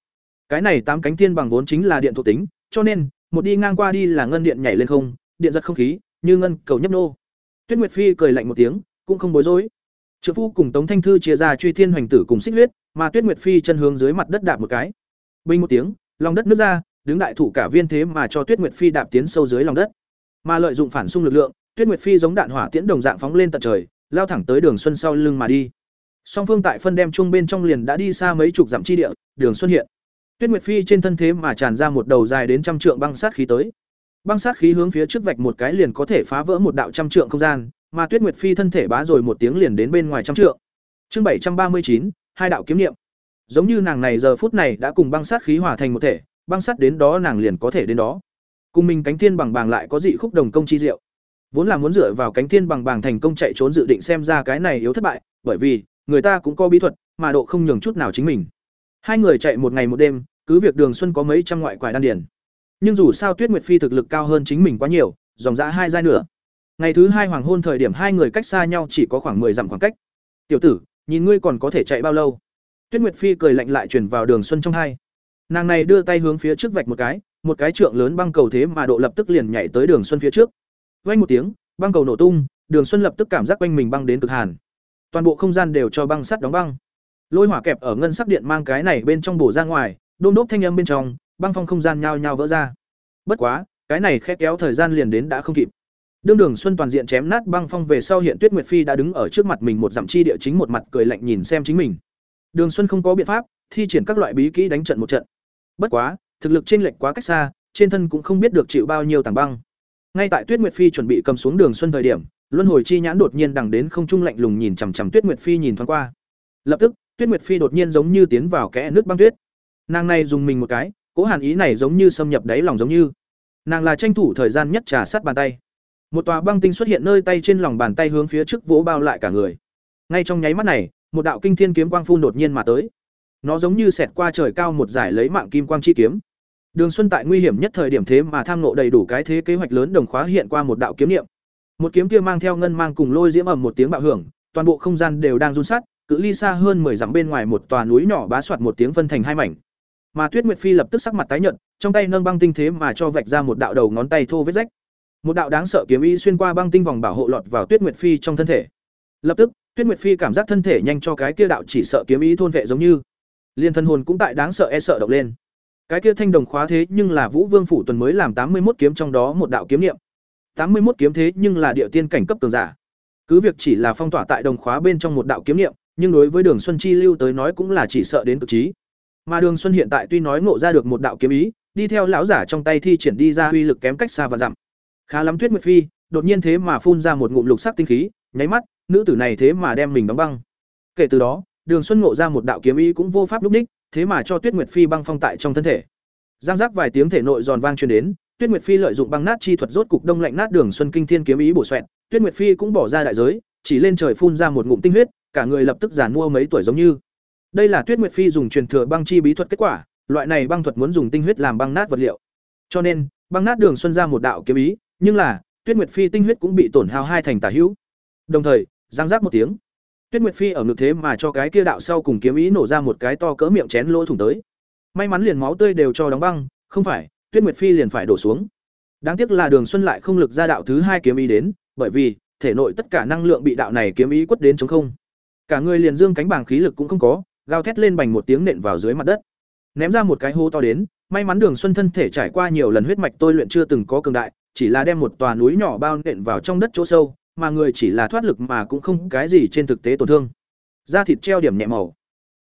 Cái này tám cánh thiên bằng vốn chính là điện thuộc tính, cho nên một đi ngang qua đi là ngân điện nhảy lên không, điện giật không khí, như ngân cầu nhấp nô. Tuyết Nguyệt Phi cười lạnh một tiếng, cũng không bối rối. Trượng phu cùng Tống Thanh Thư chia ra truy thiên hoành tử cùng xích huyết, mà Tuyết Nguyệt Phi chân hướng dưới mặt đất đạp một cái. Bình một tiếng, lòng đất nứt ra, đứng đại thủ cả viên thế mà cho Tuyết Nguyệt Phi đạp tiến sâu dưới lòng đất. Mà lợi dụng phản xung lực lượng, Tuyết Nguyệt Phi giống đạn hỏa tiễn đồng dạng phóng lên tận trời, lao thẳng tới Đường Xuân sau lưng mà đi. Song phương tại phân đem chung bên trong liền đã đi xa mấy chục dặm chi địa, Đường Xuân hiện. Tuyết Nguyệt Phi trên thân thế mà tràn ra một đầu dài đến trăm trượng băng sát khí tới. Băng sát khí hướng phía trước vạch một cái liền có thể phá vỡ một đạo trăm trượng không gian, mà Tuyết Nguyệt Phi thân thể bá rồi một tiếng liền đến bên ngoài trăm trượng. Chương bảy trăm ba mươi chín, hai đạo kiếm niệm. Giống như nàng này giờ phút này đã cùng băng sát khí hòa thành một thể, băng sát đến đó nàng liền có thể đến đó. Cùng mình cánh thiên bằng bàng lại có dị khúc đồng công chi diệu. Vốn là muốn dựa vào cánh thiên bằng bàng thành công chạy trốn dự định xem ra cái này yếu thất bại, bởi vì người ta cũng có bí thuật, mà độ không nhường chút nào chính mình. Hai người chạy một ngày một đêm, cứ việc Đường Xuân có mấy trăm ngoại quải đan điền. Nhưng dù sao Tuyết Nguyệt Phi thực lực cao hơn chính mình quá nhiều, dòng dã hai giai nửa. Ngày thứ hai hoàng hôn thời điểm hai người cách xa nhau chỉ có khoảng 10 dặm khoảng cách. "Tiểu tử, nhìn ngươi còn có thể chạy bao lâu?" Tuyết Nguyệt Phi cười lạnh lại truyền vào Đường Xuân trong hai. Nàng này đưa tay hướng phía trước vạch một cái, một cái trượng lớn băng cầu thế mà độ lập tức liền nhảy tới Đường Xuân phía trước. Vang một tiếng, băng cầu nổ tung, Đường Xuân lập tức cảm giác quanh mình băng đến cực hàn. Toàn bộ không gian đều cho băng sắt đóng băng. Lôi hỏa kẹp ở ngân sắc điện mang cái này bên trong bổ ra ngoài, đôm đốp thanh âm bên trong, băng phong không gian nhao nhao vỡ ra. Bất quá, cái này khẽ kéo thời gian liền đến đã không kịp. Đương Đường Xuân toàn diện chém nát băng phong về sau hiện Tuyết Nguyệt Phi đã đứng ở trước mặt mình một dặm chi địa chính một mặt cười lạnh nhìn xem chính mình. Đường Xuân không có biện pháp, thi triển các loại bí kỹ đánh trận một trận. Bất quá, thực lực chênh lệch quá cách xa, trên thân cũng không biết được chịu bao nhiêu tảng băng. Ngay tại Tuyết Nguyệt Phi chuẩn bị cầm xuống Đường Xuân thời điểm, Luân Hồi chi nhãn đột nhiên đằng đến không trung lạnh lùng nhìn chằm chằm Tuyết Nguyệt Phi nhìn thoáng qua. Lập tức, Tuyết Nguyệt Phi đột nhiên giống như tiến vào kẽ nước băng tuyết. Nàng này dùng mình một cái, cố hàn ý này giống như xâm nhập đáy lòng giống như. Nàng là tranh thủ thời gian nhất trà sát bàn tay. Một tòa băng tinh xuất hiện nơi tay trên lòng bàn tay hướng phía trước vỗ bao lại cả người. Ngay trong nháy mắt này, một đạo kinh thiên kiếm quang phun đột nhiên mà tới. Nó giống như xẹt qua trời cao một giải lấy mạng kim quang chi kiếm. Đường Xuân tại nguy hiểm nhất thời điểm thế mà tham ngộ đầy đủ cái thế kế hoạch lớn đồng khóa hiện qua một đạo kiếm niệm. Một kiếm kia mang theo ngân mang cùng lôi diễm ầm một tiếng bạo hưởng, toàn bộ không gian đều đang run sát, cự ly xa hơn 10 dặm bên ngoài một tòa núi nhỏ bá soạt một tiếng phân thành hai mảnh. Mà Tuyết Nguyệt Phi lập tức sắc mặt tái nhợt, trong tay nâng băng tinh thế mà cho vạch ra một đạo đầu ngón tay thô vết rách. Một đạo đáng sợ kiếm ý xuyên qua băng tinh vòng bảo hộ lọt vào Tuyết Nguyệt Phi trong thân thể. Lập tức, Tuyết Nguyệt Phi cảm giác thân thể nhanh cho cái kia đạo chỉ sợ kiếm ý thôn vệ giống như, liên thân hồn cũng tại đáng sợ e sợ động lên. Cái kia thanh đồng khóa thế nhưng là Vũ Vương phủ tuần mới làm tám mươi một kiếm trong đó một đạo kiếm niệm tám mươi một kiếm thế nhưng là địa tiên cảnh cấp cường giả. Cứ việc chỉ là phong tỏa tại đồng khóa bên trong một đạo kiếm niệm, nhưng đối với Đường Xuân Chi lưu tới nói cũng là chỉ sợ đến cực trí. Mà Đường Xuân hiện tại tuy nói ngộ ra được một đạo kiếm ý, đi theo lão giả trong tay thi triển đi ra uy lực kém cách xa và dặm. Khá lắm Tuyết Nguyệt Phi, đột nhiên thế mà phun ra một ngụm lục sắc tinh khí, nháy mắt, nữ tử này thế mà đem mình đóng băng. Kể từ đó, Đường Xuân ngộ ra một đạo kiếm ý cũng vô pháp lúc đích, thế mà cho Tuyết Nguyệt Phi băng phong tại trong thân thể. Giang giác vài tiếng thể nội giòn vang truyền đến, Tuyết Nguyệt Phi lợi dụng băng nát chi thuật rốt cục đông lạnh nát Đường Xuân kinh thiên kiếm ý bổ xoẹt, Tuyết Nguyệt Phi cũng bỏ ra đại giới, chỉ lên trời phun ra một ngụm tinh huyết, cả người lập tức giàn mua mấy tuổi giống như. Đây là Tuyết Nguyệt Phi dùng truyền thừa băng chi bí thuật kết quả, loại này băng thuật muốn dùng tinh huyết làm băng nát vật liệu. Cho nên, băng nát Đường Xuân ra một đạo kiếm ý, nhưng là, Tuyết Nguyệt Phi tinh huyết cũng bị tổn hao hai thành tả hữu. Đồng thời, giang giác một tiếng, Tuyết Nguyệt Phi ở ngực thế mà cho cái kia đạo sau cùng kiếm ý nổ ra một cái to cỡ miệng chén lỗ thủng tới. May mắn liền máu tươi đều cho đóng băng, không phải, Tuyết Nguyệt Phi liền phải đổ xuống. Đáng tiếc là Đường Xuân lại không lực ra đạo thứ hai kiếm ý đến, bởi vì thể nội tất cả năng lượng bị đạo này kiếm ý quất đến trống không. Cả người liền dương cánh bảng khí lực cũng không có, gào thét lên bành một tiếng nện vào dưới mặt đất. Ném ra một cái hố to đến, may mắn Đường Xuân thân thể trải qua nhiều lần huyết mạch tôi luyện chưa từng có cường đại, chỉ là đem một tòa núi nhỏ bao nện vào trong đất chỗ sâu, mà người chỉ là thoát lực mà cũng không cái gì trên thực tế tổn thương. Da thịt treo điểm nhẹ màu.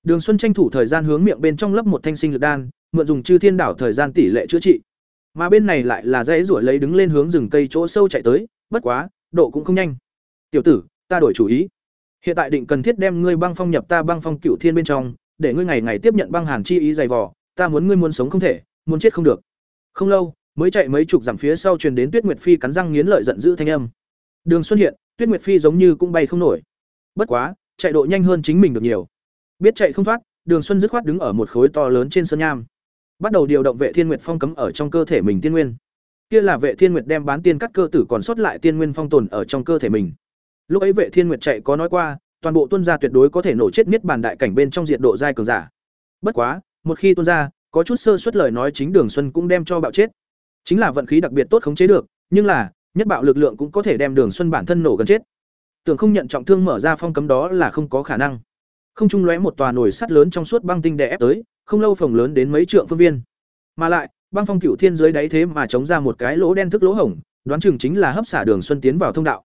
Đường Xuân tranh thủ thời gian hướng miệng bên trong lấp một thanh sinh lực đan, mượn dùng Chư Thiên Đảo thời gian tỷ lệ chữa trị. Mà bên này lại là dãy ruổi lấy đứng lên hướng rừng cây chỗ sâu chạy tới, bất quá, độ cũng không nhanh. "Tiểu tử, ta đổi chủ ý. Hiện tại định cần thiết đem ngươi băng phong nhập ta băng phong cựu thiên bên trong, để ngươi ngày ngày tiếp nhận băng hàn chi ý dày vò, ta muốn ngươi muốn sống không thể, muốn chết không được." Không lâu, mới chạy mấy chục dặm phía sau truyền đến Tuyết Nguyệt Phi cắn răng nghiến lợi giận dữ thanh âm. Đường Xuân hiện, Tuyết Nguyệt Phi giống như cũng bay không nổi. Bất quá, chạy độ nhanh hơn chính mình được nhiều. Biết chạy không thoát, Đường Xuân dứt khoát đứng ở một khối to lớn trên sơn nham, bắt đầu điều động Vệ Thiên Nguyệt phong cấm ở trong cơ thể mình tiên nguyên. Kia là Vệ Thiên Nguyệt đem bán tiên cắt cơ tử còn sót lại tiên nguyên phong tồn ở trong cơ thể mình. Lúc ấy Vệ Thiên Nguyệt chạy có nói qua, toàn bộ tuân gia tuyệt đối có thể nổ chết miết bàn đại cảnh bên trong diện độ giai cường giả. Bất quá, một khi tuân gia, có chút sơ suất lời nói chính Đường Xuân cũng đem cho bạo chết. Chính là vận khí đặc biệt tốt khống chế được, nhưng là, nhất bạo lực lượng cũng có thể đem Đường Xuân bản thân nổ gần chết. Tưởng không nhận trọng thương mở ra phong cấm đó là không có khả năng. Không trung lóe một tòa nổi sắt lớn trong suốt băng tinh đè ép tới, không lâu phòng lớn đến mấy trượng phương viên. Mà lại, băng phong cửu thiên dưới đáy thế mà chống ra một cái lỗ đen thức lỗ hổng, đoán chừng chính là hấp xả Đường Xuân tiến vào thông đạo.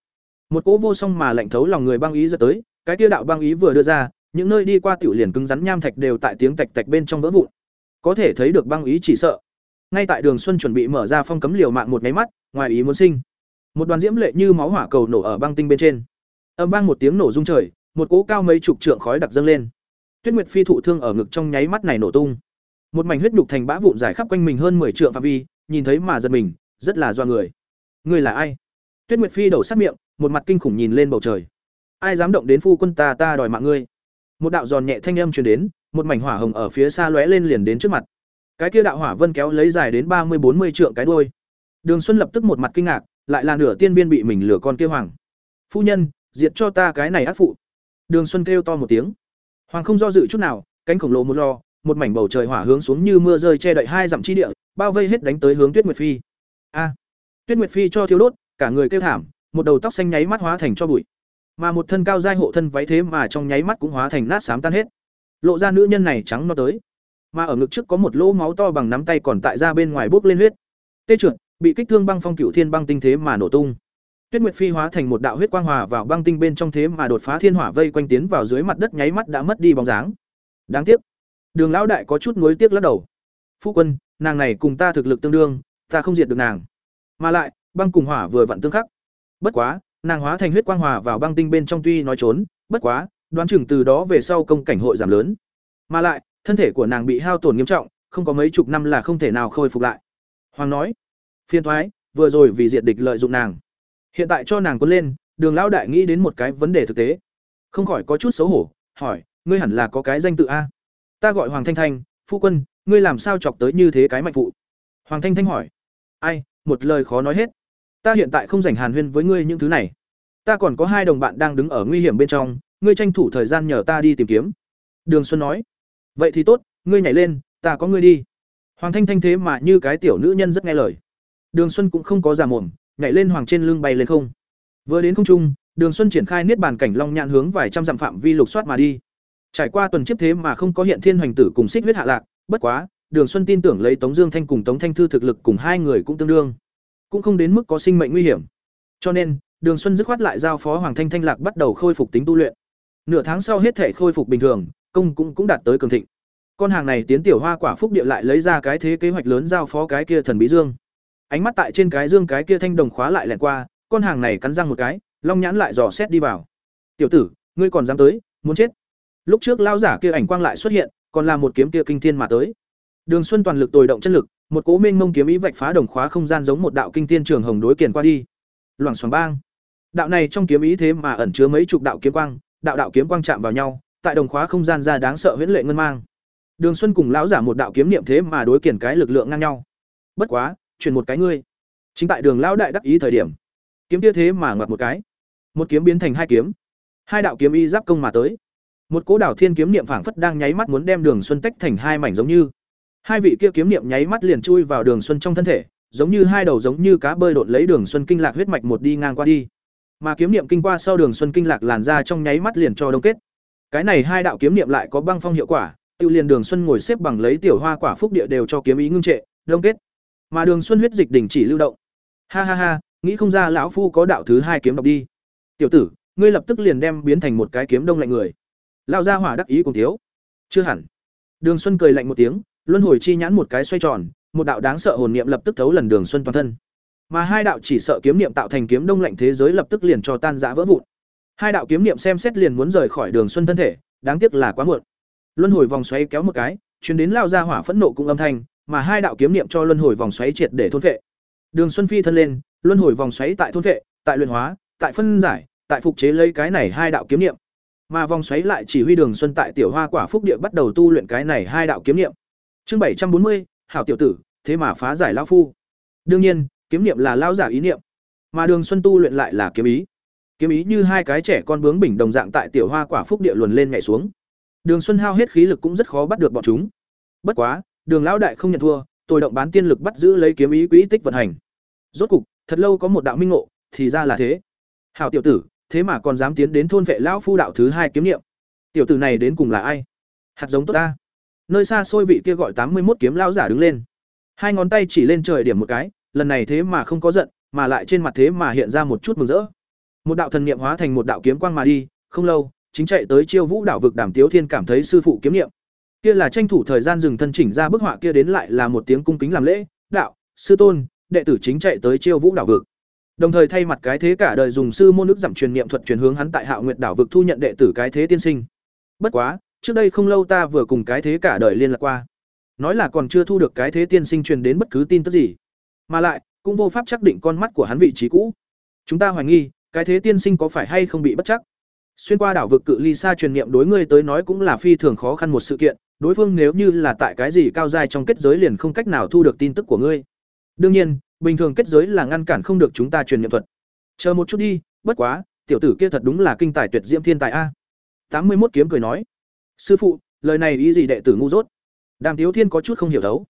Một cỗ vô song mà lạnh thấu lòng người băng ý giật tới, cái kia đạo băng ý vừa đưa ra, những nơi đi qua tiểu liền cứng rắn nham thạch đều tại tiếng tạch tạch bên trong vỡ vụn. Có thể thấy được băng ý chỉ sợ. Ngay tại Đường Xuân chuẩn bị mở ra phong cấm liều mạng một cái mắt, ngoài ý muốn sinh. Một đoàn diễm lệ như máu hỏa cầu nổ ở băng tinh bên trên. Âm vang một tiếng nổ rung trời, một cỗ cao mấy chục trượng khói đặc dâng lên. Tuyết Nguyệt Phi thụ thương ở ngực trong nháy mắt này nổ tung. Một mảnh huyết nhục thành bã vụn dài khắp quanh mình hơn 10 trượng phạm vi, nhìn thấy mà giật mình, rất là doa người. Người là ai? Tuyết Nguyệt Phi đầu sát miệng, một mặt kinh khủng nhìn lên bầu trời. Ai dám động đến phu quân ta ta đòi mạng ngươi. Một đạo giòn nhẹ thanh âm truyền đến, một mảnh hỏa hồng ở phía xa lóe lên liền đến trước mặt. Cái kia đạo hỏa vân kéo lấy dài đến ba mươi bốn mươi trượng cái đuôi. Đường Xuân lập tức một mặt kinh ngạc, lại là nửa tiên viên bị mình lừa con kia hoàng. Phu nhân, diệt cho ta cái này ác phụ. Đường Xuân kêu to một tiếng. Hoàng không do dự chút nào, cánh khổng lồ một lo, một mảnh bầu trời hỏa hướng xuống như mưa rơi che đậy hai dặm chi địa, bao vây hết đánh tới hướng Tuyết Nguyệt Phi. A! Tuyết Nguyệt Phi cho thiếu đốt, cả người kêu thảm, một đầu tóc xanh nháy mắt hóa thành cho bụi. Mà một thân cao giai hộ thân váy thế mà trong nháy mắt cũng hóa thành nát xám tan hết. Lộ ra nữ nhân này trắng nó tới. Mà ở ngực trước có một lỗ máu to bằng nắm tay còn tại ra bên ngoài bốc lên huyết. Tê trượt, bị kích thương băng phong cửu thiên băng tinh thế mà nổ tung. Tuyết Nguyệt Phi hóa thành một đạo huyết quang hòa vào băng tinh bên trong thế mà đột phá thiên hỏa vây quanh tiến vào dưới mặt đất nháy mắt đã mất đi bóng dáng. Đáng tiếc. Đường lão đại có chút nuối tiếc lắc đầu. Phu quân, nàng này cùng ta thực lực tương đương, ta không diệt được nàng. Mà lại, băng cùng hỏa vừa vặn tương khắc. Bất quá, nàng hóa thành huyết quang hòa vào băng tinh bên trong tuy nói trốn, bất quá, đoán chừng từ đó về sau công cảnh hội giảm lớn. Mà lại, thân thể của nàng bị hao tổn nghiêm trọng, không có mấy chục năm là không thể nào khôi phục lại. Hoàng nói, phiên thoái, vừa rồi vì diệt địch lợi dụng nàng. Hiện tại cho nàng cuốn lên, Đường lão đại nghĩ đến một cái vấn đề thực tế, không khỏi có chút xấu hổ, hỏi, ngươi hẳn là có cái danh tự a? Ta gọi Hoàng Thanh Thanh, phu quân, ngươi làm sao chọc tới như thế cái mạnh phụ? Hoàng Thanh Thanh hỏi. Ai, một lời khó nói hết. Ta hiện tại không rảnh hàn huyên với ngươi những thứ này. Ta còn có hai đồng bạn đang đứng ở nguy hiểm bên trong, ngươi tranh thủ thời gian nhờ ta đi tìm kiếm. Đường Xuân nói. Vậy thì tốt, ngươi nhảy lên, ta có ngươi đi. Hoàng Thanh Thanh thế mà như cái tiểu nữ nhân rất nghe lời. Đường Xuân cũng không có già mồm, nhảy lên hoàng trên lưng bay lên không. Vừa đến không trung, Đường Xuân triển khai niết bàn cảnh long nhạn hướng vài trăm dặm phạm vi lục soát mà đi. Trải qua tuần chiếc thế mà không có hiện thiên hoành tử cùng xích huyết hạ lạc, bất quá, Đường Xuân tin tưởng lấy Tống Dương Thanh cùng Tống Thanh Thư thực lực cùng hai người cũng tương đương, cũng không đến mức có sinh mệnh nguy hiểm. Cho nên, Đường Xuân dứt khoát lại giao phó Hoàng Thanh Thanh Lạc bắt đầu khôi phục tính tu luyện. Nửa tháng sau hết thể khôi phục bình thường, công cũng cũng đạt tới cường thịnh. Con hàng này tiến tiểu hoa quả phúc địa lại lấy ra cái thế kế hoạch lớn giao phó cái kia thần bí dương. Ánh mắt tại trên cái dương cái kia thanh đồng khóa lại lẹn qua, con hàng này cắn răng một cái, long nhãn lại dò xét đi vào. "Tiểu tử, ngươi còn dám tới, muốn chết?" lúc trước lao giả kia ảnh quang lại xuất hiện còn là một kiếm kia kinh thiên mà tới. Đường xuân toàn lực tồi động chân lực một cố minh mông kiếm ý vạch phá đồng khóa không gian giống một đạo kinh thiên trường hồng đối kiền qua đi. Loảng xoảng bang. Đạo này trong kiếm ý thế mà ẩn chứa mấy chục đạo kiếm quang đạo đạo kiếm quang chạm vào nhau tại đồng khóa không gian ra đáng sợ huyễn lệ ngân mang. Đường xuân cùng lão giả một đạo kiếm niệm thế mà đối kiền cái lực lượng ngang nhau. Bất quá chuyển một cái ngươi. Chính tại đường lão đại đắc ý thời điểm, kiếm kia thế mà ngoặt một cái. Một kiếm biến thành hai kiếm. Hai đạo kiếm y giáp công mà tới. Một cỗ đảo thiên kiếm niệm phảng phất đang nháy mắt muốn đem đường xuân tách thành hai mảnh giống như. Hai vị kia kiếm niệm nháy mắt liền chui vào đường xuân trong thân thể, giống như hai đầu giống như cá bơi đột lấy đường xuân kinh lạc huyết mạch một đi ngang qua đi. Mà kiếm niệm kinh qua sau đường xuân kinh lạc làn ra trong nháy mắt liền cho đông kết. Cái này hai đạo kiếm niệm lại có băng phong hiệu quả, tự liền đường xuân ngồi xếp bằng lấy tiểu hoa quả phúc địa đều cho kiếm ý ngưng trệ, đông kết mà đường xuân huyết dịch đình chỉ lưu động. Ha ha ha, nghĩ không ra lão phu có đạo thứ hai kiếm đọc đi. Tiểu tử, ngươi lập tức liền đem biến thành một cái kiếm đông lạnh người. Lão gia hỏa đắc ý cùng thiếu. Chưa hẳn. Đường xuân cười lạnh một tiếng, luân hồi chi nhãn một cái xoay tròn, một đạo đáng sợ hồn niệm lập tức thấu lần đường xuân toàn thân. Mà hai đạo chỉ sợ kiếm niệm tạo thành kiếm đông lạnh thế giới lập tức liền cho tan rã vỡ vụn. Hai đạo kiếm niệm xem xét liền muốn rời khỏi đường xuân thân thể, đáng tiếc là quá muộn. Luân hồi vòng xoay kéo một cái chuyến đến lao ra hỏa phẫn nộ cũng âm thanh mà hai đạo kiếm niệm cho luân hồi vòng xoáy triệt để thôn vệ. Đường xuân phi thân lên, luân hồi vòng xoáy tại thôn vệ, tại luyện hóa, tại phân giải, tại phục chế lấy cái này hai đạo kiếm niệm. Mà vòng xoáy lại chỉ huy đường xuân tại tiểu hoa quả phúc địa bắt đầu tu luyện cái này hai đạo kiếm niệm. Chương bảy trăm bốn mươi, hảo tiểu tử, thế mà phá giải lão phu. Đương nhiên, kiếm niệm là lao giả ý niệm, mà đường xuân tu luyện lại là kiếm ý. Kiếm ý như hai cái trẻ con bướng bỉnh đồng dạng tại tiểu hoa quả phúc địa luồn lên nhảy xuống. Đường xuân hao hết khí lực cũng rất khó bắt được bọn chúng. Bất quá đường lão đại không nhận thua, tôi động bán tiên lực bắt giữ lấy kiếm ý quỹ tích vận hành. Rốt cục, thật lâu có một đạo minh ngộ, thì ra là thế. Hảo tiểu tử, thế mà còn dám tiến đến thôn vệ lão phu đạo thứ hai kiếm niệm. Tiểu tử này đến cùng là ai? Hạt giống tốt ta. Nơi xa xôi vị kia gọi tám mươi một kiếm lão giả đứng lên. Hai ngón tay chỉ lên trời điểm một cái, lần này thế mà không có giận, mà lại trên mặt thế mà hiện ra một chút mừng rỡ. Một đạo thần niệm hóa thành một đạo kiếm quang mà đi, không lâu, chính chạy tới chiêu vũ đảo vực đàm tiếu thiên cảm thấy sư phụ kiếm niệm kia là tranh thủ thời gian dừng thân chỉnh ra bức họa kia đến lại là một tiếng cung kính làm lễ, đạo, sư tôn, đệ tử chính chạy tới chiêu vũ đảo vực. Đồng thời thay mặt cái thế cả đời dùng sư môn nước giảm truyền niệm thuật truyền hướng hắn tại hạo nguyệt đảo vực thu nhận đệ tử cái thế tiên sinh. Bất quá, trước đây không lâu ta vừa cùng cái thế cả đời liên lạc qua. Nói là còn chưa thu được cái thế tiên sinh truyền đến bất cứ tin tức gì. Mà lại, cũng vô pháp xác định con mắt của hắn vị trí cũ. Chúng ta hoài nghi, cái thế tiên sinh có phải hay không bị bất chắc? Xuyên qua đảo vực cự ly xa truyền niệm đối ngươi tới nói cũng là phi thường khó khăn một sự kiện, đối phương nếu như là tại cái gì cao dai trong kết giới liền không cách nào thu được tin tức của ngươi. Đương nhiên, bình thường kết giới là ngăn cản không được chúng ta truyền niệm thuật. Chờ một chút đi, bất quá, tiểu tử kia thật đúng là kinh tài tuyệt diễm thiên tài a. Tám mươi một kiếm cười nói. Sư phụ, lời này ý gì đệ tử ngu dốt? Đàm tiếu thiên có chút không hiểu thấu.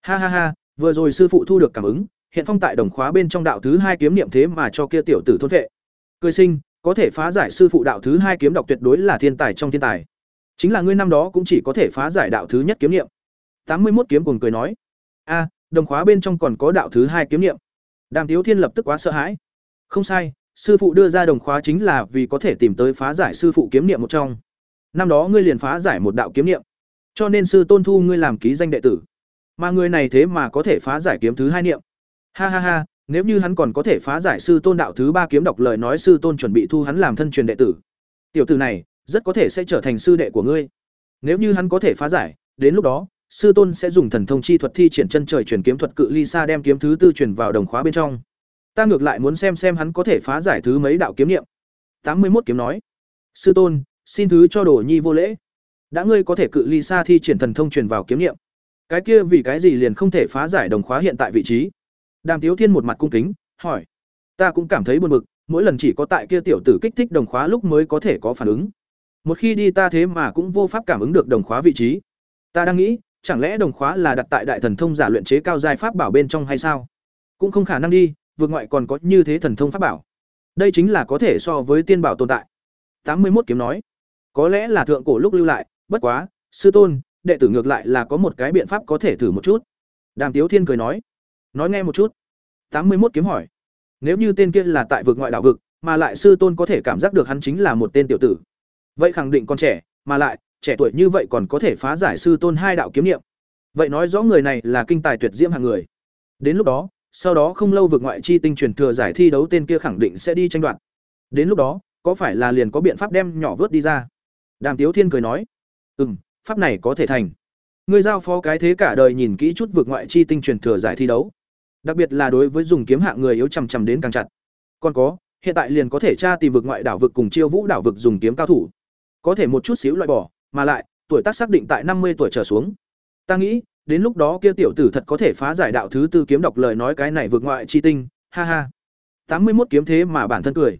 Ha ha ha, vừa rồi sư phụ thu được cảm ứng, hiện phong tại đồng khóa bên trong đạo thứ hai kiếm niệm thế mà cho kia tiểu tử thôn vệ. Cười sinh có thể phá giải sư phụ đạo thứ hai kiếm đọc tuyệt đối là thiên tài trong thiên tài. Chính là ngươi năm đó cũng chỉ có thể phá giải đạo thứ nhất kiếm niệm. Tám mươi một kiếm cùng cười nói. A, đồng khóa bên trong còn có đạo thứ hai kiếm niệm. Đàm tiếu thiên lập tức quá sợ hãi. Không sai, sư phụ đưa ra đồng khóa chính là vì có thể tìm tới phá giải sư phụ kiếm niệm một trong. Năm đó ngươi liền phá giải một đạo kiếm niệm. Cho nên sư tôn thu ngươi làm ký danh đệ tử. Mà người này thế mà có thể phá giải kiếm thứ hai niệm. Ha ha ha nếu như hắn còn có thể phá giải sư tôn đạo thứ ba kiếm đọc lời nói sư tôn chuẩn bị thu hắn làm thân truyền đệ tử, tiểu tử này rất có thể sẽ trở thành sư đệ của ngươi. Nếu như hắn có thể phá giải, đến lúc đó, sư tôn sẽ dùng thần thông chi thuật thi triển chân trời truyền kiếm thuật cự ly xa đem kiếm thứ tư truyền vào đồng khóa bên trong. Ta ngược lại muốn xem xem hắn có thể phá giải thứ mấy đạo kiếm niệm. Tám mươi một kiếm nói. Sư tôn, xin thứ cho đồ nhi vô lễ. Đã ngươi có thể cự ly xa thi triển thần thông truyền vào kiếm niệm. Cái kia vì cái gì liền không thể phá giải đồng khóa hiện tại vị trí? Đàm tiếu thiên một mặt cung kính, hỏi, ta cũng cảm thấy buồn bực, mỗi lần chỉ có tại kia tiểu tử kích thích đồng khóa lúc mới có thể có phản ứng. Một khi đi ta thế mà cũng vô pháp cảm ứng được đồng khóa vị trí. Ta đang nghĩ, chẳng lẽ đồng khóa là đặt tại đại thần thông giả luyện chế cao giai pháp bảo bên trong hay sao? Cũng không khả năng đi, vượt ngoại còn có như thế thần thông pháp bảo. Đây chính là có thể so với tiên bảo tồn tại. Tám mươi một kiếm nói. Có lẽ là thượng cổ lúc lưu lại, bất quá, sư tôn, đệ tử ngược lại là có một cái biện pháp có thể thử một chút. Đàm tiếu thiên cười nói nói nghe một chút. Tám mươi một kiếm hỏi. Nếu như tên kia là tại vực ngoại đảo vực mà lại sư tôn có thể cảm giác được hắn chính là một tên tiểu tử. Vậy khẳng định còn trẻ mà lại trẻ tuổi như vậy còn có thể phá giải sư tôn hai đạo kiếm niệm. Vậy nói rõ người này là kinh tài tuyệt diễm hàng người. Đến lúc đó sau đó không lâu vực ngoại chi tinh truyền thừa giải thi đấu tên kia khẳng định sẽ đi tranh đoạt. Đến lúc đó có phải là liền có biện pháp đem nhỏ vớt đi ra? Đàm Tiếu Thiên cười nói, "Ừm, pháp này có thể thành. Ngươi giao phó cái thế cả đời nhìn kỹ chút vượt ngoại chi tinh truyền thừa giải thi đấu. Đặc biệt là đối với dùng kiếm hạng người yếu chằm chằm đến càng chặt. Còn có, hiện tại liền có thể tra tìm vực ngoại đảo vực cùng chiêu vũ đảo vực dùng kiếm cao thủ. Có thể một chút xíu loại bỏ, mà lại, tuổi tác xác định tại năm mươi tuổi trở xuống. Ta nghĩ, đến lúc đó kia tiểu tử thật có thể phá giải đạo thứ tư kiếm đọc lời nói cái này vượt ngoại chi tinh, ha ha. tám mươi một kiếm thế mà bản thân cười.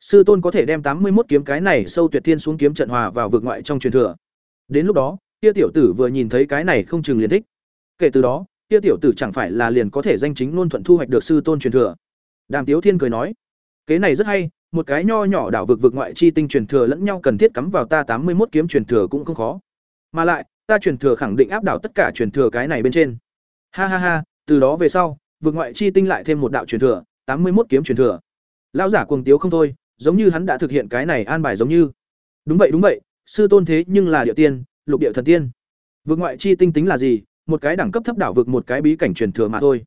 Sư tôn có thể đem tám mươi một kiếm cái này sâu tuyệt thiên xuống kiếm trận hòa vào vượt ngoại trong truyền thừa. Đến lúc đó, kia tiểu tử vừa nhìn thấy cái này không chừng liền thích. Kể từ đó, kia tiểu tử chẳng phải là liền có thể danh chính luôn thuận thu hoạch được sư tôn truyền thừa. Đàm Tiếu Thiên cười nói, kế này rất hay, một cái nho nhỏ đảo vực vực ngoại chi tinh truyền thừa lẫn nhau cần thiết cắm vào ta tám mươi một kiếm truyền thừa cũng không khó. Mà lại, ta truyền thừa khẳng định áp đảo tất cả truyền thừa cái này bên trên. Ha ha ha, từ đó về sau, vực ngoại chi tinh lại thêm một đạo truyền thừa, tám mươi một kiếm truyền thừa. Lão giả cuồng tiếu không thôi, giống như hắn đã thực hiện cái này an bài giống như. Đúng vậy đúng vậy, sư tôn thế nhưng là địa tiên, lục địa thần tiên. Vực ngoại chi tinh tính là gì? Một cái đẳng cấp thấp đảo vực một cái bí cảnh truyền thừa mà thôi.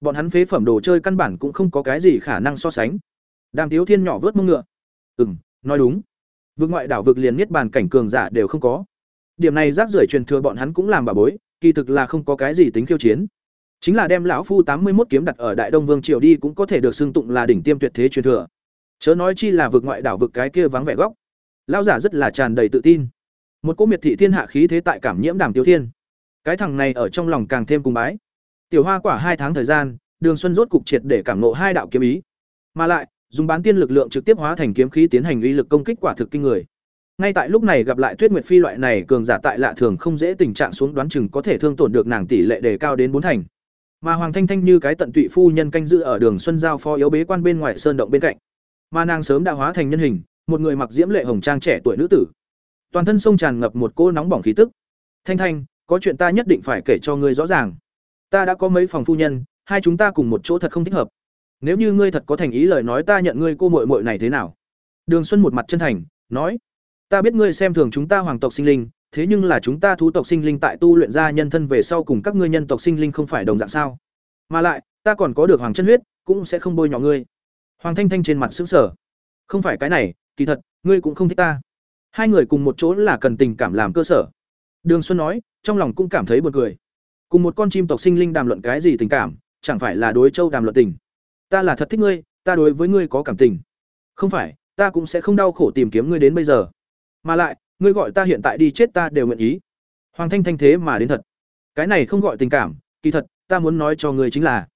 Bọn hắn phế phẩm đồ chơi căn bản cũng không có cái gì khả năng so sánh. Đàm Tiếu Thiên nhỏ vớt mông ngựa. Ừm, nói đúng. Vực ngoại đảo vực liền niết bàn cảnh cường giả đều không có. Điểm này rác rưởi truyền thừa bọn hắn cũng làm bà bối, kỳ thực là không có cái gì tính khiêu chiến. Chính là đem lão phu tám mươi một kiếm đặt ở Đại Đông Vương triều đi cũng có thể được xưng tụng là đỉnh tiêm tuyệt thế truyền thừa. Chớ nói chi là vực ngoại đảo vực cái kia vắng vẻ góc. Lão giả rất là tràn đầy tự tin. Một cỗ miệt thị thiên hạ khí thế tại cảm nhiễm Đàm Tiếu Thiên. Cái thằng này ở trong lòng càng thêm cung bái. Tiểu Hoa quả hai tháng thời gian, Đường Xuân rốt cục triệt để cảm ngộ hai đạo kiếm ý. Mà lại, dùng bán tiên lực lượng trực tiếp hóa thành kiếm khí tiến hành uy lực công kích quả thực kinh người. Ngay tại lúc này gặp lại Tuyết Nguyệt Phi loại này cường giả tại lạ thường không dễ tình trạng xuống đoán chừng có thể thương tổn được nàng tỷ lệ đề cao đến bốn thành. Mà Hoàng Thanh Thanh như cái tận tụy phu nhân canh giữ ở đường Xuân giao phó yếu bế quan bên ngoài sơn động bên cạnh. Mà nàng sớm đã hóa thành nhân hình, một người mặc diễm lệ hồng trang trẻ tuổi nữ tử. Toàn thân sông tràn ngập một cô nóng bỏng khí tức. Thanh Thanh, có chuyện ta nhất định phải kể cho ngươi rõ ràng. Ta đã có mấy phòng phu nhân, hai chúng ta cùng một chỗ thật không thích hợp. Nếu như ngươi thật có thành ý lời nói ta nhận ngươi cô muội muội này thế nào? Đường Xuân một mặt chân thành, nói: Ta biết ngươi xem thường chúng ta hoàng tộc sinh linh, thế nhưng là chúng ta thú tộc sinh linh tại tu luyện ra nhân thân về sau cùng các ngươi nhân tộc sinh linh không phải đồng dạng sao? Mà lại, ta còn có được hoàng chân huyết, cũng sẽ không bôi nhọ ngươi. Hoàng Thanh Thanh trên mặt sững sờ. Không phải cái này, kỳ thật, ngươi cũng không thích ta. Hai người cùng một chỗ là cần tình cảm làm cơ sở. Đường Xuân nói, trong lòng cũng cảm thấy buồn cười. Cùng một con chim tộc sinh linh đàm luận cái gì tình cảm, chẳng phải là đối châu đàm luận tình. Ta là thật thích ngươi, ta đối với ngươi có cảm tình. Không phải, ta cũng sẽ không đau khổ tìm kiếm ngươi đến bây giờ. Mà lại, ngươi gọi ta hiện tại đi chết ta đều nguyện ý. Hoàng Thanh Thanh thế mà đến thật. Cái này không gọi tình cảm, kỳ thật, ta muốn nói cho ngươi chính là,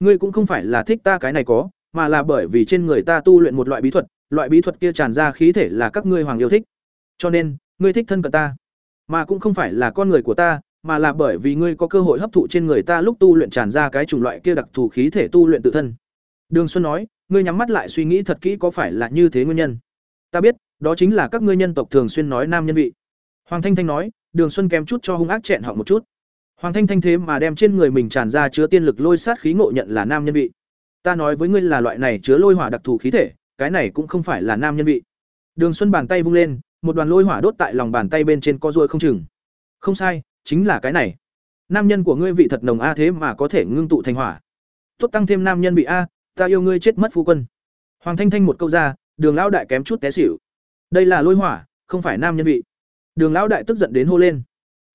ngươi cũng không phải là thích ta cái này có, mà là bởi vì trên người ta tu luyện một loại bí thuật, loại bí thuật kia tràn ra khí thể là các ngươi hoàng yêu thích. Cho nên, ngươi thích thân cận ta, mà cũng không phải là con người của ta, mà là bởi vì ngươi có cơ hội hấp thụ trên người ta lúc tu luyện tràn ra cái chủng loại kia đặc thù khí thể tu luyện tự thân. Đường Xuân nói, ngươi nhắm mắt lại suy nghĩ thật kỹ có phải là như thế nguyên nhân. Ta biết, đó chính là các ngươi nhân tộc thường xuyên nói nam nhân vị. Hoàng Thanh Thanh nói, Đường Xuân kém chút cho hung ác chẹn họ một chút. Hoàng Thanh Thanh thế mà đem trên người mình tràn ra chứa tiên lực lôi sát khí ngộ nhận là nam nhân vị. Ta nói với ngươi là loại này chứa lôi hỏa đặc thù khí thể, cái này cũng không phải là nam nhân vị. Đường Xuân bàn tay vung lên, một đoàn lôi hỏa đốt tại lòng bàn tay bên trên co ruôi không chừng. Không sai, chính là cái này. Nam nhân của ngươi vị thật nồng a thế mà có thể ngưng tụ thành hỏa. Tốt tăng thêm nam nhân vị a, ta yêu ngươi chết mất phu quân. Hoàng Thanh Thanh một câu ra, Đường lão đại kém chút té xỉu. Đây là lôi hỏa, không phải nam nhân vị. Đường lão đại tức giận đến hô lên.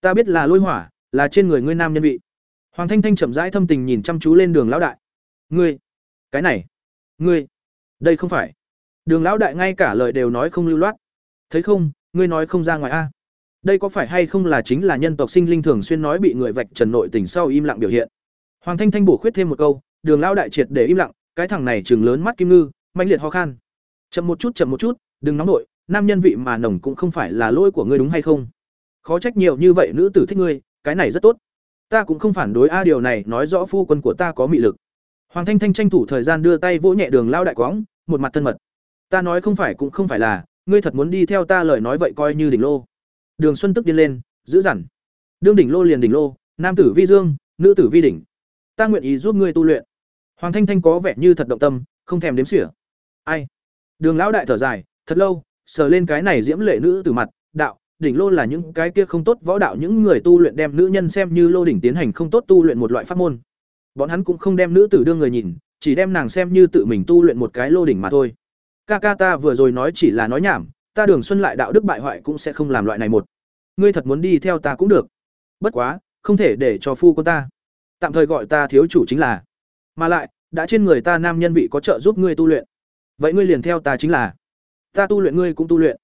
Ta biết là lôi hỏa, là trên người ngươi nam nhân vị. Hoàng Thanh Thanh chậm rãi thâm tình nhìn chăm chú lên Đường lão đại. Ngươi, cái này, ngươi, đây không phải. Đường lão đại ngay cả lời đều nói không lưu loát. Thấy không, ngươi nói không ra ngoài a. Đây có phải hay không là chính là nhân tộc sinh linh thường xuyên nói bị người vạch trần nội tình sau im lặng biểu hiện. Hoàng Thanh Thanh bổ khuyết thêm một câu, Đường lão đại triệt để im lặng, cái thằng này chừng lớn mắt kim ngư, mạnh liệt ho khan. Chậm một chút, chậm một chút, đừng nóng nổi nam nhân vị mà nồng cũng không phải là lỗi của ngươi đúng hay không? Khó trách nhiều như vậy nữ tử thích ngươi, cái này rất tốt. Ta cũng không phản đối a điều này nói rõ phu quân của ta có mị lực. Hoàng Thanh Thanh tranh thủ thời gian đưa tay vỗ nhẹ đường lao đại quõng, một mặt thân mật. Ta nói không phải cũng không phải là, ngươi thật muốn đi theo ta lời nói vậy coi như đỉnh lô. Đường Xuân tức điên lên, giữ dằn. Đương đỉnh lô liền đỉnh lô, nam tử vi dương, nữ tử vi đỉnh. Ta nguyện ý giúp ngươi tu luyện. Hoàng Thanh Thanh có vẻ như thật động tâm, không thèm đếm xỉa. Ai? Đường lão đại thở dài, thật lâu, sờ lên cái này diễm lệ nữ từ mặt, đạo, đỉnh lô là những cái kia không tốt võ đạo những người tu luyện đem nữ nhân xem như lô đỉnh tiến hành không tốt tu luyện một loại pháp môn. Bọn hắn cũng không đem nữ tử đương người nhìn, chỉ đem nàng xem như tự mình tu luyện một cái lô đỉnh mà thôi. Ca ca ta vừa rồi nói chỉ là nói nhảm, ta Đường Xuân lại đạo đức bại hoại cũng sẽ không làm loại này một. Ngươi thật muốn đi theo ta cũng được. Bất quá, không thể để cho phu con ta. Tạm thời gọi ta thiếu chủ chính là. Mà lại, đã trên người ta nam nhân vị có trợ giúp ngươi tu luyện. Vậy ngươi liền theo ta chính là. Ta tu luyện ngươi cũng tu luyện.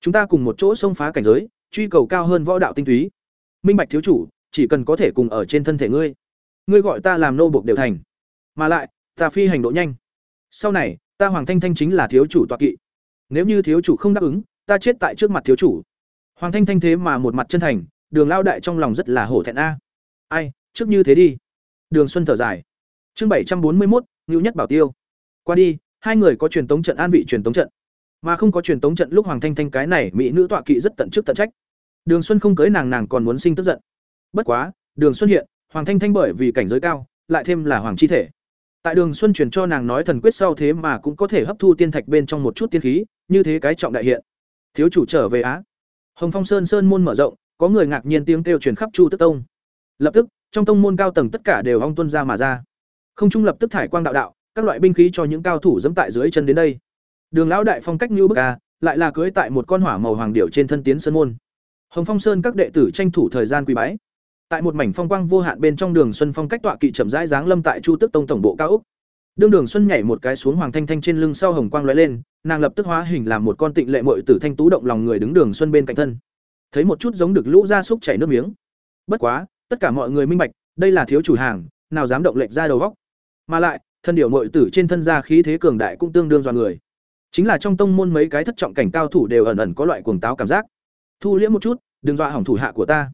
Chúng ta cùng một chỗ xông phá cảnh giới, truy cầu cao hơn võ đạo tinh túy. Minh Bạch thiếu chủ, chỉ cần có thể cùng ở trên thân thể ngươi. Ngươi gọi ta làm nô buộc đều thành. Mà lại, ta phi hành độ nhanh. Sau này, ta Hoàng Thanh Thanh chính là thiếu chủ tọa kỵ. Nếu như thiếu chủ không đáp ứng, ta chết tại trước mặt thiếu chủ. Hoàng Thanh Thanh thế mà một mặt chân thành, Đường Lao đại trong lòng rất là hổ thẹn a. Ai, trước như thế đi. Đường Xuân thở dài. Chương bảy trăm bốn mươi một, Nưu Nhất Bảo Tiêu. Qua đi, hai người có truyền tống trận an vị truyền tống trận, mà không có truyền tống trận lúc Hoàng Thanh Thanh cái này mỹ nữ tọa kỵ rất tận chức tận trách. Đường Xuân không cưới nàng nàng còn muốn sinh tức giận. Bất quá, Đường Xuân hiện, Hoàng Thanh Thanh bởi vì cảnh giới cao, lại thêm là hoàng chi thể. Tại Đường Xuân truyền cho nàng nói thần quyết sau thế mà cũng có thể hấp thu tiên thạch bên trong một chút tiên khí, như thế cái trọng đại hiện. Thiếu chủ trở về á. Hồng Phong Sơn sơn môn mở rộng, có người ngạc nhiên tiếng kêu truyền khắp Chu Tức Tông. Lập tức, trong tông môn cao tầng tất cả đều ong tuân ra mà ra. Không trung lập tức thải quang đạo đạo, các loại binh khí cho những cao thủ dẫm tại dưới chân đến đây. Đường lão đại phong cách như bức a, lại là cưới tại một con hỏa màu hoàng điểu trên thân tiến sơn môn. Hồng Phong Sơn các đệ tử tranh thủ thời gian quỳ bái. Tại một mảnh phong quang vô hạn bên trong đường Xuân Phong cách tọa kỵ chậm rãi dáng lâm tại Chu Tức Tông tổng bộ cao úc Đường Đường Xuân nhảy một cái xuống Hoàng Thanh Thanh trên lưng sau hồng quang lóe lên, nàng lập tức hóa hình làm một con tịnh lệ muội tử thanh tú động lòng người đứng Đường Xuân bên cạnh thân. Thấy một chút giống được lũ gia súc chảy nước miếng. Bất quá, tất cả mọi người minh bạch, đây là thiếu chủ hàng, nào dám động lệnh ra đầu góc. Mà lại, thân điểu muội tử trên thân gia khí thế cường đại cũng tương đương do người. Chính là trong tông môn mấy cái thất trọng cảnh cao thủ đều ẩn ẩn có loại cuồng táo cảm giác. Thu liễm một chút, đừng dọa hỏng thủ hạ của ta.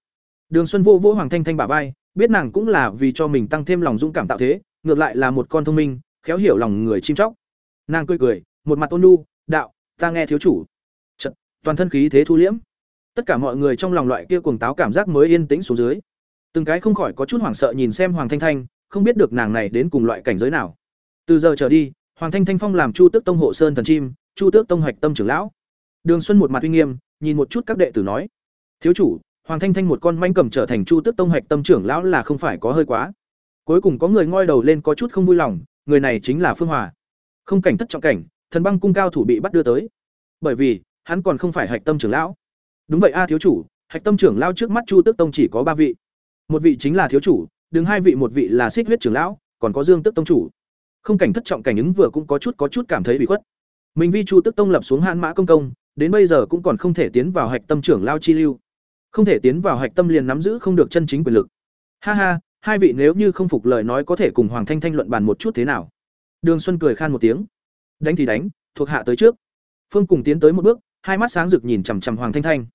Đường Xuân vô vô Hoàng Thanh Thanh bả vai, biết nàng cũng là vì cho mình tăng thêm lòng dũng cảm tạo thế, ngược lại là một con thông minh, khéo hiểu lòng người chim chóc. Nàng cười cười, một mặt ôn nhu, "Đạo, ta nghe thiếu chủ." Chợt, toàn thân khí thế thu liễm. Tất cả mọi người trong lòng loại kia cuồng táo cảm giác mới yên tĩnh xuống dưới. Từng cái không khỏi có chút hoảng sợ nhìn xem Hoàng Thanh Thanh, không biết được nàng này đến cùng loại cảnh giới nào. Từ giờ trở đi, Hoàng Thanh Thanh phong làm Chu Tước Tông hộ sơn thần chim, Chu Tước Tông hoạch tâm trưởng lão. Đường Xuân một mặt uy nghiêm, nhìn một chút các đệ tử nói: "Thiếu chủ, Hoàng Thanh Thanh một con manh cầm trở thành Chu Tước Tông hoạch tâm trưởng lão là không phải có hơi quá." Cuối cùng có người ngoi đầu lên có chút không vui lòng, người này chính là Phương Hòa. Không cảnh thất trọng cảnh, thần băng cung cao thủ bị bắt đưa tới. Bởi vì, hắn còn không phải hạch tâm trưởng lão. Đúng vậy a thiếu chủ, hạch tâm trưởng lão trước mắt Chu Tước Tông chỉ có ba vị. Một vị chính là thiếu chủ, đứng hai vị một vị là Xích huyết trưởng lão, còn có Dương Tước Tông chủ. Không cảnh thất trọng cảnh ứng vừa cũng có chút có chút cảm thấy bị khuất. Mình vi Chu Tước Tông lập xuống Hãn Mã công công, đến bây giờ cũng còn không thể tiến vào hạch tâm trưởng lão chi lưu. Không thể tiến vào hạch tâm liền nắm giữ không được chân chính quyền lực. Ha ha, hai vị nếu như không phục lời nói có thể cùng Hoàng Thanh Thanh luận bàn một chút thế nào? Đường Xuân cười khan một tiếng. Đánh thì đánh, thuộc hạ tới trước. Phương cùng tiến tới một bước, hai mắt sáng rực nhìn chằm chằm Hoàng Thanh Thanh.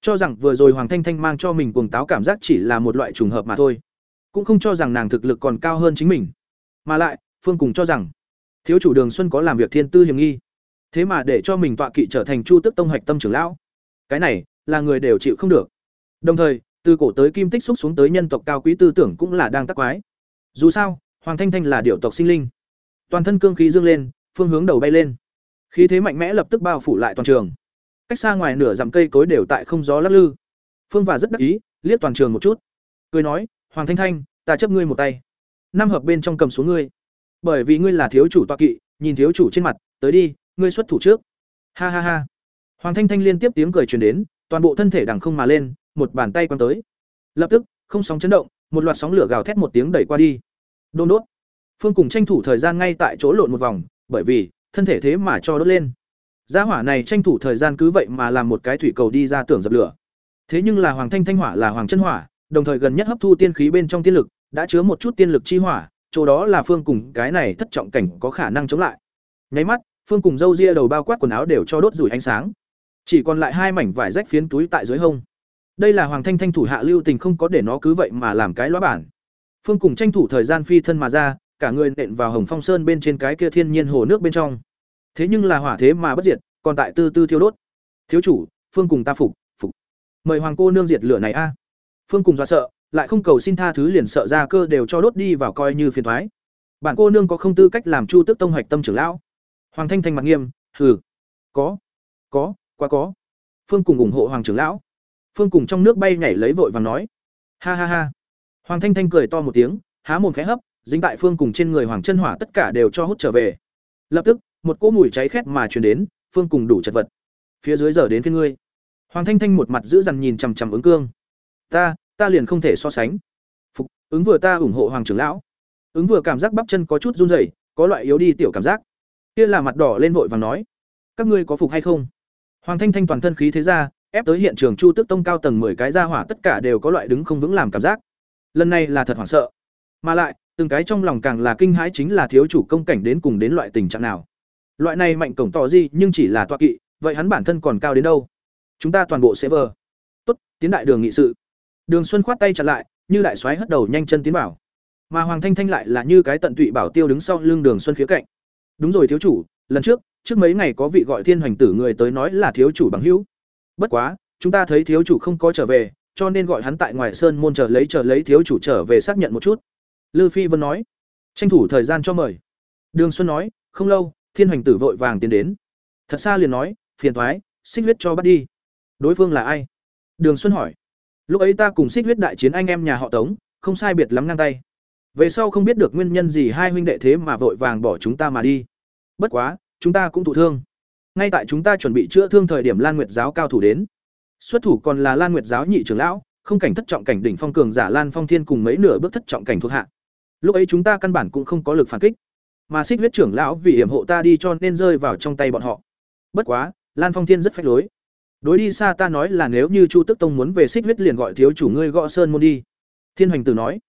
Cho rằng vừa rồi Hoàng Thanh Thanh mang cho mình cuồng táo cảm giác chỉ là một loại trùng hợp mà thôi, cũng không cho rằng nàng thực lực còn cao hơn chính mình. Mà lại, Phương cùng cho rằng thiếu chủ Đường Xuân có làm việc thiên tư hiểm nghi, thế mà để cho mình tọa kỵ trở thành Chu Tức Tông hạch tâm trưởng lão. Cái này, là người đều chịu không được. Đồng thời, từ cổ tới kim tích xúc xuống tới nhân tộc cao quý tư tưởng cũng là đang tắc quái. Dù sao, Hoàng Thanh Thanh là điệu tộc sinh linh, toàn thân cương khí dương lên, phương hướng đầu bay lên. Khí thế mạnh mẽ lập tức bao phủ lại toàn trường. Cách xa ngoài nửa dặm cây cối đều tại không gió lắc lư. Phương và rất đắc ý, liếc toàn trường một chút, cười nói, "Hoàng Thanh Thanh, ta chấp ngươi một tay." Năm hợp bên trong cầm xuống ngươi. Bởi vì ngươi là thiếu chủ tọa kỵ, nhìn thiếu chủ trên mặt, tới đi, ngươi xuất thủ trước. Ha ha ha. Hoàng Thanh Thanh liên tiếp tiếng cười truyền đến, toàn bộ thân thể đằng không mà lên, một bàn tay quăng tới. Lập tức, không sóng chấn động, một loạt sóng lửa gào thét một tiếng đẩy qua đi. Đôn đốt. Phương cùng tranh thủ thời gian ngay tại chỗ lộn một vòng, bởi vì thân thể thế mà cho đốt lên. Gia hỏa này tranh thủ thời gian cứ vậy mà làm một cái thủy cầu đi ra tưởng dập lửa. Thế nhưng là Hoàng Thanh Thanh hỏa là Hoàng chân hỏa, đồng thời gần nhất hấp thu tiên khí bên trong tiên lực, đã chứa một chút tiên lực chi hỏa, chỗ đó là Phương cùng cái này thất trọng cảnh có khả năng chống lại. Nháy mắt, Phương cùng dâu ria đầu bao quát quần áo đều cho đốt rủi ánh sáng. Chỉ còn lại hai mảnh vải rách phiến túi tại dưới hông. Đây là Hoàng Thanh Thanh thủ hạ lưu tình không có để nó cứ vậy mà làm cái lõa bản. Phương cùng tranh thủ thời gian phi thân mà ra, cả người nện vào Hồng Phong Sơn bên trên cái kia thiên nhiên hồ nước bên trong. Thế nhưng là hỏa thế mà bất diệt, còn tại tư tư thiêu đốt. Thiếu chủ, Phương cùng ta phục, phục. Mời hoàng cô nương diệt lửa này a. Phương cùng do sợ, lại không cầu xin tha thứ liền sợ ra cơ đều cho đốt đi vào coi như phiền thoái Bản cô nương có không tư cách làm Chu Tức Tông hoạch tâm trưởng lão. Hoàng Thanh Thanh mặt nghiêm, hừ. Có, có, quá có. Phương cùng ủng hộ hoàng trưởng lão. Phương cùng trong nước bay nhảy lấy vội vàng nói, ha ha ha. Hoàng Thanh Thanh cười to một tiếng, há mồm khẽ hấp, dính tại Phương cùng trên người Hoàng Chân Hỏa tất cả đều cho hút trở về. Lập tức, một cỗ mùi cháy khét mà truyền đến, Phương cùng đủ chật vật. phía dưới giờ đến phía ngươi. Hoàng thanh thanh một mặt giữ dằn nhìn chằm chằm ứng cương. Ta ta liền không thể so sánh. Phục ứng vừa ta ủng hộ hoàng trưởng lão. Ứng vừa cảm giác bắp chân có chút run rẩy có loại yếu đi tiểu cảm giác. Kia là mặt đỏ lên vội và nói. Các ngươi có phục hay không? Hoàng thanh thanh toàn thân khí thế ra ép tới hiện trường chu tức tông cao tầng mười cái ra hỏa tất cả đều có loại đứng không vững làm cảm giác. Lần này là thật hoảng sợ. Mà lại, từng cái trong lòng càng là kinh hãi chính là thiếu chủ công cảnh đến cùng đến loại tình trạng nào. Loại này mạnh cổng tỏ gì, nhưng chỉ là tọa kỵ, vậy hắn bản thân còn cao đến đâu? Chúng ta toàn bộ sẽ vờ. Tốt, tiến đại đường nghị sự. Đường xuân khoát tay chặt lại, như đại soái hất đầu nhanh chân tiến vào. Mà hoàng thanh thanh lại là như cái tận tụy bảo tiêu đứng sau lưng đường xuân khía cạnh. Đúng rồi thiếu chủ, lần trước trước mấy ngày có vị gọi thiên hoành tử người tới nói là thiếu chủ bằng hữu bất quá, chúng ta thấy thiếu chủ không có trở về, cho nên gọi hắn tại ngoài sơn môn chờ lấy chờ lấy thiếu chủ trở về xác nhận một chút. Lư phi vân nói. Tranh thủ thời gian cho mời. Đường xuân nói. Không lâu, thiên hoành tử vội vàng tiến đến. Thật xa liền nói, phiền thoái xích huyết cho bắt đi. Đối phương là ai? Đường xuân hỏi. Lúc ấy ta cùng xích huyết đại chiến anh em nhà họ tống, không sai biệt lắm ngang tay. Về sau không biết được nguyên nhân gì hai huynh đệ thế mà vội vàng bỏ chúng ta mà đi. Bất quá, chúng ta cũng thụ thương ngay tại chúng ta chuẩn bị chữa thương thời điểm lan nguyệt giáo cao thủ đến. Xuất thủ còn là lan nguyệt giáo nhị trưởng lão, không cảnh thất trọng cảnh đỉnh phong cường giả lan phong thiên cùng mấy nửa bước thất trọng cảnh thuộc hạ. Lúc ấy chúng ta căn bản cũng không có lực phản kích. Mà xích huyết trưởng lão vì hiểm hộ ta đi cho nên rơi vào trong tay bọn họ. Bất quá, lan phong thiên rất phách lối. Đối đi xa ta nói là nếu như chu tức tông muốn về xích huyết liền gọi thiếu chủ ngươi gõ sơn môn đi. Thiên hoành tử nói.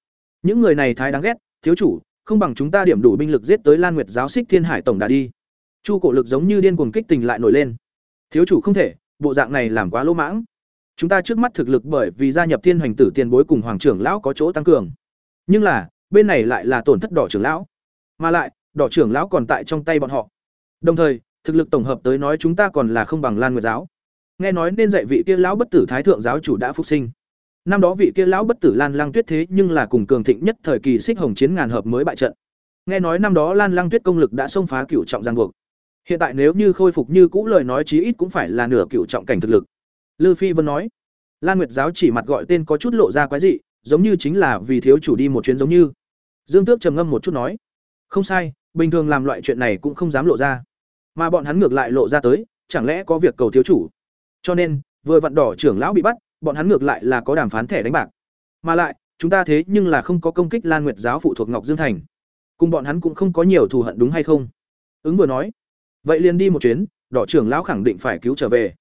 Những người này thái đáng ghét, thiếu chủ, không bằng chúng ta điểm đủ binh lực giết tới lan nguyệt giáo xích thiên hải tổng đã đi chu cổ lực giống như điên cuồng kích tình lại nổi lên. Thiếu chủ không thể, bộ dạng này làm quá lỗ mãng. Chúng ta trước mắt thực lực bởi vì gia nhập thiên hoành tử tiền bối cùng hoàng trưởng lão có chỗ tăng cường. Nhưng là, bên này lại là tổn thất đỏ trưởng lão. Mà lại, đỏ trưởng lão còn tại trong tay bọn họ. Đồng thời, thực lực tổng hợp tới nói chúng ta còn là không bằng lan nguyệt giáo. Nghe nói nên dạy vị kia lão bất tử thái thượng giáo chủ đã phục sinh. Năm đó vị kia lão bất tử lan lăng tuyết thế nhưng là cùng cường thịnh nhất thời kỳ xích hồng chiến ngàn hợp mới bại trận. Nghe nói năm đó lan lăng tuyết công lực đã xông phá cửu trọng giang buộc hiện tại nếu như khôi phục như cũ lời nói chí ít cũng phải là nửa cựu trọng cảnh thực lực. Lư phi vân nói. Lan nguyệt giáo chỉ mặt gọi tên có chút lộ ra quái dị, giống như chính là vì thiếu chủ đi một chuyến giống như. Dương tước trầm ngâm một chút nói. Không sai, bình thường làm loại chuyện này cũng không dám lộ ra. Mà bọn hắn ngược lại lộ ra tới, chẳng lẽ có việc cầu thiếu chủ? Cho nên, vừa vặn đỏ trưởng lão bị bắt, bọn hắn ngược lại là có đàm phán thẻ đánh bạc. Mà lại, chúng ta thế nhưng là không có công kích lan nguyệt giáo phụ thuộc ngọc dương thành. Cùng bọn hắn cũng không có nhiều thù hận đúng hay không? Ứng vừa nói vậy liền đi một chuyến, đỏ trưởng lão khẳng định phải cứu trở về.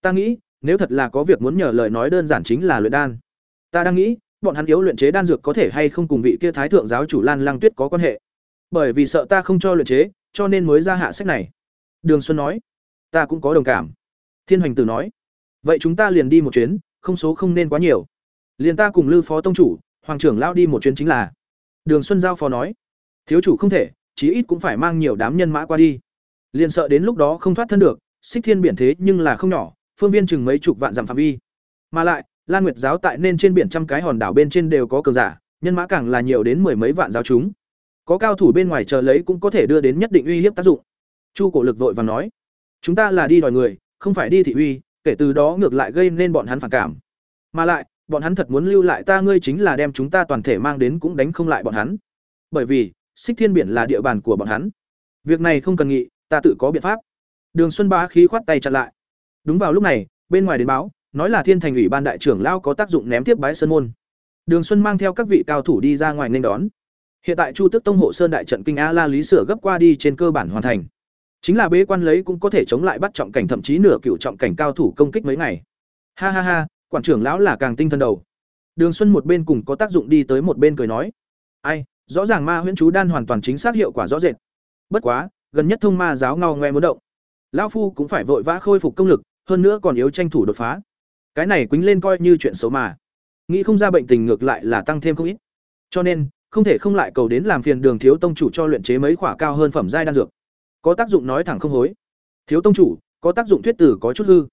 Ta nghĩ, nếu thật là có việc muốn nhờ lời nói đơn giản chính là luyện đan. Ta đang nghĩ, bọn hắn yếu luyện chế đan dược có thể hay không cùng vị kia thái thượng giáo chủ lan lang tuyết có quan hệ. Bởi vì sợ ta không cho luyện chế, cho nên mới ra hạ sách này. Đường xuân nói, ta cũng có đồng cảm. Thiên hoành tử nói, vậy chúng ta liền đi một chuyến, không số không nên quá nhiều. Liền ta cùng lư phó tông chủ, hoàng trưởng lao đi một chuyến chính là. Đường xuân giao phó nói, thiếu chủ không thể, chí ít cũng phải mang nhiều đám nhân mã qua đi liền sợ đến lúc đó không thoát thân được, xích thiên biển thế nhưng là không nhỏ, phương viên chừng mấy chục vạn dặm phạm vi. Mà lại, lan nguyệt giáo tại nên trên biển trăm cái hòn đảo bên trên đều có cờ giả, nhân mã càng là nhiều đến mười mấy vạn giáo chúng. Có cao thủ bên ngoài chờ lấy cũng có thể đưa đến nhất định uy hiếp tác dụng. Chu cổ lực vội và nói, chúng ta là đi đòi người, không phải đi thị uy, kể từ đó ngược lại gây nên bọn hắn phản cảm. Mà lại, bọn hắn thật muốn lưu lại ta ngươi chính là đem chúng ta toàn thể mang đến cũng đánh không lại bọn hắn. Bởi vì, xích thiên biển là địa bàn của bọn hắn. Việc này không cần nghị ta tự có biện pháp. Đường xuân bá khí khoát tay chặn lại. Đúng vào lúc này, bên ngoài đến báo, nói là thiên thành ủy ban đại trưởng lao có tác dụng ném tiếp bái sơn môn. Đường xuân mang theo các vị cao thủ đi ra ngoài nên đón. Hiện tại chu tức tông hộ sơn đại trận kinh a la lý sửa gấp qua đi trên cơ bản hoàn thành. Chính là bế quan lấy cũng có thể chống lại bắt trọng cảnh thậm chí nửa cựu trọng cảnh cao thủ công kích mấy ngày. Ha ha ha, quản trưởng lão là càng tinh thần đầu. Đường xuân một bên cùng có tác dụng đi tới một bên cười nói. Ai, rõ ràng ma huyễn chú đan hoàn toàn chính xác hiệu quả rõ rệt. Bất quá gần nhất thông ma giáo ngao ngoe muốn động. Lão phu cũng phải vội vã khôi phục công lực, hơn nữa còn yếu tranh thủ đột phá. Cái này quýnh lên coi như chuyện xấu mà. Nghĩ không ra bệnh tình ngược lại là tăng thêm không ít. Cho nên, không thể không lại cầu đến làm phiền đường thiếu tông chủ cho luyện chế mấy khỏa cao hơn phẩm giai đan dược. Có tác dụng nói thẳng không hối. Thiếu tông chủ, có tác dụng thuyết tử có chút hư.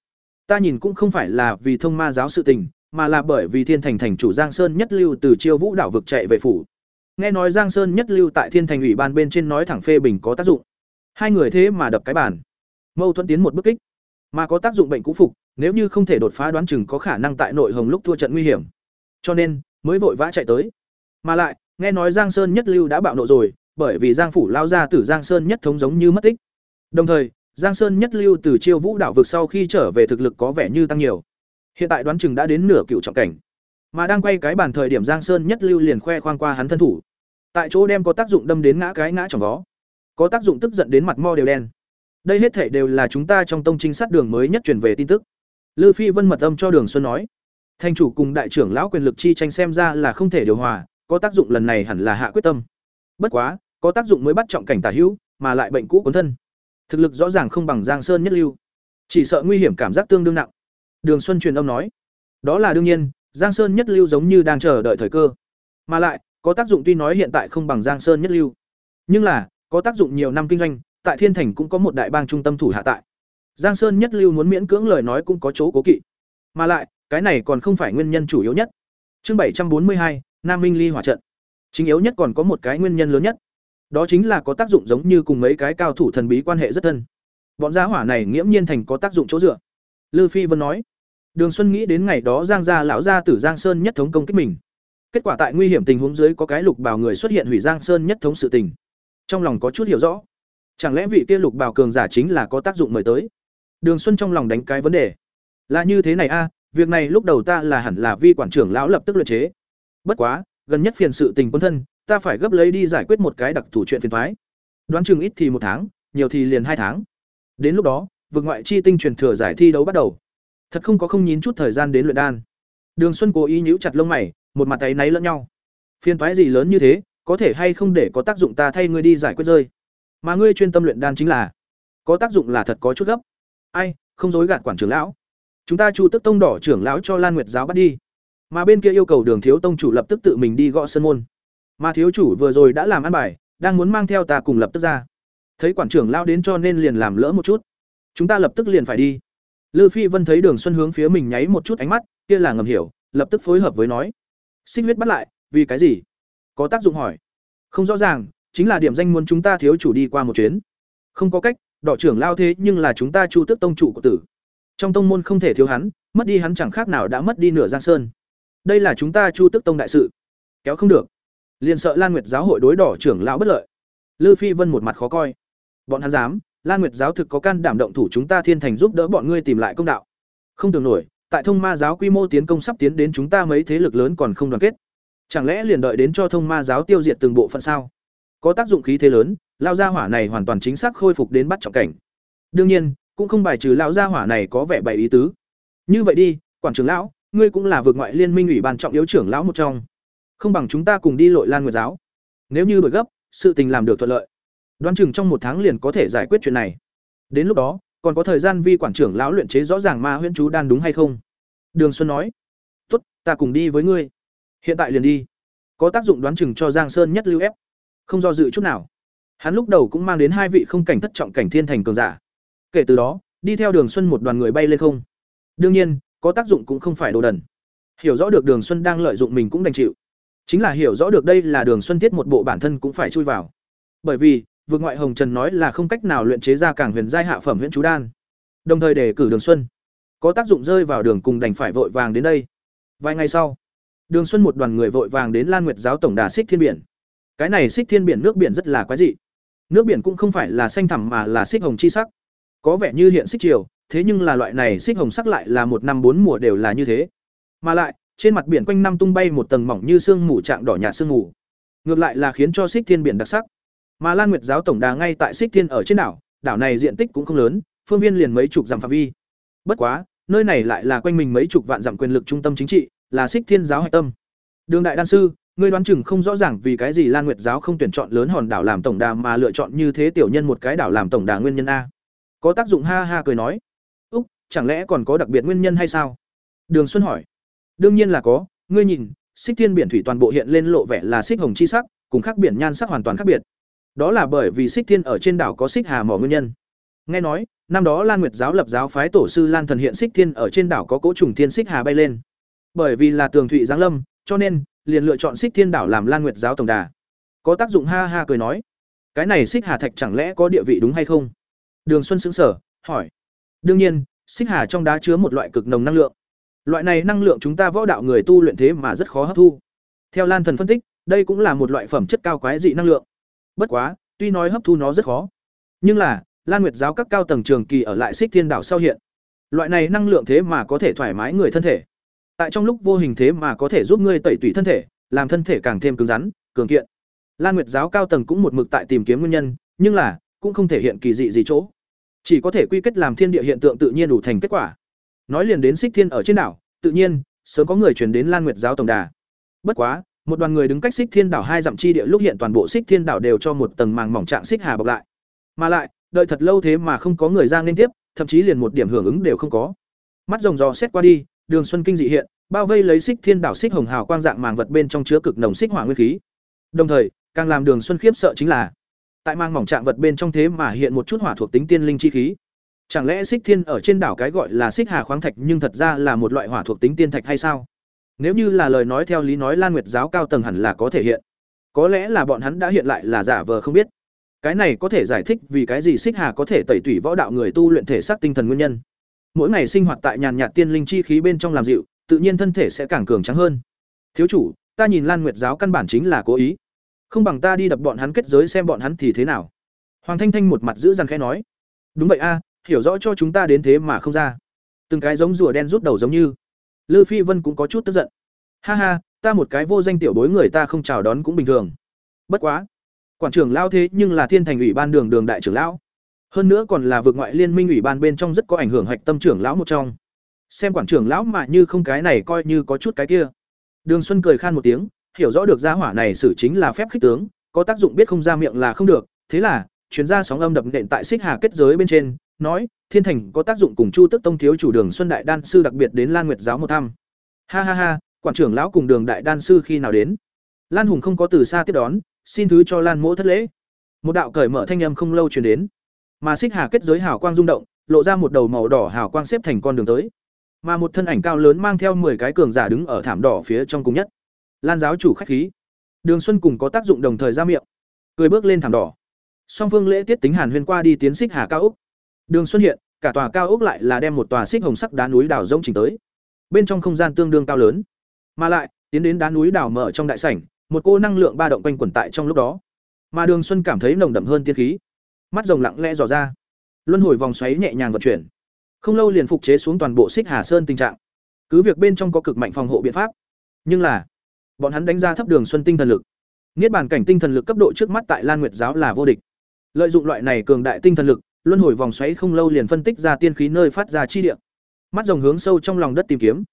Ta nhìn cũng không phải là vì thông ma giáo sự tình, mà là bởi vì thiên thành thành chủ giang sơn nhất lưu từ chiêu vũ đảo vực chạy về phủ. Nghe nói giang sơn nhất lưu tại thiên thành ủy ban bên trên nói thẳng phê bình có tác dụng hai người thế mà đập cái bàn mâu thuẫn tiến một bước kích mà có tác dụng bệnh cũ phục, nếu như không thể đột phá đoán chừng có khả năng tại nội hồng lúc thua trận nguy hiểm cho nên, mới vội vã chạy tới mà lại, nghe nói giang sơn nhất lưu đã bạo nộ rồi, bởi vì giang phủ lao ra từ giang sơn nhất thống giống như mất tích đồng thời, Giang Sơn nhất lưu từ Chiêu Vũ đảo vực sau khi trở về thực lực có vẻ như tăng nhiều. Hiện tại đoán chừng đã đến nửa cựu trọng cảnh. Mà đang quay cái bàn thời điểm Giang Sơn nhất lưu liền khoe khoang qua hắn thân thủ. Tại chỗ đem có tác dụng đâm đến ngã cái ngã trong vó. Có tác dụng tức giận đến mặt mo đều đen. Đây hết thể đều là chúng ta trong tông trinh sát đường mới nhất truyền về tin tức. Lư Phi Vân mật âm cho Đường Xuân nói, thành chủ cùng đại trưởng lão quyền lực chi tranh xem ra là không thể điều hòa, có tác dụng lần này hẳn là hạ quyết tâm. Bất quá, có tác dụng mới bắt trọng cảnh tả hữu, mà lại bệnh cũ cuốn thân. Thực lực rõ ràng không bằng Giang Sơn nhất lưu, chỉ sợ nguy hiểm cảm giác tương đương nặng. Đường Xuân truyền âm nói, đó là đương nhiên, Giang Sơn nhất lưu giống như đang chờ đợi thời cơ. Mà lại, có tác dụng tuy nói hiện tại không bằng Giang Sơn nhất lưu, nhưng là có tác dụng nhiều năm kinh doanh, tại Thiên Thành cũng có một đại bang trung tâm thủ hạ tại. Giang Sơn nhất lưu muốn miễn cưỡng lời nói cũng có chỗ cố kỵ. Mà lại, cái này còn không phải nguyên nhân chủ yếu nhất. Chương bảy trăm bốn mươi hai, Nam Minh Ly hỏa trận. Chính yếu nhất còn có một cái nguyên nhân lớn nhất. Đó chính là có tác dụng giống như cùng mấy cái cao thủ thần bí quan hệ rất thân. Bọn gia hỏa này nghiễm nhiên thành có tác dụng chỗ dựa. Lư Phi Vân nói. Đường Xuân nghĩ đến ngày đó Giang gia lão gia tử Giang Sơn nhất thống công kích mình. Kết quả tại nguy hiểm tình huống dưới có cái lục bảo người xuất hiện hủy Giang Sơn nhất thống sự tình. Trong lòng có chút hiểu rõ. Chẳng lẽ vị kia lục bảo cường giả chính là có tác dụng mời tới? Đường Xuân trong lòng đánh cái vấn đề. Là như thế này a, việc này lúc đầu ta là hẳn là vi quản trưởng lão lập tức luyện chế. Bất quá, gần nhất phiền sự tình quân thân, ta phải gấp lấy đi giải quyết một cái đặc thủ chuyện phiền thoái Đoán chừng ít thì một tháng, nhiều thì liền hai tháng. Đến lúc đó, vực ngoại chi tinh truyền thừa giải thi đấu bắt đầu. Thật không có không nhín chút thời gian đến luyện đan. Đường Xuân cố ý nhíu chặt lông mày, một mặt tay náy lẫn nhau. Phiền thoái gì lớn như thế, có thể hay không để có tác dụng ta thay ngươi đi giải quyết rơi. Mà ngươi chuyên tâm luyện đan chính là, có tác dụng là thật có chút gấp. Ai, không dối gạt quản trưởng lão. Chúng ta chu tức tông đỏ trưởng lão cho lan nguyệt giáo bắt đi. Mà bên kia yêu cầu đường thiếu tông chủ lập tức tự mình đi gõ sân môn. Mà thiếu chủ vừa rồi đã làm ăn bài, đang muốn mang theo ta cùng lập tức ra. Thấy quản trưởng lão đến cho nên liền làm lỡ một chút. Chúng ta lập tức liền phải đi. Lư phi vân thấy đường xuân hướng phía mình nháy một chút ánh mắt, kia là ngầm hiểu, lập tức phối hợp với nói. Xích huyết bắt lại, vì cái gì? Có tác dụng hỏi. Không rõ ràng, chính là điểm danh muốn chúng ta thiếu chủ đi qua một chuyến. Không có cách, đỏ trưởng lao thế nhưng là chúng ta chu tước tông chủ của tử. Trong tông môn không thể thiếu hắn, mất đi hắn chẳng khác nào đã mất đi nửa giang sơn. Đây là chúng ta chu tước tông đại sự. Kéo không được. Liền sợ lan nguyệt giáo hội đối đỏ trưởng lão bất lợi. Lư phi vân một mặt khó coi. Bọn hắn dám, lan nguyệt giáo thực có can đảm động thủ chúng ta thiên thành giúp đỡ bọn ngươi tìm lại công đạo. Không tưởng nổi, tại thông ma giáo quy mô tiến công sắp tiến đến chúng ta mấy thế lực lớn còn không đoàn kết chẳng lẽ liền đợi đến cho thông ma giáo tiêu diệt từng bộ phận sao? Có tác dụng khí thế lớn lao gia hỏa này hoàn toàn chính xác khôi phục đến bắt trọng cảnh. Đương nhiên, cũng không bài trừ lão gia hỏa này có vẻ bày ý tứ. Như vậy đi, quản trưởng lão, ngươi cũng là vượt ngoại liên minh ủy ban trọng yếu trưởng lão một trong. Không bằng chúng ta cùng đi lội lan nguyệt giáo. Nếu như đổi gấp, sự tình làm được thuận lợi. Đoán chừng trong một tháng liền có thể giải quyết chuyện này. Đến lúc đó, còn có thời gian vi quản trưởng lão luyện chế rõ ràng ma huyễn chú đan đúng hay không? Đường xuân nói. Tốt, ta cùng đi với ngươi hiện tại liền đi. Có tác dụng đoán chừng cho giang sơn nhất lưu ép. Không do dự chút nào. Hắn lúc đầu cũng mang đến hai vị không cảnh thất trọng cảnh thiên thành cường giả. Kể từ đó, đi theo đường xuân một đoàn người bay lên không. Đương nhiên, có tác dụng cũng không phải đồ đần. Hiểu rõ được đường xuân đang lợi dụng mình cũng đành chịu. Chính là hiểu rõ được đây là đường xuân thiết một bộ bản thân cũng phải chui vào. Bởi vì vượt ngoại hồng trần nói là không cách nào luyện chế ra cảng huyền giai hạ phẩm huyện chú đan. Đồng thời để cử đường xuân. Có tác dụng rơi vào đường cùng đành phải vội vàng đến đây. Vài ngày sau đường xuân một đoàn người vội vàng đến lan nguyệt giáo tổng đà xích thiên biển. Cái này xích thiên biển nước biển rất là quái dị. Nước biển cũng không phải là xanh thẳm mà là xích hồng chi sắc. Có vẻ như hiện xích chiều thế nhưng là loại này xích hồng sắc lại là một năm bốn mùa đều là như thế. Mà lại, trên mặt biển quanh năm tung bay một tầng mỏng như sương mù trạng đỏ nhạt sương mù. Ngược lại là khiến cho xích thiên biển đặc sắc. Mà lan nguyệt giáo tổng đà ngay tại xích thiên ở trên đảo đảo này diện tích cũng không lớn, phương viên liền mấy chục dặm phạm vi. Bất quá, nơi này lại là quanh mình mấy chục vạn dặm quyền lực trung tâm chính trị là xích thiên giáo hạch tâm. Đường đại đan sư, ngươi đoán chừng không rõ ràng vì cái gì lan nguyệt giáo không tuyển chọn lớn hòn đảo làm tổng đà mà lựa chọn như thế tiểu nhân một cái đảo làm tổng đà nguyên nhân a. Có tác dụng ha ha cười nói. Úc, chẳng lẽ còn có đặc biệt nguyên nhân hay sao? Đường xuân hỏi. Đương nhiên là có, ngươi nhìn, xích thiên biển thủy toàn bộ hiện lên lộ vẻ là xích hồng chi sắc, cùng khác biển nhan sắc hoàn toàn khác biệt. Đó là bởi vì xích thiên ở trên đảo có xích hà mỏ nguyên nhân. Nghe nói, năm đó lan nguyệt giáo lập giáo phái tổ sư lan thần hiện xích thiên ở trên đảo có cỗ trùng thiên xích hà bay lên bởi vì là tường thụy giáng lâm, cho nên, liền lựa chọn xích thiên đảo làm lan nguyệt giáo tổng đà. Có tác dụng ha ha cười nói, cái này xích hà thạch chẳng lẽ có địa vị đúng hay không? Đường xuân xứng sở hỏi. Đương nhiên, xích hà trong đá chứa một loại cực nồng năng lượng. Loại này năng lượng chúng ta võ đạo người tu luyện thế mà rất khó hấp thu. Theo lan thần phân tích, đây cũng là một loại phẩm chất cao quái dị năng lượng. Bất quá, tuy nói hấp thu nó rất khó, nhưng là, Lan Nguyệt giáo các cao tầng trường kỳ ở lại Xích Thiên đảo sau hiện. Loại này năng lượng thế mà có thể thoải mái người thân thể. Tại trong lúc vô hình thế mà có thể giúp ngươi tẩy tủy thân thể, làm thân thể càng thêm cứng rắn, cường kiện. Lan Nguyệt giáo cao tầng cũng một mực tại tìm kiếm nguyên nhân, nhưng là cũng không thể hiện kỳ dị gì chỗ. Chỉ có thể quy kết làm thiên địa hiện tượng tự nhiên đủ thành kết quả. Nói liền đến Xích Thiên ở trên đảo, tự nhiên, sớm có người chuyển đến Lan Nguyệt giáo tổng đà. Bất quá, một đoàn người đứng cách Xích Thiên đảo hai dặm chi địa lúc hiện toàn bộ Xích Thiên đảo đều cho một tầng màng mỏng trạng xích hà bọc lại. Mà lại, đợi thật lâu thế mà không có người ra liên tiếp, thậm chí liền một điểm hưởng ứng đều không có. Mắt rồng rò xét qua đi, Đường Xuân kinh dị hiện, bao vây lấy Xích Thiên đảo xích hồng hào quang dạng màng vật bên trong chứa cực nồng xích hỏa nguyên khí. Đồng thời, càng làm Đường Xuân khiếp sợ chính là, tại mang mỏng trạng vật bên trong thế mà hiện một chút hỏa thuộc tính tiên linh chi khí. Chẳng lẽ Xích Thiên ở trên đảo cái gọi là xích hà khoáng thạch nhưng thật ra là một loại hỏa thuộc tính tiên thạch hay sao? Nếu như là lời nói theo lý nói Lan Nguyệt giáo cao tầng hẳn là có thể hiện. Có lẽ là bọn hắn đã hiện lại là giả vờ không biết. Cái này có thể giải thích vì cái gì xích hà có thể tẩy tủy võ đạo người tu luyện thể xác tinh thần nguyên nhân. Mỗi ngày sinh hoạt tại nhàn nhạt tiên linh chi khí bên trong làm dịu, tự nhiên thân thể sẽ càng cường trắng hơn. Thiếu chủ, ta nhìn Lan Nguyệt giáo căn bản chính là cố ý. Không bằng ta đi đập bọn hắn kết giới xem bọn hắn thì thế nào. Hoàng Thanh Thanh một mặt giữ răng khẽ nói. Đúng vậy a, hiểu rõ cho chúng ta đến thế mà không ra. Từng cái giống rùa đen rút đầu giống như. Lư Phi Vân cũng có chút tức giận. Ha ha, ta một cái vô danh tiểu bối người ta không chào đón cũng bình thường. Bất quá, quản trưởng lao thế nhưng là thiên thành ủy ban đường đường đại trưởng lão hơn nữa còn là vượt ngoại liên minh ủy ban bên trong rất có ảnh hưởng hạch tâm trưởng lão một trong xem quản trưởng lão mà như không cái này coi như có chút cái kia. Đường xuân cười khan một tiếng, hiểu rõ được gia hỏa này xử chính là phép khích tướng, có tác dụng biết không ra miệng là không được. Thế là, chuyên gia sóng âm đập nện tại xích hà kết giới bên trên, nói, thiên thành có tác dụng cùng chu tức tông thiếu chủ đường xuân đại đan sư đặc biệt đến lan nguyệt giáo một thăm. Ha ha ha, quản trưởng lão cùng đường đại đan sư khi nào đến? Lan hùng không có từ xa tiếp đón, xin thứ cho lan mỗ thất lễ. Một đạo cởi mở thanh âm không lâu truyền đến. Mà xích hà kết giới hào quang rung động, lộ ra một đầu màu đỏ hào quang xếp thành con đường tới mà một thân ảnh cao lớn mang theo 10 cái cường giả đứng ở thảm đỏ phía trong cùng nhất. Lan giáo chủ khách khí. Đường xuân cùng có tác dụng đồng thời ra miệng. Cười bước lên thảm đỏ. Song vương lễ tiết tính hàn huyên qua đi tiến xích hà cao úc. Đường xuân hiện, cả tòa cao úc lại là đem một tòa xích hồng sắc đá núi đảo rỗng chỉnh tới. Bên trong không gian tương đương cao lớn. Mà lại, tiến đến đá núi đảo mở trong đại sảnh, một cô năng lượng ba động quanh quẩn tại trong lúc đó. Mà đường xuân cảm thấy nồng đậm hơn tiên khí. Mắt rồng lặng lẽ dò ra. Luân hồi vòng xoáy nhẹ nhàng vận chuyển không lâu liền phục chế xuống toàn bộ xích hà sơn tình trạng. Cứ việc bên trong có cực mạnh phòng hộ biện pháp, nhưng là, bọn hắn đánh ra thấp đường xuân tinh thần lực. Niết bàn cảnh tinh thần lực cấp độ trước mắt tại lan nguyệt giáo là vô địch. Lợi dụng loại này cường đại tinh thần lực, luân hồi vòng xoáy không lâu liền phân tích ra tiên khí nơi phát ra chi địa. Mắt rồng hướng sâu trong lòng đất tìm kiếm.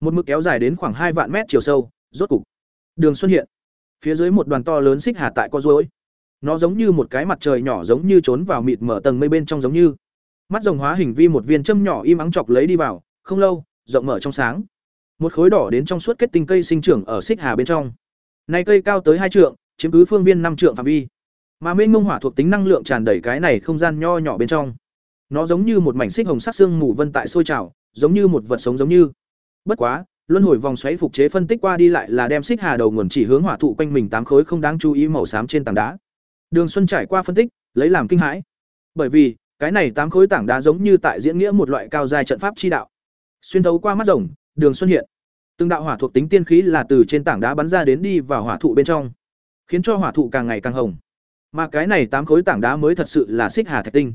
Một mực kéo dài đến khoảng hai vạn mét chiều sâu, rốt cục, đường xuân hiện. Phía dưới một đoàn to lớn xích hà tại co rối nó giống như một cái mặt trời nhỏ giống như trốn vào mịt mở tầng mây bên trong giống như mắt rồng hóa hình vi một viên châm nhỏ im ắng chọc lấy đi vào, không lâu, rộng mở trong sáng. Một khối đỏ đến trong suốt kết tinh cây sinh trưởng ở xích hà bên trong. Này cây cao tới hai trượng, chiếm cứ phương viên năm trượng phạm vi. Mà mênh mông hỏa thuộc tính năng lượng tràn đầy cái này không gian nho nhỏ bên trong. Nó giống như một mảnh xích hồng sắc xương mù vân tại sôi trào, giống như một vật sống giống như. Bất quá, luân hồi vòng xoáy phục chế phân tích qua đi lại là đem xích hà đầu nguồn chỉ hướng hỏa thụ quanh mình tám khối không đáng chú ý màu xám trên tảng đá. Đường xuân trải qua phân tích, lấy làm kinh hãi. Bởi vì cái này tám khối tảng đá giống như tại diễn nghĩa một loại cao dài trận pháp chi đạo. Xuyên thấu qua mắt rồng, đường xuân hiện. Từng đạo hỏa thuộc tính tiên khí là từ trên tảng đá bắn ra đến đi vào hỏa thụ bên trong, khiến cho hỏa thụ càng ngày càng hồng. Mà cái này tám khối tảng đá mới thật sự là xích hà thạch tinh.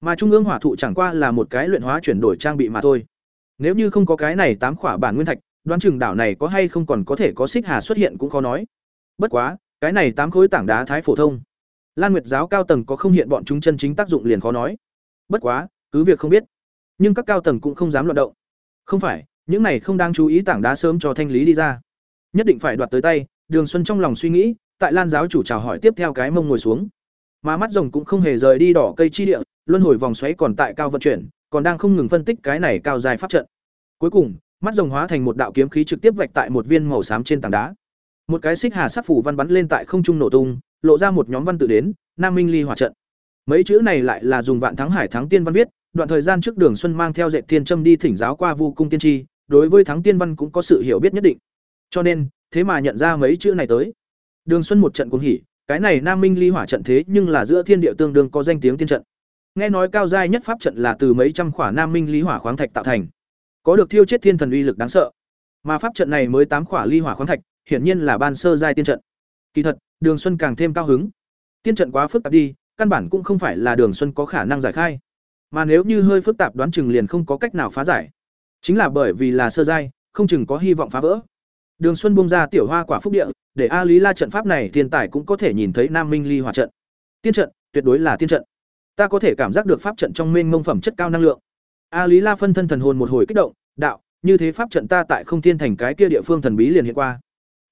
Mà trung ương hỏa thụ chẳng qua là một cái luyện hóa chuyển đổi trang bị mà thôi. Nếu như không có cái này tám khỏa bản nguyên thạch, đoán chừng đảo này có hay không còn có thể có xích hà xuất hiện cũng khó nói. Bất quá, cái này tám khối tảng đá thái phổ thông lan nguyệt giáo cao tầng có không hiện bọn chúng chân chính tác dụng liền khó nói. Bất quá, cứ việc không biết, nhưng các cao tầng cũng không dám loạn động. Không phải, những này không đang chú ý tảng đá sớm cho thanh lý đi ra. Nhất định phải đoạt tới tay, đường xuân trong lòng suy nghĩ, tại lan giáo chủ chào hỏi tiếp theo cái mông ngồi xuống. Mà mắt rồng cũng không hề rời đi đỏ cây chi địa, luân hồi vòng xoáy còn tại cao vận chuyển, còn đang không ngừng phân tích cái này cao dài pháp trận. Cuối cùng, mắt rồng hóa thành một đạo kiếm khí trực tiếp vạch tại một viên màu xám trên tảng đá. Một cái xích hà sắc phủ văn bắn lên tại không trung nổ tung lộ ra một nhóm văn tự đến, nam minh ly hỏa trận. Mấy chữ này lại là dùng vạn thắng hải thắng tiên văn viết, đoạn thời gian trước đường xuân mang theo dạy thiên trâm đi thỉnh giáo qua vu cung tiên tri, đối với thắng tiên văn cũng có sự hiểu biết nhất định. Cho nên, thế mà nhận ra mấy chữ này tới. Đường xuân một trận cũng hỉ, cái này nam minh ly hỏa trận thế nhưng là giữa thiên địa tương đương có danh tiếng tiên trận. Nghe nói cao giai nhất pháp trận là từ mấy trăm khỏa nam minh ly hỏa khoáng thạch tạo thành. Có được thiêu chết thiên thần uy lực đáng sợ. Mà pháp trận này mới tám khỏa ly hỏa khoáng thạch, hiển nhiên là ban sơ giai tiên trận. Kỳ thật đường xuân càng thêm cao hứng tiên trận quá phức tạp đi căn bản cũng không phải là Đường Xuân có khả năng giải khai. Mà nếu như hơi phức tạp đoán chừng liền không có cách nào phá giải. Chính là bởi vì là sơ giai, không chừng có hy vọng phá vỡ. Đường Xuân bung ra tiểu hoa quả phúc địa, để A Lý La trận pháp này thiên tài cũng có thể nhìn thấy Nam Minh Ly hỏa trận. Tiên trận, tuyệt đối là tiên trận. Ta có thể cảm giác được pháp trận trong mênh mông phẩm chất cao năng lượng. A Lý La phân thân thần hồn một hồi kích động, đạo, như thế pháp trận ta tại Không Thiên thành cái kia địa phương thần bí liền hiện qua.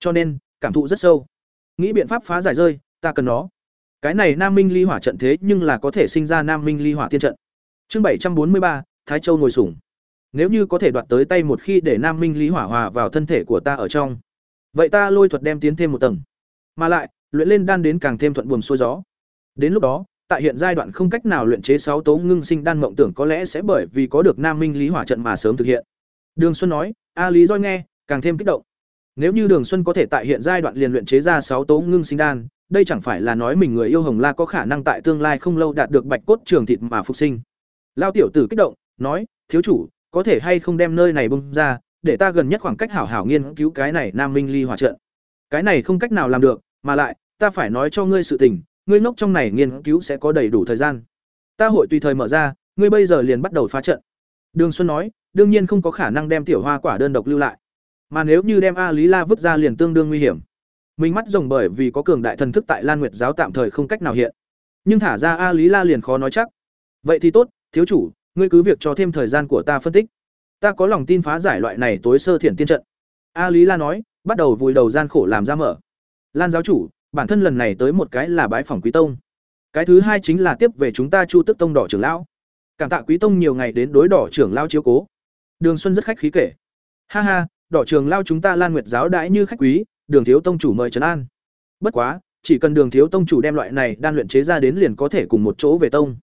Cho nên, cảm thụ rất sâu. Nghĩ biện pháp phá giải rơi, ta cần nó. Cái này Nam Minh Ly hỏa trận thế nhưng là có thể sinh ra Nam Minh Ly hỏa tiên trận. Chương bảy trăm bốn mươi ba, Thái Châu ngồi sủng. Nếu như có thể đoạt tới tay một khi để Nam Minh lý hỏa hòa vào thân thể của ta ở trong, vậy ta lôi thuật đem tiến thêm một tầng. Mà lại, luyện lên đan đến càng thêm thuận buồm xuôi gió. Đến lúc đó, tại hiện giai đoạn không cách nào luyện chế sáu tố ngưng sinh đan mộng tưởng có lẽ sẽ bởi vì có được Nam Minh Lý Hỏa trận mà sớm thực hiện. Đường Xuân nói, A Lý Doi nghe, càng thêm kích động. Nếu như Đường Xuân có thể tại hiện giai đoạn liền luyện chế ra sáu tố ngưng sinh đan, đây chẳng phải là nói mình người yêu Hồng La có khả năng tại tương lai không lâu đạt được bạch cốt trường thịt mà phục sinh. Lao tiểu tử kích động, nói, thiếu chủ, có thể hay không đem nơi này bung ra, để ta gần nhất khoảng cách hảo hảo nghiên cứu cái này Nam Minh Ly Hỏa trận. Cái này không cách nào làm được, mà lại, ta phải nói cho ngươi sự tình, ngươi ngốc trong này nghiên cứu sẽ có đầy đủ thời gian. Ta hội tùy thời mở ra, ngươi bây giờ liền bắt đầu phá trận. Đường Xuân nói, đương nhiên không có khả năng đem tiểu hoa quả đơn độc lưu lại. Mà nếu như đem A Lý La vứt ra liền tương đương nguy hiểm. Mình mắt rồng bởi vì có cường đại thần thức tại Lan Nguyệt giáo tạm thời không cách nào hiện. Nhưng thả ra A Lý La liền khó nói chắc. Vậy thì tốt, thiếu chủ, ngươi cứ việc cho thêm thời gian của ta phân tích. Ta có lòng tin phá giải loại này tối sơ thiển tiên trận. A Lý La nói, bắt đầu vùi đầu gian khổ làm ra mở. Lan giáo chủ, bản thân lần này tới một cái là bái phỏng quý tông cái thứ hai chính là tiếp về chúng ta chu tức tông đỏ trưởng lão cảm tạ quý tông nhiều ngày đến đối đỏ trưởng lao chiếu cố đường xuân rất khách khí kể ha ha đỏ trường lao chúng ta lan nguyệt giáo đãi như khách quý, đường thiếu tông chủ mời trấn an. Bất quá, chỉ cần đường thiếu tông chủ đem loại này đan luyện chế ra đến liền có thể cùng một chỗ về tông.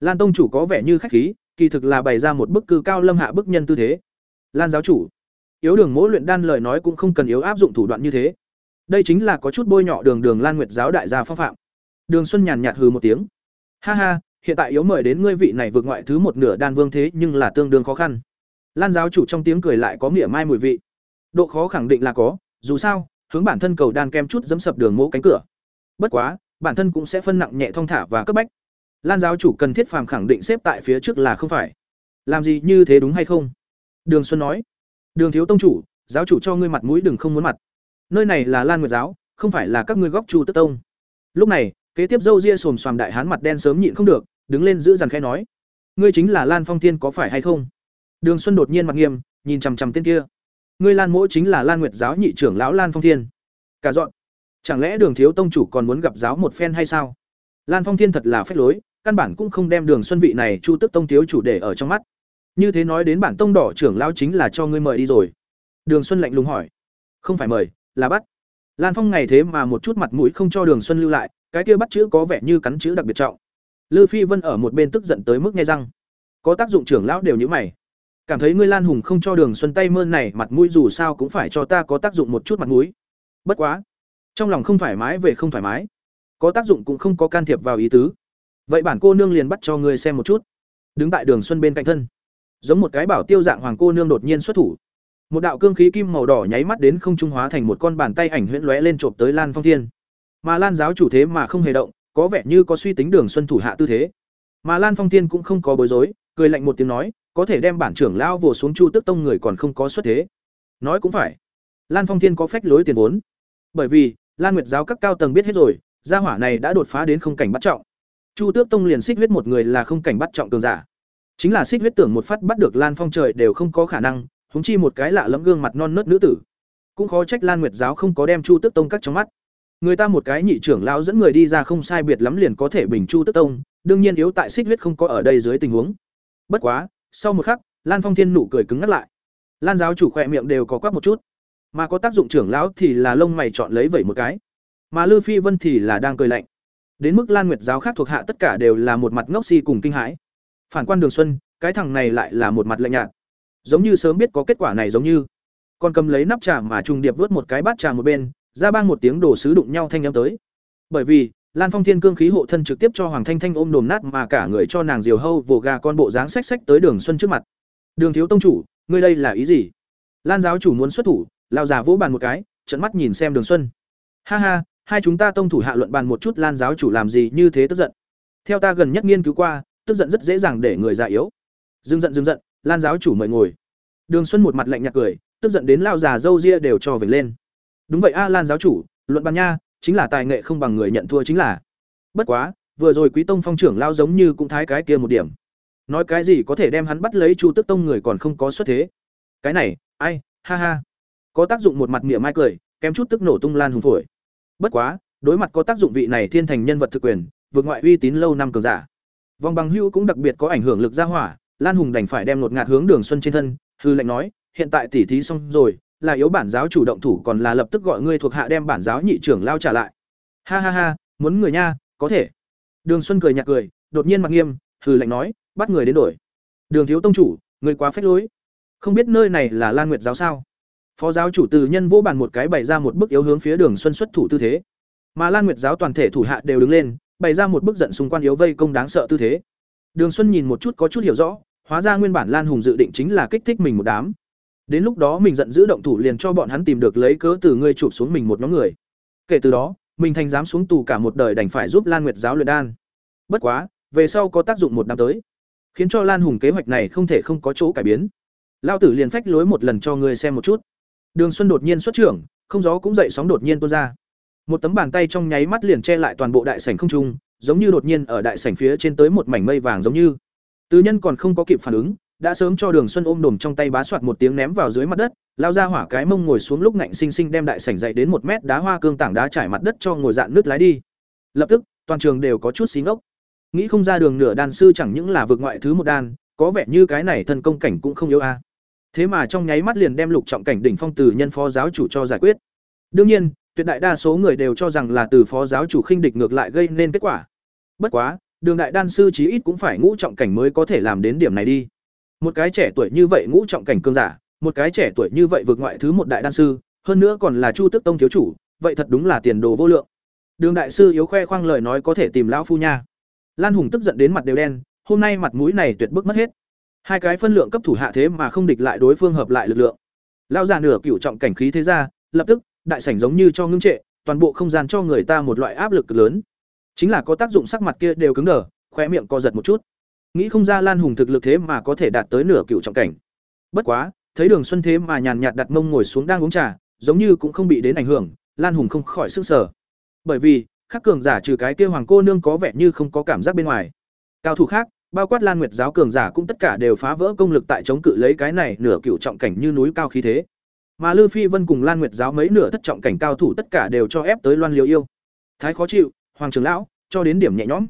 Lan tông chủ có vẻ như khách khí, kỳ thực là bày ra một bức cư cao lâm hạ bức nhân tư thế. Lan giáo chủ, yếu đường mỗi luyện đan lời nói cũng không cần yếu áp dụng thủ đoạn như thế. Đây chính là có chút bôi nhọ đường đường lan nguyệt giáo đại gia phong phạm. Đường xuân nhàn nhạt hừ một tiếng. Ha ha, hiện tại yếu mời đến ngươi vị này vượt ngoại thứ một nửa đan vương thế nhưng là tương đương khó khăn. Lan giáo chủ trong tiếng cười lại có nghĩa mai mùi vị độ khó khẳng định là có, dù sao, hướng bản thân cầu đan kem chút dẫm sập đường mỗ cánh cửa. Bất quá, bản thân cũng sẽ phân nặng nhẹ thong thả và cấp bách. Lan giáo chủ cần thiết phàm khẳng định xếp tại phía trước là không phải. Làm gì như thế đúng hay không? Đường xuân nói. Đường thiếu tông chủ, giáo chủ cho ngươi mặt mũi đừng không muốn mặt. Nơi này là lan nguyệt giáo, không phải là các ngươi góc chu tức tông. Lúc này, kế tiếp dâu ria xồm xoàm đại hán mặt đen sớm nhịn không được, đứng lên giữ dằn khe nói. Ngươi chính là lan phong thiên có phải hay không? Đường xuân đột nhiên mặt nghiêm, nhìn chằm chằm tên kia ngươi lan mỗ chính là lan nguyệt giáo nhị trưởng lão lan phong thiên. Cả dọn. Chẳng lẽ đường thiếu tông chủ còn muốn gặp giáo một phen hay sao? Lan phong thiên thật là phách lối, căn bản cũng không đem đường xuân vị này chu tức tông thiếu chủ để ở trong mắt. Như thế nói đến bản tông đỏ trưởng lão chính là cho ngươi mời đi rồi. Đường xuân lạnh lùng hỏi. Không phải mời, là bắt. Lan phong ngày thế mà một chút mặt mũi không cho đường xuân lưu lại, cái kia bắt chữ có vẻ như cắn chữ đặc biệt trọng. Lư phi vân ở một bên tức giận tới mức nghe răng. Có tác dụng trưởng lão đều như mày cảm thấy ngươi lan hùng không cho đường xuân tay mơn này mặt mũi dù sao cũng phải cho ta có tác dụng một chút mặt mũi. Bất quá, trong lòng không thoải mái về không thoải mái. Có tác dụng cũng không có can thiệp vào ý tứ. Vậy bản cô nương liền bắt cho ngươi xem một chút. Đứng tại đường xuân bên cạnh thân. Giống một cái bảo tiêu dạng hoàng cô nương đột nhiên xuất thủ. Một đạo cương khí kim màu đỏ nháy mắt đến không trung hóa thành một con bàn tay ảnh huyễn lóe lên trộm tới lan phong thiên. Mà lan giáo chủ thế mà không hề động, có vẻ như có suy tính đường xuân thủ hạ tư thế. Mà lan phong thiên cũng không có bối rối cười lạnh một tiếng nói, có thể đem bản trưởng lao vồ xuống chu tức tông người còn không có xuất thế. Nói cũng phải. Lan phong thiên có phách lối tiền vốn. Bởi vì, lan nguyệt giáo các cao tầng biết hết rồi, gia hỏa này đã đột phá đến không cảnh bắt trọng. Chu tước tông liền xích huyết một người là không cảnh bắt trọng cường giả. Chính là xích huyết tưởng một phát bắt được lan phong trời đều không có khả năng húng chi một cái lạ lẫm gương mặt non nớt nữ tử. Cũng khó trách lan nguyệt giáo không có đem chu tước tông cắt trong mắt. Người ta một cái nhị trưởng lão dẫn người đi ra không sai biệt lắm liền có thể bình chu tước tông, đương nhiên yếu tại xích huyết không có ở đây dưới tình huống bất quá, sau một khắc, lan phong thiên nụ cười cứng ngắt lại. Lan giáo chủ khỏe miệng đều có quắc một chút. Mà có tác dụng trưởng lão thì là lông mày chọn lấy vẩy một cái. Mà lư phi vân thì là đang cười lạnh. Đến mức lan nguyệt giáo khác thuộc hạ tất cả đều là một mặt ngốc si cùng kinh hãi. Phản quan đường xuân, cái thằng này lại là một mặt lạnh nhạt. Giống như sớm biết có kết quả này giống như. Còn cầm lấy nắp trà mà trùng điệp vớt một cái bát trà một bên, ra bang một tiếng đổ sứ đụng nhau thanh âm tới. Bởi vì lan phong thiên cương khí hộ thân trực tiếp cho hoàng thanh thanh ôm đồn nát mà cả người cho nàng diều hâu vồ gà con bộ dáng xách xách tới đường xuân trước mặt. Đường thiếu tông chủ, ngươi đây là ý gì? Lan giáo chủ muốn xuất thủ lao già vỗ bàn một cái, trợn mắt nhìn xem đường xuân. Ha ha, hai chúng ta tông thủ hạ luận bàn một chút lan giáo chủ làm gì như thế tức giận. Theo ta gần nhất nghiên cứu qua, tức giận rất dễ dàng để người già yếu. Dừng giận dừng giận, lan giáo chủ mời ngồi. Đường xuân một mặt lạnh nhạt cười, tức giận đến lao già dâu ria đều cho vểnh lên. Đúng vậy a, lan giáo chủ, luận bàn nha chính là tài nghệ không bằng người nhận thua chính là. Bất quá, vừa rồi quý tông phong trưởng lao giống như cũng thái cái kia một điểm. Nói cái gì có thể đem hắn bắt lấy chu tức tông người còn không có xuất thế. Cái này, ai, ha ha. Có tác dụng một mặt mỉa mai cười, kém chút tức nổ tung lan hùng phổi. Bất quá, đối mặt có tác dụng vị này thiên thành nhân vật thực quyền, vượt ngoại uy tín lâu năm cường giả. Vong bằng hưu cũng đặc biệt có ảnh hưởng lực ra hỏa, lan hùng đành phải đem lột ngạt hướng đường xuân trên thân, hư lệnh nói, hiện tại tỉ thí xong rồi là yếu bản giáo chủ động thủ còn là lập tức gọi ngươi thuộc hạ đem bản giáo nhị trưởng lao trả lại. Ha ha ha, muốn người nha, có thể. Đường xuân cười nhạt cười, đột nhiên mặt nghiêm, hừ lạnh nói, bắt người đến đổi. Đường thiếu tông chủ, người quá phách lối. Không biết nơi này là lan nguyệt giáo sao? Phó giáo chủ từ nhân vô bàn một cái bày ra một bức yếu hướng phía đường xuân xuất thủ tư thế. Mà lan nguyệt giáo toàn thể thủ hạ đều đứng lên, bày ra một bức giận xung quanh yếu vây công đáng sợ tư thế. Đường xuân nhìn một chút có chút hiểu rõ, hóa ra nguyên bản lan hùng dự định chính là kích thích mình một đám đến lúc đó mình giận dữ động thủ liền cho bọn hắn tìm được lấy cớ từ ngươi chụp xuống mình một nhóm người. Kể từ đó, mình thành dám xuống tù cả một đời đành phải giúp lan nguyệt giáo luyện đan. Bất quá, về sau có tác dụng một năm tới, khiến cho lan hùng kế hoạch này không thể không có chỗ cải biến. Lao tử liền phách lối một lần cho ngươi xem một chút. Đường xuân đột nhiên xuất trưởng, không gió cũng dậy sóng đột nhiên tuôn ra. Một tấm bàn tay trong nháy mắt liền che lại toàn bộ đại sảnh không trung, giống như đột nhiên ở đại sảnh phía trên tới một mảnh mây vàng giống như. Tứ nhân còn không có kịp phản ứng đã sớm cho đường xuân ôm đồm trong tay bá soạt một tiếng ném vào dưới mặt đất, lao ra hỏa cái mông ngồi xuống lúc ngạnh sinh sinh đem đại sảnh dậy đến một mét đá hoa cương tảng đá trải mặt đất cho ngồi dạn nước lái đi. Lập tức, toàn trường đều có chút xí ngốc. Nghĩ không ra đường nửa đan sư chẳng những là vượt ngoại thứ một đan có vẻ như cái này thân công cảnh cũng không yếu a. Thế mà trong nháy mắt liền đem lục trọng cảnh đỉnh phong từ nhân phó giáo chủ cho giải quyết. Đương nhiên, tuyệt đại đa số người đều cho rằng là từ phó giáo chủ khinh địch ngược lại gây nên kết quả. Bất quá, đường đại đan sư chí ít cũng phải ngũ trọng cảnh mới có thể làm đến điểm này đi một cái trẻ tuổi như vậy ngũ trọng cảnh cương giả, một cái trẻ tuổi như vậy vượt ngoại thứ một đại đan sư, hơn nữa còn là chu tức tông thiếu chủ, vậy thật đúng là tiền đồ vô lượng. Đường đại sư yếu khoe khoang lời nói có thể tìm lão phu nha. Lan hùng tức giận đến mặt đều đen, hôm nay mặt mũi này tuyệt bức mất hết. Hai cái phân lượng cấp thủ hạ thế mà không địch lại đối phương hợp lại lực lượng. Lao già nửa cựu trọng cảnh khí thế ra, lập tức, đại sảnh giống như cho ngưng trệ, toàn bộ không gian cho người ta một loại áp lực lớn. Chính là có tác dụng sắc mặt kia đều cứng đờ khoe miệng co giật một chút nghĩ không ra lan hùng thực lực thế mà có thể đạt tới nửa cựu trọng cảnh. Bất quá, thấy đường xuân thế mà nhàn nhạt đặt mông ngồi xuống đang uống trà, giống như cũng không bị đến ảnh hưởng, lan hùng không khỏi sức sở bởi vì, khắc cường giả trừ cái kia hoàng cô nương có vẻ như không có cảm giác bên ngoài. Cao thủ khác, bao quát lan nguyệt giáo cường giả cũng tất cả đều phá vỡ công lực tại chống cự lấy cái này nửa cựu trọng cảnh như núi cao khí thế. Mà lư phi vân cùng lan nguyệt giáo mấy nửa thất trọng cảnh cao thủ tất cả đều cho ép tới loan liều yêu. Thái khó chịu, hoàng trưởng lão, cho đến điểm nhẹ nhõm.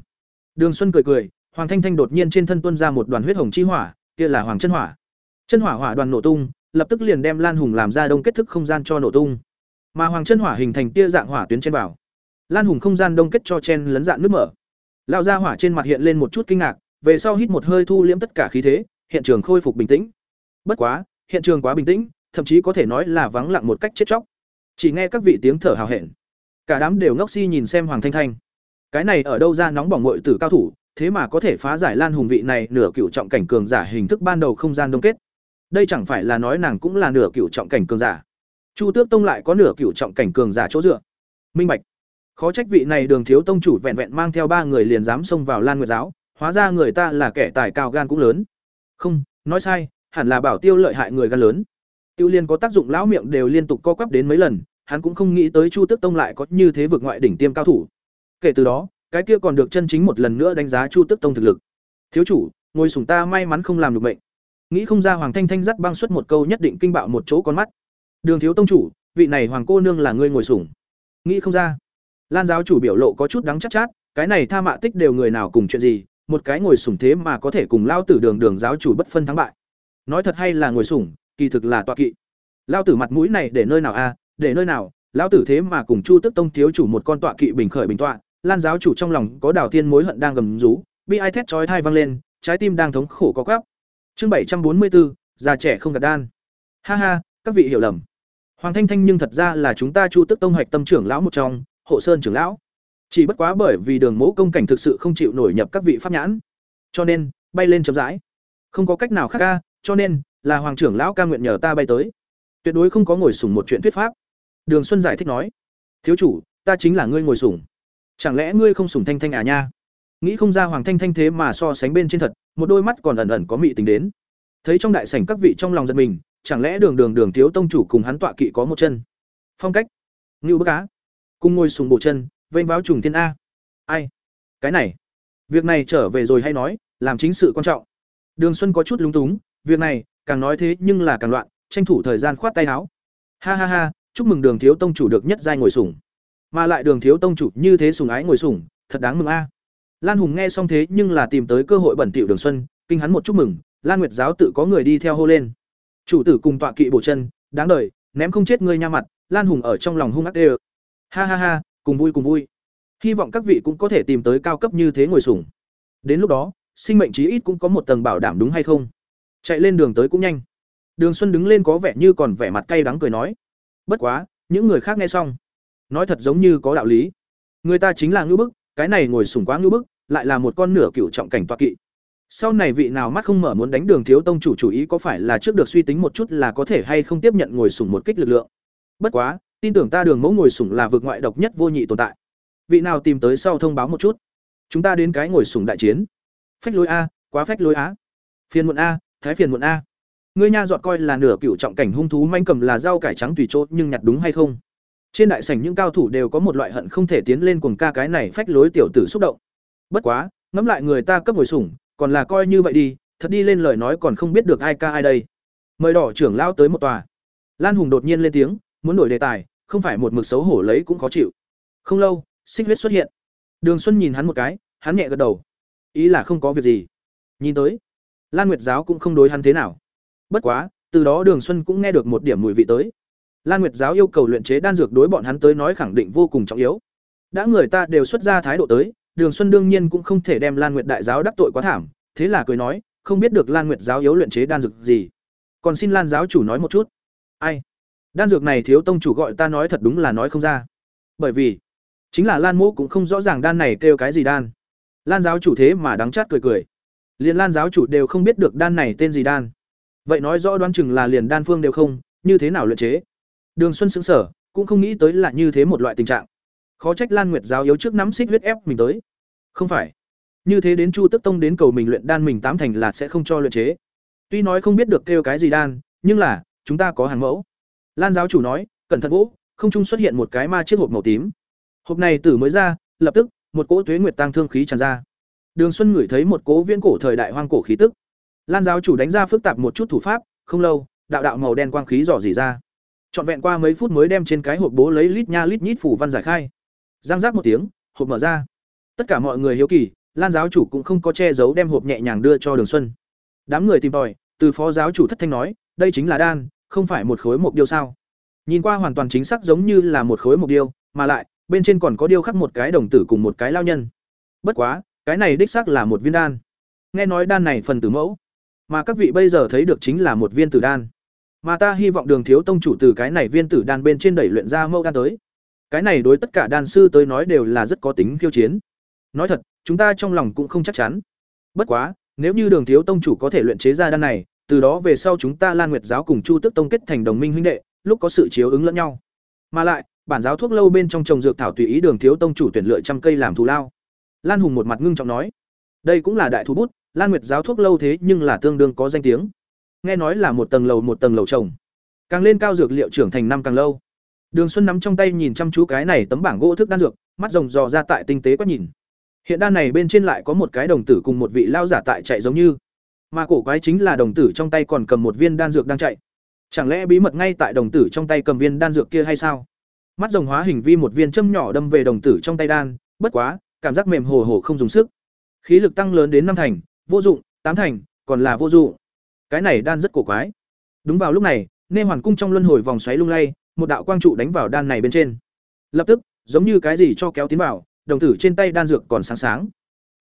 Đường xuân cười cười hoàng thanh thanh đột nhiên trên thân tuôn ra một đoàn huyết hồng chi hỏa, kia là hoàng chân hỏa. Chân hỏa hỏa đoàn nổ tung, lập tức liền đem lan hùng làm ra đông kết thức không gian cho nổ tung. Mà hoàng chân hỏa hình thành tia dạng hỏa tuyến trên bảo. Lan hùng không gian đông kết cho chen lấn dạng nước mở. Lão gia hỏa trên mặt hiện lên một chút kinh ngạc, về sau hít một hơi thu liễm tất cả khí thế, hiện trường khôi phục bình tĩnh. Bất quá, hiện trường quá bình tĩnh, thậm chí có thể nói là vắng lặng một cách chết chóc. Chỉ nghe các vị tiếng thở hào hẹn. Cả đám đều ngốc si nhìn xem hoàng thanh thanh. Cái này ở đâu ra nóng bỏng muội tử cao thủ thế mà có thể phá giải lan hùng vị này nửa cựu trọng cảnh cường giả hình thức ban đầu không gian đông kết. Đây chẳng phải là nói nàng cũng là nửa cựu trọng cảnh cường giả. Chu tước tông lại có nửa cựu trọng cảnh cường giả chỗ dựa. Minh bạch. Khó trách vị này đường thiếu tông chủ vẹn vẹn mang theo ba người liền dám xông vào lan nguyệt giáo, hóa ra người ta là kẻ tài cao gan cũng lớn. Không, nói sai, hẳn là bảo tiêu lợi hại người gan lớn. Tiêu liên có tác dụng lão miệng đều liên tục co quắp đến mấy lần, hắn cũng không nghĩ tới chu tước tông lại có như thế vực ngoại đỉnh tiêm cao thủ. Kể từ đó cái kia còn được chân chính một lần nữa đánh giá chu tước tông thực lực. Thiếu chủ ngồi sùng ta may mắn không làm được mệnh. Nghĩ không ra hoàng thanh thanh dắt băng xuất một câu nhất định kinh bạo một chỗ con mắt. Đường thiếu tông chủ vị này hoàng cô nương là ngươi ngồi sùng. Nghĩ không ra. Lan giáo chủ biểu lộ có chút đắng chắc chát, chát cái này tha mạ tích đều người nào cùng chuyện gì một cái ngồi sùng thế mà có thể cùng lao tử đường đường giáo chủ bất phân thắng bại. Nói thật hay là ngồi sùng kỳ thực là tọa kỵ. Lao tử mặt mũi này để nơi nào a để nơi nào lao tử thế mà cùng chu tức tông thiếu chủ một con tọa kỵ bình khởi bình tọa lan giáo chủ trong lòng có đào thiên mối hận đang gầm rú, bi ai thét chói thai vang lên, trái tim đang thống khổ có gắp chương bảy trăm bốn mươi bốn già trẻ không gạt đan. Ha ha, các vị hiểu lầm. Hoàng thanh thanh nhưng thật ra là chúng ta chu tức tông hoạch tâm trưởng lão một trong, hộ sơn trưởng lão. Chỉ bất quá bởi vì đường mẫu công cảnh thực sự không chịu nổi nhập các vị pháp nhãn, cho nên bay lên chậm rãi. Không có cách nào khác ca, cho nên là hoàng trưởng lão ca nguyện nhờ ta bay tới. Tuyệt đối không có ngồi sủng một chuyện thuyết pháp. Đường xuân giải thích nói, thiếu chủ, ta chính là ngươi ngồi sủng chẳng lẽ ngươi không sủng thanh thanh à nha nghĩ không ra Hoàng Thanh Thanh thế mà so sánh bên trên thật, một đôi mắt còn ẩn ẩn có mị tình đến. Thấy trong đại sảnh các vị trong lòng giật mình, chẳng lẽ Đường Đường Đường thiếu tông chủ cùng hắn tọa kỵ có một chân. Phong cách, Ngưu Bức Á, cùng ngồi sùng bộ chân, vênh váo trùng thiên a. Ai? Cái này, việc này trở về rồi hay nói, làm chính sự quan trọng. Đường Xuân có chút lúng túng, việc này, càng nói thế nhưng là càng loạn, tranh thủ thời gian khoát tay áo. Ha ha ha, chúc mừng Đường thiếu tông chủ được nhất giai ngồi sủng. Mà lại Đường thiếu tông chủ như thế sùng ái ngồi sủng, thật đáng mừng a. Lan Hùng nghe xong thế nhưng là tìm tới cơ hội bẩn tiểu Đường Xuân, kinh hắn một chúc mừng, Lan Nguyệt giáo tự có người đi theo hô lên. Chủ tử cùng tọa kỵ bổ chân, đáng đời, ném không chết ngươi nha mặt, Lan Hùng ở trong lòng hung ác đều. Ha ha ha, cùng vui cùng vui. Hy vọng các vị cũng có thể tìm tới cao cấp như thế ngồi sủng. Đến lúc đó, sinh mệnh chí ít cũng có một tầng bảo đảm đúng hay không? Chạy lên đường tới cũng nhanh. Đường Xuân đứng lên có vẻ như còn vẻ mặt cay đắng cười nói. Bất quá, những người khác nghe xong, nói thật giống như có đạo lý. Người ta chính là ngưu bức, cái này ngồi sủng quá ngưu bức, lại là một con nửa cựu trọng cảnh toa kỵ. Sau này vị nào mắt không mở muốn đánh Đường thiếu tông chủ chủ ý có phải là trước được suy tính một chút là có thể hay không tiếp nhận ngồi sủng một kích lực lượng. Bất quá, tin tưởng ta Đường Mẫu ngồi sủng là vực ngoại độc nhất vô nhị tồn tại. Vị nào tìm tới sau thông báo một chút. Chúng ta đến cái ngồi sủng đại chiến. Phách lối a, quá phách lối á. Phiền muộn a, thái phiền muộn a. Ngươi nha dọn coi là nửa cựu trọng cảnh hung thú manh cầm là rau cải trắng tùy chỗ, nhưng nhặt đúng hay không? Trên đại sảnh những cao thủ đều có một loại hận không thể tiến lên cuồng ca cái này phách lối tiểu tử xúc động. Bất quá, ngẫm lại người ta cấp ngồi sủng, còn là coi như vậy đi, thật đi lên lời nói còn không biết được ai ca ai đây. Mời đỏ trưởng lao tới một tòa. Lan Hùng đột nhiên lên tiếng, muốn đổi đề tài, không phải một mực xấu hổ lấy cũng khó chịu. Không lâu, xích huyết xuất hiện. Đường Xuân nhìn hắn một cái, hắn nhẹ gật đầu. Ý là không có việc gì. Nhìn tới, Lan Nguyệt giáo cũng không đối hắn thế nào. Bất quá, từ đó Đường Xuân cũng nghe được một điểm mùi vị tới. Lan Nguyệt giáo yêu cầu luyện chế đan dược đối bọn hắn tới nói khẳng định vô cùng trọng yếu. Đã người ta đều xuất ra thái độ tới, Đường Xuân đương nhiên cũng không thể đem Lan Nguyệt đại giáo đắc tội quá thảm, thế là cười nói, không biết được Lan Nguyệt giáo yếu luyện chế đan dược gì. Còn xin Lan giáo chủ nói một chút. Ai? Đan dược này thiếu tông chủ gọi ta nói thật đúng là nói không ra. Bởi vì, chính là Lan Mộ cũng không rõ ràng đan này kêu cái gì đan. Lan giáo chủ thế mà đắng chát cười cười. Liền Lan giáo chủ đều không biết được đan này tên gì đan. Vậy nói rõ đoán chừng là liền đan phương đều không, như thế nào luyện chế? Đường Xuân sững sờ, cũng không nghĩ tới là như thế một loại tình trạng. Khó trách Lan Nguyệt giáo yếu trước nắm xích huyết ép mình tới. Không phải. Như thế đến Chu Tức Tông đến cầu mình luyện đan mình tám thành là sẽ không cho luyện chế. Tuy nói không biết được kêu cái gì đan, nhưng là, chúng ta có hàng mẫu. Lan giáo chủ nói, cẩn thận vũ, không trung xuất hiện một cái ma chiếc hộp màu tím. Hộp này tử mới ra, lập tức, một cỗ tuế nguyệt tăng thương khí tràn ra. Đường Xuân ngửi thấy một cỗ viễn cổ thời đại hoang cổ khí tức. Lan giáo chủ đánh ra phức tạp một chút thủ pháp, không lâu, đạo đạo màu đen quang khí rỏ rỉ ra. Trọn vẹn qua mấy phút mới đem trên cái hộp bố lấy lít nha lít nhít phủ văn giải khai. Giang giác một tiếng, hộp mở ra. Tất cả mọi người hiếu kỳ, Lan giáo chủ cũng không có che giấu đem hộp nhẹ nhàng đưa cho Đường Xuân. Đám người tìm tòi, từ phó giáo chủ thất thanh nói, đây chính là đan, không phải một khối mộc điêu sao? Nhìn qua hoàn toàn chính xác giống như là một khối mộc điêu, mà lại, bên trên còn có điêu khắc một cái đồng tử cùng một cái lao nhân. Bất quá, cái này đích xác là một viên đan. Nghe nói đan này phần tử mẫu, mà các vị bây giờ thấy được chính là một viên tử đan. Mà ta hy vọng Đường thiếu tông chủ từ cái này viên tử đan bên trên đẩy luyện ra mẫu đan tới. Cái này đối tất cả đan sư tới nói đều là rất có tính khiêu chiến. Nói thật, chúng ta trong lòng cũng không chắc chắn. Bất quá, nếu như Đường thiếu tông chủ có thể luyện chế ra đan này, từ đó về sau chúng ta Lan Nguyệt giáo cùng Chu Tức tông kết thành đồng minh huynh đệ, lúc có sự chiếu ứng lẫn nhau. Mà lại, bản giáo thuốc lâu bên trong trồng dược thảo tùy ý Đường thiếu tông chủ tuyển lựa trăm cây làm thù lao. Lan Hùng một mặt ngưng trọng nói, đây cũng là đại thú bút, Lan Nguyệt giáo thuốc lâu thế nhưng là tương đương có danh tiếng. Nghe nói là một tầng lầu một tầng lầu trồng. Càng lên cao dược liệu trưởng thành năm càng lâu. Đường Xuân nắm trong tay nhìn chăm chú cái này tấm bảng gỗ thức đan dược, mắt rồng dò ra tại tinh tế quét nhìn. Hiện đan này bên trên lại có một cái đồng tử cùng một vị lao giả tại chạy giống như. Mà cổ quái chính là đồng tử trong tay còn cầm một viên đan dược đang chạy. Chẳng lẽ bí mật ngay tại đồng tử trong tay cầm viên đan dược kia hay sao? Mắt rồng hóa hình vi một viên châm nhỏ đâm về đồng tử trong tay đan, bất quá, cảm giác mềm hồ hồ không dùng sức. Khí lực tăng lớn đến năm thành, vô dụng, tám thành, còn là vô dụng. Cái này đan rất cổ quái. Đúng vào lúc này, Nê Hoàn cung trong luân hồi vòng xoáy lung lay, một đạo quang trụ đánh vào đan này bên trên. Lập tức, giống như cái gì cho kéo tiến vào, đồng tử trên tay đan dược còn sáng sáng.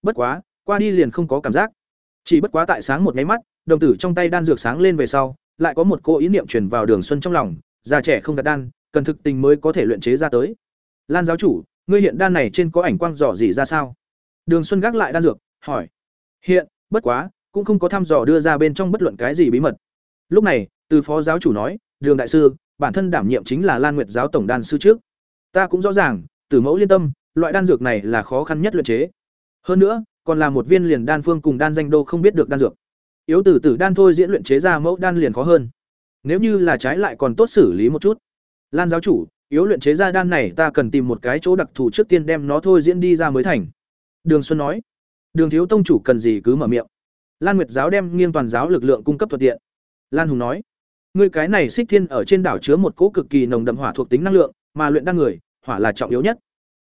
Bất quá, qua đi liền không có cảm giác. Chỉ bất quá tại sáng một nháy mắt, đồng tử trong tay đan dược sáng lên về sau, lại có một cô ý niệm truyền vào Đường Xuân trong lòng, già trẻ không đặt đan, cần thực tình mới có thể luyện chế ra tới. Lan giáo chủ, ngươi hiện đan này trên có ảnh quang dò gì ra sao? Đường Xuân gác lại đan dược, hỏi. Hiện, bất quá, cũng không có thăm dò đưa ra bên trong bất luận cái gì bí mật. Lúc này, từ phó giáo chủ nói, Đường đại sư, bản thân đảm nhiệm chính là Lan Nguyệt giáo tổng đan sư trước. Ta cũng rõ ràng, từ mẫu liên tâm, loại đan dược này là khó khăn nhất luyện chế. Hơn nữa, còn là một viên liền đan phương cùng đan danh đô không biết được đan dược. Yếu tử tử đan thôi diễn luyện chế ra mẫu đan liền khó hơn. Nếu như là trái lại còn tốt xử lý một chút. Lan giáo chủ, yếu luyện chế ra đan này ta cần tìm một cái chỗ đặc thù trước tiên đem nó thôi diễn đi ra mới thành. Đường Xuân nói. Đường thiếu tông chủ cần gì cứ mở miệng. Lan Nguyệt giáo đem nghiêng toàn giáo lực lượng cung cấp thuận tiện. Lan Hùng nói. Ngươi cái này xích thiên ở trên đảo chứa một cỗ cực kỳ nồng đậm hỏa thuộc tính năng lượng, mà luyện đan người, hỏa là trọng yếu nhất.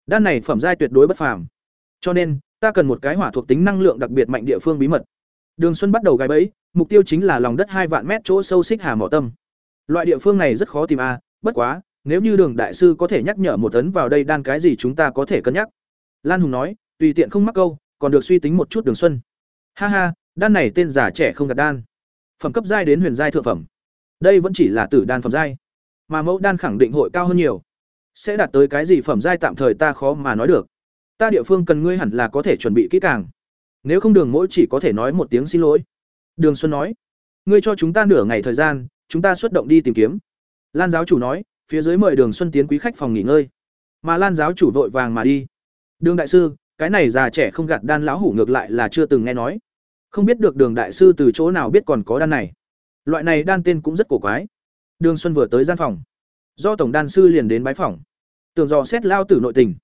Đan này phẩm giai tuyệt đối bất phàm. Cho nên, ta cần một cái hỏa thuộc tính năng lượng đặc biệt mạnh địa phương bí mật. Đường Xuân bắt đầu gài bẫy, mục tiêu chính là lòng đất hai vạn mét chỗ sâu xích hà mỏ tâm. Loại địa phương này rất khó tìm a, bất quá, nếu như Đường đại sư có thể nhắc nhở một tấn vào đây đan cái gì chúng ta có thể cân nhắc. Lan Hùng nói, tùy tiện không mắc câu, còn được suy tính một chút Đường Xuân. Ha ha, đan này tên giả trẻ không gạt đan. Phẩm cấp giai đến huyền giai thượng phẩm. Đây vẫn chỉ là tử đan phẩm giai, mà mẫu đan khẳng định hội cao hơn nhiều. Sẽ đạt tới cái gì phẩm giai tạm thời ta khó mà nói được. Ta địa phương cần ngươi hẳn là có thể chuẩn bị kỹ càng. Nếu không Đường Mỗi chỉ có thể nói một tiếng xin lỗi. Đường Xuân nói, ngươi cho chúng ta nửa ngày thời gian, chúng ta xuất động đi tìm kiếm. Lan giáo chủ nói, phía dưới mời Đường Xuân tiến quý khách phòng nghỉ ngơi. Mà Lan giáo chủ vội vàng mà đi. Đường đại sư, cái này già trẻ không gạt đan lão hủ ngược lại là chưa từng nghe nói. Không biết được Đường đại sư từ chỗ nào biết còn có đan này. Loại này đan tên cũng rất cổ quái. Đường Xuân vừa tới gian phòng, do tổng đan sư liền đến bái phòng. Tưởng dò xét lao tử nội tình.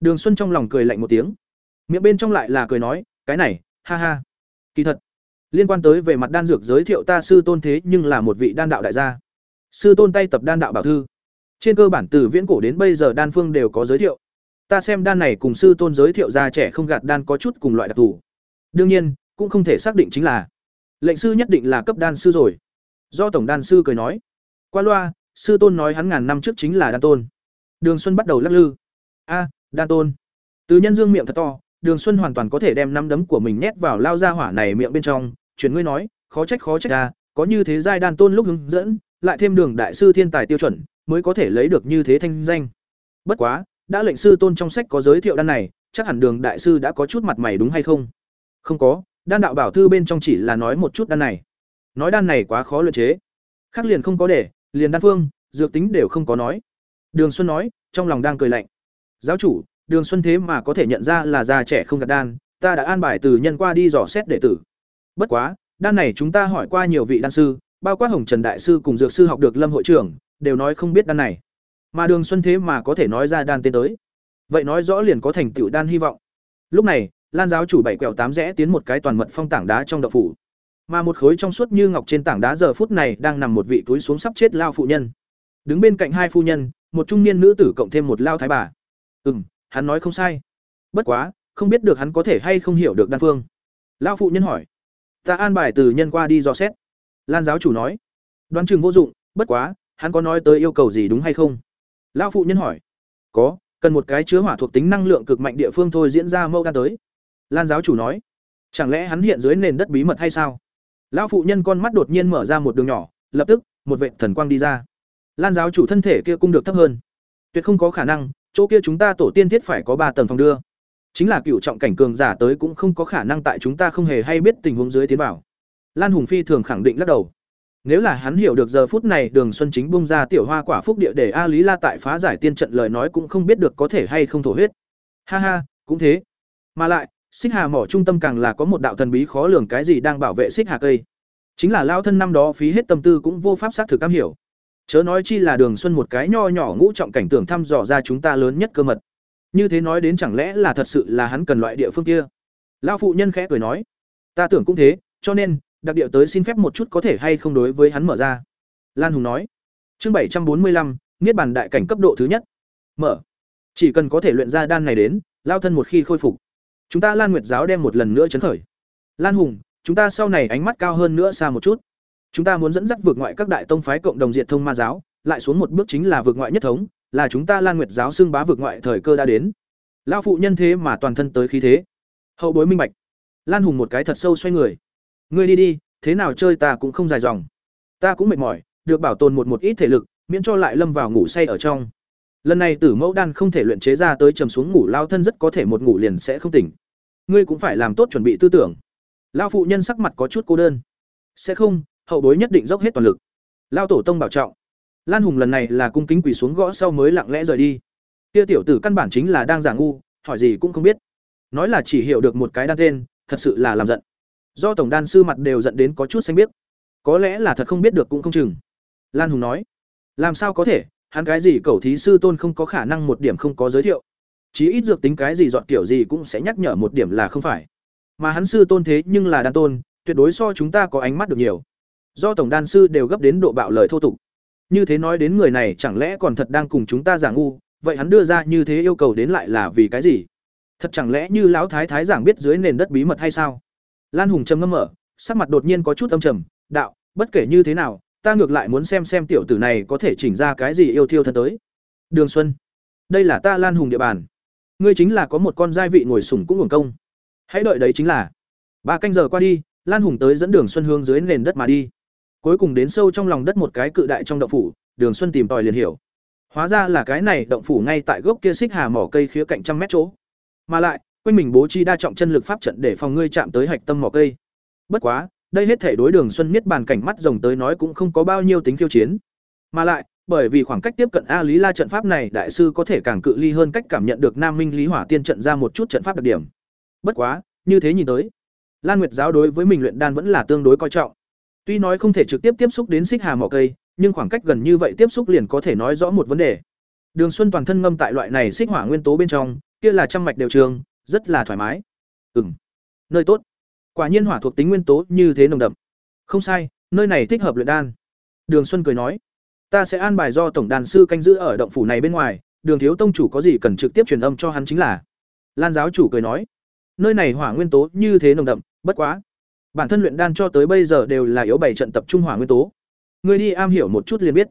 Đường Xuân trong lòng cười lạnh một tiếng, miệng bên trong lại là cười nói, cái này, ha ha. Kỳ thật, liên quan tới về mặt đan dược giới thiệu ta sư tôn thế nhưng là một vị đan đạo đại gia. Sư tôn tay tập đan đạo bảo thư. Trên cơ bản từ viễn cổ đến bây giờ đan phương đều có giới thiệu. Ta xem đan này cùng sư tôn giới thiệu ra trẻ không gạt đan có chút cùng loại đặc thù. Đương nhiên, cũng không thể xác định chính là lệnh sư nhất định là cấp đan sư rồi. Do tổng đan sư cười nói, qua loa, sư tôn nói hắn ngàn năm trước chính là đan tôn. Đường Xuân bắt đầu lắc lư. A, đan tôn. Từ nhân dương miệng thật to, Đường Xuân hoàn toàn có thể đem năm đấm của mình nhét vào lao ra hỏa này miệng bên trong, chuyển ngươi nói, khó trách khó trách ra, có như thế giai đan tôn lúc hướng dẫn, lại thêm đường đại sư thiên tài tiêu chuẩn, mới có thể lấy được như thế thanh danh. Bất quá, đã lệnh sư tôn trong sách có giới thiệu đan này, chắc hẳn đường đại sư đã có chút mặt mày đúng hay không? Không có, đan đạo bảo thư bên trong chỉ là nói một chút đan này. Nói đan này quá khó luyện chế. Khắc liền không có để, liền đan phương, dược tính đều không có nói. Đường Xuân nói, trong lòng đang cười lạnh. Giáo chủ, Đường Xuân thế mà có thể nhận ra là già trẻ không gạt đan, ta đã an bài từ nhân qua đi dò xét đệ tử. Bất quá, đan này chúng ta hỏi qua nhiều vị đan sư, bao quát Hồng Trần đại sư cùng dược sư học được Lâm hội trưởng, đều nói không biết đan này. Mà Đường Xuân thế mà có thể nói ra đan tên tới. Vậy nói rõ liền có thành tựu đan hy vọng. Lúc này, Lan giáo chủ bảy quẹo tám rẽ tiến một cái toàn mật phong tảng đá trong đậu phủ. Mà một khối trong suốt như ngọc trên tảng đá giờ phút này đang nằm một vị túi xuống sắp chết lao phụ nhân. Đứng bên cạnh hai phu nhân, một trung niên nữ tử cộng thêm một lao thái bà. Ừm, hắn nói không sai. Bất quá, không biết được hắn có thể hay không hiểu được đan phương. Lao phụ nhân hỏi. Ta an bài từ nhân qua đi dò xét. Lan giáo chủ nói. Đoán chừng vô dụng, bất quá, hắn có nói tới yêu cầu gì đúng hay không? Lao phụ nhân hỏi. Có, cần một cái chứa hỏa thuộc tính năng lượng cực mạnh địa phương thôi diễn ra mâu đan tới. Lan giáo chủ nói. Chẳng lẽ hắn hiện dưới nền đất bí mật hay sao? Lão phụ nhân con mắt đột nhiên mở ra một đường nhỏ, lập tức, một vệt thần quang đi ra. Lan giáo chủ thân thể kia cũng được thấp hơn. Tuyệt không có khả năng, chỗ kia chúng ta tổ tiên thiết phải có ba tầng phòng đưa. Chính là cựu trọng cảnh cường giả tới cũng không có khả năng tại chúng ta không hề hay biết tình huống dưới tiến vào. Lan Hùng Phi thường khẳng định lắc đầu. Nếu là hắn hiểu được giờ phút này Đường Xuân Chính bung ra tiểu hoa quả phúc địa để A Lý La tại phá giải tiên trận lời nói cũng không biết được có thể hay không thổ huyết. Ha ha, cũng thế. Mà lại, Xích Hà mỏ trung tâm càng là có một đạo thần bí khó lường cái gì đang bảo vệ Xích Hà cây. Chính là lao thân năm đó phí hết tâm tư cũng vô pháp xác thực am hiểu. Chớ nói chi là Đường Xuân một cái nho nhỏ ngũ trọng cảnh tưởng thăm dò ra chúng ta lớn nhất cơ mật. Như thế nói đến chẳng lẽ là thật sự là hắn cần loại địa phương kia? Lão phụ nhân khẽ cười nói, ta tưởng cũng thế, cho nên, đặc địa tới xin phép một chút có thể hay không đối với hắn mở ra. Lan Hùng nói, chương bảy trăm bốn mươi lăm, niết bàn đại cảnh cấp độ thứ nhất. Mở. Chỉ cần có thể luyện ra đan này đến, lao thân một khi khôi phục, chúng ta Lan Nguyệt giáo đem một lần nữa chấn khởi. Lan Hùng, chúng ta sau này ánh mắt cao hơn nữa xa một chút. Chúng ta muốn dẫn dắt vượt ngoại các đại tông phái cộng đồng diệt thông ma giáo, lại xuống một bước chính là vượt ngoại nhất thống, là chúng ta Lan Nguyệt giáo xưng bá vượt ngoại thời cơ đã đến. Lão phụ nhân thế mà toàn thân tới khí thế. Hậu bối minh bạch. Lan Hùng một cái thật sâu xoay người. Ngươi đi đi, thế nào chơi ta cũng không dài dòng. Ta cũng mệt mỏi, được bảo tồn một một ít thể lực, miễn cho lại lâm vào ngủ say ở trong. Lần này Tử Mẫu đan không thể luyện chế ra tới trầm xuống ngủ lao thân rất có thể một ngủ liền sẽ không tỉnh. Ngươi cũng phải làm tốt chuẩn bị tư tưởng. Lão phụ nhân sắc mặt có chút cô đơn. Sẽ không, hậu bối nhất định dốc hết toàn lực. Lao tổ tông bảo trọng. Lan Hùng lần này là cung kính quỳ xuống gõ sau mới lặng lẽ rời đi. tia tiểu tử căn bản chính là đang giả ngu, hỏi gì cũng không biết. nói là chỉ hiểu được một cái đan tên thật sự là làm giận do tổng đan sư mặt đều giận đến có chút xanh biết có lẽ là thật không biết được cũng không chừng lan hùng nói làm sao có thể hắn cái gì cầu thí sư tôn không có khả năng một điểm không có giới thiệu. Chí ít dược tính cái gì dọn kiểu gì cũng sẽ nhắc nhở một điểm là không phải. Mà hắn sư tôn thế nhưng là đan tôn, tuyệt đối so chúng ta có ánh mắt được nhiều. Do tổng đan sư đều gấp đến độ bạo lời thô tục. Như thế nói đến người này chẳng lẽ còn thật đang cùng chúng ta giả ngu, vậy hắn đưa ra như thế yêu cầu đến lại là vì cái gì? Thật chẳng lẽ như lão thái thái giảng biết dưới nền đất bí mật hay sao? Lan hùng trầm ngâm mở, sắc mặt đột nhiên có chút âm trầm, đạo, bất kể như thế nào ta ngược lại muốn xem xem tiểu tử này có thể chỉnh ra cái gì yêu thiêu thân tới. Đường xuân, đây là ta lan hùng địa bàn. Ngươi chính là có một con gia vị ngồi sủng cũng hưởng công. Hãy đợi đấy chính là. Ba canh giờ qua đi, lan hùng tới dẫn đường xuân hướng dưới nền đất mà đi. Cuối cùng đến sâu trong lòng đất một cái cự đại trong động phủ, đường xuân tìm tòi liền hiểu. Hóa ra là cái này động phủ ngay tại gốc kia xích hà mỏ cây khía cạnh trăm mét chỗ. Mà lại, quanh mình bố trí đa trọng chân lực pháp trận để phòng ngươi chạm tới hạch tâm mỏ cây. Bất quá đây hết thể đối đường xuân miết bàn cảnh mắt rồng tới nói cũng không có bao nhiêu tính khiêu chiến. Mà lại, bởi vì khoảng cách tiếp cận a lý la trận pháp này, đại sư có thể càng cự ly hơn cách cảm nhận được nam minh lý hỏa tiên trận ra một chút trận pháp đặc điểm. Bất quá, như thế nhìn tới, lan nguyệt giáo đối với mình luyện đan vẫn là tương đối coi trọng. Tuy nói không thể trực tiếp tiếp xúc đến xích hà mỏ cây, nhưng khoảng cách gần như vậy tiếp xúc liền có thể nói rõ một vấn đề. Đường xuân toàn thân ngâm tại loại này xích hỏa nguyên tố bên trong, kia là trăm mạch đều trường, rất là thoải mái. Ừ m nơi tốt quả nhiên hỏa thuộc tính nguyên tố như thế nồng đậm. Không sai, nơi này thích hợp luyện đan. Đường xuân cười nói, ta sẽ an bài do tổng đàn sư canh giữ ở động phủ này bên ngoài, đường thiếu tông chủ có gì cần trực tiếp truyền âm cho hắn chính là. Lan giáo chủ cười nói, nơi này hỏa nguyên tố như thế nồng đậm, bất quá. Bản thân luyện đan cho tới bây giờ đều là yếu bảy trận tập trung hỏa nguyên tố. Người đi am hiểu một chút liền biết.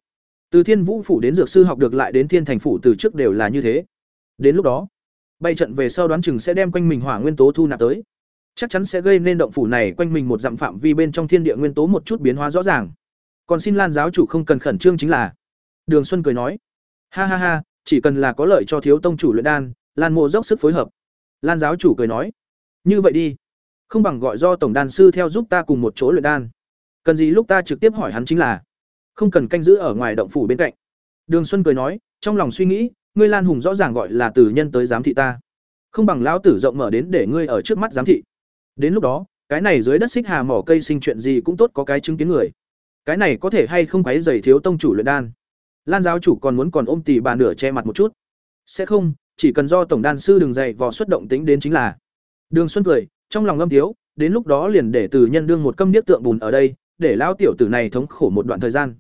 Từ thiên vũ phủ đến dược sư học được lại đến thiên thành phủ từ trước đều là như thế. Đến lúc đó bay trận về sau đoán chừng sẽ đem quanh mình hỏa nguyên tố thu nạp tới chắc chắn sẽ gây nên động phủ này quanh mình một dặm phạm vi bên trong thiên địa nguyên tố một chút biến hóa rõ ràng. Còn xin lan giáo chủ không cần khẩn trương chính là, đường xuân cười nói, ha ha ha, chỉ cần là có lợi cho thiếu tông chủ luyện đan, lan mộ dốc sức phối hợp. Lan giáo chủ cười nói, như vậy đi, không bằng gọi do tổng đan sư theo giúp ta cùng một chỗ luyện đan. Cần gì lúc ta trực tiếp hỏi hắn chính là, không cần canh giữ ở ngoài động phủ bên cạnh. Đường xuân cười nói, trong lòng suy nghĩ, ngươi lan hùng rõ ràng gọi là từ nhân tới giám thị ta. Không bằng lão tử rộng mở đến để ngươi ở trước mắt giám thị đến lúc đó, cái này dưới đất xích hà mỏ cây sinh chuyện gì cũng tốt có cái chứng kiến người. Cái này có thể hay không quấy dày thiếu tông chủ luyện đan? Lan giáo chủ còn muốn còn ôm tỷ bà nửa che mặt một chút. Sẽ không, chỉ cần do tổng đan sư đường dày vò xuất động tính đến chính là. Đường xuân cười, trong lòng lâm thiếu, đến lúc đó liền để từ nhân đương một câm điếc tượng bùn ở đây, để lão tiểu tử này thống khổ một đoạn thời gian.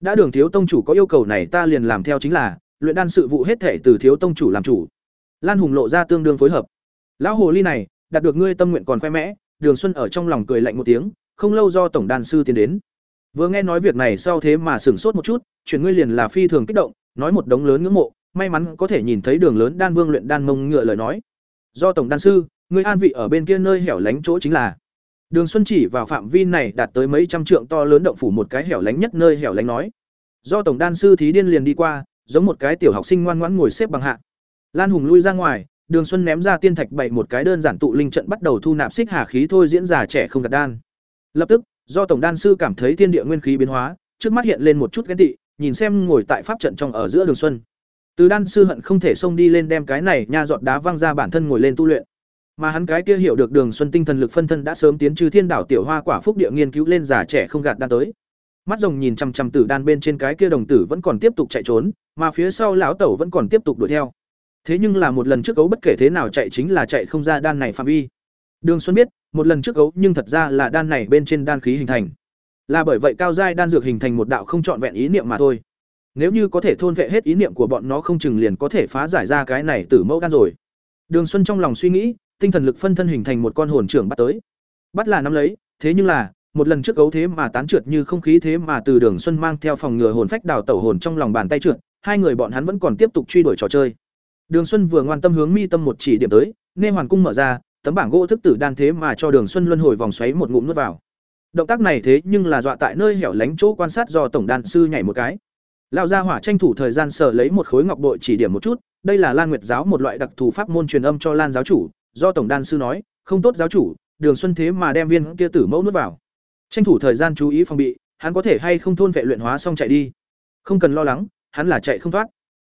Đã đường thiếu tông chủ có yêu cầu này ta liền làm theo chính là, luyện đan sự vụ hết thể từ thiếu tông chủ làm chủ. Lan hùng lộ ra tương đương phối hợp. Lão hồ ly này đạt được ngươi tâm nguyện còn khoe mẽ, đường xuân ở trong lòng cười lạnh một tiếng, không lâu do tổng đan sư tiến đến. Vừa nghe nói việc này sau thế mà sửng sốt một chút chuyển ngươi liền là phi thường kích động, nói một đống lớn ngưỡng mộ, may mắn có thể nhìn thấy đường lớn đan vương luyện đan mông ngựa lời nói. Do tổng đan sư, ngươi an vị ở bên kia nơi hẻo lánh chỗ chính là. Đường xuân chỉ vào phạm vi này đạt tới mấy trăm trượng to lớn động phủ một cái hẻo lánh nhất nơi hẻo lánh nói. Do tổng đan sư thí điên liền đi qua, giống một cái tiểu học sinh ngoan ngoãn ngồi xếp bằng hạ. Lan hùng lui ra ngoài đường xuân ném ra tiên thạch bảy một cái đơn giản tụ linh trận bắt đầu thu nạp xích hà khí thôi diễn giả trẻ không gạt đan. Lập tức, do tổng đan sư cảm thấy thiên địa nguyên khí biến hóa, trước mắt hiện lên một chút ghen tị, nhìn xem ngồi tại pháp trận trong ở giữa đường xuân. Từ đan sư hận không thể xông đi lên đem cái này nha dọn đá văng ra bản thân ngồi lên tu luyện. Mà hắn cái kia hiểu được đường xuân tinh thần lực phân thân đã sớm tiến trừ thiên đảo tiểu hoa quả phúc địa nghiên cứu lên giả trẻ không gạt đan tới. Mắt rồng nhìn chằm chằm tử đan bên trên cái kia đồng tử vẫn còn tiếp tục chạy trốn, mà phía sau lão tẩu vẫn còn tiếp tục đuổi theo thế nhưng là một lần trước gấu bất kể thế nào chạy chính là chạy không ra đan này phạm vi. Đường xuân biết, một lần trước gấu nhưng thật ra là đan này bên trên đan khí hình thành. Là bởi vậy cao giai đan dược hình thành một đạo không trọn vẹn ý niệm mà thôi. Nếu như có thể thôn vệ hết ý niệm của bọn nó không chừng liền có thể phá giải ra cái này từ mẫu đan rồi. Đường xuân trong lòng suy nghĩ, tinh thần lực phân thân hình thành một con hồn trưởng bắt tới. Bắt là nắm lấy, thế nhưng là, một lần trước gấu thế mà tán trượt như không khí thế mà từ đường xuân mang theo phòng ngừa hồn phách đào tẩu hồn trong lòng bàn tay trượt, hai người bọn hắn vẫn còn tiếp tục truy đuổi trò chơi đường xuân vừa ngoan tâm hướng mi tâm một chỉ điểm tới, nghe hoàn cung mở ra, tấm bảng gỗ thức tử đan thế mà cho đường xuân luân hồi vòng xoáy một ngụm nuốt vào. Động tác này thế nhưng là dọa tại nơi hẻo lánh chỗ quan sát do tổng đan sư nhảy một cái. Lão gia hỏa tranh thủ thời gian sở lấy một khối ngọc bội chỉ điểm một chút, đây là lan nguyệt giáo một loại đặc thù pháp môn truyền âm cho lan giáo chủ, do tổng đan sư nói, không tốt giáo chủ, đường xuân thế mà đem viên kia tử mẫu nuốt vào. Tranh thủ thời gian chú ý phòng bị, hắn có thể hay không thôn vệ luyện hóa xong chạy đi. Không cần lo lắng, hắn là chạy không thoát.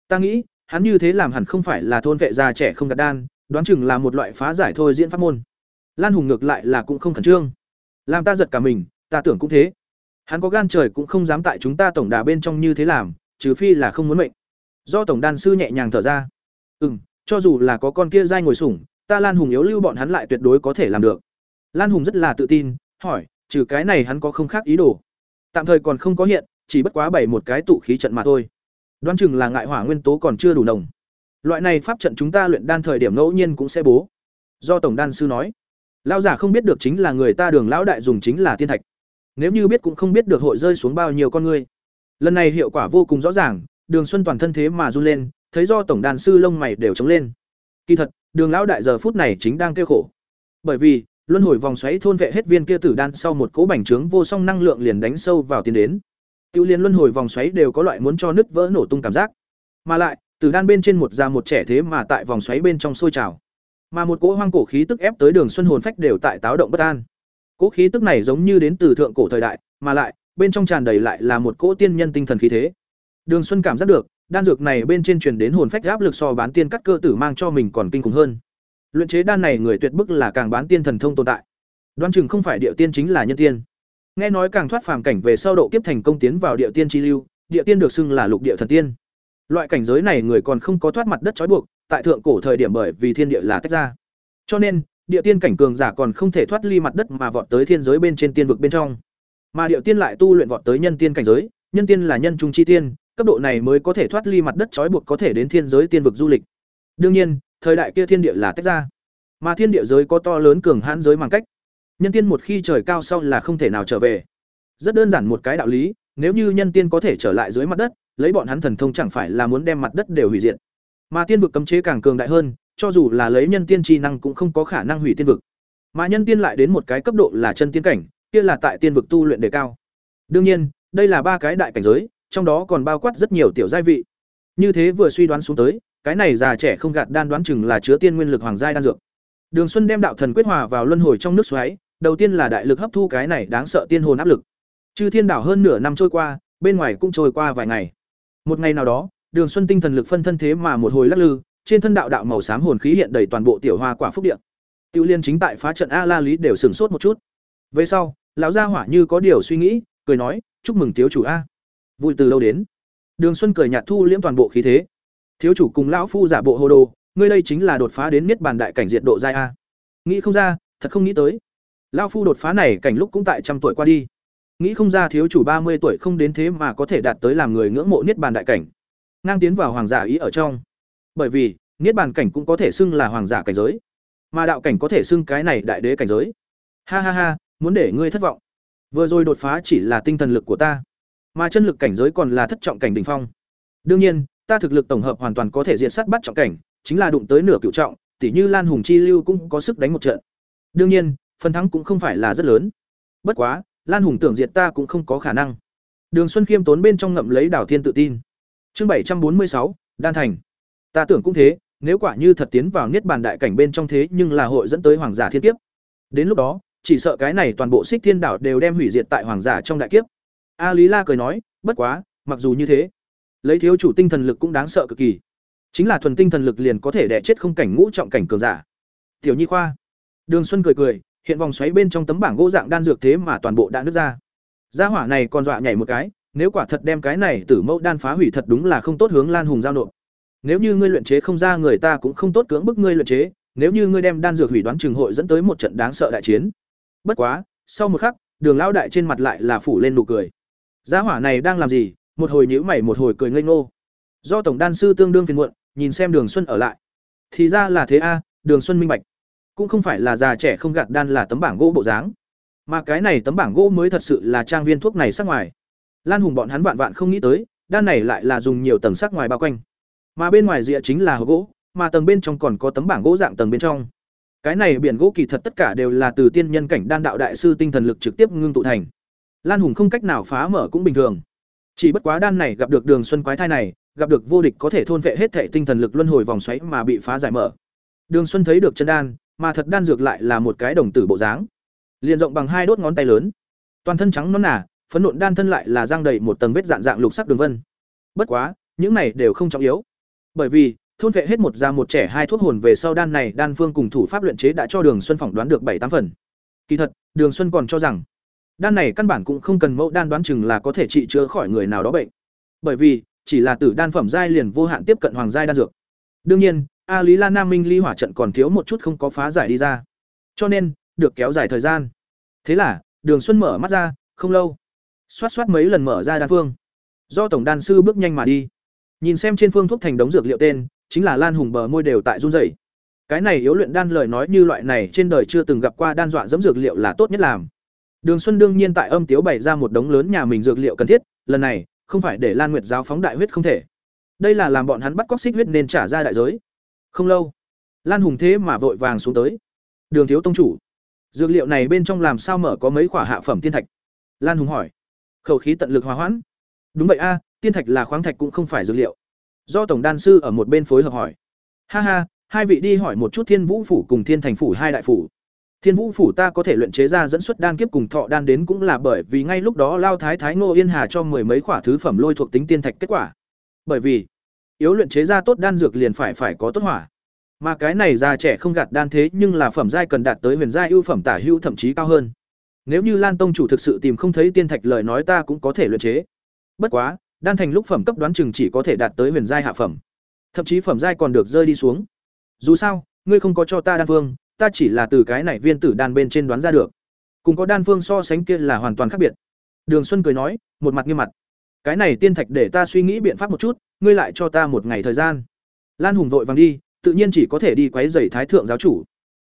Ta nghĩ hắn như thế làm hẳn không phải là thôn vệ già trẻ không gạt đan, đoán chừng là một loại phá giải thôi diễn pháp môn. Lan hùng ngược lại là cũng không khẩn trương. Làm ta giật cả mình, ta tưởng cũng thế. Hắn có gan trời cũng không dám tại chúng ta tổng đà bên trong như thế làm, trừ phi là không muốn mệnh. Do tổng đan sư nhẹ nhàng thở ra. Ừ m cho dù là có con kia dai ngồi sủng, ta lan hùng yếu lưu bọn hắn lại tuyệt đối có thể làm được. Lan hùng rất là tự tin, hỏi, trừ cái này hắn có không khác ý đồ. Tạm thời còn không có hiện, chỉ bất quá bảy một cái tụ khí trận mà thôi đoán chừng là ngại hỏa nguyên tố còn chưa đủ nồng. Loại này pháp trận chúng ta luyện đan thời điểm ngẫu nhiên cũng sẽ bố. Do tổng đan sư nói, lão giả không biết được chính là người ta đường lão đại dùng chính là thiên thạch. Nếu như biết cũng không biết được hội rơi xuống bao nhiêu con người. Lần này hiệu quả vô cùng rõ ràng, đường xuân toàn thân thế mà run lên, thấy do tổng đàn sư lông mày đều trống lên. Kỳ thật, đường lão đại giờ phút này chính đang kêu khổ. Bởi vì, luân hồi vòng xoáy thôn vệ hết viên kia tử đan sau một cỗ bành trướng vô song năng lượng liền đánh sâu vào tiến đến tiêu liên luân hồi vòng xoáy đều có loại muốn cho nứt vỡ nổ tung cảm giác. Mà lại, từ đan bên trên một già một trẻ thế mà tại vòng xoáy bên trong sôi trào. Mà một cỗ hoang cổ khí tức ép tới đường xuân hồn phách đều tại táo động bất an. Cỗ khí tức này giống như đến từ thượng cổ thời đại, mà lại, bên trong tràn đầy lại là một cỗ tiên nhân tinh thần khí thế. Đường xuân cảm giác được, đan dược này bên trên truyền đến hồn phách áp lực so bán tiên cắt cơ tử mang cho mình còn kinh khủng hơn. Luyện chế đan này người tuyệt bức là càng bán tiên thần thông tồn tại. Đoan chừng không phải địa tiên chính là nhân tiên nghe nói càng thoát phàm cảnh về sau độ kiếp thành công tiến vào địa tiên chi lưu, địa tiên được xưng là lục địa thần tiên. Loại cảnh giới này người còn không có thoát mặt đất trói buộc, tại thượng cổ thời điểm bởi vì thiên địa là tách ra. Cho nên, địa tiên cảnh cường giả còn không thể thoát ly mặt đất mà vọt tới thiên giới bên trên tiên vực bên trong. Mà địa tiên lại tu luyện vọt tới nhân tiên cảnh giới, nhân tiên là nhân trung chi tiên, cấp độ này mới có thể thoát ly mặt đất trói buộc có thể đến thiên giới tiên vực du lịch. Đương nhiên, thời đại kia thiên địa là tách ra. Mà thiên địa giới có to lớn cường hãn giới mang cách nhân tiên một khi trời cao sau là không thể nào trở về. Rất đơn giản một cái đạo lý, nếu như nhân tiên có thể trở lại dưới mặt đất, lấy bọn hắn thần thông chẳng phải là muốn đem mặt đất đều hủy diệt. Mà tiên vực cấm chế càng cường đại hơn, cho dù là lấy nhân tiên tri năng cũng không có khả năng hủy tiên vực. Mà nhân tiên lại đến một cái cấp độ là chân tiên cảnh, kia là tại tiên vực tu luyện đề cao. Đương nhiên, đây là ba cái đại cảnh giới, trong đó còn bao quát rất nhiều tiểu giai vị. Như thế vừa suy đoán xuống tới, cái này già trẻ không gạt đan đoán chừng là chứa tiên nguyên lực hoàng giai đan dược đường xuân đem đạo thần quyết hòa vào luân hồi trong nước xoáy, đầu tiên là đại lực hấp thu cái này đáng sợ tiên hồn áp lực. Chư thiên đảo hơn nửa năm trôi qua, bên ngoài cũng trôi qua vài ngày. Một ngày nào đó, đường xuân tinh thần lực phân thân thế mà một hồi lắc lư, trên thân đạo đạo màu xám hồn khí hiện đầy toàn bộ tiểu hoa quả phúc địa. tiêu liên chính tại phá trận a la lý đều sửng sốt một chút. Về sau, lão gia hỏa như có điều suy nghĩ, cười nói, chúc mừng thiếu chủ a. Vui từ lâu đến? Đường xuân cười nhạt thu liễm toàn bộ khí thế. Thiếu chủ cùng lão phu giả bộ hồ đồ ngươi đây chính là đột phá đến niết bàn đại cảnh diện độ giai a. Nghĩ không ra, thật không nghĩ tới. Lão phu đột phá này cảnh lúc cũng tại trăm tuổi qua đi. Nghĩ không ra thiếu chủ ba mươi tuổi không đến thế mà có thể đạt tới làm người ngưỡng mộ niết bàn đại cảnh. Ngang tiến vào hoàng giả ý ở trong. Bởi vì, niết bàn cảnh cũng có thể xưng là hoàng giả cảnh giới. Mà đạo cảnh có thể xưng cái này đại đế cảnh giới. Ha ha ha, muốn để ngươi thất vọng. Vừa rồi đột phá chỉ là tinh thần lực của ta. Mà chân lực cảnh giới còn là thất trọng cảnh đỉnh phong. Đương nhiên, ta thực lực tổng hợp hoàn toàn có thể diện sát bắt trọng cảnh chính là đụng tới nửa cựu trọng, tỉ như lan hùng chi lưu cũng có sức đánh một trận. Đương nhiên, phần thắng cũng không phải là rất lớn. Bất quá, lan hùng tưởng diệt ta cũng không có khả năng. Đường xuân khiêm tốn bên trong ngậm lấy đảo thiên tự tin. Chương bảy trăm bốn mươi sáu, đan thành. Ta tưởng cũng thế, nếu quả như thật tiến vào niết bàn đại cảnh bên trong thế nhưng là hội dẫn tới hoàng giả thiên kiếp. Đến lúc đó, chỉ sợ cái này toàn bộ xích thiên đảo đều đem hủy diệt tại hoàng giả trong đại kiếp. A lý la cười nói, bất quá, mặc dù như thế, lấy thiếu chủ tinh thần lực cũng đáng sợ cực kỳ chính là thuần tinh thần lực liền có thể đẻ chết không cảnh ngũ trọng cảnh cường giả. Tiểu nhi khoa. Đường xuân cười cười, hiện vòng xoáy bên trong tấm bảng gỗ dạng đan dược thế mà toàn bộ đã nứt ra. Gia hỏa này còn dọa nhảy một cái, nếu quả thật đem cái này tử mẫu đan phá hủy thật đúng là không tốt hướng lan hùng giao nộp. Nếu như ngươi luyện chế không ra người ta cũng không tốt cưỡng bức ngươi luyện chế, nếu như ngươi đem đan dược hủy đoán trường hội dẫn tới một trận đáng sợ đại chiến. Bất quá, sau một khắc, đường lão đại trên mặt lại là phủ lên nụ cười. Gia hỏa này đang làm gì? Một hồi nhíu mày, một hồi cười ngây ngô. Do tổng đan sư tương đương phiền muộn nhìn xem đường xuân ở lại. Thì ra là thế a, đường xuân minh bạch. Cũng không phải là già trẻ không gạt đan là tấm bảng gỗ bộ dáng. Mà cái này tấm bảng gỗ mới thật sự là trang viên thuốc này sắc ngoài. Lan hùng bọn hắn vạn vạn không nghĩ tới, đan này lại là dùng nhiều tầng sắc ngoài bao quanh. Mà bên ngoài rìa chính là hộp gỗ, mà tầng bên trong còn có tấm bảng gỗ dạng tầng bên trong. Cái này biển gỗ kỳ thật tất cả đều là từ tiên nhân cảnh đan đạo đại sư tinh thần lực trực tiếp ngưng tụ thành. Lan hùng không cách nào phá mở cũng bình thường. Chỉ bất quá đan này gặp được đường xuân quái thai này gặp được vô địch có thể thôn vệ hết thể tinh thần lực luân hồi vòng xoáy mà bị phá giải mở. Đường xuân thấy được chân đan, mà thật đan dược lại là một cái đồng tử bộ dáng. Liền rộng bằng hai đốt ngón tay lớn. Toàn thân trắng nõn nà, phấn nộn đan thân lại là giang đầy một tầng vết dạng dạng lục sắc đường vân. Bất quá, những này đều không trọng yếu. Bởi vì, thôn vệ hết một già một trẻ hai thuốc hồn về sau đan này đan phương cùng thủ pháp luyện chế đã cho đường xuân phỏng đoán được bảy tám phần. Kỳ thật, đường xuân còn cho rằng, đan này căn bản cũng không cần mẫu đan đoán chừng là có thể trị chữa khỏi người nào đó bệnh. Bởi vì chỉ là tử đan phẩm giai liền vô hạn tiếp cận hoàng giai đan dược. Đương nhiên, a lý la nam minh ly hỏa trận còn thiếu một chút không có phá giải đi ra. Cho nên, được kéo dài thời gian. Thế là, đường xuân mở mắt ra, không lâu. Xoát xoát mấy lần mở ra đan phương. Do tổng đan sư bước nhanh mà đi. Nhìn xem trên phương thuốc thành đống dược liệu tên, chính là lan hùng bờ môi đều tại run rẩy. Cái này yếu luyện đan lời nói như loại này trên đời chưa từng gặp qua đan dọa dẫm dược liệu là tốt nhất làm. Đường xuân đương nhiên tại âm tiếu bày ra một đống lớn nhà mình dược liệu cần thiết, lần này không phải để lan nguyệt giáo phóng đại huyết không thể. Đây là làm bọn hắn bắt cóc xích huyết nên trả ra đại giới. Không lâu, lan hùng thế mà vội vàng xuống tới. Đường thiếu tông chủ, dược liệu này bên trong làm sao mở có mấy quả hạ phẩm tiên thạch? Lan hùng hỏi. Khẩu khí tận lực hòa hoãn. Đúng vậy a, tiên thạch là khoáng thạch cũng không phải dược liệu. Do tổng đan sư ở một bên phối hợp hỏi. Ha ha, hai vị đi hỏi một chút thiên vũ phủ cùng thiên thành phủ hai đại phủ thiên vũ phủ ta có thể luyện chế ra dẫn xuất đan kiếp cùng thọ đan đến cũng là bởi vì ngay lúc đó lao thái thái ngô yên hà cho mười mấy quả thứ phẩm lôi thuộc tính tiên thạch kết quả. Bởi vì, yếu luyện chế ra tốt đan dược liền phải phải có tốt hỏa. Mà cái này già trẻ không gạt đan thế nhưng là phẩm giai cần đạt tới huyền giai ưu phẩm tả hữu thậm chí cao hơn. Nếu như lan tông chủ thực sự tìm không thấy tiên thạch lời nói ta cũng có thể luyện chế. Bất quá, đan thành lúc phẩm cấp đoán chừng chỉ có thể đạt tới huyền giai hạ phẩm. Thậm chí phẩm giai còn được rơi đi xuống. Dù sao, ngươi không có cho ta đan phương ta chỉ là từ cái này viên tử đan bên trên đoán ra được. Cùng có đan phương so sánh kia là hoàn toàn khác biệt. Đường xuân cười nói, một mặt nghiêm mặt. Cái này tiên thạch để ta suy nghĩ biện pháp một chút, ngươi lại cho ta một ngày thời gian. Lan hùng vội vàng đi, tự nhiên chỉ có thể đi quấy rầy thái thượng giáo chủ.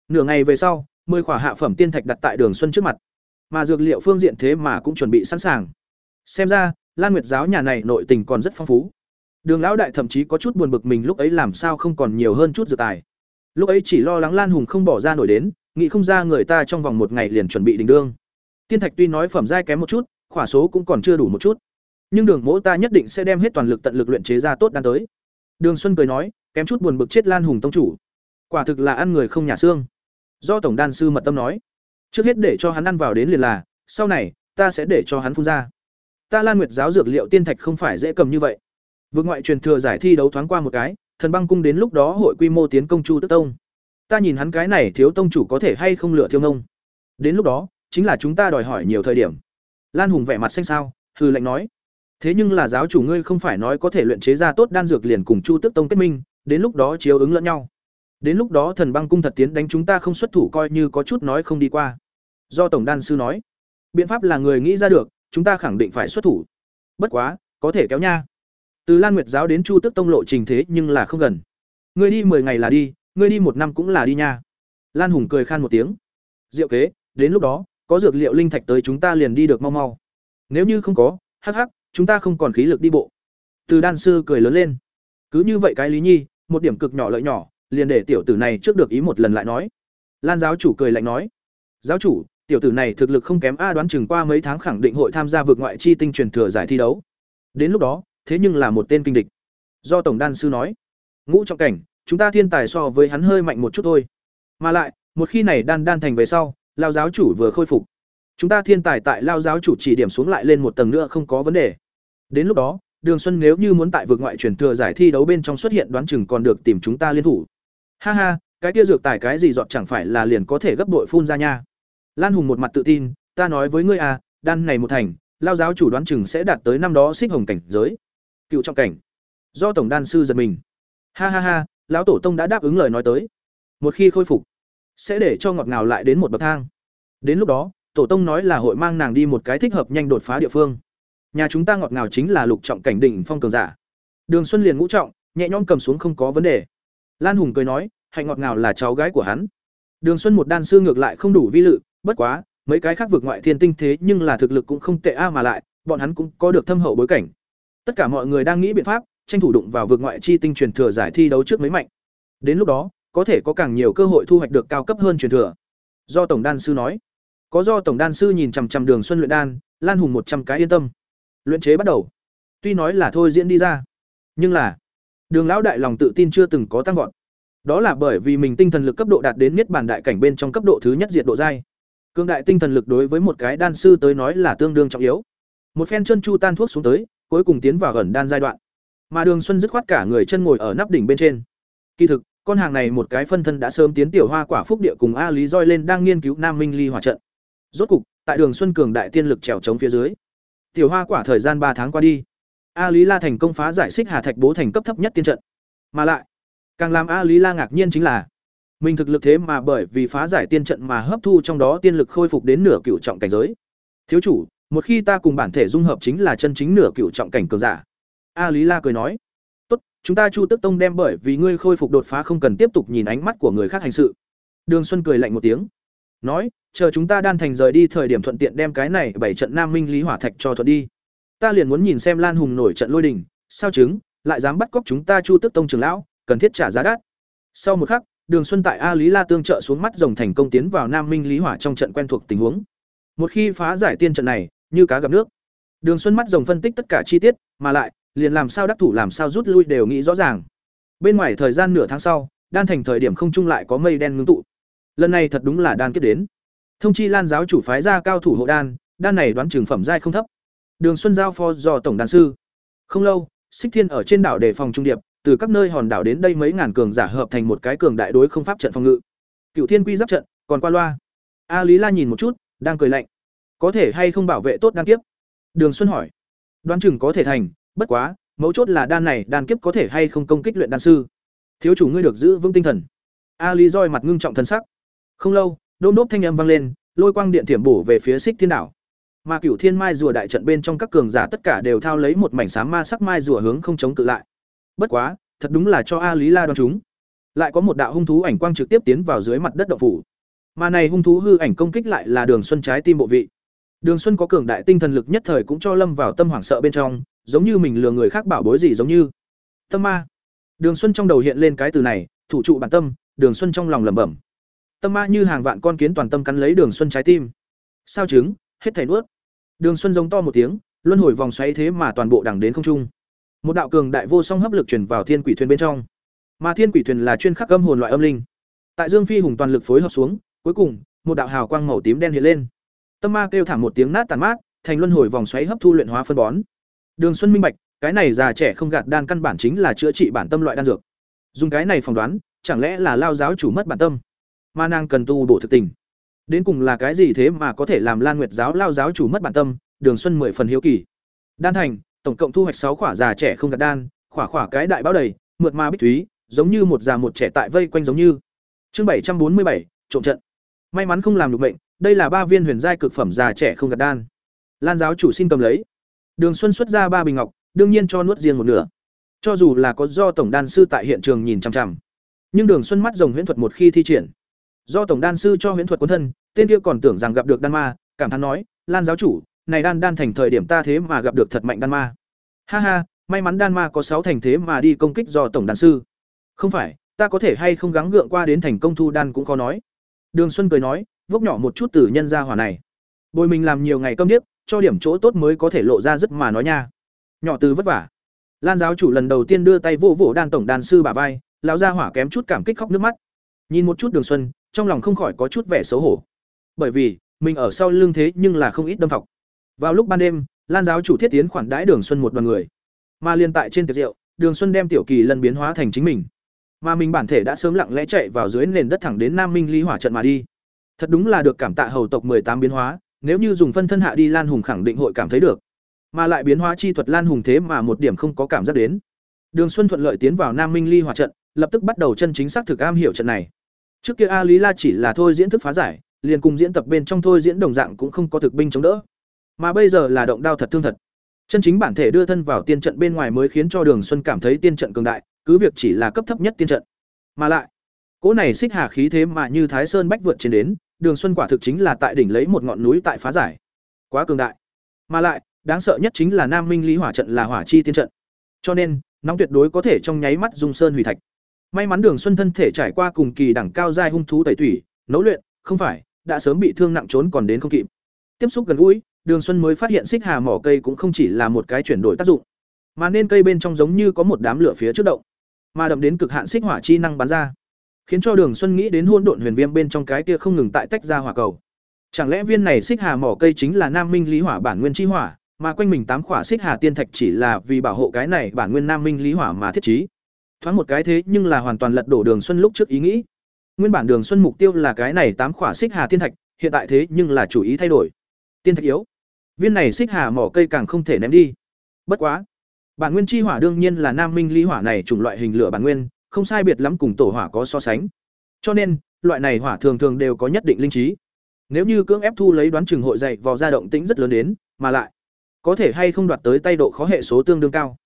Nửa ngày về sau, mười khỏa hạ phẩm tiên thạch đặt tại đường xuân trước mặt. Mà dược liệu phương diện thế mà cũng chuẩn bị sẵn sàng. Xem ra, lan nguyệt giáo nhà này nội tình còn rất phong phú. Đường lão đại thậm chí có chút buồn bực mình lúc ấy làm sao không còn nhiều hơn chút dược tài lúc ấy chỉ lo lắng lan hùng không bỏ ra nổi đến, nghĩ không ra người ta trong vòng một ngày liền chuẩn bị đình đương. Tiên thạch tuy nói phẩm giai kém một chút, khỏa số cũng còn chưa đủ một chút. Nhưng đường mỗ ta nhất định sẽ đem hết toàn lực tận lực luyện chế ra tốt đan tới. Đường xuân cười nói, kém chút buồn bực chết lan hùng tông chủ. Quả thực là ăn người không nhà xương. Do tổng đan sư mật tâm nói, trước hết để cho hắn ăn vào đến liền là, sau này, ta sẽ để cho hắn phun ra. Ta lan nguyệt giáo dược liệu tiên thạch không phải dễ cầm như vậy. Vượt ngoại truyền thừa giải thi đấu thoáng qua một cái thần băng cung đến lúc đó hội quy mô tiến công chu tức tông. Ta nhìn hắn cái này thiếu tông chủ có thể hay không lựa thiêu nông. Đến lúc đó, chính là chúng ta đòi hỏi nhiều thời điểm. Lan hùng vẻ mặt xanh xao hư lệnh nói. Thế nhưng là giáo chủ ngươi không phải nói có thể luyện chế ra tốt đan dược liền cùng chu tức tông kết minh, đến lúc đó chiếu ứng lẫn nhau. Đến lúc đó thần băng cung thật tiến đánh chúng ta không xuất thủ coi như có chút nói không đi qua. Do tổng đan sư nói, biện pháp là người nghĩ ra được, chúng ta khẳng định phải xuất thủ. Bất quá, có thể kéo nha từ lan nguyệt giáo đến chu Tước tông lộ trình thế nhưng là không gần. Ngươi đi mười ngày là đi, ngươi đi một năm cũng là đi nha. Lan hùng cười khan một tiếng. Diệu kế, đến lúc đó, có dược liệu linh thạch tới chúng ta liền đi được mau mau. Nếu như không có, hắc hắc, chúng ta không còn khí lực đi bộ. Từ đan sư cười lớn lên. Cứ như vậy cái lý nhi, một điểm cực nhỏ lợi nhỏ, liền để tiểu tử này trước được ý một lần lại nói. Lan giáo chủ cười lạnh nói. Giáo chủ, tiểu tử này thực lực không kém a đoán chừng qua mấy tháng khẳng định hội tham gia vượt ngoại chi tinh truyền thừa giải thi đấu. Đến lúc đó thế nhưng là một tên kinh địch. Do tổng đan sư nói, ngũ trọng cảnh, chúng ta thiên tài so với hắn hơi mạnh một chút thôi. Mà lại, một khi này đan đan thành về sau, lao giáo chủ vừa khôi phục, chúng ta thiên tài tại lao giáo chủ chỉ điểm xuống lại lên một tầng nữa không có vấn đề. Đến lúc đó, đường xuân nếu như muốn tại vực ngoại truyền thừa giải thi đấu bên trong xuất hiện đoán chừng còn được tìm chúng ta liên thủ. Ha ha, cái kia dược tài cái gì dọn chẳng phải là liền có thể gấp đội phun ra nha. Lan hùng một mặt tự tin, ta nói với ngươi à đan này một thành, lao giáo chủ đoán chừng sẽ đạt tới năm đó xích hồng cảnh giới cựu trọng cảnh. Do tổng đan sư giật mình. Ha ha ha, lão tổ tông đã đáp ứng lời nói tới. Một khi khôi phục, sẽ để cho ngọt ngào lại đến một bậc thang. Đến lúc đó, tổ tông nói là hội mang nàng đi một cái thích hợp nhanh đột phá địa phương. Nhà chúng ta ngọt ngào chính là lục trọng cảnh đỉnh phong cường giả. Đường xuân liền ngũ trọng, nhẹ nhõm cầm xuống không có vấn đề. Lan hùng cười nói, hạnh ngọt ngào là cháu gái của hắn. Đường xuân một đan sư ngược lại không đủ vi lự, bất quá, mấy cái khác vượt ngoại thiên tinh thế nhưng là thực lực cũng không tệ a mà lại, bọn hắn cũng có được thâm hậu bối cảnh tất cả mọi người đang nghĩ biện pháp, tranh thủ đụng vào vượt ngoại chi tinh truyền thừa giải thi đấu trước mấy mạnh. Đến lúc đó, có thể có càng nhiều cơ hội thu hoạch được cao cấp hơn truyền thừa. Do tổng đan sư nói. Có do tổng đan sư nhìn chằm chằm đường xuân luyện đan, lan hùng một trăm cái yên tâm. Luyện chế bắt đầu. Tuy nói là thôi diễn đi ra, nhưng là, đường lão đại lòng tự tin chưa từng có tăng vọt. Đó là bởi vì mình tinh thần lực cấp độ đạt đến niết bàn đại cảnh bên trong cấp độ thứ nhất diệt độ giai. Cương đại tinh thần lực đối với một cái đan sư tới nói là tương đương trọng yếu. Một phen chân chu tan thuốc xuống tới cuối cùng tiến vào gần đan giai đoạn mà đường xuân dứt khoát cả người chân ngồi ở nắp đỉnh bên trên Kỳ thực, con hàng này một cái phân thân đã sớm tiến tiểu hoa quả phúc địa cùng A Lý Doi lên đang nghiên cứu Nam Minh Ly hỏa trận. Rốt cục, tại Đường Xuân Cường đại tiên lực trèo chống phía dưới, tiểu hoa quả thời gian ba tháng qua đi, A Lý La thành công phá giải xích Hà Thạch bố thành cấp thấp nhất tiên trận. Mà lại, càng làm A Lý La ngạc nhiên chính là, mình thực lực thế mà bởi vì phá giải tiên trận mà hấp thu trong đó tiên lực khôi phục đến nửa cựu trọng cảnh giới. Thiếu chủ, một khi ta cùng bản thể dung hợp chính là chân chính nửa cựu trọng cảnh cường giả. A Lý La cười nói, "Tốt, chúng ta Chu Tức Tông đem bởi vì ngươi khôi phục đột phá không cần tiếp tục nhìn ánh mắt của người khác hành sự." Đường Xuân cười lạnh một tiếng, nói, "Chờ chúng ta đan thành rời đi thời điểm thuận tiện đem cái này bảy trận Nam Minh Lý Hỏa Thạch cho thuận đi. Ta liền muốn nhìn xem Lan Hùng nổi trận lôi đình, sao chứng, lại dám bắt cóc chúng ta Chu Tức Tông trưởng lão, cần thiết trả giá đắt." Sau một khắc, Đường Xuân tại A Lý La tương trợ xuống mắt rồng thành công tiến vào Nam Minh Lý Hỏa trong trận quen thuộc tình huống. Một khi phá giải tiên trận này, như cá gặp nước. Đường Xuân mắt rồng phân tích tất cả chi tiết, mà lại, liền làm sao đắc thủ làm sao rút lui đều nghĩ rõ ràng. Bên ngoài thời gian nửa tháng sau, đan thành thời điểm không trung lại có mây đen ngưng tụ. Lần này thật đúng là đan kiếp đến. Thông chi Lan giáo chủ phái ra cao thủ hộ đan, đan này đoán trường phẩm giai không thấp. Đường Xuân giao phó do tổng đàn sư. Không lâu, Xích Thiên ở trên đảo đề phòng trung điệp, từ các nơi hòn đảo đến đây mấy ngàn cường giả hợp thành một cái cường đại đối không pháp trận phòng ngự. Cựu Thiên Quy giáp trận, còn qua loa. A Lý La nhìn một chút, đang cười lạnh. Có thể hay không bảo vệ tốt đan kiếp? Đường Xuân hỏi. Đoán chừng có thể thành, bất quá, mấu chốt là đan này đan kiếp có thể hay không công kích luyện đan sư. Thiếu chủ ngươi được giữ vững tinh thần. A Lý roi mặt ngưng trọng thân sắc. Không lâu, đôm đốp thanh âm vang lên, lôi quang điện thiểm bổ về phía Xích Thiên đảo. Mà Cửu Thiên Mai rùa đại trận bên trong các cường giả tất cả đều thao lấy một mảnh sáng ma sắc mai rùa hướng không chống tự lại. Bất quá, thật đúng là cho A Lý La đoán chúng. Lại có một đạo hung thú ảnh quang trực tiếp tiến vào dưới mặt đất động phủ. Mà này hung thú hư ảnh công kích lại là Đường Xuân trái tim bộ vị. Đường Xuân có cường đại tinh thần lực nhất thời cũng cho Lâm vào tâm hoảng sợ bên trong, giống như mình lừa người khác bảo bối gì giống như. Tâm ma. Đường Xuân trong đầu hiện lên cái từ này, thủ trụ bản tâm, Đường Xuân trong lòng lẩm bẩm. Tâm ma như hàng vạn con kiến toàn tâm cắn lấy Đường Xuân trái tim. Sao trứng, hết thảy nuốt. Đường Xuân giống to một tiếng, luân hồi vòng xoáy thế mà toàn bộ đẳng đến không trung. Một đạo cường đại vô song hấp lực truyền vào thiên quỷ thuyền bên trong. Mà thiên quỷ thuyền là chuyên khắc âm hồn loại âm linh. Tại Dương Phi hùng toàn lực phối hợp xuống, cuối cùng, một đạo hào quang màu tím đen hiện lên. Tâm ma kêu thảm một tiếng nát tàn mát, thành luân hồi vòng xoáy hấp thu luyện hóa phân bón. Đường Xuân minh bạch, cái này già trẻ không gạt đan căn bản chính là chữa trị bản tâm loại đan dược. Dùng cái này phỏng đoán, chẳng lẽ là lao giáo chủ mất bản tâm, mà nàng cần tu bổ thực tình. Đến cùng là cái gì thế mà có thể làm Lan Nguyệt giáo lao giáo chủ mất bản tâm, Đường Xuân mười phần hiếu kỳ. Đan thành, tổng cộng thu hoạch sáu quả già trẻ không gạt đan, khỏa khỏa cái đại báo đầy, mượt ma bích thúy, giống như một già một trẻ tại vây quanh giống như. Chương bảy trăm bốn mươi bảy, trộm trận. May mắn không làm được bệnh đây là ba viên huyền giai cực phẩm già trẻ không gạt đan. Lan giáo chủ xin cầm lấy. Đường Xuân xuất ra ba bình ngọc, đương nhiên cho nuốt riêng một nửa. Cho dù là có do tổng đan sư tại hiện trường nhìn chằm chằm, nhưng Đường Xuân mắt rồng huyễn thuật một khi thi triển, do tổng đan sư cho huyễn thuật cuốn thân, tên kia còn tưởng rằng gặp được đan ma, cảm thán nói, "Lan giáo chủ, này đan đan thành thời điểm ta thế mà gặp được thật mạnh đan ma." Ha ha, may mắn đan ma có sáu thành thế mà đi công kích do tổng đan sư. Không phải, ta có thể hay không gắng gượng qua đến thành công thu đan cũng khó nói. Đường Xuân cười nói, vốc nhỏ một chút từ nhân gia hỏa này. Bồi mình làm nhiều ngày câm điếc, cho điểm chỗ tốt mới có thể lộ ra rất mà nói nha. Nhỏ từ vất vả. Lan giáo chủ lần đầu tiên đưa tay vỗ vỗ đan tổng đàn sư bà vai, lão gia hỏa kém chút cảm kích khóc nước mắt. Nhìn một chút Đường Xuân, trong lòng không khỏi có chút vẻ xấu hổ. Bởi vì, mình ở sau lưng thế nhưng là không ít đâm thọc. Vào lúc ban đêm, Lan giáo chủ thiết tiến khoản đãi Đường Xuân một đoàn người. Mà liên tại trên tiệc rượu, Đường Xuân đem tiểu kỳ lần biến hóa thành chính mình. Mà mình bản thể đã sớm lặng lẽ chạy vào dưới nền đất thẳng đến Nam Minh Ly Hỏa trận mà đi. Thật đúng là được cảm tạ hầu tộc tám biến hóa, nếu như dùng phân thân hạ đi Lan Hùng khẳng định hội cảm thấy được. Mà lại biến hóa chi thuật Lan Hùng thế mà một điểm không có cảm giác đến. Đường Xuân thuận lợi tiến vào Nam Minh Ly Hỏa trận, lập tức bắt đầu chân chính xác thực am hiểu trận này. Trước kia A Lý La chỉ là thôi diễn thức phá giải, liền cùng diễn tập bên trong thôi diễn đồng dạng cũng không có thực binh chống đỡ. Mà bây giờ là động đao thật thương thật. Chân chính bản thể đưa thân vào tiên trận bên ngoài mới khiến cho Đường Xuân cảm thấy tiên trận cường đại, cứ việc chỉ là cấp thấp nhất tiên trận. Mà lại, cỗ này xích hà khí thế mà như Thái Sơn bách vượt trên đến, Đường Xuân quả thực chính là tại đỉnh lấy một ngọn núi tại phá giải. Quá cường đại. Mà lại, đáng sợ nhất chính là Nam Minh Lý Hỏa trận là hỏa chi tiên trận. Cho nên, nóng tuyệt đối có thể trong nháy mắt dung sơn hủy thạch. May mắn Đường Xuân thân thể trải qua cùng kỳ đẳng cao giai hung thú tẩy tủy, nấu luyện, không phải, đã sớm bị thương nặng trốn còn đến không kịp. Tiếp xúc gần gũi, Đường Xuân mới phát hiện xích hà mỏ cây cũng không chỉ là một cái chuyển đổi tác dụng, mà nên cây bên trong giống như có một đám lửa phía trước động, mà đậm đến cực hạn xích hỏa chi năng bắn ra khiến cho Đường Xuân nghĩ đến hỗn độn huyền viêm bên trong cái kia không ngừng tại tách ra hỏa cầu. Chẳng lẽ viên này xích hà mỏ cây chính là Nam Minh Lý Hỏa bản nguyên chi hỏa, mà quanh mình tám khỏa xích hà tiên thạch chỉ là vì bảo hộ cái này bản nguyên Nam Minh Lý Hỏa mà thiết trí. thoáng một cái thế nhưng là hoàn toàn lật đổ đường xuân lúc trước ý nghĩ nguyên bản đường xuân mục tiêu là cái này tám khỏa xích hà tiên thạch hiện tại thế nhưng là chủ ý thay đổi tiên thạch yếu viên này xích hà mỏ cây càng không thể ném đi bất quá bản nguyên chi hỏa đương nhiên là nam minh lý hỏa này chủng loại hình lửa bản nguyên không sai biệt lắm cùng tổ hỏa có so sánh. Cho nên, loại này hỏa thường thường đều có nhất định linh trí. Nếu như cưỡng ép thu lấy đoán chừng hội dạy vào ra động tĩnh rất lớn đến, mà lại, có thể hay không đoạt tới tay độ khó hệ số tương đương cao.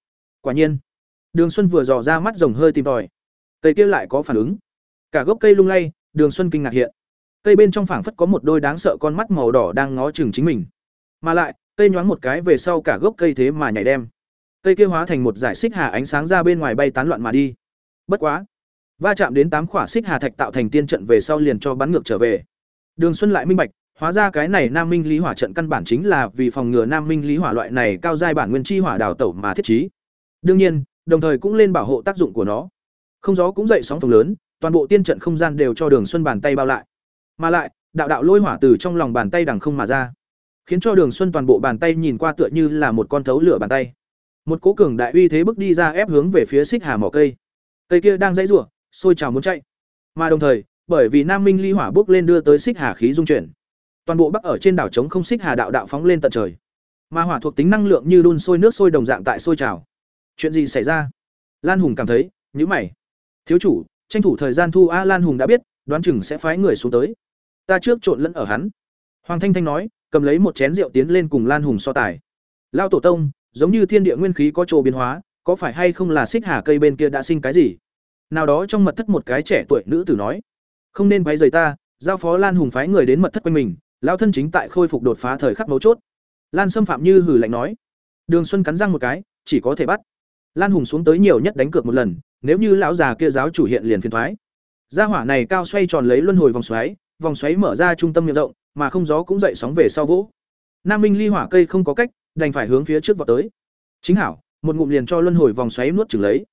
Quả nhiên, đường xuân vừa dò ra mắt rồng hơi tìm tòi. Cây kia lại có phản ứng. Cả gốc cây lung lay, đường xuân kinh ngạc hiện. Cây bên trong phảng phất có một đôi đáng sợ con mắt màu đỏ đang ngó chừng chính mình. Mà lại, cây nhoáng một cái về sau cả gốc cây thế mà nhảy đem. Cây kia hóa thành một giải xích hà ánh sáng ra bên ngoài bay tán loạn mà đi bất quá. Va chạm đến tám khỏa xích hà thạch tạo thành tiên trận về sau liền cho bắn ngược trở về. Đường xuân lại minh bạch, hóa ra cái này nam minh lý hỏa trận căn bản chính là vì phòng ngừa nam minh lý hỏa loại này cao giai bản nguyên chi hỏa đào tẩu mà thiết trí. Đương nhiên, đồng thời cũng lên bảo hộ tác dụng của nó. Không gió cũng dậy sóng phòng lớn, toàn bộ tiên trận không gian đều cho đường xuân bàn tay bao lại. Mà lại, đạo đạo lôi hỏa từ trong lòng bàn tay đằng không mà ra, khiến cho đường xuân toàn bộ bàn tay nhìn qua tựa như là một con thấu lửa bàn tay. Một cố cường đại uy thế bước đi ra ép hướng về phía xích hà mỏ cây cây kia đang dãy rủa, sôi trào muốn chạy. Mà đồng thời, bởi vì nam minh ly hỏa bước lên đưa tới xích hà khí dung chuyển. Toàn bộ bắc ở trên đảo trống không xích hà đạo đạo phóng lên tận trời. Mà hỏa thuộc tính năng lượng như đun sôi nước sôi đồng dạng tại sôi trào. Chuyện gì xảy ra? Lan hùng cảm thấy nhữ mày. Thiếu chủ, tranh thủ thời gian thu a lan hùng đã biết, đoán chừng sẽ phái người xuống tới. Ta trước trộn lẫn ở hắn. Hoàng thanh thanh nói, cầm lấy một chén rượu tiến lên cùng lan hùng so tài. Lao tổ tông, giống như thiên địa nguyên khí có chỗ biến hóa có phải hay không là xích hà cây bên kia đã sinh cái gì? Nào đó trong mật thất một cái trẻ tuổi nữ tử nói, không nên quấy rầy ta, giao phó lan hùng phái người đến mật thất quanh mình lao thân chính tại khôi phục đột phá thời khắc mấu chốt. Lan xâm phạm như hử lạnh nói, đường xuân cắn răng một cái, chỉ có thể bắt. Lan hùng xuống tới nhiều nhất đánh cược một lần, nếu như lão già kia giáo chủ hiện liền phiền thoái. Gia hỏa này cao xoay tròn lấy luân hồi vòng xoáy vòng xoáy mở ra trung tâm miệng rộng, mà không gió cũng dậy sóng về sau vỗ. Nam minh ly hỏa cây không có cách, đành phải hướng phía trước vào tới. Chính hảo một ngụm liền cho luân hồi vòng xoáy nuốt chửng lấy.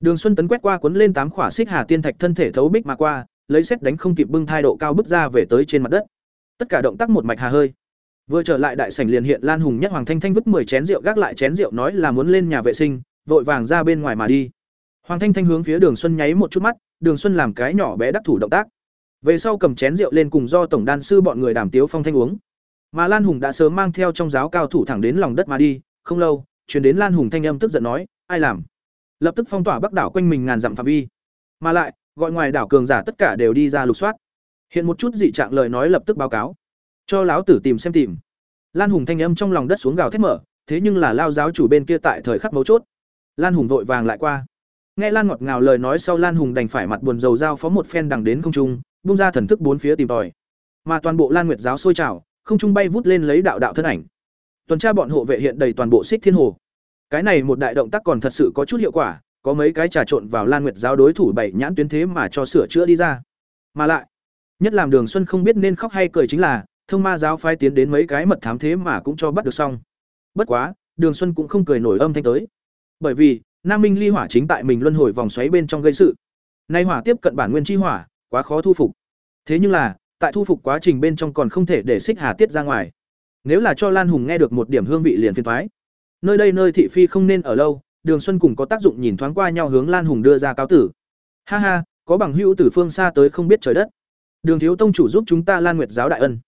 Đường xuân tấn quét qua cuốn lên tám khỏa xích hà tiên thạch thân thể thấu bích mà qua, lấy xét đánh không kịp bưng thai độ cao bước ra về tới trên mặt đất. Tất cả động tác một mạch hà hơi. Vừa trở lại đại sảnh liền hiện lan hùng nhất hoàng thanh thanh vứt mười chén rượu gác lại chén rượu nói là muốn lên nhà vệ sinh, vội vàng ra bên ngoài mà đi. Hoàng thanh thanh hướng phía đường xuân nháy một chút mắt, đường xuân làm cái nhỏ bé đắc thủ động tác. Về sau cầm chén rượu lên cùng do tổng đan sư bọn người đàm tiếu phong thanh uống. Mà lan hùng đã sớm mang theo trong giáo cao thủ thẳng đến lòng đất mà đi, không lâu chuyển đến lan hùng thanh âm tức giận nói, ai làm? Lập tức phong tỏa bắc đảo quanh mình ngàn dặm phạm vi. Mà lại, gọi ngoài đảo cường giả tất cả đều đi ra lục soát. Hiện một chút dị trạng lời nói lập tức báo cáo. Cho láo tử tìm xem tìm. Lan hùng thanh âm trong lòng đất xuống gào thét mở, thế nhưng là lao giáo chủ bên kia tại thời khắc mấu chốt. Lan hùng vội vàng lại qua. Nghe lan ngọt ngào lời nói sau lan hùng đành phải mặt buồn dầu dao phó một phen đằng đến không trung, bung ra thần thức bốn phía tìm tòi. Mà toàn bộ lan nguyệt giáo sôi trào, không trung bay vút lên lấy đạo đạo thân ảnh tuần tra bọn hộ vệ hiện đầy toàn bộ xích thiên hồ. Cái này một đại động tác còn thật sự có chút hiệu quả, có mấy cái trà trộn vào lan nguyệt giáo đối thủ bảy nhãn tuyến thế mà cho sửa chữa đi ra. Mà lại, nhất làm đường xuân không biết nên khóc hay cười chính là, thông ma giáo phái tiến đến mấy cái mật thám thế mà cũng cho bắt được xong. Bất quá, đường xuân cũng không cười nổi âm thanh tới. Bởi vì, nam minh ly hỏa chính tại mình luân hồi vòng xoáy bên trong gây sự. Nay hỏa tiếp cận bản nguyên chi hỏa, quá khó thu phục. Thế nhưng là, tại thu phục quá trình bên trong còn không thể để xích hà tiết ra ngoài nếu là cho lan hùng nghe được một điểm hương vị liền phiền thoái nơi đây nơi thị phi không nên ở lâu, đường xuân cùng có tác dụng nhìn thoáng qua nhau hướng lan hùng đưa ra cáo tử. Ha ha, có bằng hữu từ phương xa tới không biết trời đất. Đường thiếu tông chủ giúp chúng ta lan nguyệt giáo đại ân.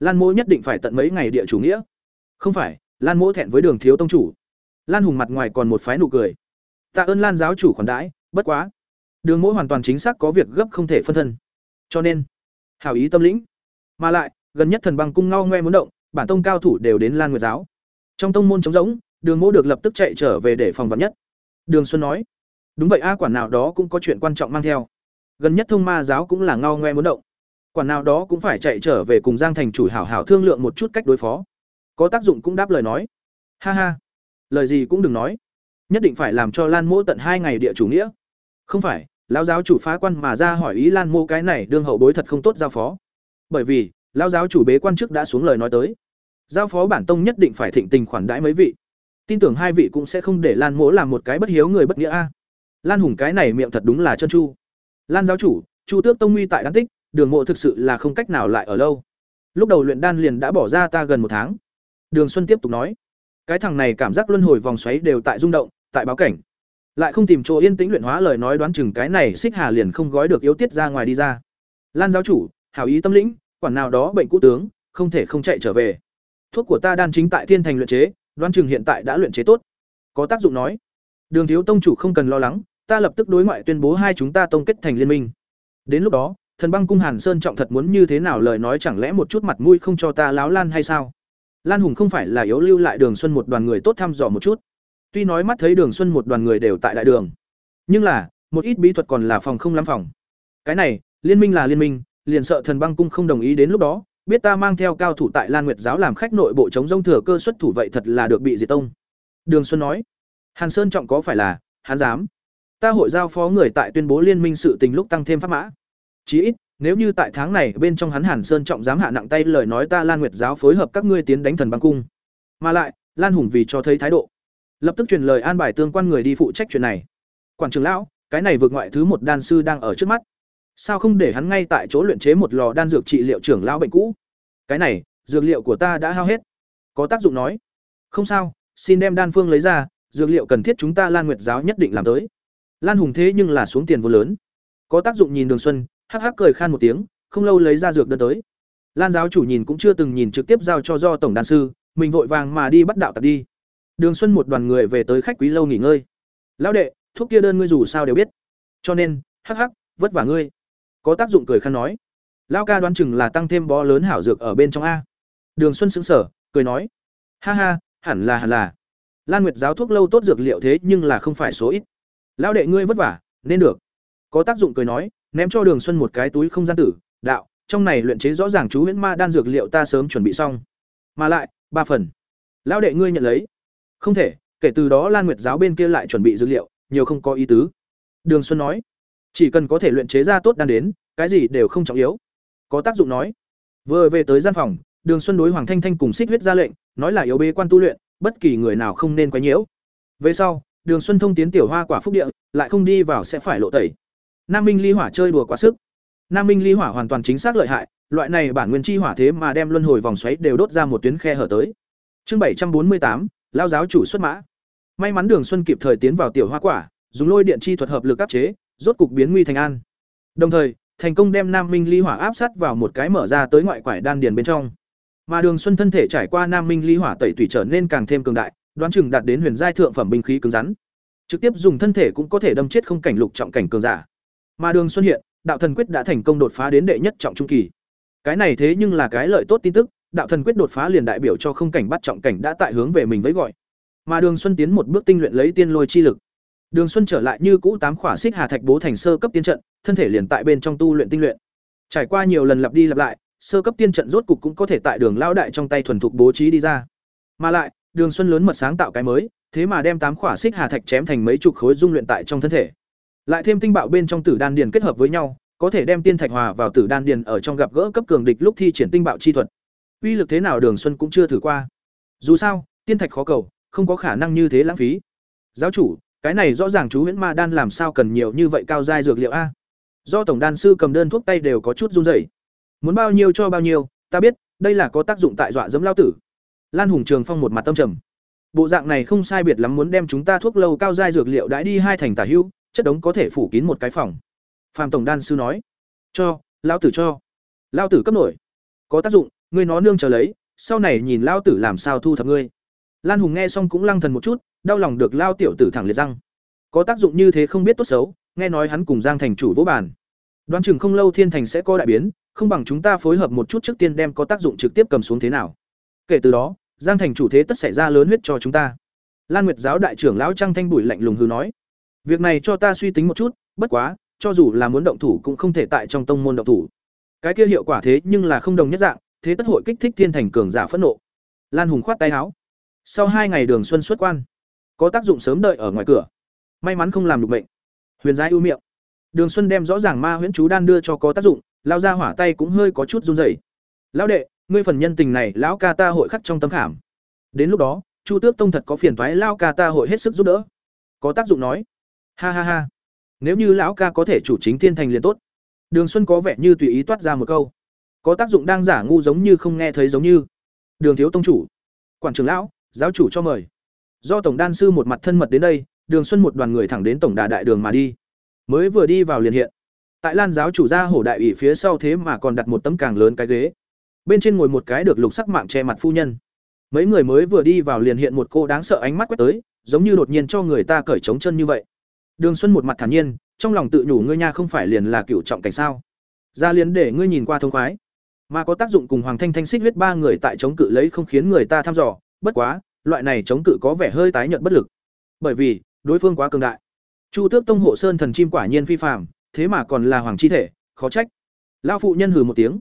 Lan mỗ nhất định phải tận mấy ngày địa chủ nghĩa. Không phải, lan mỗ thẹn với đường thiếu tông chủ. Lan hùng mặt ngoài còn một phái nụ cười. Tạ ơn lan giáo chủ khoản đãi, bất quá. Đường mỗ hoàn toàn chính xác có việc gấp không thể phân thân. Cho nên, hảo ý tâm lĩnh. Mà lại, gần nhất thần băng cung ngao ngoe muốn động bản tông cao thủ đều đến lan nguyệt giáo. Trong tông môn trống rỗng, đường mỗ được lập tức chạy trở về để phòng vật nhất. Đường xuân nói, đúng vậy a, quản nào đó cũng có chuyện quan trọng mang theo. Gần nhất thông ma giáo cũng là ngao ngoe muốn động. Quản nào đó cũng phải chạy trở về cùng giang thành chủ hảo hảo thương lượng một chút cách đối phó. Có tác dụng cũng đáp lời nói. Ha ha, lời gì cũng đừng nói. Nhất định phải làm cho lan mỗ tận hai ngày địa chủ nghĩa. Không phải, lão giáo chủ phá quan mà ra hỏi ý lan mô cái này đương hậu bối thật không tốt giao phó. Bởi vì, lão giáo chủ bế quan chức đã xuống lời nói tới giao phó bản tông nhất định phải thịnh tình khoản đãi mấy vị. Tin tưởng hai vị cũng sẽ không để lan mỗ làm một cái bất hiếu người bất nghĩa a. Lan hùng cái này miệng thật đúng là chân chu. Lan giáo chủ, chu tước tông nguy tại đan tích, đường mộ thực sự là không cách nào lại ở lâu. Lúc đầu luyện đan liền đã bỏ ra ta gần một tháng. Đường xuân tiếp tục nói, cái thằng này cảm giác luân hồi vòng xoáy đều tại rung động, tại báo cảnh. Lại không tìm chỗ yên tĩnh luyện hóa lời nói đoán chừng cái này xích hà liền không gói được yếu tiết ra ngoài đi ra. Lan giáo chủ, hảo ý tâm lĩnh, quản nào đó bệnh cũ tướng, không thể không chạy trở về thuốc của ta đan chính tại thiên thành luyện chế Đoan chừng hiện tại đã luyện chế tốt. Có tác dụng nói. Đường thiếu tông chủ không cần lo lắng, ta lập tức đối ngoại tuyên bố hai chúng ta tông kết thành liên minh. Đến lúc đó, thần băng cung hàn sơn trọng thật muốn như thế nào lời nói chẳng lẽ một chút mặt mũi không cho ta láo lan hay sao? Lan hùng không phải là yếu lưu lại đường xuân một đoàn người tốt thăm dò một chút. Tuy nói mắt thấy đường xuân một đoàn người đều tại đại đường, nhưng là, một ít bí thuật còn là phòng không lắm phòng. Cái này, liên minh là liên minh, liền sợ thần băng cung không đồng ý đến lúc đó biết ta mang theo cao thủ tại lan nguyệt giáo làm khách nội bộ chống rông thừa cơ xuất thủ vậy thật là được bị diệt tông. Đường xuân nói, hàn sơn trọng có phải là, hắn dám. Ta hội giao phó người tại tuyên bố liên minh sự tình lúc tăng thêm pháp mã. Chí ít, nếu như tại tháng này bên trong hắn hàn sơn trọng dám hạ nặng tay lời nói ta lan nguyệt giáo phối hợp các ngươi tiến đánh thần băng cung. Mà lại, lan hùng vì cho thấy thái độ. Lập tức truyền lời an bài tương quan người đi phụ trách chuyện này. Quản trưởng lão, cái này vượt ngoại thứ một đan sư đang ở trước mắt sao không để hắn ngay tại chỗ luyện chế một lò đan dược trị liệu trưởng lão bệnh cũ? Cái này, dược liệu của ta đã hao hết. Có tác dụng nói. Không sao, xin đem đan phương lấy ra, dược liệu cần thiết chúng ta lan nguyệt giáo nhất định làm tới. Lan hùng thế nhưng là xuống tiền vô lớn. Có tác dụng nhìn đường xuân, hắc hắc cười khan một tiếng, không lâu lấy ra dược đơn tới. Lan giáo chủ nhìn cũng chưa từng nhìn trực tiếp giao cho do tổng đan sư, mình vội vàng mà đi bắt đạo tặc đi. Đường xuân một đoàn người về tới khách quý lâu nghỉ ngơi. Lão đệ, thuốc kia đơn ngươi dù sao đều biết. Cho nên, hắc hắc, vất vả ngươi có tác dụng cười khăn nói. Lão ca đoán chừng là tăng thêm bó lớn hảo dược ở bên trong a. Đường xuân sững sờ, cười nói. Ha ha, hẳn là hẳn là. Lan nguyệt giáo thuốc lâu tốt dược liệu thế nhưng là không phải số ít. Lão đệ ngươi vất vả, nên được. Có tác dụng cười nói, ném cho đường xuân một cái túi không gian tử, đạo, trong này luyện chế rõ ràng chú huyễn ma đan dược liệu ta sớm chuẩn bị xong. Mà lại, ba phần. Lão đệ ngươi nhận lấy. Không thể, kể từ đó lan nguyệt giáo bên kia lại chuẩn bị dược liệu, nhiều không có ý tứ. Đường xuân nói chỉ cần có thể luyện chế ra tốt đan đến, cái gì đều không trọng yếu. Có tác dụng nói. Vừa về tới gian phòng, đường xuân đối hoàng thanh thanh cùng xích huyết ra lệnh, nói là yếu bê quan tu luyện, bất kỳ người nào không nên quấy nhiễu. Về sau, đường xuân thông tiến tiểu hoa quả phúc địa, lại không đi vào sẽ phải lộ tẩy. Nam minh ly hỏa chơi đùa quá sức. Nam minh ly hỏa hoàn toàn chính xác lợi hại, loại này bản nguyên chi hỏa thế mà đem luân hồi vòng xoáy đều đốt ra một tuyến khe hở tới. Chương bảy trăm bốn mươi tám lao giáo chủ xuất mã. May mắn đường xuân kịp thời tiến vào tiểu hoa quả, dùng lôi điện chi thuật hợp lực áp chế rốt cục biến nguy thành an. Đồng thời, thành công đem nam minh ly hỏa áp sát vào một cái mở ra tới ngoại quải đan điền bên trong. Mà đường xuân thân thể trải qua nam minh ly hỏa tẩy tủy trở nên càng thêm cường đại, đoán chừng đạt đến huyền giai thượng phẩm binh khí cứng rắn. Trực tiếp dùng thân thể cũng có thể đâm chết không cảnh lục trọng cảnh cường giả. Mà đường xuân hiện, đạo thần quyết đã thành công đột phá đến đệ nhất trọng trung kỳ. Cái này thế nhưng là cái lợi tốt tin tức, đạo thần quyết đột phá liền đại biểu cho không cảnh bắt trọng cảnh đã tại hướng về mình với gọi. Mà đường xuân tiến một bước tinh luyện lấy tiên lôi chi lực đường xuân trở lại như cũ tám khỏa xích hà thạch bố thành sơ cấp tiên trận, thân thể liền tại bên trong tu luyện tinh luyện. Trải qua nhiều lần lặp đi lặp lại, sơ cấp tiên trận rốt cục cũng có thể tại đường lao đại trong tay thuần thục bố trí đi ra. Mà lại, đường xuân lớn mật sáng tạo cái mới, thế mà đem tám khỏa xích hà thạch chém thành mấy chục khối dung luyện tại trong thân thể. Lại thêm tinh bạo bên trong tử đan điền kết hợp với nhau, có thể đem tiên thạch hòa vào tử đan điền ở trong gặp gỡ cấp cường địch lúc thi triển tinh bạo chi thuật. Uy lực thế nào đường xuân cũng chưa thử qua. Dù sao, tiên thạch khó cầu, không có khả năng như thế lãng phí. Giáo chủ cái này rõ ràng chú huyễn ma đan làm sao cần nhiều như vậy cao giai dược liệu a? Do tổng đan sư cầm đơn thuốc tay đều có chút run rẩy. Muốn bao nhiêu cho bao nhiêu, ta biết, đây là có tác dụng tại dọa dẫm lao tử. Lan hùng trường phong một mặt tâm trầm. Bộ dạng này không sai biệt lắm muốn đem chúng ta thuốc lâu cao giai dược liệu đãi đi hai thành tả hữu chất đống có thể phủ kín một cái phòng. Phạm tổng đan sư nói. Cho, lao tử cho. Lao tử cấp nổi. Có tác dụng, ngươi nó nương chờ lấy, sau này nhìn lao tử làm sao thu thập ngươi lan hùng nghe xong cũng lăng thần một chút, đau lòng được lao tiểu tử thẳng liệt răng. Có tác dụng như thế không biết tốt xấu, nghe nói hắn cùng giang thành chủ vỗ bàn. Đoán chừng không lâu thiên thành sẽ có đại biến, không bằng chúng ta phối hợp một chút trước tiên đem có tác dụng trực tiếp cầm xuống thế nào. Kể từ đó, giang thành chủ thế tất xảy ra lớn huyết cho chúng ta. Lan nguyệt giáo đại trưởng lão trang thanh bùi lạnh lùng hừ nói, việc này cho ta suy tính một chút, bất quá, cho dù là muốn động thủ cũng không thể tại trong tông môn động thủ. Cái kia hiệu quả thế nhưng là không đồng nhất dạng, thế tất hội kích thích thiên thành cường giả phẫn nộ. Lan hùng khoát tay áo sau hai ngày đường xuân xuất quan, có tác dụng sớm đợi ở ngoài cửa. May mắn không làm được bệnh huyền giai ưu miệng. Đường xuân đem rõ ràng ma huyễn chú đan đưa cho có tác dụng lao ra hỏa tay cũng hơi có chút run rẩy. Lão đệ, ngươi phần nhân tình này lão ca ta hội khắc trong tấm khảm. Đến lúc đó, chu tước tông thật có phiền thoái lao ca ta hội hết sức giúp đỡ. Có tác dụng nói. Ha ha ha. Nếu như lão ca có thể chủ chính thiên thành liền tốt. Đường xuân có vẻ như tùy ý toát ra một câu. Có tác dụng đang giả ngu giống như không nghe thấy giống như. Đường thiếu tông chủ, quản trưởng lão giáo chủ cho mời do tổng đan sư một mặt thân mật đến đây Đường Xuân một đoàn người thẳng đến tổng đà đại đường mà đi. Mới vừa đi vào liền hiện. Tại Lan giáo chủ gia hổ đại ủy phía sau thế mà còn đặt một tấm càng lớn cái ghế. Bên trên ngồi một cái được lục sắc mạng che mặt phu nhân. Mấy người mới vừa đi vào liền hiện một cô đáng sợ ánh mắt quét tới, giống như đột nhiên cho người ta cởi trống chân như vậy. Đường Xuân một mặt thản nhiên, trong lòng tự nhủ ngươi nha không phải liền là cựu trọng cảnh sao? Ra liền để ngươi nhìn qua thông khoái, mà có tác dụng cùng Hoàng Thanh Thanh xích huyết ba người tại chống cự lấy không khiến người ta thăm dò, bất quá, loại này chống cự có vẻ hơi tái nhợt bất lực. Bởi vì, đối phương quá cường đại. Chu Tước Tông hộ sơn thần chim quả nhiên phi phàm, thế mà còn là hoàng chi thể, khó trách. Lão phụ nhân hừ một tiếng.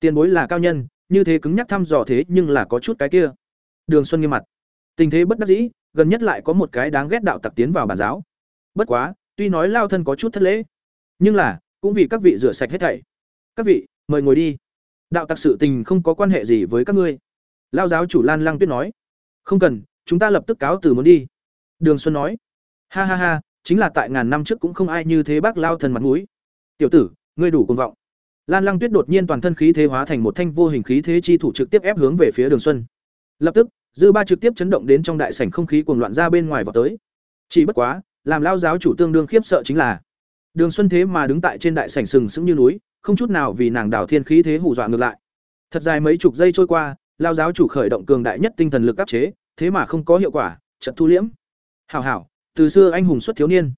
Tiền bối là cao nhân, như thế cứng nhắc thăm dò thế nhưng là có chút cái kia. Đường Xuân nghiêm mặt. Tình thế bất đắc dĩ, gần nhất lại có một cái đáng ghét đạo tặc tiến vào bản giáo. Bất quá, tuy nói lao thân có chút thất lễ, nhưng là, cũng vì các vị rửa sạch hết thảy. Các vị, mời ngồi đi. Đạo tặc sự tình không có quan hệ gì với các ngươi. Lao giáo chủ Lan Lăng Tuyết nói. Không cần, chúng ta lập tức cáo từ muốn đi. Đường Xuân nói. Ha ha ha, chính là tại ngàn năm trước cũng không ai như thế bác lao thần mặt mũi. Tiểu tử, ngươi đủ công vọng. Lan Lăng Tuyết đột nhiên toàn thân khí thế hóa thành một thanh vô hình khí thế chi thủ trực tiếp ép hướng về phía Đường Xuân. Lập tức, dư ba trực tiếp chấn động đến trong đại sảnh không khí cuồng loạn ra bên ngoài vào tới. Chỉ bất quá, làm lao giáo chủ tương đương khiếp sợ chính là Đường Xuân thế mà đứng tại trên đại sảnh sừng sững như núi, không chút nào vì nàng đào thiên khí thế hù dọa ngược lại. Thật dài mấy chục giây trôi qua, lao giáo chủ khởi động cường đại nhất tinh thần lực áp chế, thế mà không có hiệu quả, Trận thu liễm. Hảo hảo, từ xưa anh hùng xuất thiếu niên,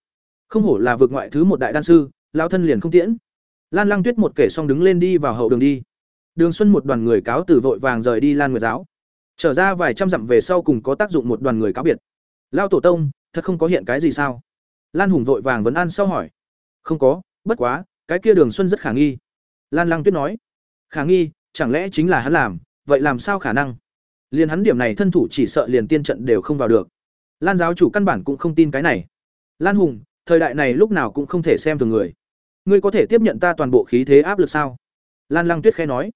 không hổ là vượt ngoại thứ một đại đan sư, lao thân liền không tiễn. Lan Lăng Tuyết một kể xong đứng lên đi vào hậu đường đi. Đường Xuân một đoàn người cáo từ vội vàng rời đi Lan Nguyệt giáo. Trở ra vài trăm dặm về sau cùng có tác dụng một đoàn người cáo biệt. Lao tổ tông, thật không có hiện cái gì sao? Lan Hùng vội vàng vấn an sau hỏi. Không có, bất quá, cái kia Đường Xuân rất khả nghi. Lan Lăng Tuyết nói. Khả nghi, chẳng lẽ chính là hắn làm, vậy làm sao khả năng? liền hắn điểm này thân thủ chỉ sợ liền tiên trận đều không vào được. Lan giáo chủ căn bản cũng không tin cái này. Lan Hùng, thời đại này lúc nào cũng không thể xem thường người. Ngươi có thể tiếp nhận ta toàn bộ khí thế áp lực sao? Lan Lăng Tuyết khẽ nói.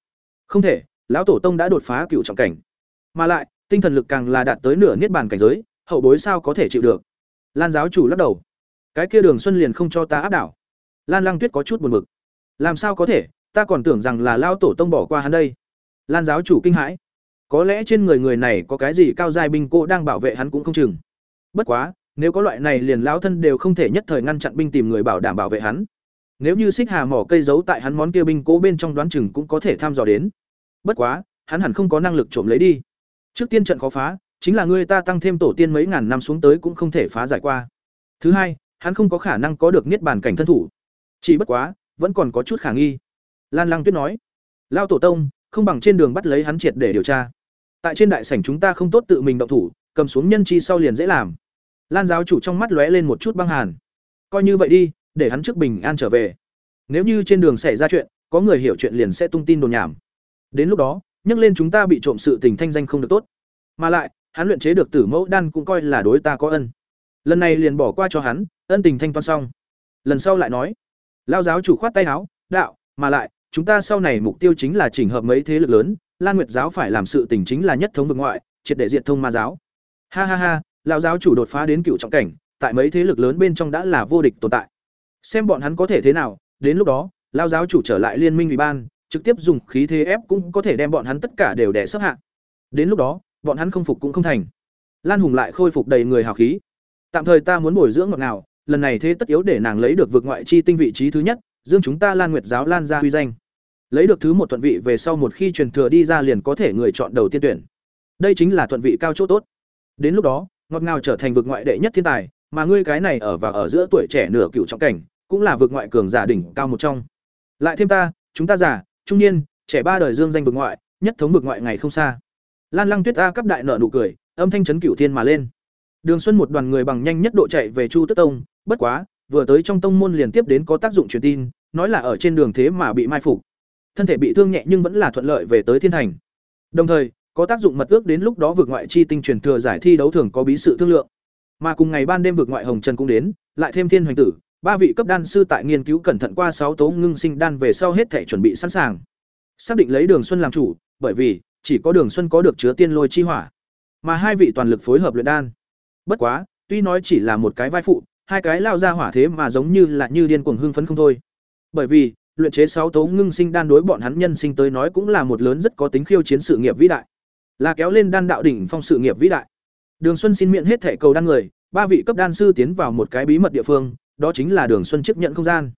Không thể, lão tổ tông đã đột phá cựu trọng cảnh. Mà lại, tinh thần lực càng là đạt tới nửa niết bàn cảnh giới, hậu bối sao có thể chịu được? Lan giáo chủ lắc đầu. Cái kia Đường Xuân liền không cho ta áp đảo. Lan Lăng Tuyết có chút buồn bực. Làm sao có thể, ta còn tưởng rằng là lao tổ tông bỏ qua hắn đây. Lan giáo chủ kinh hãi. Có lẽ trên người người này có cái gì cao giai binh cô đang bảo vệ hắn cũng không chừng. Bất quá, nếu có loại này liền lão thân đều không thể nhất thời ngăn chặn binh tìm người bảo đảm bảo vệ hắn. Nếu như xích hà mỏ cây giấu tại hắn món kia binh cố bên trong đoán chừng cũng có thể tham dò đến. Bất quá, hắn hẳn không có năng lực trộm lấy đi. Trước tiên trận khó phá, chính là người ta tăng thêm tổ tiên mấy ngàn năm xuống tới cũng không thể phá giải qua. Thứ hai, hắn không có khả năng có được niết bàn cảnh thân thủ. Chỉ bất quá, vẫn còn có chút khả nghi. Lan Lăng Tuyết nói, Lao tổ tông, không bằng trên đường bắt lấy hắn triệt để điều tra. Tại trên đại sảnh chúng ta không tốt tự mình động thủ, cầm xuống nhân chi sau liền dễ làm. Lan giáo chủ trong mắt lóe lên một chút băng hàn. Coi như vậy đi, để hắn trước bình an trở về. Nếu như trên đường xảy ra chuyện, có người hiểu chuyện liền sẽ tung tin đồn nhảm. Đến lúc đó, nhắc lên chúng ta bị trộm sự tình thanh danh không được tốt. Mà lại, hắn luyện chế được tử mẫu đan cũng coi là đối ta có ân. Lần này liền bỏ qua cho hắn, ân tình thanh toán xong. Lần sau lại nói. Lao giáo chủ khoát tay áo, đạo, mà lại, chúng ta sau này mục tiêu chính là chỉnh hợp mấy thế lực lớn, Lan Nguyệt giáo phải làm sự tình chính là nhất thống vực ngoại, triệt để diệt thông ma giáo. Ha ha ha, lão giáo chủ đột phá đến cựu trọng cảnh, tại mấy thế lực lớn bên trong đã là vô địch tồn tại. Xem bọn hắn có thể thế nào, đến lúc đó, lão giáo chủ trở lại liên minh ủy ban, trực tiếp dùng khí thế ép cũng có thể đem bọn hắn tất cả đều đè sấp hạ. Đến lúc đó, bọn hắn không phục cũng không thành. Lan Hùng lại khôi phục đầy người hào khí. Tạm thời ta muốn bồi dưỡng ngọt nào, lần này thế tất yếu để nàng lấy được vực ngoại chi tinh vị trí thứ nhất, dương chúng ta Lan Nguyệt giáo lan ra huy danh. Lấy được thứ một thuận vị về sau một khi truyền thừa đi ra liền có thể người chọn đầu tiên tuyển. Đây chính là thuận vị cao chỗ tốt. Đến lúc đó, ngọt ngào trở thành vực ngoại đệ nhất thiên tài, mà ngươi cái này ở và ở giữa tuổi trẻ nửa cựu trọng cảnh, cũng là vực ngoại cường giả đỉnh cao một trong. Lại thêm ta, chúng ta già, trung niên, trẻ ba đời dương danh vực ngoại, nhất thống vực ngoại ngày không xa. Lan Lăng Tuyết A cấp đại nợ nụ cười, âm thanh chấn cửu thiên mà lên. Đường Xuân một đoàn người bằng nhanh nhất độ chạy về Chu Tức Tông, bất quá, vừa tới trong tông môn liền tiếp đến có tác dụng truyền tin, nói là ở trên đường thế mà bị mai phục. Thân thể bị thương nhẹ nhưng vẫn là thuận lợi về tới thiên thành. Đồng thời, có tác dụng mật ước đến lúc đó vượt ngoại chi tinh truyền thừa giải thi đấu thường có bí sự thương lượng. Mà cùng ngày ban đêm vượt ngoại hồng trần cũng đến, lại thêm thiên hoành tử, ba vị cấp đan sư tại nghiên cứu cẩn thận qua sáu tố ngưng sinh đan về sau hết thể chuẩn bị sẵn sàng. Xác định lấy Đường Xuân làm chủ, bởi vì chỉ có Đường Xuân có được chứa tiên lôi chi hỏa, mà hai vị toàn lực phối hợp luyện đan. Bất quá, tuy nói chỉ là một cái vai phụ, hai cái lao ra hỏa thế mà giống như là như điên cuồng hưng phấn không thôi. Bởi vì, luyện chế sáu tố ngưng sinh đan đối bọn hắn nhân sinh tới nói cũng là một lớn rất có tính khiêu chiến sự nghiệp vĩ đại là kéo lên đan đạo đỉnh phong sự nghiệp vĩ đại đường xuân xin miệng hết thể cầu đan người ba vị cấp đan sư tiến vào một cái bí mật địa phương, đó chính là Đường Xuân chấp nhận không gian.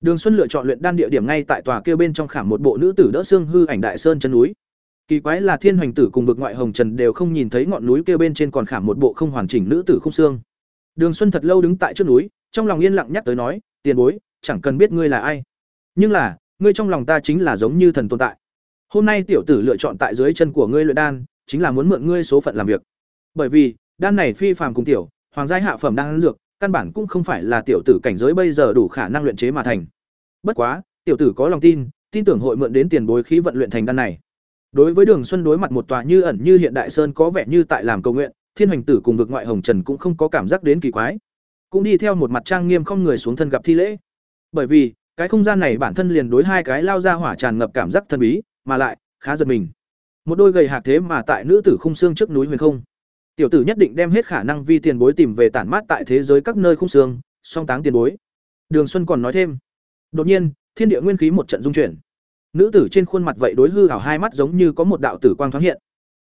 Đường Xuân lựa chọn luyện đan địa điểm ngay tại tòa kia bên trong khảm một bộ nữ tử đỡ xương hư ảnh đại sơn chân núi. Kỳ quái là Thiên Hoành Tử cùng vực ngoại hồng trần đều không nhìn thấy ngọn núi kia bên trên còn khảm một bộ không hoàn chỉnh nữ tử không xương. Đường Xuân thật lâu đứng tại trước núi, trong lòng yên lặng nhắc tới nói, "Tiền bối, chẳng cần biết ngươi là ai, nhưng là, ngươi trong lòng ta chính là giống như thần tồn tại. Hôm nay tiểu tử lựa chọn tại dưới chân của ngươi luyện đan, chính là muốn mượn ngươi số phận làm việc. Bởi vì, đan này phi phàm cùng tiểu, hoàng giai hạ phẩm đan dược, căn bản cũng không phải là tiểu tử cảnh giới bây giờ đủ khả năng luyện chế mà thành. Bất quá, tiểu tử có lòng tin, tin tưởng hội mượn đến tiền bối khí vận luyện thành đan này. Đối với Đường Xuân đối mặt một tòa như ẩn như hiện đại sơn có vẻ như tại làm cầu nguyện, Thiên Hoành Tử cùng vực ngoại hồng trần cũng không có cảm giác đến kỳ quái, cũng đi theo một mặt trang nghiêm không người xuống thân gặp thi lễ. Bởi vì, cái không gian này bản thân liền đối hai cái lao ra hỏa tràn ngập cảm giác thần bí, mà lại khá giật mình. Một đôi gầy hạc thế mà tại nữ tử khung xương trước núi huyền không. Tiểu tử nhất định đem hết khả năng vi tiền bối tìm về tản mát tại thế giới các nơi khung xương, song táng tiền bối. Đường Xuân còn nói thêm. Đột nhiên, thiên địa nguyên khí một trận dung chuyển. Nữ tử trên khuôn mặt vậy đối hư ảo hai mắt giống như có một đạo tử quang thoáng hiện.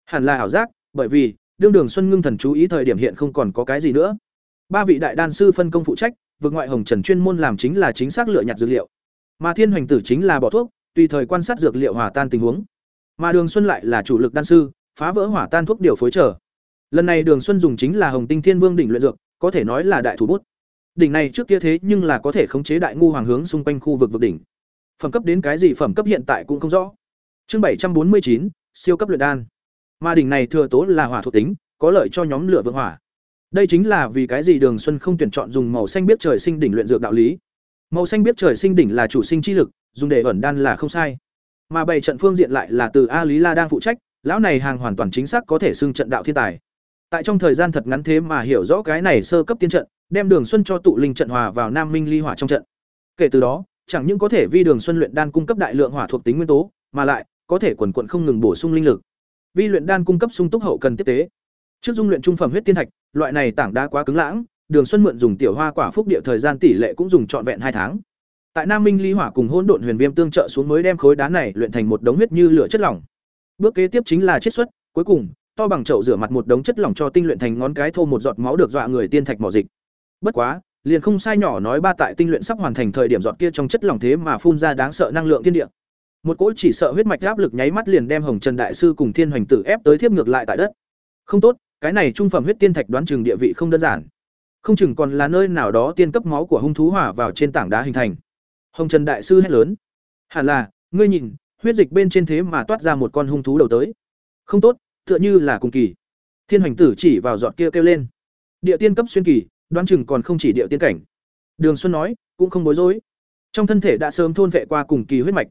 Hẳn là ảo giác, bởi vì đương Đường Xuân ngưng thần chú ý thời điểm hiện không còn có cái gì nữa. Ba vị đại đan sư phân công phụ trách, vực ngoại hồng trần chuyên môn làm chính là chính xác lựa nhặt dược liệu. Mà Thiên Hoành tử chính là bỏ thuốc, tùy thời quan sát dược liệu hòa tan tình huống. Mà Đường Xuân lại là chủ lực đan sư, phá vỡ hỏa tan thuốc điều phối trở. Lần này Đường Xuân dùng chính là Hồng Tinh Thiên Vương đỉnh luyện dược, có thể nói là đại thủ bút. Đỉnh này trước kia thế nhưng là có thể khống chế đại ngu hoàng hướng xung quanh khu vực vực đỉnh. Phẩm cấp đến cái gì phẩm cấp hiện tại cũng không rõ. Chương bảy trăm bốn mươi chín siêu cấp luyện đan. Mà đỉnh này thừa tố là hỏa thuộc tính, có lợi cho nhóm lửa vượng hỏa. Đây chính là vì cái gì Đường Xuân không tuyển chọn dùng màu xanh biết trời sinh đỉnh luyện dược đạo lý. Màu xanh biết trời sinh đỉnh là chủ sinh chi lực, dùng để ẩn đan là không sai. Mà bảy trận phương diện lại là từ A Lý La đang phụ trách, lão này hàng hoàn toàn chính xác có thể xưng trận đạo thiên tài. Tại trong thời gian thật ngắn thế mà hiểu rõ cái này sơ cấp tiên trận, đem Đường Xuân cho tụ linh trận hòa vào Nam Minh Ly Hỏa trong trận. Kể từ đó, chẳng những có thể vi Đường Xuân luyện đan cung cấp đại lượng hỏa thuộc tính nguyên tố, mà lại có thể quần quần không ngừng bổ sung linh lực. Vi luyện đan cung cấp sung túc hậu cần tiếp tế. Trước dung luyện trung phẩm huyết tiên thạch, loại này tảng đá quá cứng lãng, Đường Xuân mượn dùng tiểu hoa quả phúc địa thời gian tỷ lệ cũng dùng trọn vẹn hai tháng. Tại Nam Minh Ly Hỏa cùng hỗn độn huyền viêm tương trợ xuống mới đem khối đá này luyện thành một đống huyết như lửa chất lỏng. Bước kế tiếp chính là chiết xuất, cuối cùng, to bằng chậu rửa mặt một đống chất lỏng cho tinh luyện thành ngón cái thô một giọt máu được dọa người tiên thạch mỏ dịch. Bất quá, liền không sai nhỏ nói ba tại tinh luyện sắp hoàn thành thời điểm giọt kia trong chất lỏng thế mà phun ra đáng sợ năng lượng thiên địa. Một cỗ chỉ sợ huyết mạch áp lực nháy mắt liền đem Hồng Trần đại sư cùng Thiên Hoành tử ép tới thiếp ngược lại tại đất. Không tốt, cái này trung phẩm huyết tiên thạch đoán chừng địa vị không đơn giản. Không chừng còn là nơi nào đó tiên cấp máu của hung thú hỏa vào trên tảng đá hình thành. Hồng Trần đại sư hét lớn: "Hẳn là, ngươi nhìn, huyết dịch bên trên thế mà toát ra một con hung thú đầu tới. Không tốt, tựa như là cùng kỳ." Thiên Hoành tử chỉ vào giọt kia kêu lên: "Địa tiên cấp xuyên kỳ, đoán chừng còn không chỉ địa tiên cảnh." Đường Xuân nói, cũng không bối rối. Trong thân thể đã sớm thôn vệ qua cùng kỳ huyết mạch.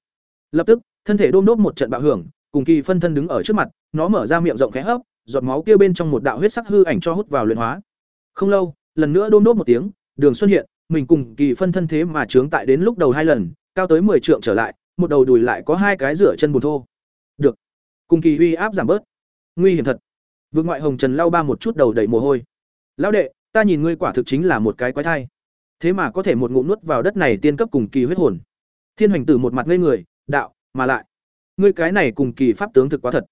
Lập tức, thân thể đôm đốp một trận bạo hưởng, cùng kỳ phân thân đứng ở trước mặt, nó mở ra miệng rộng khẽ hấp, giọt máu kia bên trong một đạo huyết sắc hư ảnh cho hút vào luyện hóa. Không lâu, lần nữa đôm đốt một tiếng, Đường Xuân hiện, mình cùng kỳ phân thân thế mà trướng tại đến lúc đầu hai lần, cao tới 10 trượng trở lại, một đầu đùi lại có hai cái rửa chân bùn thô. Được. Cùng kỳ uy áp giảm bớt. Nguy hiểm thật. Vương ngoại hồng Trần lau ba một chút đầu đầy mồ hôi. Lão đệ, ta nhìn ngươi quả thực chính là một cái quái thai. Thế mà có thể một ngụm nuốt vào đất này tiên cấp cùng kỳ huyết hồn. Thiên Hoành Tử một mặt ngây người, đạo, mà lại, ngươi cái này cùng kỳ pháp tướng thực quá thật.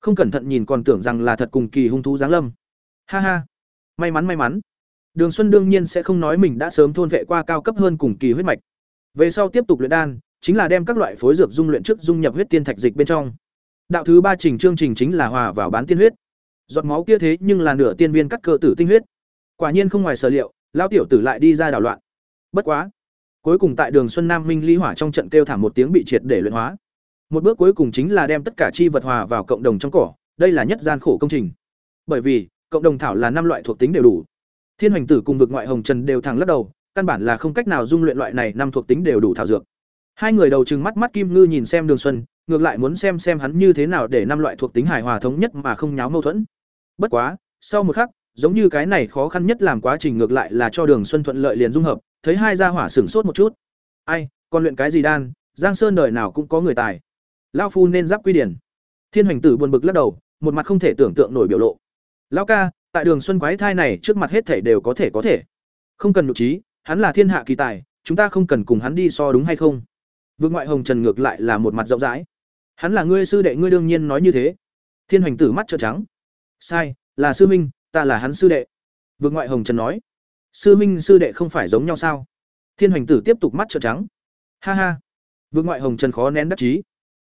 Không cẩn thận nhìn còn tưởng rằng là thật cùng kỳ hung thú giáng lâm. Ha ha, may mắn may mắn. Đường Xuân đương nhiên sẽ không nói mình đã sớm thôn vệ qua cao cấp hơn cùng kỳ huyết mạch. Về sau tiếp tục luyện đan, chính là đem các loại phối dược dung luyện trước dung nhập huyết tiên thạch dịch bên trong. Đạo thứ ba trình chương trình chính là hòa vào bán tiên huyết. Giọt máu kia thế nhưng là nửa tiên viên cắt cơ tử tinh huyết. Quả nhiên không ngoài sở liệu, lão tiểu tử lại đi ra đảo loạn. Bất quá, cuối cùng tại Đường Xuân Nam Minh Ly Hỏa trong trận kêu thảm một tiếng bị triệt để luyện hóa. Một bước cuối cùng chính là đem tất cả chi vật hòa vào cộng đồng trong cỏ, đây là nhất gian khổ công trình. Bởi vì, cộng đồng thảo là năm loại thuộc tính đều đủ. Thiên Hoành Tử cùng vực ngoại hồng trần đều thẳng lắc đầu, căn bản là không cách nào dung luyện loại này năm thuộc tính đều đủ thảo dược. Hai người đầu trừng mắt mắt kim ngư nhìn xem Đường Xuân, ngược lại muốn xem xem hắn như thế nào để năm loại thuộc tính hài hòa thống nhất mà không nháo mâu thuẫn. Bất quá, sau một khắc, giống như cái này khó khăn nhất làm quá trình ngược lại là cho Đường Xuân thuận lợi liền dung hợp, thấy hai gia hỏa sửng sốt một chút. Ai, còn luyện cái gì đan, Giang Sơn đời nào cũng có người tài. Lão phu nên giáp quy điển. Thiên Hoành Tử buồn bực lắc đầu, một mặt không thể tưởng tượng nổi biểu lộ. Lão ca, tại Đường Xuân quái thai này trước mặt hết thể đều có thể có thể. Không cần nhục trí, hắn là thiên hạ kỳ tài, chúng ta không cần cùng hắn đi so đúng hay không? Vương ngoại Hồng Trần ngược lại là một mặt rộng rãi. Hắn là ngươi sư đệ ngươi đương nhiên nói như thế. Thiên Hoành Tử mắt trợn trắng. Sai, là sư minh, ta là hắn sư đệ. Vương ngoại hồng trần nói sư minh sư đệ không phải giống nhau sao thiên hoành tử tiếp tục mắt trợn trắng ha ha Vương ngoại hồng trần khó nén đắc chí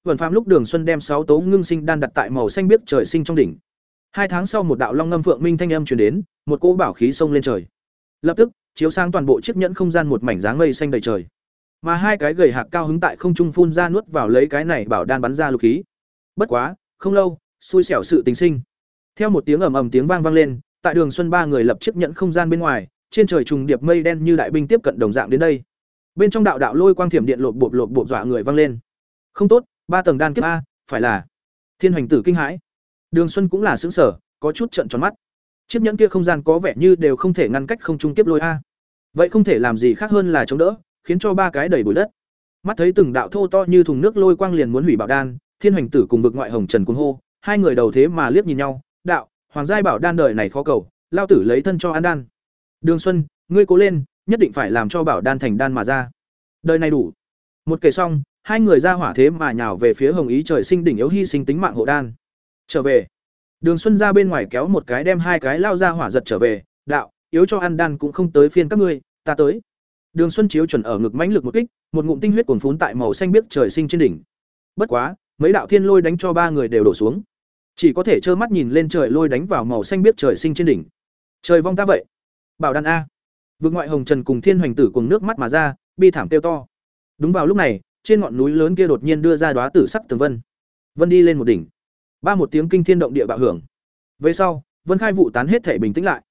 vần phàm lúc đường xuân đem sáu tố ngưng sinh đan đặt tại màu xanh biếc trời sinh trong đỉnh. Hai tháng sau một đạo long ngâm phượng minh thanh âm truyền đến, một cỗ bảo khí xông lên trời. Lập tức, chiếu sang toàn bộ chiếc nhẫn không gian một mảnh dáng mây xanh đầy trời. Mà hai cái gầy hạc cao hứng tại không trung phun ra nuốt vào lấy cái này bảo đan bắn ra lục khí. Bất quá, không lâu, xui xẻo sự tình sinh. Theo một tiếng ầm ầm tiếng vang vang lên, tại đường xuân ba người lập chiếc nhẫn không gian bên ngoài, trên trời trùng điệp mây đen như đại binh tiếp cận đồng dạng đến đây. Bên trong đạo đạo lôi quang thiểm điện lộp bộp lộp bộp dọa người vang lên. Không tốt ba tầng đan kiếp a, phải là thiên hoành tử kinh hãi. Đường xuân cũng là xứng sở có chút trận tròn mắt. Chiếc nhẫn kia không gian có vẻ như đều không thể ngăn cách không trung kiếp lôi a. Vậy không thể làm gì khác hơn là chống đỡ, khiến cho ba cái đầy bụi đất. Mắt thấy từng đạo thô to như thùng nước lôi quang liền muốn hủy bảo đan, thiên hoành tử cùng vực ngoại hồng trần cuồng hô, hai người đầu thế mà liếc nhìn nhau, đạo, hoàng giai bảo đan đời này khó cầu, lao tử lấy thân cho an đan. Đường xuân, ngươi cố lên, nhất định phải làm cho bảo đan thành đan mà ra. Đời này đủ. Một kể xong hai người ra hỏa thế mà nhào về phía hồng ý trời sinh đỉnh yếu hy sinh tính mạng hộ đan. Trở về. Đường xuân ra bên ngoài kéo một cái đem hai cái lao ra hỏa giật trở về, đạo, yếu cho ăn đan cũng không tới phiên các ngươi, ta tới. Đường xuân chiếu chuẩn ở ngực mãnh lực một kích, một ngụm tinh huyết cuồn phún tại màu xanh biếc trời sinh trên đỉnh. Bất quá, mấy đạo thiên lôi đánh cho ba người đều đổ xuống. Chỉ có thể trơ mắt nhìn lên trời lôi đánh vào màu xanh biếc trời sinh trên đỉnh. Trời vong ta vậy. Bảo đan a. Vượt ngoại hồng trần cùng thiên hoành tử cùng nước mắt mà ra, bi thảm tiêu to. Đúng vào lúc này trên ngọn núi lớn kia đột nhiên đưa ra đóa tử sắc tường vân. Vân đi lên một đỉnh. Ba một tiếng kinh thiên động địa bạo hưởng. Về sau, vân khai vụ tán hết thể bình tĩnh lại.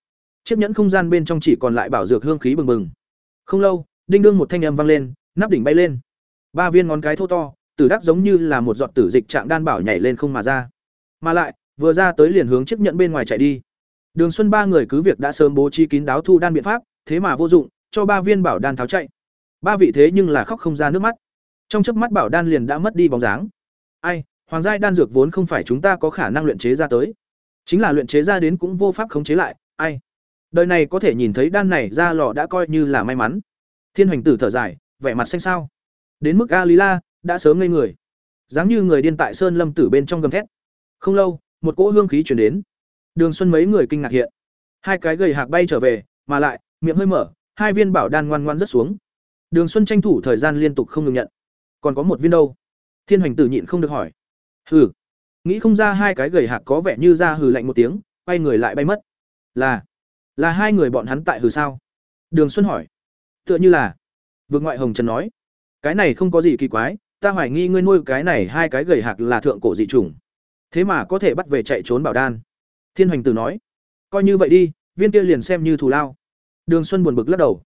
Chiếc nhẫn không gian bên trong chỉ còn lại bảo dược hương khí bừng bừng. Không lâu, đinh đương một thanh âm vang lên, nắp đỉnh bay lên. Ba viên ngón cái thô to, tử đắc giống như là một giọt tử dịch trạng đan bảo nhảy lên không mà ra. Mà lại, vừa ra tới liền hướng chiếc nhẫn bên ngoài chạy đi. Đường xuân ba người cứ việc đã sớm bố trí kín đáo thu đan biện pháp, thế mà vô dụng, cho ba viên bảo đan tháo chạy. Ba vị thế nhưng là khóc không ra nước mắt trong chớp mắt bảo đan liền đã mất đi bóng dáng. Ai, hoàng giai đan dược vốn không phải chúng ta có khả năng luyện chế ra tới. Chính là luyện chế ra đến cũng vô pháp khống chế lại, ai. Đời này có thể nhìn thấy đan này ra lò đã coi như là may mắn. Thiên hoành tử thở dài, vẻ mặt xanh xao. Đến mức a lý la đã sớm ngây người. Dáng như người điên tại sơn lâm tử bên trong gầm thét. Không lâu, một cỗ hương khí chuyển đến. Đường xuân mấy người kinh ngạc hiện. Hai cái gầy hạc bay trở về, mà lại, miệng hơi mở, hai viên bảo đan ngoan ngoan rất xuống. Đường xuân tranh thủ thời gian liên tục không ngừng nhận còn có một viên đâu? Thiên hoành tử nhịn không được hỏi. Hừ. Nghĩ không ra hai cái gầy hạc có vẻ như ra hừ lạnh một tiếng bay người lại bay mất. Là là hai người bọn hắn tại hừ sao? Đường xuân hỏi. Tựa như là. Vượt ngoại hồng trần nói. Cái này không có gì kỳ quái, ta hoài nghi ngươi nuôi cái này hai cái gầy hạc là thượng cổ dị chủng. Thế mà có thể bắt về chạy trốn bảo đan. Thiên hoành tử nói. Coi như vậy đi, viên kia liền xem như thù lao. Đường xuân buồn bực lắc đầu.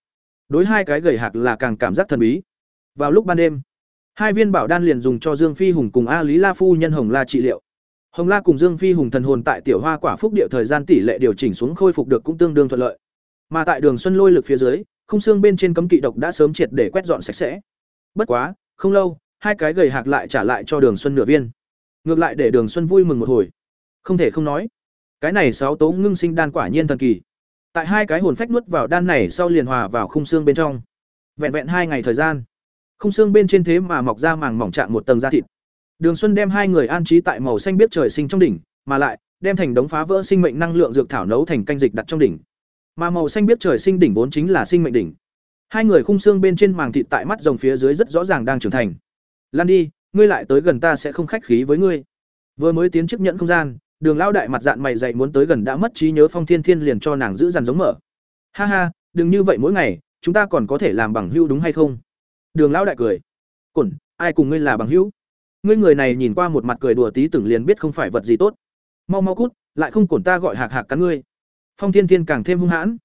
Đối hai cái gầy hạc là càng cảm giác thần bí. Vào lúc ban đêm hai viên bảo đan liền dùng cho dương phi hùng cùng a lý la phu nhân hồng la trị liệu. Hồng la cùng dương phi hùng thần hồn tại tiểu hoa quả phúc địa thời gian tỷ lệ điều chỉnh xuống khôi phục được cũng tương đương thuận lợi. Mà tại đường xuân lôi lực phía dưới không xương bên trên cấm kỵ độc đã sớm triệt để quét dọn sạch sẽ. Bất quá, không lâu, hai cái gầy hạc lại trả lại cho đường xuân nửa viên. Ngược lại để đường xuân vui mừng một hồi. Không thể không nói, cái này sáu tố ngưng sinh đan quả nhiên thần kỳ. Tại hai cái hồn phách nuốt vào đan này sau liền hòa vào khung xương bên trong. Vẹn vẹn hai ngày thời gian khung xương bên trên thế mà mọc ra màng mỏng trạng một tầng da thịt. Đường xuân đem hai người an trí tại màu xanh biết trời sinh trong đỉnh, mà lại, đem thành đống phá vỡ sinh mệnh năng lượng dược thảo nấu thành canh dịch đặt trong đỉnh. Mà màu xanh biết trời sinh đỉnh vốn chính là sinh mệnh đỉnh. Hai người khung xương bên trên màng thịt tại mắt rồng phía dưới rất rõ ràng đang trưởng thành. Lan đi, ngươi lại tới gần ta sẽ không khách khí với ngươi. Vừa mới tiến chức nhận không gian, đường lao đại mặt dạng mày dậy muốn tới gần đã mất trí nhớ phong thiên thiên liền cho nàng giữ dằn giống mở. Ha ha, đừng như vậy mỗi ngày, chúng ta còn có thể làm bằng hữu đúng hay không? Đường lão đại cười. Cổn, ai cùng ngươi là bằng hữu? Ngươi người này nhìn qua một mặt cười đùa tí tưởng liền biết không phải vật gì tốt. Mau mau cút, lại không cổn ta gọi hạc hạc cắn ngươi. Phong thiên thiên càng thêm hung hãn.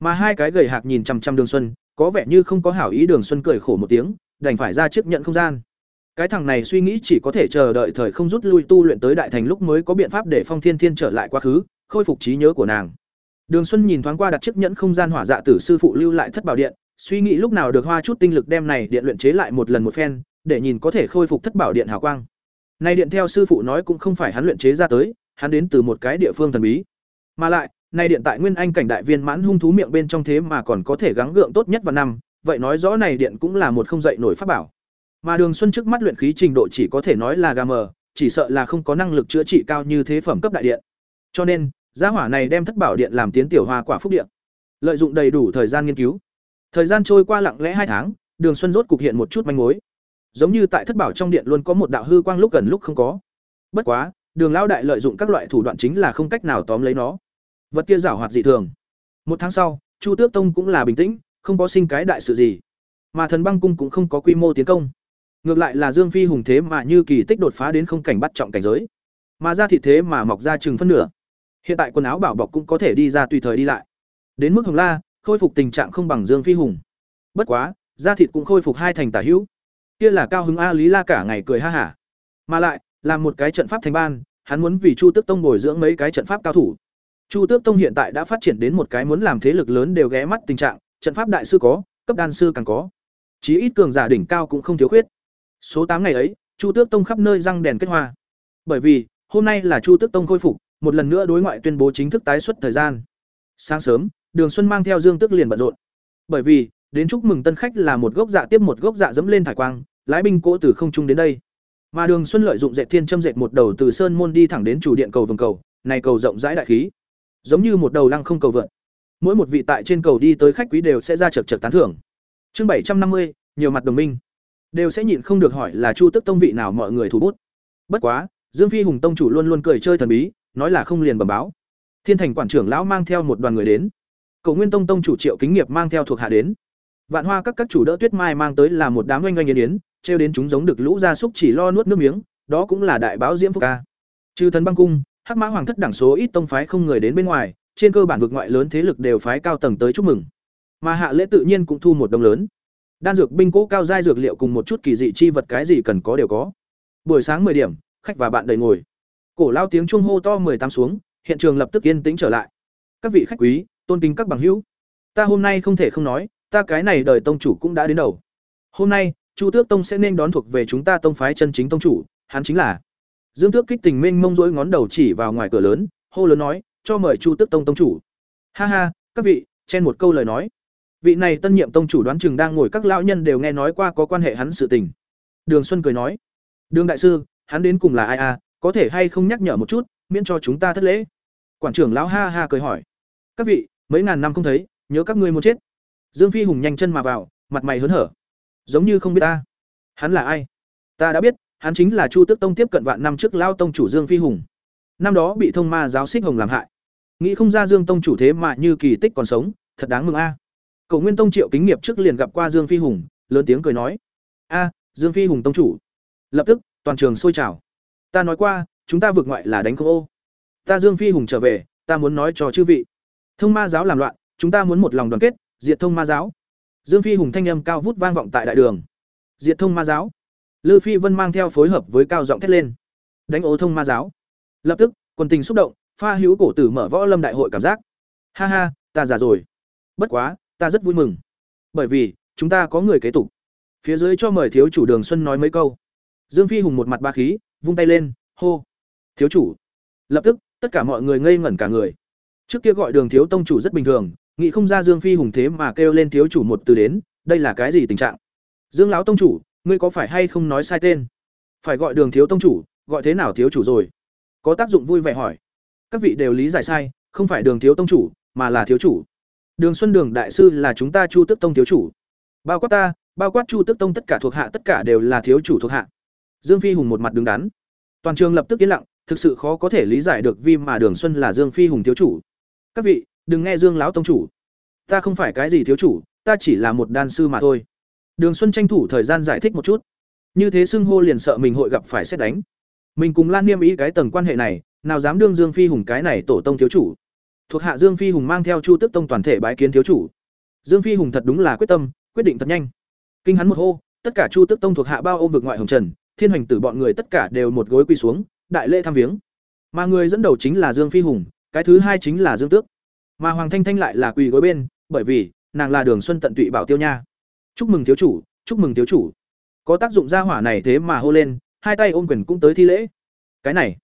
Mà hai cái gầy hạc nhìn chằm chằm đường xuân, có vẻ như không có hảo ý đường xuân cười khổ một tiếng, đành phải ra chức nhận không gian. Cái thằng này suy nghĩ chỉ có thể chờ đợi thời không rút lui tu luyện tới đại thành lúc mới có biện pháp để phong thiên thiên trở lại quá khứ, khôi phục trí nhớ của nàng. Đường xuân nhìn thoáng qua đặt chiếc nhẫn không gian hỏa dạ tử sư phụ lưu lại thất bảo điện suy nghĩ lúc nào được hoa chút tinh lực đem này điện luyện chế lại một lần một phen để nhìn có thể khôi phục thất bảo điện hào quang. Này điện theo sư phụ nói cũng không phải hắn luyện chế ra tới hắn đến từ một cái địa phương thần bí. Mà lại này điện tại nguyên anh cảnh đại viên mãn hung thú miệng bên trong thế mà còn có thể gắng gượng tốt nhất vào năm vậy nói rõ này điện cũng là một không dậy nổi pháp bảo. Mà Đường Xuân trước mắt luyện khí trình độ chỉ có thể nói là gà mờ, chỉ sợ là không có năng lực chữa trị cao như thế phẩm cấp đại điện. Cho nên, gia hỏa này đem thất bảo điện làm tiến tiểu hoa quả phúc điện lợi dụng đầy đủ thời gian nghiên cứu thời gian trôi qua lặng lẽ hai tháng, đường xuân rốt cục hiện một chút manh mối. Giống như tại thất bảo trong điện luôn có một đạo hư quang lúc gần lúc không có. Bất quá, đường lao đại lợi dụng các loại thủ đoạn chính là không cách nào tóm lấy nó. Vật kia giảo hoạt dị thường. Một tháng sau, chu tước tông cũng là bình tĩnh, không có sinh cái đại sự gì. Mà thần băng cung cũng không có quy mô tiến công. Ngược lại là dương phi hùng thế mà như kỳ tích đột phá đến không cảnh bắt trọng cảnh giới. Mà ra thị thế mà mọc ra chừng phân nửa. Hiện tại quần áo bảo bọc cũng có thể đi ra tùy thời đi lại. Đến mức hồng la khôi phục tình trạng không bằng dương phi hùng. Bất quá, da thịt cũng khôi phục hai thành tả hữu. Kia là cao hứng a lý la cả ngày cười ha hả. Mà lại làm một cái trận pháp thành ban, hắn muốn vì chu tước tông bồi dưỡng mấy cái trận pháp cao thủ. Chu tước tông hiện tại đã phát triển đến một cái muốn làm thế lực lớn đều ghé mắt tình trạng, trận pháp đại sư có, cấp đan sư càng có. Chí ít cường giả đỉnh cao cũng không thiếu khuyết. Số tám ngày ấy, chu tước tông khắp nơi răng đèn kết hoa. Bởi vì, hôm nay là chu tước tông khôi phục, một lần nữa đối ngoại tuyên bố chính thức tái xuất thời gian. Sáng sớm đường xuân mang theo dương tước liền bận rộn. Bởi vì đến chúc mừng tân khách là một gốc dạ tiếp một gốc dạ dẫm lên thải quang lái binh cỗ từ không trung đến đây. Mà đường xuân lợi dụng dệt thiên châm dệt một đầu từ sơn môn đi thẳng đến chủ điện cầu vòng cầu này cầu rộng rãi đại khí. Giống như một đầu lăng không cầu vượn, mỗi một vị tại trên cầu đi tới khách quý đều sẽ ra chợt chợt tán thưởng. Chương bảy trăm năm mươi nhiều mặt đồng minh. Đều sẽ nhịn không được hỏi là chu tức tông vị nào mọi người thủ bút. Bất quá dương phi hùng tông chủ luôn luôn cười chơi thần bí nói là không liền bẩm báo. Thiên thành quản trưởng lão mang theo một đoàn người đến. Cổ nguyên tông tông chủ triệu kính nghiệp mang theo thuộc hạ đến. Vạn hoa các các chủ đỡ tuyết mai mang tới là một đám oanh oanh yến yến, trêu đến chúng giống được lũ gia súc chỉ lo nuốt nước miếng, đó cũng là đại báo diễm phúc ca. Trừ thần băng cung, hắc mã hoàng thất đẳng số ít tông phái không người đến bên ngoài, trên cơ bản vực ngoại lớn thế lực đều phái cao tầng tới chúc mừng. Mà hạ lễ tự nhiên cũng thu một đồng lớn. Đan dược binh cố cao giai dược liệu cùng một chút kỳ dị chi vật cái gì cần có đều có. Buổi sáng 10 điểm, khách và bạn đầy ngồi. Cổ lao tiếng chuông hô to mười tám xuống, hiện trường lập tức yên tĩnh trở lại. Các vị khách quý tôn kính các bằng hữu. Ta hôm nay không thể không nói, ta cái này đời tông chủ cũng đã đến đầu. Hôm nay, chu tước tông sẽ nên đón thuộc về chúng ta tông phái chân chính tông chủ, hắn chính là. Dương tước kích tình minh mông rỗi ngón đầu chỉ vào ngoài cửa lớn, hô lớn nói, cho mời chu tước tông tông chủ. Ha ha, các vị, chen một câu lời nói. Vị này tân nhiệm tông chủ đoán chừng đang ngồi các lão nhân đều nghe nói qua có quan hệ hắn sự tình. Đường xuân cười nói, đường đại sư, hắn đến cùng là ai à có thể hay không nhắc nhở một chút, miễn cho chúng ta thất lễ. Quản trưởng lão ha ha cười hỏi, các vị mấy ngàn năm không thấy, nhớ các ngươi muốn chết. Dương phi hùng nhanh chân mà vào, mặt mày hớn hở. Giống như không biết ta. Hắn là ai? Ta đã biết, hắn chính là chu tước tông tiếp cận vạn năm trước lao tông chủ dương phi hùng. Năm đó bị thông ma giáo xích hồng làm hại. Nghĩ không ra dương tông chủ thế mà như kỳ tích còn sống, thật đáng mừng a. À. cầu nguyên tông triệu kính nghiệp trước liền gặp qua dương phi hùng, lớn tiếng cười nói. A, dương phi hùng tông chủ. Lập tức, toàn trường sôi trào. Ta nói qua, chúng ta vượt ngoại là đánh không ô. Ta dương phi hùng trở về, ta muốn nói cho chư vị thông ma giáo làm loạn, chúng ta muốn một lòng đoàn kết, diệt thông ma giáo. Dương phi hùng thanh âm cao vút vang vọng tại đại đường. Diệt thông ma giáo. Lư phi vân mang theo phối hợp với cao giọng thét lên. Đánh ố thông ma giáo. Lập tức quần tình xúc động, pha hữu cổ tử mở võ lâm đại hội cảm giác. Ha ha, ta già rồi. Bất quá, ta rất vui mừng. Bởi vì, chúng ta có người kế tục. Phía dưới cho mời thiếu chủ đường xuân nói mấy câu. Dương phi hùng một mặt ba khí, vung tay lên, hô. Thiếu chủ. Lập tức, tất cả mọi người ngây ngẩn cả người trước kia gọi đường thiếu tông chủ rất bình thường, nghĩ không ra dương phi hùng thế mà kêu lên thiếu chủ một từ đến, đây là cái gì tình trạng? Dương lão tông chủ, ngươi có phải hay không nói sai tên? Phải gọi đường thiếu tông chủ, gọi thế nào thiếu chủ rồi? Có tác dụng vui vẻ hỏi. Các vị đều lý giải sai, không phải đường thiếu tông chủ, mà là thiếu chủ. Đường xuân đường đại sư là chúng ta chu tức tông thiếu chủ. Bao quát ta, bao quát chu tức tông tất cả thuộc hạ tất cả đều là thiếu chủ thuộc hạ. Dương phi hùng một mặt đứng đắn. Toàn trường lập tức yên lặng, thực sự khó có thể lý giải được vì mà đường xuân là dương phi hùng thiếu chủ các vị, đừng nghe dương lão tông chủ. Ta không phải cái gì thiếu chủ, ta chỉ là một đan sư mà thôi. Đường xuân tranh thủ thời gian giải thích một chút. Như thế xưng hô liền sợ mình hội gặp phải xét đánh. Mình cùng lan niêm ý cái tầng quan hệ này, nào dám đương dương phi hùng cái này tổ tông thiếu chủ. Thuộc hạ dương phi hùng mang theo chu tức tông toàn thể bái kiến thiếu chủ. Dương phi hùng thật đúng là quyết tâm, quyết định thật nhanh. Kinh hắn một hô, tất cả chu tức tông thuộc hạ bao ôm vực ngoại hồng trần, thiên hoành tử bọn người tất cả đều một gối quỳ xuống, đại lễ thăm viếng. Mà người dẫn đầu chính là dương phi hùng cái thứ hai chính là dương tước. Mà hoàng thanh thanh lại là quỳ gối bên, bởi vì nàng là đường xuân tận tụy bảo tiêu nha. Chúc mừng thiếu chủ, chúc mừng thiếu chủ. Có tác dụng gia hỏa này thế mà hô lên, hai tay ôm quyền cũng tới thi lễ. Cái này,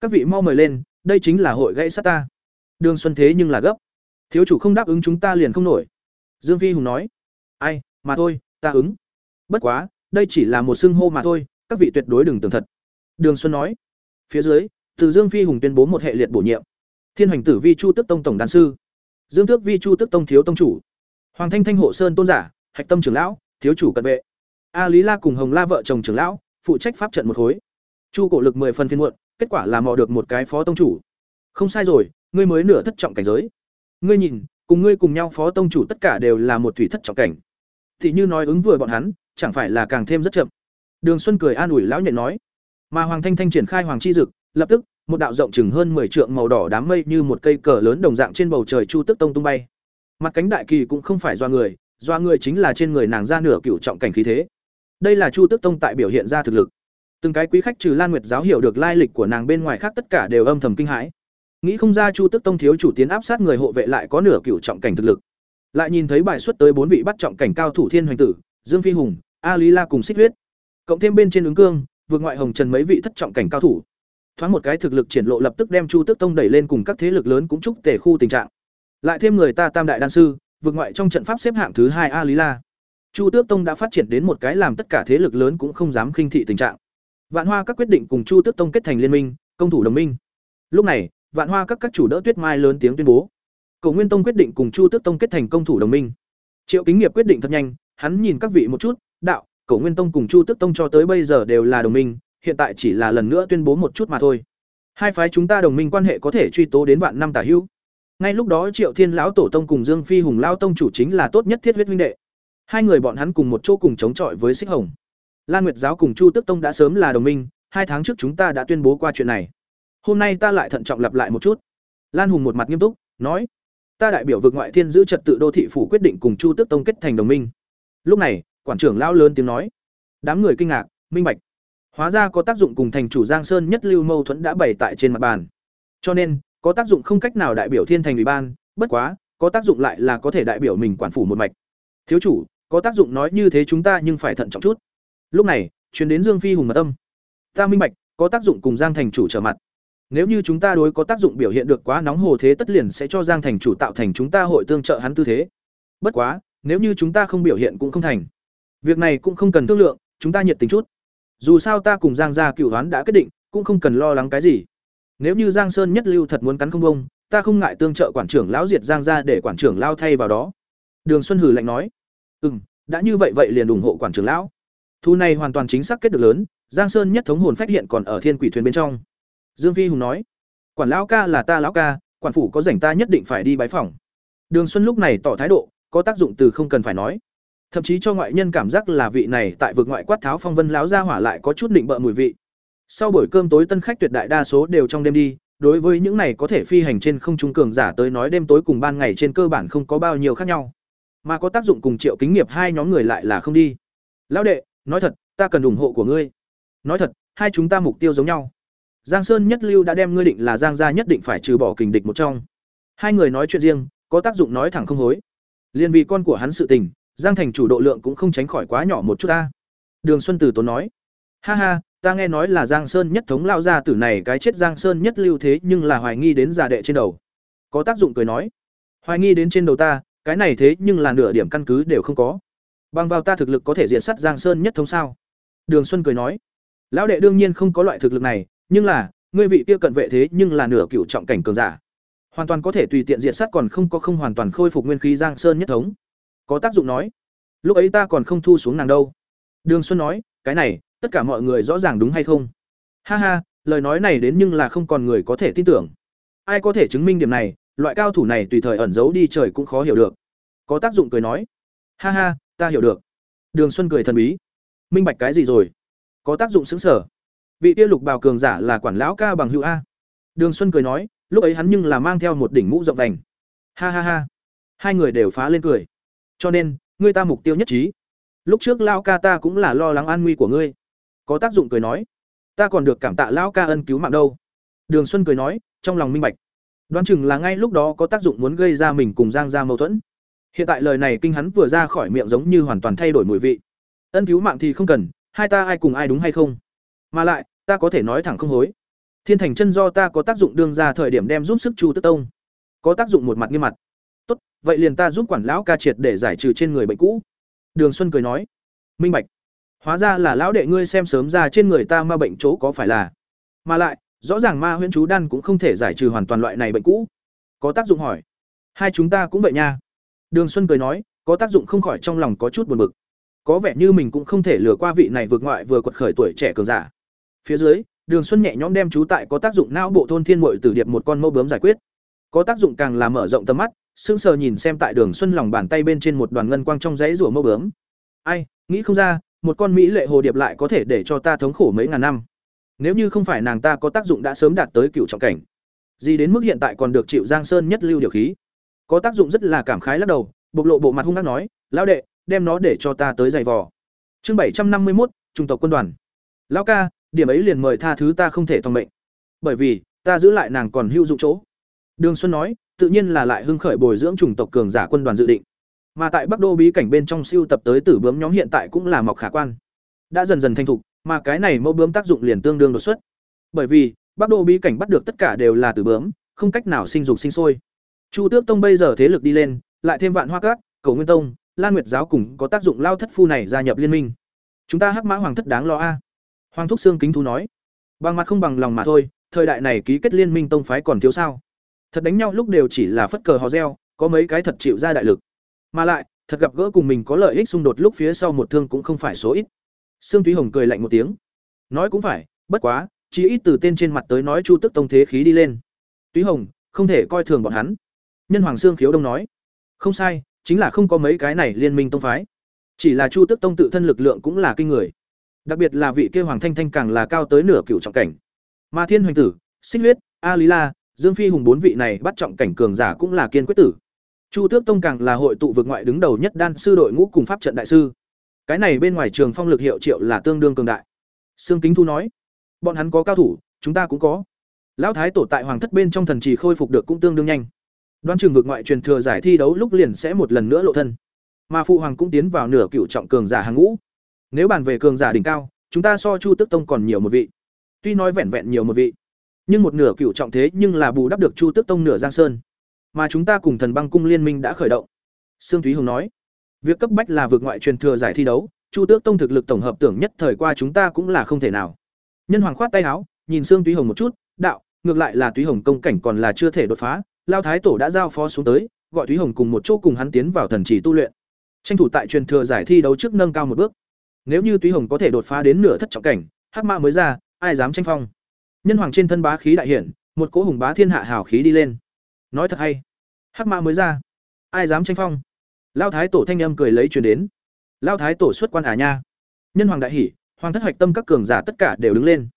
các vị mau mời lên, đây chính là hội gãy sát ta. Đường xuân thế nhưng là gấp. Thiếu chủ không đáp ứng chúng ta liền không nổi. Dương phi hùng nói. Ai, mà thôi, ta ứng. Bất quá, đây chỉ là một xưng hô mà thôi, các vị tuyệt đối đừng tưởng thật. Đường xuân nói. Phía dưới, từ dương phi hùng tuyên bố một hệ liệt bổ nhiệm thiên hoành tử vi chu tức tông tổng đàn sư. Dương tước vi chu tức tông thiếu tông chủ. Hoàng thanh thanh hộ sơn tôn giả, hạch tâm trưởng lão, thiếu chủ cận vệ. A lý la cùng hồng la vợ chồng trưởng lão, phụ trách pháp trận một khối. Chu cổ lực mười phần phiên muộn, kết quả là mò được một cái phó tông chủ. Không sai rồi, ngươi mới nửa thất trọng cảnh giới. Ngươi nhìn, cùng ngươi cùng nhau phó tông chủ tất cả đều là một thủy thất trọng cảnh. Thì như nói ứng vừa bọn hắn, chẳng phải là càng thêm rất chậm. Đường xuân cười an ủi lão nhện nói. Mà hoàng thanh thanh triển khai hoàng chi dực, lập tức một đạo rộng chừng hơn 10 trượng màu đỏ đám mây như một cây cờ lớn đồng dạng trên bầu trời chu tức tông tung bay. Mặt cánh đại kỳ cũng không phải do người do người chính là trên người nàng ra nửa cựu trọng cảnh khí thế. Đây là chu tức tông tại biểu hiện ra thực lực. Từng cái quý khách trừ lan nguyệt giáo hiểu được lai lịch của nàng bên ngoài khác tất cả đều âm thầm kinh hãi. Nghĩ không ra chu tức tông thiếu chủ tiến áp sát người hộ vệ lại có nửa cựu trọng cảnh thực lực. Lại nhìn thấy bài xuất tới bốn vị bắt trọng cảnh cao thủ thiên hoành tử, dương phi hùng, a lý la cùng xích huyết. Cộng thêm bên trên ứng cương, vượt ngoại hồng trần mấy vị thất trọng cảnh cao thủ thoáng một cái thực lực triển lộ lập tức đem chu tước tông đẩy lên cùng các thế lực lớn cũng chúc tể khu tình trạng. Lại thêm người ta tam đại đan sư, vượt ngoại trong trận pháp xếp hạng thứ hai a lý la. Chu tước tông đã phát triển đến một cái làm tất cả thế lực lớn cũng không dám khinh thị tình trạng. Vạn hoa các quyết định cùng chu tước tông kết thành liên minh, công thủ đồng minh. Lúc này, vạn hoa các các chủ đỡ tuyết mai lớn tiếng tuyên bố. Cầu nguyên tông quyết định cùng chu tước tông kết thành công thủ đồng minh. Triệu kính nghiệp quyết định thật nhanh, hắn nhìn các vị một chút, đạo, cầu nguyên tông cùng chu tước tông cho tới bây giờ đều là đồng minh hiện tại chỉ là lần nữa tuyên bố một chút mà thôi. Hai phái chúng ta đồng minh quan hệ có thể truy tố đến vạn năm tả hữu. Ngay lúc đó triệu thiên lão tổ tông cùng dương phi hùng lao tông chủ chính là tốt nhất thiết huyết huynh đệ. Hai người bọn hắn cùng một chỗ cùng chống chọi với xích hồng. Lan nguyệt giáo cùng chu tức tông đã sớm là đồng minh, hai tháng trước chúng ta đã tuyên bố qua chuyện này. Hôm nay ta lại thận trọng lặp lại một chút. Lan hùng một mặt nghiêm túc, nói, ta đại biểu vực ngoại thiên giữ trật tự đô thị phủ quyết định cùng chu tước tông kết thành đồng minh. Lúc này, quản trưởng lão lớn tiếng nói, đám người kinh ngạc, minh bạch hóa ra có tác dụng cùng thành chủ giang sơn nhất lưu mâu thuẫn đã bày tại trên mặt bàn. Cho nên có tác dụng không cách nào đại biểu thiên thành ủy ban bất quá có tác dụng lại là có thể đại biểu mình quản phủ một mạch. Thiếu chủ có tác dụng nói như thế chúng ta nhưng phải thận trọng chút. Lúc này chuyến đến dương phi hùng mật âm, ta minh bạch có tác dụng cùng giang thành chủ trở mặt. Nếu như chúng ta đối có tác dụng biểu hiện được quá nóng hồ thế tất liền sẽ cho giang thành chủ tạo thành chúng ta hội tương trợ hắn tư thế. Bất quá nếu như chúng ta không biểu hiện cũng không thành. Việc này cũng không cần thương lượng chúng ta nhiệt tình chút dù sao ta cùng giang gia cựu hoán đã quyết định, cũng không cần lo lắng cái gì. Nếu như giang sơn nhất lưu thật muốn cắn không bông, ta không ngại tương trợ quản trưởng lão diệt giang gia để quản trưởng lao thay vào đó. Đường xuân hử lạnh nói. Ừ m đã như vậy vậy liền ủng hộ quản trưởng lão. Thu này hoàn toàn chính xác kết được lớn, giang sơn nhất thống hồn phát hiện còn ở thiên quỷ thuyền bên trong. Dương phi hùng nói. Quản lão ca là ta lão ca, quản phủ có rảnh ta nhất định phải đi bái phòng đường xuân lúc này tỏ thái độ, có tác dụng từ không cần phải nói thậm chí cho ngoại nhân cảm giác là vị này tại vực ngoại quát tháo phong vân láo ra hỏa lại có chút định bợ mùi vị. Sau buổi cơm tối tân khách tuyệt đại đa số đều trong đêm đi, đối với những này có thể phi hành trên không trung cường giả tới nói đêm tối cùng ban ngày trên cơ bản không có bao nhiêu khác nhau. Mà có tác dụng cùng triệu kính nghiệp hai nhóm người lại là không đi. Lão đệ, nói thật, ta cần ủng hộ của ngươi. Nói thật, hai chúng ta mục tiêu giống nhau. Giang sơn nhất lưu đã đem ngươi định là giang gia nhất định phải trừ bỏ kình địch một trong. Hai người nói chuyện riêng, có tác dụng nói thẳng không hối. Liền vì con của hắn sự tình giang thành chủ độ lượng cũng không tránh khỏi quá nhỏ một chút ta. Đường xuân Tử tốn nói. Ha ha, ta nghe nói là giang sơn nhất thống lao ra tử này cái chết giang sơn nhất lưu thế nhưng là hoài nghi đến già đệ trên đầu. Có tác dụng cười nói. Hoài nghi đến trên đầu ta, cái này thế nhưng là nửa điểm căn cứ đều không có. Bằng vào ta thực lực có thể diện sắt giang sơn nhất thống sao? Đường xuân cười nói. Lão đệ đương nhiên không có loại thực lực này, nhưng là, ngươi vị kia cận vệ thế nhưng là nửa cựu trọng cảnh cường giả. Hoàn toàn có thể tùy tiện diện sát còn không có không hoàn toàn khôi phục nguyên khí giang sơn nhất thống có tác dụng nói. Lúc ấy ta còn không thu xuống nàng đâu. Đường xuân nói, cái này, tất cả mọi người rõ ràng đúng hay không? Ha ha, lời nói này đến nhưng là không còn người có thể tin tưởng. Ai có thể chứng minh điểm này, loại cao thủ này tùy thời ẩn giấu đi trời cũng khó hiểu được. Có tác dụng cười nói. Ha ha, ta hiểu được. Đường xuân cười thần bí. Minh bạch cái gì rồi? Có tác dụng xứng sở. Vị Tiêu lục bào cường giả là quản lão ca bằng hữu a. Đường xuân cười nói, lúc ấy hắn nhưng là mang theo một đỉnh mũ rộng vành. Ha ha ha. Hai người đều phá lên cười cho nên, ngươi ta mục tiêu nhất trí. Lúc trước lao ca ta cũng là lo lắng an nguy của ngươi. Có tác dụng cười nói. Ta còn được cảm tạ lao ca ân cứu mạng đâu. Đường xuân cười nói, trong lòng minh bạch. Đoán chừng là ngay lúc đó có tác dụng muốn gây ra mình cùng giang ra mâu thuẫn. Hiện tại lời này kinh hắn vừa ra khỏi miệng giống như hoàn toàn thay đổi mùi vị. Ân cứu mạng thì không cần, hai ta ai cùng ai đúng hay không? Mà lại, ta có thể nói thẳng không hối. Thiên thành chân do ta có tác dụng đương ra thời điểm đem giúp sức chu tức tông. Có tác dụng một mặt nghiêm mặt vậy liền ta giúp quản lão ca triệt để giải trừ trên người bệnh cũ. Đường xuân cười nói, minh bạch, hóa ra là lão đệ ngươi xem sớm ra trên người ta ma bệnh chỗ có phải là. Mà lại, rõ ràng ma huyễn chú đan cũng không thể giải trừ hoàn toàn loại này bệnh cũ. Có tác dụng hỏi, hai chúng ta cũng vậy nha. Đường xuân cười nói, có tác dụng không khỏi trong lòng có chút buồn bực. Có vẻ như mình cũng không thể lừa qua vị này vượt ngoại vừa quật khởi tuổi trẻ cường giả. Phía dưới, đường xuân nhẹ nhõm đem chú tại có tác dụng não bộ thôn thiên mội tử điệp một con mâu bướm giải quyết. Có tác dụng càng làm mở rộng tầm mắt sững sờ nhìn xem tại đường xuân lòng bàn tay bên trên một đoàn ngân quang trong dãy rủa mâu bướm. Ai, nghĩ không ra, một con mỹ lệ hồ điệp lại có thể để cho ta thống khổ mấy ngàn năm. Nếu như không phải nàng ta có tác dụng đã sớm đạt tới cựu trọng cảnh. Gì đến mức hiện tại còn được chịu giang sơn nhất lưu điều khí. Có tác dụng rất là cảm khái lắc đầu, bộc lộ bộ mặt hung hăng nói, lão đệ, đem nó để cho ta tới giày vò. Chương bảy trăm năm mươi một trung tộc quân đoàn. Lão ca, điểm ấy liền mời tha thứ ta không thể thong mệnh. Bởi vì, ta giữ lại nàng còn hữu dụng chỗ. Đường xuân nói tự nhiên là lại hưng khởi bồi dưỡng chủng tộc cường giả quân đoàn dự định. Mà tại bắc đô bí cảnh bên trong siêu tập tới tử bướm nhóm hiện tại cũng là mọc khả quan. Đã dần dần thành thục, mà cái này mẫu bướm tác dụng liền tương đương đột xuất. Bởi vì, bắc đô bí cảnh bắt được tất cả đều là tử bướm, không cách nào sinh dục sinh sôi. Chu tước tông bây giờ thế lực đi lên, lại thêm vạn hoa cát Cổ nguyên tông, lan nguyệt giáo cùng có tác dụng lao thất phu này gia nhập liên minh. Chúng ta hắc mã hoàng thất đáng lo a. Hoàng thúc xương kính thú nói. Bằng mặt không bằng lòng mà thôi, thời đại này ký kết liên minh tông phái còn thiếu sao? Thật đánh nhau lúc đều chỉ là phất cờ hò reo, có mấy cái thật chịu ra đại lực. Mà lại, thật gặp gỡ cùng mình có lợi ích xung đột lúc phía sau một thương cũng không phải số ít. Sương túy hồng cười lạnh một tiếng. Nói cũng phải, bất quá, chỉ ít từ tên trên mặt tới nói chu tức tông thế khí đi lên. Túy hồng, không thể coi thường bọn hắn. Nhân hoàng sương khiếu đông nói. Không sai, chính là không có mấy cái này liên minh tông phái. Chỉ là chu tức tông tự thân lực lượng cũng là kinh người. Đặc biệt là vị kia hoàng thanh thanh càng là cao tới nửa cựu trọng cảnh. Mà thiên hoành tử, xích huyết, a lý la dương phi hùng bốn vị này bắt trọng cảnh cường giả cũng là kiên quyết tử. Chu tước tông càng là hội tụ vực ngoại đứng đầu nhất đan sư đội ngũ cùng pháp trận đại sư. Cái này bên ngoài trường phong lực hiệu triệu là tương đương cường đại. Sương kính thu nói, bọn hắn có cao thủ, chúng ta cũng có. Lão thái tổ tại hoàng thất bên trong thần trì khôi phục được cũng tương đương nhanh. Đoán trường vực ngoại truyền thừa giải thi đấu lúc liền sẽ một lần nữa lộ thân. Mà phụ hoàng cũng tiến vào nửa cựu trọng cường giả hàng ngũ. Nếu bàn về cường giả đỉnh cao, chúng ta so chu Tước tông còn nhiều một vị. Tuy nói vẹn vẹn nhiều một vị nhưng một nửa cựu trọng thế nhưng là bù đắp được chu Tước tông nửa giang sơn. Mà chúng ta cùng thần băng cung liên minh đã khởi động. Sương thúy hồng nói, việc cấp bách là vượt ngoại truyền thừa giải thi đấu, chu tước tông thực lực tổng hợp tưởng nhất thời qua chúng ta cũng là không thể nào. Nhân hoàng khoát tay áo, nhìn sương Thúy hồng một chút, đạo, ngược lại là Thúy hồng công cảnh còn là chưa thể đột phá, lao thái tổ đã giao phó xuống tới, gọi Thúy hồng cùng một chỗ cùng hắn tiến vào thần trì tu luyện. Tranh thủ tại truyền thừa giải thi đấu trước nâng cao một bước. Nếu như Thúy hồng có thể đột phá đến nửa thất trọng cảnh, hắc ma mới ra, ai dám tranh phong? Nhân hoàng trên thân bá khí đại hiển, một cỗ hùng bá thiên hạ hào khí đi lên. Nói thật hay? Hắc mã mới ra. Ai dám tranh phong? Lao thái tổ thanh âm cười lấy chuyển đến. Lao thái tổ xuất quan à nha? Nhân hoàng đại hỷ hoàng thất hoạch tâm các cường giả tất cả đều đứng lên.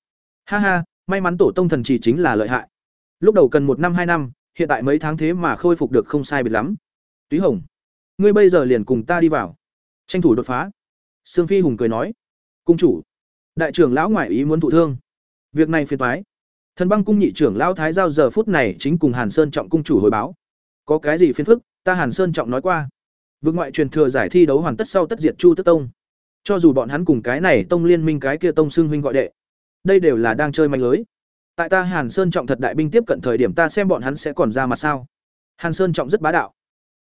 Ha ha, may mắn tổ tông thần chỉ chính là lợi hại. Lúc đầu cần một năm, hai năm, hiện tại mấy tháng thế mà khôi phục được không sai biệt lắm. Túy hồng, ngươi bây giờ liền cùng ta đi vào. Tranh thủ đột phá. Sương phi hùng cười nói. Cung chủ, đại trưởng lão ngoại ý muốn thụ thương việc này phiền toái. Thần băng cung nhị trưởng lão thái giao giờ phút này chính cùng hàn sơn trọng cung chủ hồi báo. Có cái gì phiền phức, ta hàn sơn trọng nói qua. Vượt ngoại truyền thừa giải thi đấu hoàn tất sau tất diệt chu tất tông. Cho dù bọn hắn cùng cái này tông liên minh cái kia tông xưng huynh gọi đệ, đây đều là đang chơi manh lưới. Tại ta hàn sơn trọng thật đại binh tiếp cận thời điểm ta xem bọn hắn sẽ còn ra mặt sao? Hàn sơn trọng rất bá đạo.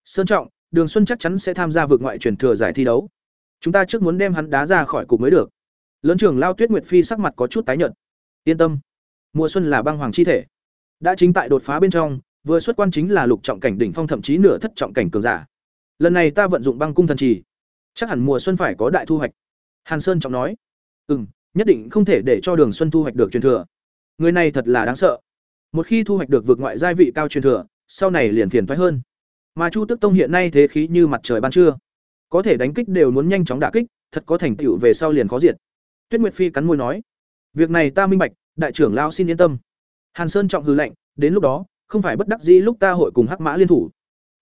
Sơn trọng, đường xuân chắc chắn sẽ tham gia vượt ngoại truyền thừa giải thi đấu. Chúng ta trước muốn đem hắn đá ra khỏi cục mới được. Lớn trưởng lao tuyết nguyệt phi sắc mặt có chút tái nhợt yên tâm. Mùa xuân là băng hoàng chi thể. Đã chính tại đột phá bên trong, vừa xuất quan chính là lục trọng cảnh đỉnh phong thậm chí nửa thất trọng cảnh cường giả. Lần này ta vận dụng băng cung thần trì. Chắc hẳn mùa xuân phải có đại thu hoạch. Hàn sơn trọng nói. Ừ m nhất định không thể để cho đường xuân thu hoạch được truyền thừa. Người này thật là đáng sợ. Một khi thu hoạch được vượt ngoại gia vị cao truyền thừa, sau này liền phiền thoái hơn. Mà chu tức tông hiện nay thế khí như mặt trời ban trưa. Có thể đánh kích đều muốn nhanh chóng đả kích, thật có thành tựu về sau liền khó diệt. Tuyết nguyệt phi cắn môi nói việc này ta minh bạch, đại trưởng lao xin yên tâm. Hàn sơn trọng hư lệnh đến lúc đó, không phải bất đắc dĩ lúc ta hội cùng hắc mã liên thủ.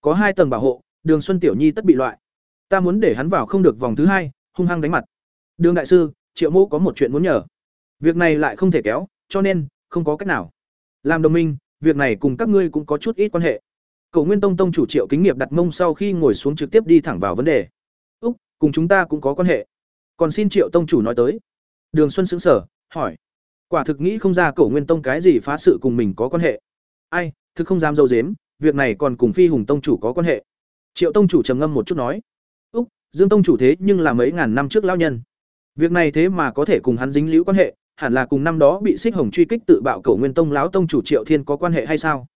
Có hai tầng bảo hộ, đường xuân tiểu nhi tất bị loại. Ta muốn để hắn vào không được vòng thứ hai, hung hăng đánh mặt. Đường đại sư, triệu mô có một chuyện muốn nhờ. Việc này lại không thể kéo, cho nên, không có cách nào. Làm đồng minh, việc này cùng các ngươi cũng có chút ít quan hệ. Cầu nguyên tông tông chủ triệu kính nghiệp đặt mông sau khi ngồi xuống trực tiếp đi thẳng vào vấn đề. Úc, cùng chúng ta cũng có quan hệ. Còn xin triệu tông chủ nói tới. Đường xuân xứng sở hỏi. Quả thực nghĩ không ra cổ nguyên tông cái gì phá sự cùng mình có quan hệ. Ai, thực không dám dâu dếm, việc này còn cùng phi hùng tông chủ có quan hệ. Triệu tông chủ trầm ngâm một chút nói. Úc, dương tông chủ thế nhưng là mấy ngàn năm trước lao nhân. Việc này thế mà có thể cùng hắn dính liễu quan hệ, hẳn là cùng năm đó bị xích hồng truy kích tự bạo cổ nguyên tông lão tông chủ triệu thiên có quan hệ hay sao?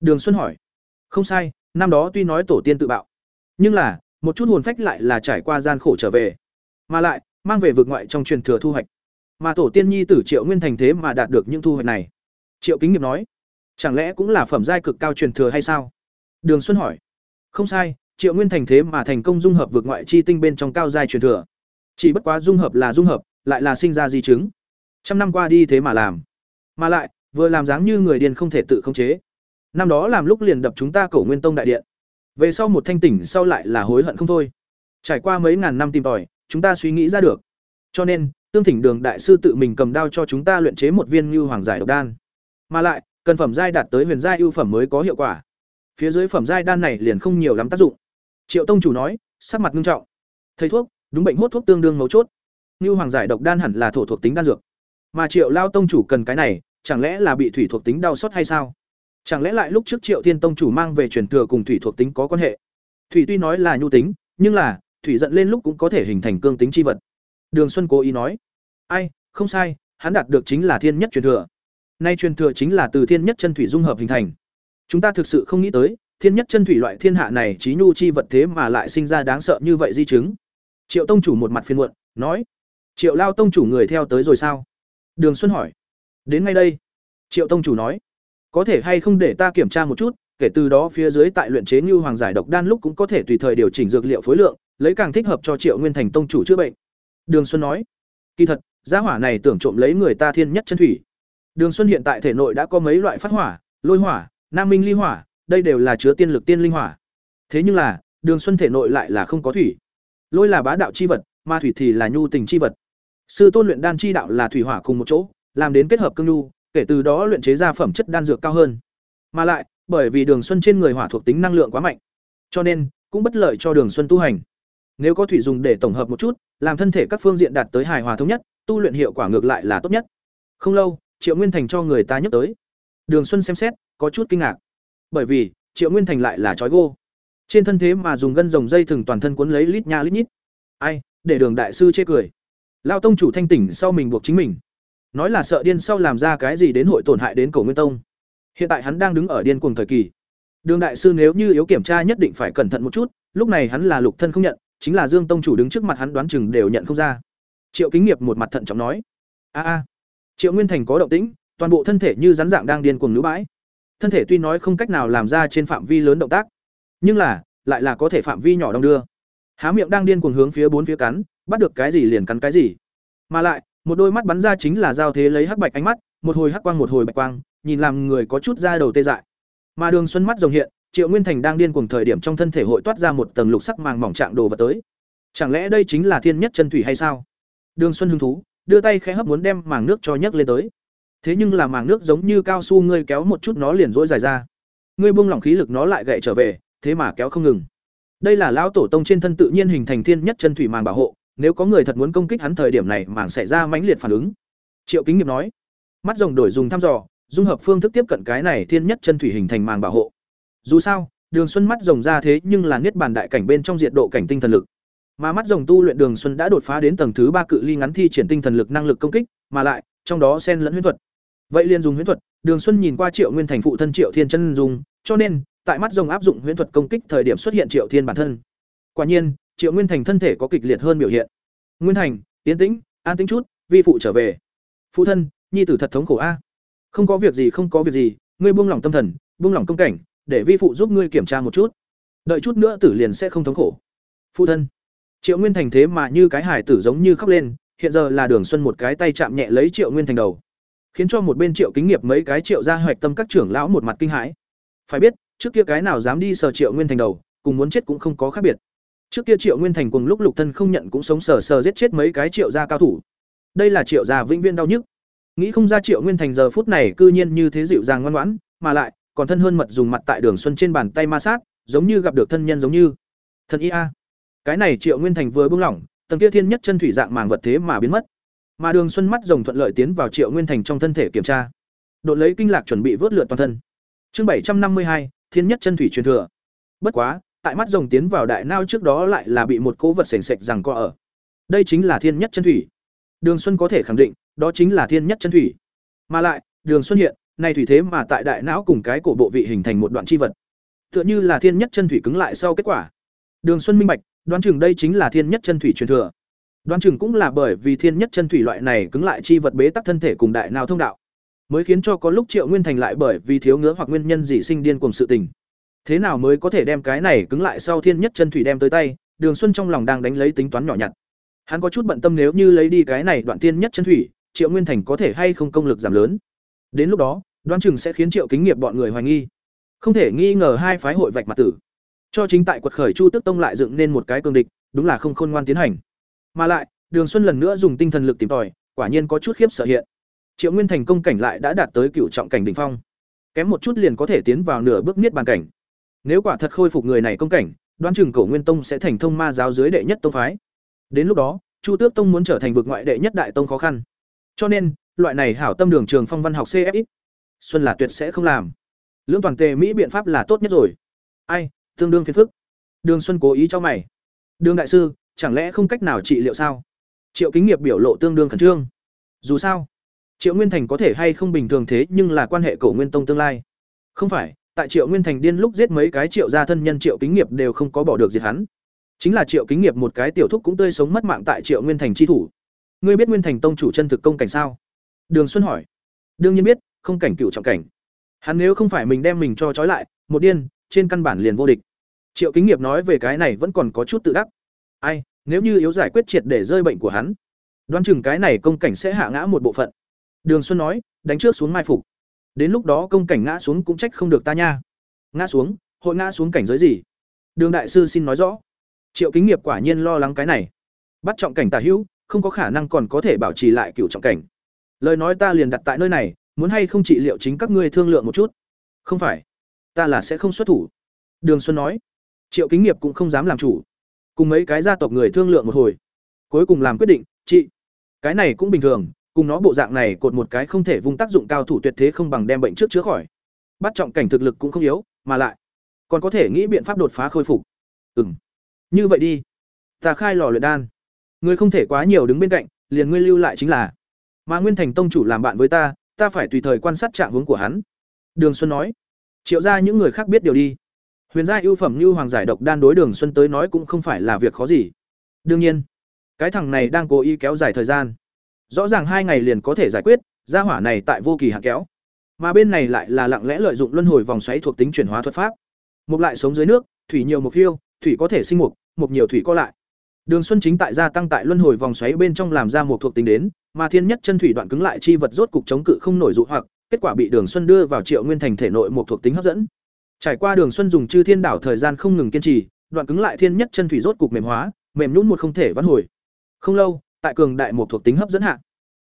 Đường xuân hỏi. Không sai, năm đó tuy nói tổ tiên tự bạo, nhưng là, một chút hồn phách lại là trải qua gian khổ trở về. Mà lại, mang về vượt ngoại trong truyền thừa thu hoạch mà tổ tiên nhi tử triệu nguyên thành thế mà đạt được những thu hoạch này. Triệu kính nghiệp nói, chẳng lẽ cũng là phẩm giai cực cao truyền thừa hay sao? Đường xuân hỏi, không sai, triệu nguyên thành thế mà thành công dung hợp vượt ngoại chi tinh bên trong cao giai truyền thừa. Chỉ bất quá dung hợp là dung hợp, lại là sinh ra di chứng. Trăm năm qua đi thế mà làm. Mà lại, vừa làm dáng như người điên không thể tự khống chế. Năm đó làm lúc liền đập chúng ta cổ nguyên tông đại điện. Về sau một thanh tỉnh sau lại là hối hận không thôi. Trải qua mấy ngàn năm tìm tòi, chúng ta suy nghĩ ra được. Cho nên tương thỉnh đường đại sư tự mình cầm đao cho chúng ta luyện chế một viên như hoàng giải độc đan. Mà lại, cần phẩm giai đạt tới huyền giai ưu phẩm mới có hiệu quả. Phía dưới phẩm giai đan này liền không nhiều lắm tác dụng. Triệu tông chủ nói, sắc mặt nghiêm trọng. Thầy thuốc, đúng bệnh hốt thuốc tương đương mấu chốt. Như hoàng giải độc đan hẳn là thổ thuộc tính đan dược. Mà triệu lao tông chủ cần cái này, chẳng lẽ là bị thủy thuộc tính đau xót hay sao? Chẳng lẽ lại lúc trước triệu thiên tông chủ mang về truyền thừa cùng thủy thuộc tính có quan hệ? Thủy tuy nói là nhu tính, nhưng là, thủy giận lên lúc cũng có thể hình thành cương tính chi vật đường xuân cố ý nói. Ai, không sai, hắn đạt được chính là thiên nhất truyền thừa. Nay truyền thừa chính là từ thiên nhất chân thủy dung hợp hình thành. Chúng ta thực sự không nghĩ tới, thiên nhất chân thủy loại thiên hạ này trí nhu chi vật thế mà lại sinh ra đáng sợ như vậy di chứng. Triệu tông chủ một mặt phiền muộn, nói. Triệu lao tông chủ người theo tới rồi sao? Đường xuân hỏi. Đến ngay đây. Triệu tông chủ nói. Có thể hay không để ta kiểm tra một chút, kể từ đó phía dưới tại luyện chế như hoàng giải độc đan lúc cũng có thể tùy thời điều chỉnh dược liệu phối lượng, lấy càng thích hợp cho triệu nguyên thành tông chủ chữa bệnh đường xuân nói, kỳ thật, gia hỏa này tưởng trộm lấy người ta thiên nhất chân thủy. Đường xuân hiện tại thể nội đã có mấy loại phát hỏa, lôi hỏa, nam minh ly hỏa, đây đều là chứa tiên lực tiên linh hỏa. Thế nhưng là, đường xuân thể nội lại là không có thủy. Lôi là bá đạo chi vật, ma thủy thì là nhu tình chi vật. Sư tôn luyện đan chi đạo là thủy hỏa cùng một chỗ, làm đến kết hợp cương nhu, kể từ đó luyện chế ra phẩm chất đan dược cao hơn. Mà lại, bởi vì đường xuân trên người hỏa thuộc tính năng lượng quá mạnh, cho nên cũng bất lợi cho đường xuân tu hành nếu có thủy dùng để tổng hợp một chút, làm thân thể các phương diện đạt tới hài hòa thống nhất, tu luyện hiệu quả ngược lại là tốt nhất. Không lâu, triệu nguyên thành cho người ta nhắc tới. Đường xuân xem xét, có chút kinh ngạc. Bởi vì, triệu nguyên thành lại là trói gô. Trên thân thế mà dùng gân rồng dây thừng toàn thân cuốn lấy lít nha lít nhít. Ai, để đường đại sư chê cười. Lao tông chủ thanh tỉnh sau mình buộc chính mình. Nói là sợ điên sau làm ra cái gì đến hội tổn hại đến cổ nguyên tông. Hiện tại hắn đang đứng ở điên cuồng thời kỳ. Đường đại sư nếu như yếu kiểm tra nhất định phải cẩn thận một chút, lúc này hắn là lục thân không nhận chính là dương tông chủ đứng trước mặt hắn đoán chừng đều nhận không ra. Triệu kính nghiệp một mặt thận trọng nói, a a. Triệu nguyên thành có động tĩnh, toàn bộ thân thể như rắn dạng đang điên cuồng nữ bãi. Thân thể tuy nói không cách nào làm ra trên phạm vi lớn động tác, nhưng là, lại là có thể phạm vi nhỏ đong đưa. Há miệng đang điên cuồng hướng phía bốn phía cắn, bắt được cái gì liền cắn cái gì. Mà lại, một đôi mắt bắn ra chính là giao thế lấy hắc bạch ánh mắt, một hồi hắc quang một hồi bạch quang, nhìn làm người có chút da đầu tê dại. Mà đường xuân mắt rồng hiện triệu nguyên thành đang điên cuồng thời điểm trong thân thể hội toát ra một tầng lục sắc màng mỏng trạng đồ vật tới. Chẳng lẽ đây chính là thiên nhất chân thủy hay sao? Đường xuân hứng thú, đưa tay khẽ hấp muốn đem màng nước cho nhấc lên tới. Thế nhưng là màng nước giống như cao su ngươi kéo một chút nó liền rỗi dài ra. Ngươi buông lỏng khí lực nó lại gậy trở về, thế mà kéo không ngừng. Đây là lão tổ tông trên thân tự nhiên hình thành thiên nhất chân thủy màng bảo hộ, nếu có người thật muốn công kích hắn thời điểm này màng xảy ra mãnh liệt phản ứng. Triệu kính nghiệp nói, mắt rồng đổi dùng thăm dò, dung hợp phương thức tiếp cận cái này thiên nhất chân thủy hình thành màng bảo hộ dù sao, đường xuân mắt rồng ra thế nhưng là niết bàn đại cảnh bên trong diện độ cảnh tinh thần lực. Mà mắt rồng tu luyện đường xuân đã đột phá đến tầng thứ ba cự ly ngắn thi triển tinh thần lực năng lực công kích, mà lại, trong đó xen lẫn huyễn thuật. Vậy liền dùng huyễn thuật, đường xuân nhìn qua triệu nguyên thành phụ thân triệu thiên chân dùng cho nên, tại mắt rồng áp dụng huyễn thuật công kích thời điểm xuất hiện triệu thiên bản thân. Quả nhiên, triệu nguyên thành thân thể có kịch liệt hơn biểu hiện. Nguyên thành tiến tĩnh, an tĩnh chút, vi phụ trở về. Phụ thân, nhi tử thật thống khổ a. Không có việc gì, không có việc gì, ngươi buông lỏng tâm thần, buông lỏng công cảnh để vi phụ giúp ngươi kiểm tra một chút. Đợi chút nữa tử liền sẽ không thống khổ. Phụ thân. Triệu nguyên thành thế mà như cái hải tử giống như khóc lên, hiện giờ là đường xuân một cái tay chạm nhẹ lấy triệu nguyên thành đầu. Khiến cho một bên triệu kính nghiệp mấy cái triệu ra hoạch tâm các trưởng lão một mặt kinh hãi. Phải biết, trước kia cái nào dám đi sờ triệu nguyên thành đầu, cùng muốn chết cũng không có khác biệt. Trước kia triệu nguyên thành cùng lúc lục thân không nhận cũng sống sờ sờ giết chết mấy cái triệu gia cao thủ. Đây là triệu gia vĩnh viên đau nhức. Nghĩ không ra triệu nguyên thành giờ phút này cư nhiên như thế dịu dàng ngoan ngoãn, mà lại còn thân hơn mật dùng mặt tại đường xuân trên bàn tay ma sát giống như gặp được thân nhân giống như. Thần y a. Cái này triệu nguyên thành vừa buông lỏng tầng kia thiên nhất chân thủy dạng màng vật thế mà biến mất. Mà đường xuân mắt rồng thuận lợi tiến vào triệu nguyên thành trong thân thể kiểm tra. Đội lấy kinh lạc chuẩn bị vớt lượt toàn thân. Chương bảy trăm năm mươi hai thiên nhất chân thủy truyền thừa. Bất quá tại mắt rồng tiến vào đại nao trước đó lại là bị một cố vật sềnh sệch rằng co ở. Đây chính là thiên nhất chân thủy. Đường xuân có thể khẳng định đó chính là thiên nhất chân thủy. Mà lại, đường xuân hiện, này thủy thế mà tại đại não cùng cái cổ bộ vị hình thành một đoạn chi vật. Tựa như là thiên nhất chân thủy cứng lại sau kết quả. Đường Xuân minh bạch, đoán chừng đây chính là thiên nhất chân thủy truyền thừa. Đoán chừng cũng là bởi vì thiên nhất chân thủy loại này cứng lại chi vật bế tắc thân thể cùng đại não thông đạo, mới khiến cho có lúc Triệu Nguyên Thành lại bởi vì thiếu ngứa hoặc nguyên nhân gì sinh điên cuồng sự tình. Thế nào mới có thể đem cái này cứng lại sau thiên nhất chân thủy đem tới tay, Đường Xuân trong lòng đang đánh lấy tính toán nhỏ nhặt. Hắn có chút bận tâm nếu như lấy đi cái này đoạn thiên nhất chân thủy, Triệu Nguyên Thành có thể hay không công lực giảm lớn. Đến lúc đó, đoán chừng sẽ khiến Triệu Kính Nghiệp bọn người hoài nghi. Không thể nghi ngờ hai phái hội vạch mặt tử. Cho chính tại quật khởi Chu Tức Tông lại dựng nên một cái cương địch, đúng là không khôn ngoan tiến hành. Mà lại, Đường Xuân lần nữa dùng tinh thần lực tìm tòi, quả nhiên có chút khiếp sợ hiện. Triệu Nguyên thành công cảnh lại đã đạt tới cựu trọng cảnh đỉnh phong. Kém một chút liền có thể tiến vào nửa bước niết bàn cảnh. Nếu quả thật khôi phục người này công cảnh, đoán chừng Cổ Nguyên Tông sẽ thành thông ma giáo dưới đệ nhất tông phái. Đến lúc đó, Chu Tước Tông muốn trở thành vực ngoại đệ nhất đại tông khó khăn. Cho nên, loại này hảo tâm đường trường phong văn học CFX, Xuân là tuyệt sẽ không làm. Lưỡng toàn tề Mỹ biện pháp là tốt nhất rồi. Ai, tương đương phiền phức. Đường Xuân cố ý cho mày. Đường đại sư, chẳng lẽ không cách nào trị liệu sao? Triệu Kính Nghiệp biểu lộ tương đương khẩn trương. Dù sao, Triệu Nguyên Thành có thể hay không bình thường thế nhưng là quan hệ cổ Nguyên Tông tương lai. Không phải, tại Triệu Nguyên Thành điên lúc giết mấy cái Triệu gia thân nhân Triệu Kính Nghiệp đều không có bỏ được diệt hắn. Chính là Triệu Kính Nghiệp một cái tiểu thúc cũng tươi sống mất mạng tại Triệu Nguyên Thành chi thủ. Ngươi biết Nguyên Thành tông chủ chân thực công cảnh sao? Đường Xuân hỏi. Đương nhiên biết, không cảnh cựu trọng cảnh. Hắn nếu không phải mình đem mình cho trói lại, một điên, trên căn bản liền vô địch. Triệu Kính Nghiệp nói về cái này vẫn còn có chút tự đắc. Ai, nếu như yếu giải quyết triệt để rơi bệnh của hắn, đoán chừng cái này công cảnh sẽ hạ ngã một bộ phận. Đường Xuân nói, đánh trước xuống mai phục. Đến lúc đó công cảnh ngã xuống cũng trách không được ta nha. Ngã xuống, hội ngã xuống cảnh giới gì? Đường đại sư xin nói rõ. Triệu Kính Nghiệp quả nhiên lo lắng cái này. Bắt trọng cảnh tà hữu, không có khả năng còn có thể bảo trì lại cửu trọng cảnh. Lời nói ta liền đặt tại nơi này, muốn hay không trị liệu chính các ngươi thương lượng một chút. Không phải, ta là sẽ không xuất thủ. Đường Xuân nói. Triệu Kính Nghiệp cũng không dám làm chủ. Cùng mấy cái gia tộc người thương lượng một hồi, cuối cùng làm quyết định, chị. Cái này cũng bình thường, cùng nó bộ dạng này cột một cái không thể vùng tác dụng cao thủ tuyệt thế không bằng đem bệnh trước chữa khỏi. Bắt trọng cảnh thực lực cũng không yếu, mà lại còn có thể nghĩ biện pháp đột phá khôi phục. Ừm. Như vậy đi, ta khai lò luyện đan. Ngươi không thể quá nhiều đứng bên cạnh, liền ngươi lưu lại chính là. Mà Nguyên Thành tông chủ làm bạn với ta, ta phải tùy thời quan sát trạng hướng của hắn." Đường Xuân nói. Triệu ra những người khác biết điều đi. Huyền gia ưu phẩm như hoàng giải độc đan đối Đường Xuân tới nói cũng không phải là việc khó gì. Đương nhiên, cái thằng này đang cố ý kéo dài thời gian. Rõ ràng hai ngày liền có thể giải quyết, gia hỏa này tại vô kỳ hạn kéo. Mà bên này lại là lặng lẽ lợi dụng luân hồi vòng xoáy thuộc tính chuyển hóa thuật pháp. Mục lại sống dưới nước, thủy nhiều mục phiêu, thủy có thể sinh mục, mục nhiều thủy có lại. Đường Xuân chính tại gia tăng tại luân hồi vòng xoáy bên trong làm ra một thuộc tính đến, mà thiên nhất chân thủy đoạn cứng lại chi vật rốt cục chống cự không nổi dụ hoặc, kết quả bị Đường Xuân đưa vào Triệu Nguyên Thành thể nội một thuộc tính hấp dẫn. Trải qua Đường Xuân dùng Chư Thiên Đảo thời gian không ngừng kiên trì, đoạn cứng lại thiên nhất chân thủy rốt cục mềm hóa, mềm nhún một không thể vãn hồi. Không lâu, tại cường đại một thuộc tính hấp dẫn hạ,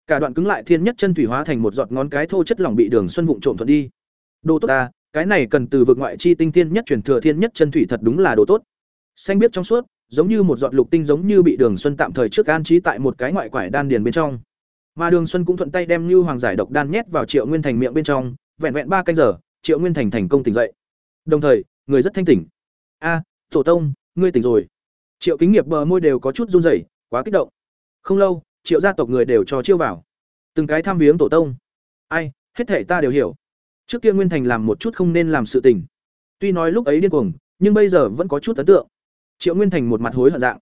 cả đoạn cứng lại thiên nhất chân thủy hóa thành một giọt ngón cái thô chất lỏng bị Đường Xuân vụng trộm thuận đi. Đồ tốt ta, cái này cần từ vực ngoại chi tinh thiên nhất truyền thừa thiên nhất chân thủy thật đúng là đồ tốt. Xanh biết trong suốt, giống như một giọt lục tinh giống như bị Đường Xuân tạm thời trước an trí tại một cái ngoại quải đan điền bên trong. Mà Đường Xuân cũng thuận tay đem Như Hoàng giải độc đan nhét vào Triệu Nguyên Thành miệng bên trong, vẹn vẹn ba canh giờ, Triệu Nguyên Thành thành công tỉnh dậy. Đồng thời, người rất thanh tỉnh. "A, tổ tông, ngươi tỉnh rồi." Triệu Kính Nghiệp bờ môi đều có chút run rẩy, quá kích động. Không lâu, Triệu gia tộc người đều cho chiêu vào. Từng cái thăm viếng tổ tông. Ai, hết thảy ta đều hiểu. Trước kia Nguyên Thành làm một chút không nên làm sự tình. Tuy nói lúc ấy điên cuồng, nhưng bây giờ vẫn có chút ấn tượng. Triệu Nguyên Thành một mặt hối hận dạng.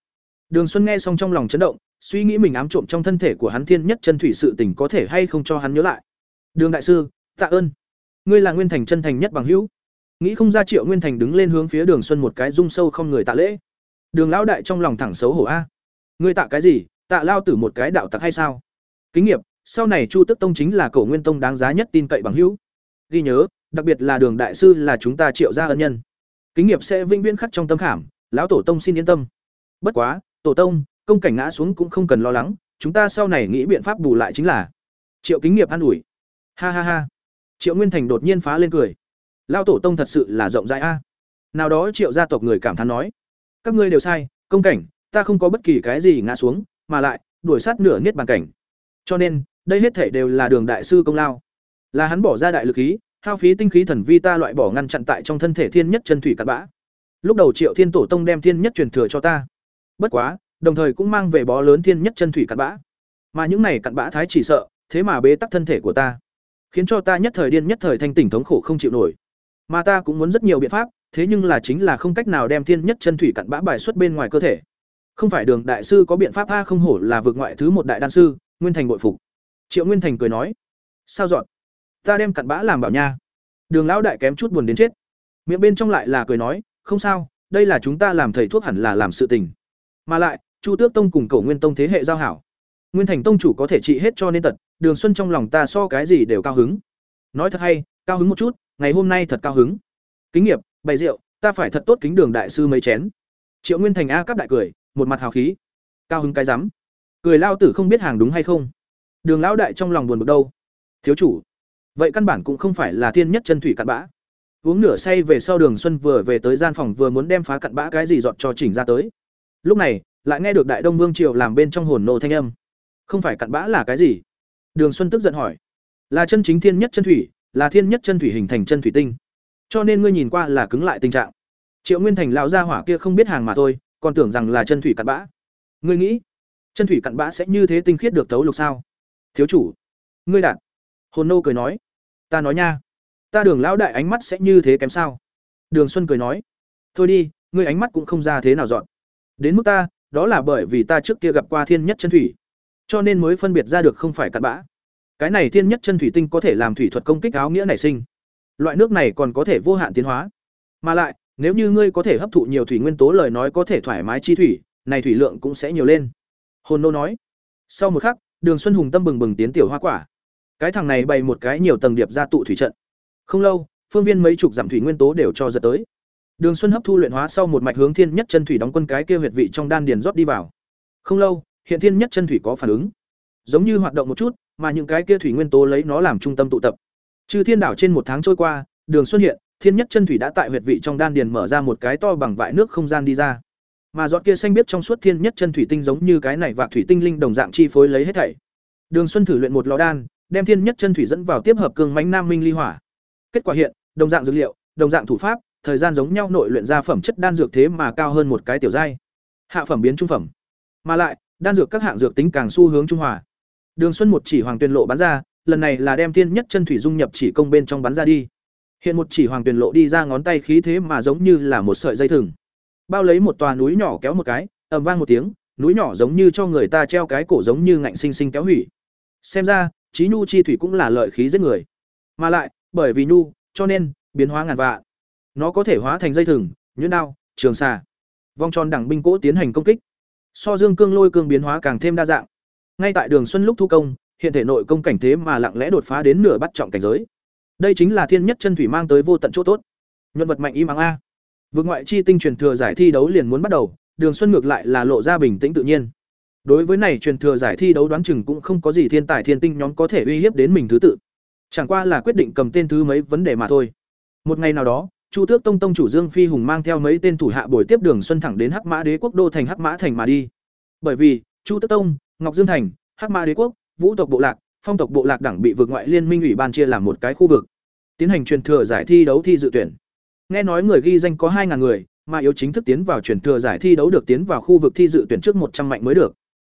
Đường Xuân nghe xong trong lòng chấn động, suy nghĩ mình ám trộm trong thân thể của hắn thiên nhất chân thủy sự tình có thể hay không cho hắn nhớ lại. Đường đại sư, tạ ơn. Ngươi là Nguyên Thành chân thành nhất bằng hữu. Nghĩ không ra Triệu Nguyên Thành đứng lên hướng phía Đường Xuân một cái rung sâu không người tạ lễ. Đường lão đại trong lòng thẳng xấu hổ a. À? Ngươi tạ cái gì? Tạ lao tử một cái đạo tặc hay sao? Kính nghiệp, sau này Chu Tức Tông chính là cổ Nguyên Tông đáng giá nhất tin cậy bằng hữu. Ghi nhớ, đặc biệt là Đường đại sư là chúng ta Triệu gia ân nhân. Kính nghiệp sẽ vĩnh viễn khắc trong tâm khảm, lão tổ tông xin yên tâm. Bất quá, tổ tông, công cảnh ngã xuống cũng không cần lo lắng, chúng ta sau này nghĩ biện pháp bù lại chính là. Triệu Kính nghiệp an ủi. Ha ha ha. Triệu Nguyên Thành đột nhiên phá lên cười. lao tổ tông thật sự là rộng rãi a. Nào đó Triệu gia tộc người cảm thán nói, các ngươi đều sai, công cảnh, ta không có bất kỳ cái gì ngã xuống, mà lại đuổi sát nửa niết bàn cảnh. Cho nên, đây hết thể đều là Đường đại sư công lao. Là hắn bỏ ra đại lực khí, hao phí tinh khí thần vi ta loại bỏ ngăn chặn tại trong thân thể thiên nhất chân thủy cặn bã. Lúc đầu Triệu Thiên Tổ Tông đem thiên nhất truyền thừa cho ta. Bất quá, đồng thời cũng mang về bó lớn thiên nhất chân thủy cặn bã. Mà những này cặn bã thái chỉ sợ, thế mà bế tắc thân thể của ta. Khiến cho ta nhất thời điên nhất thời thanh tỉnh thống khổ không chịu nổi. Mà ta cũng muốn rất nhiều biện pháp thế nhưng là chính là không cách nào đem thiên nhất chân thủy cặn bã bài xuất bên ngoài cơ thể. Không phải đường đại sư có biện pháp a không hổ là vượt ngoại thứ một đại đan sư nguyên thành bội phục. Triệu nguyên thành cười nói sao dọn? Ta đem cặn bã làm bảo nha. Đường lão đại kém chút buồn đến chết. Miệng bên trong lại là cười nói không sao đây là chúng ta làm thầy thuốc hẳn là làm sự tình. Mà lại chu tước tông cùng Cổ nguyên tông thế hệ giao hảo. Nguyên thành tông chủ có thể trị hết cho nên tật, đường xuân trong lòng ta so cái gì đều cao hứng. Nói thật hay, cao hứng một chút, ngày hôm nay thật cao hứng. Kính nghiệp, bày rượu, ta phải thật tốt kính đường đại sư mấy chén. Triệu nguyên thành a cắp đại cười, một mặt hào khí. Cao hứng cái rắm. Cười lao tử không biết hàng đúng hay không. Đường lão đại trong lòng buồn bực đâu. Thiếu chủ, vậy căn bản cũng không phải là thiên nhất chân thủy cặn bã. Uống nửa say về sau đường xuân vừa về tới gian phòng vừa muốn đem phá cặn bã cái gì dọn cho chỉnh ra tới. Lúc này lại nghe được đại đông vương triều làm bên trong hồn nô thanh âm. Không phải cặn bã là cái gì? Đường xuân tức giận hỏi. Là chân chính thiên nhất chân thủy, là thiên nhất chân thủy hình thành chân thủy tinh. Cho nên ngươi nhìn qua là cứng lại tình trạng. Triệu nguyên thành lão gia hỏa kia không biết hàng mà thôi, còn tưởng rằng là chân thủy cặn bã. Ngươi nghĩ, chân thủy cặn bã sẽ như thế tinh khiết được tấu lục sao? Thiếu chủ, ngươi đạt. Hồn nô cười nói. Ta nói nha, ta đường lão đại ánh mắt sẽ như thế kém sao? Đường xuân cười nói. Thôi đi, ngươi ánh mắt cũng không ra thế nào dọn. Đến mức ta đó là bởi vì ta trước kia gặp qua thiên nhất chân thủy, cho nên mới phân biệt ra được không phải cặn bã. Cái này thiên nhất chân thủy tinh có thể làm thủy thuật công kích áo nghĩa nảy sinh. Loại nước này còn có thể vô hạn tiến hóa. Mà lại, nếu như ngươi có thể hấp thụ nhiều thủy nguyên tố lời nói có thể thoải mái chi thủy, này thủy lượng cũng sẽ nhiều lên. Hồn nô nói. Sau một khắc, đường xuân hùng tâm bừng bừng tiến tiểu hoa quả. Cái thằng này bày một cái nhiều tầng điệp ra tụ thủy trận. Không lâu, phương viên mấy chục giảm thủy nguyên tố đều cho giật tới đường xuân hấp thu luyện hóa sau một mạch hướng thiên nhất chân thủy đóng quân cái kia huyệt vị trong đan điền rót đi vào. Không lâu, hiện thiên nhất chân thủy có phản ứng. Giống như hoạt động một chút, mà những cái kia thủy nguyên tố lấy nó làm trung tâm tụ tập. Trừ thiên đảo trên một tháng trôi qua, đường xuân hiện, thiên nhất chân thủy đã tại huyệt vị trong đan điền mở ra một cái to bằng vại nước không gian đi ra. Mà giọt kia xanh biết trong suốt thiên nhất chân thủy tinh giống như cái này và thủy tinh linh đồng dạng chi phối lấy hết thảy. Đường xuân thử luyện một lò đan, đem thiên nhất chân thủy dẫn vào tiếp hợp cương mãnh nam minh ly hỏa. Kết quả hiện, đồng dạng dữ liệu, đồng dạng thủ pháp thời gian giống nhau nội luyện ra phẩm chất đan dược thế mà cao hơn một cái tiểu giai. Hạ phẩm biến trung phẩm. Mà lại, đan dược các hạng dược tính càng xu hướng trung hòa. Đường xuân một chỉ hoàng tuyên lộ bắn ra, lần này là đem thiên nhất chân thủy dung nhập chỉ công bên trong bắn ra đi. Hiện một chỉ hoàng tuyên lộ đi ra ngón tay khí thế mà giống như là một sợi dây thừng. Bao lấy một tòa núi nhỏ kéo một cái, ầm vang một tiếng, núi nhỏ giống như cho người ta treo cái cổ giống như ngạnh sinh sinh kéo hủy. Xem ra trí nhu chi thủy cũng là lợi khí giết người. Mà lại, bởi vì nhu, cho nên, biến hóa ngàn vạn nó có thể hóa thành dây thừng, nhuyễn đao, trường xà. Vòng tròn đẳng binh cỗ tiến hành công kích. So dương cương lôi cương biến hóa càng thêm đa dạng. Ngay tại đường xuân lúc thu công, hiện thể nội công cảnh thế mà lặng lẽ đột phá đến nửa bắt trọng cảnh giới. Đây chính là thiên nhất chân thủy mang tới vô tận chỗ tốt. Nhân vật mạnh y mắng a. Vượt ngoại chi tinh truyền thừa giải thi đấu liền muốn bắt đầu, đường xuân ngược lại là lộ ra bình tĩnh tự nhiên. Đối với này truyền thừa giải thi đấu đoán chừng cũng không có gì thiên tài thiên tinh nhóm có thể uy hiếp đến mình thứ tự. Chẳng qua là quyết định cầm tên thứ mấy vấn đề mà thôi. Một ngày nào đó chu tước tông tông chủ dương phi hùng mang theo mấy tên thủ hạ buổi tiếp đường xuân thẳng đến hắc mã đế quốc đô thành hắc mã thành mà đi. Bởi vì, chu tước tông, ngọc dương thành, hắc mã đế quốc, vũ tộc bộ lạc, phong tộc bộ lạc đẳng bị vượt ngoại liên minh ủy ban chia làm một cái khu vực, tiến hành truyền thừa giải thi đấu thi dự tuyển. Nghe nói người ghi danh có hai người, mà yếu chính thức tiến vào truyền thừa giải thi đấu được tiến vào khu vực thi dự tuyển trước một trăm mạnh mới được.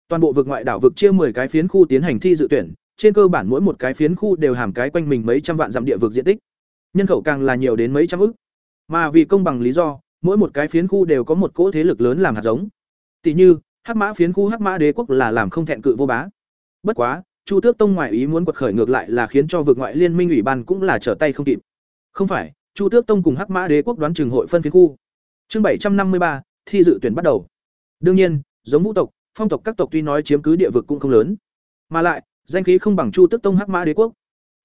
Toàn bộ vực ngoại đảo vực chia 10 cái phiến khu tiến hành thi dự tuyển, trên cơ bản mỗi một cái phiến khu đều hàm cái quanh mình mấy trăm vạn dặm địa vực diện tích nhân khẩu càng là nhiều đến mấy trăm ức. Mà vì công bằng lý do, mỗi một cái phiến khu đều có một cỗ thế lực lớn làm hạt giống. Tỷ như, hắc mã phiến khu hắc mã đế quốc là làm không thẹn cự vô bá. Bất quá, chu tước tông ngoại ý muốn quật khởi ngược lại là khiến cho vực ngoại liên minh ủy ban cũng là trở tay không kịp. Không phải, chu tước tông cùng hắc mã đế quốc đoán trường hội phân phiến khu. Chương bảy trăm năm mươi ba, thi dự tuyển bắt đầu. Đương nhiên, giống vũ tộc, phong tộc các tộc tuy nói chiếm cứ địa vực cũng không lớn. Mà lại, danh khí không bằng chu tước tông hắc mã đế quốc.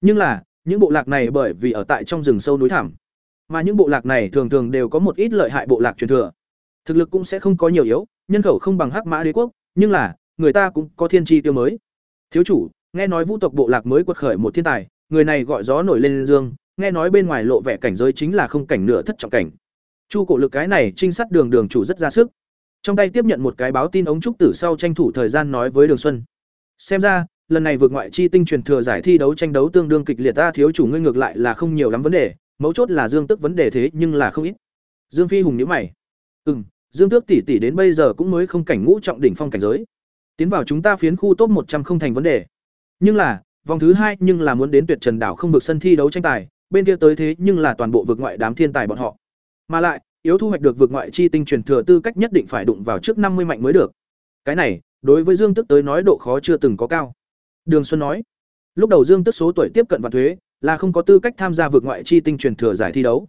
Nhưng là những bộ lạc này bởi vì ở tại trong rừng sâu núi thảm mà những bộ lạc này thường thường đều có một ít lợi hại bộ lạc truyền thừa. Thực lực cũng sẽ không có nhiều yếu, nhân khẩu không bằng hắc mã đế quốc, nhưng là, người ta cũng có thiên tri tiêu mới. Thiếu chủ, nghe nói vũ tộc bộ lạc mới quật khởi một thiên tài, người này gọi gió nổi lên dương, nghe nói bên ngoài lộ vẻ cảnh giới chính là không cảnh nửa thất trọng cảnh. Chu cổ lực cái này trinh sát đường đường chủ rất ra sức. Trong tay tiếp nhận một cái báo tin ống trúc tử sau tranh thủ thời gian nói với đường xuân. Xem ra lần này vượt ngoại chi tinh truyền thừa giải thi đấu tranh đấu tương đương kịch liệt ta thiếu chủ ngươi ngược lại là không nhiều lắm vấn đề, mấu chốt là dương tức vấn đề thế nhưng là không ít. Dương phi hùng nhữ mày. Ừ m dương tước tỷ tỷ đến bây giờ cũng mới không cảnh ngũ trọng đỉnh phong cảnh giới. Tiến vào chúng ta phiến khu top một trăm không thành vấn đề. Nhưng là, vòng thứ hai nhưng là muốn đến tuyệt trần đảo không vực sân thi đấu tranh tài, bên kia tới thế nhưng là toàn bộ vực ngoại đám thiên tài bọn họ. Mà lại, yếu thu hoạch được vực ngoại chi tinh truyền thừa tư cách nhất định phải đụng vào trước năm mươi mạnh mới được. Cái này, đối với dương tức tới nói độ khó chưa từng có cao đường xuân nói, lúc đầu dương tức số tuổi tiếp cận và thuế, là không có tư cách tham gia vượt ngoại chi tinh truyền thừa giải thi đấu.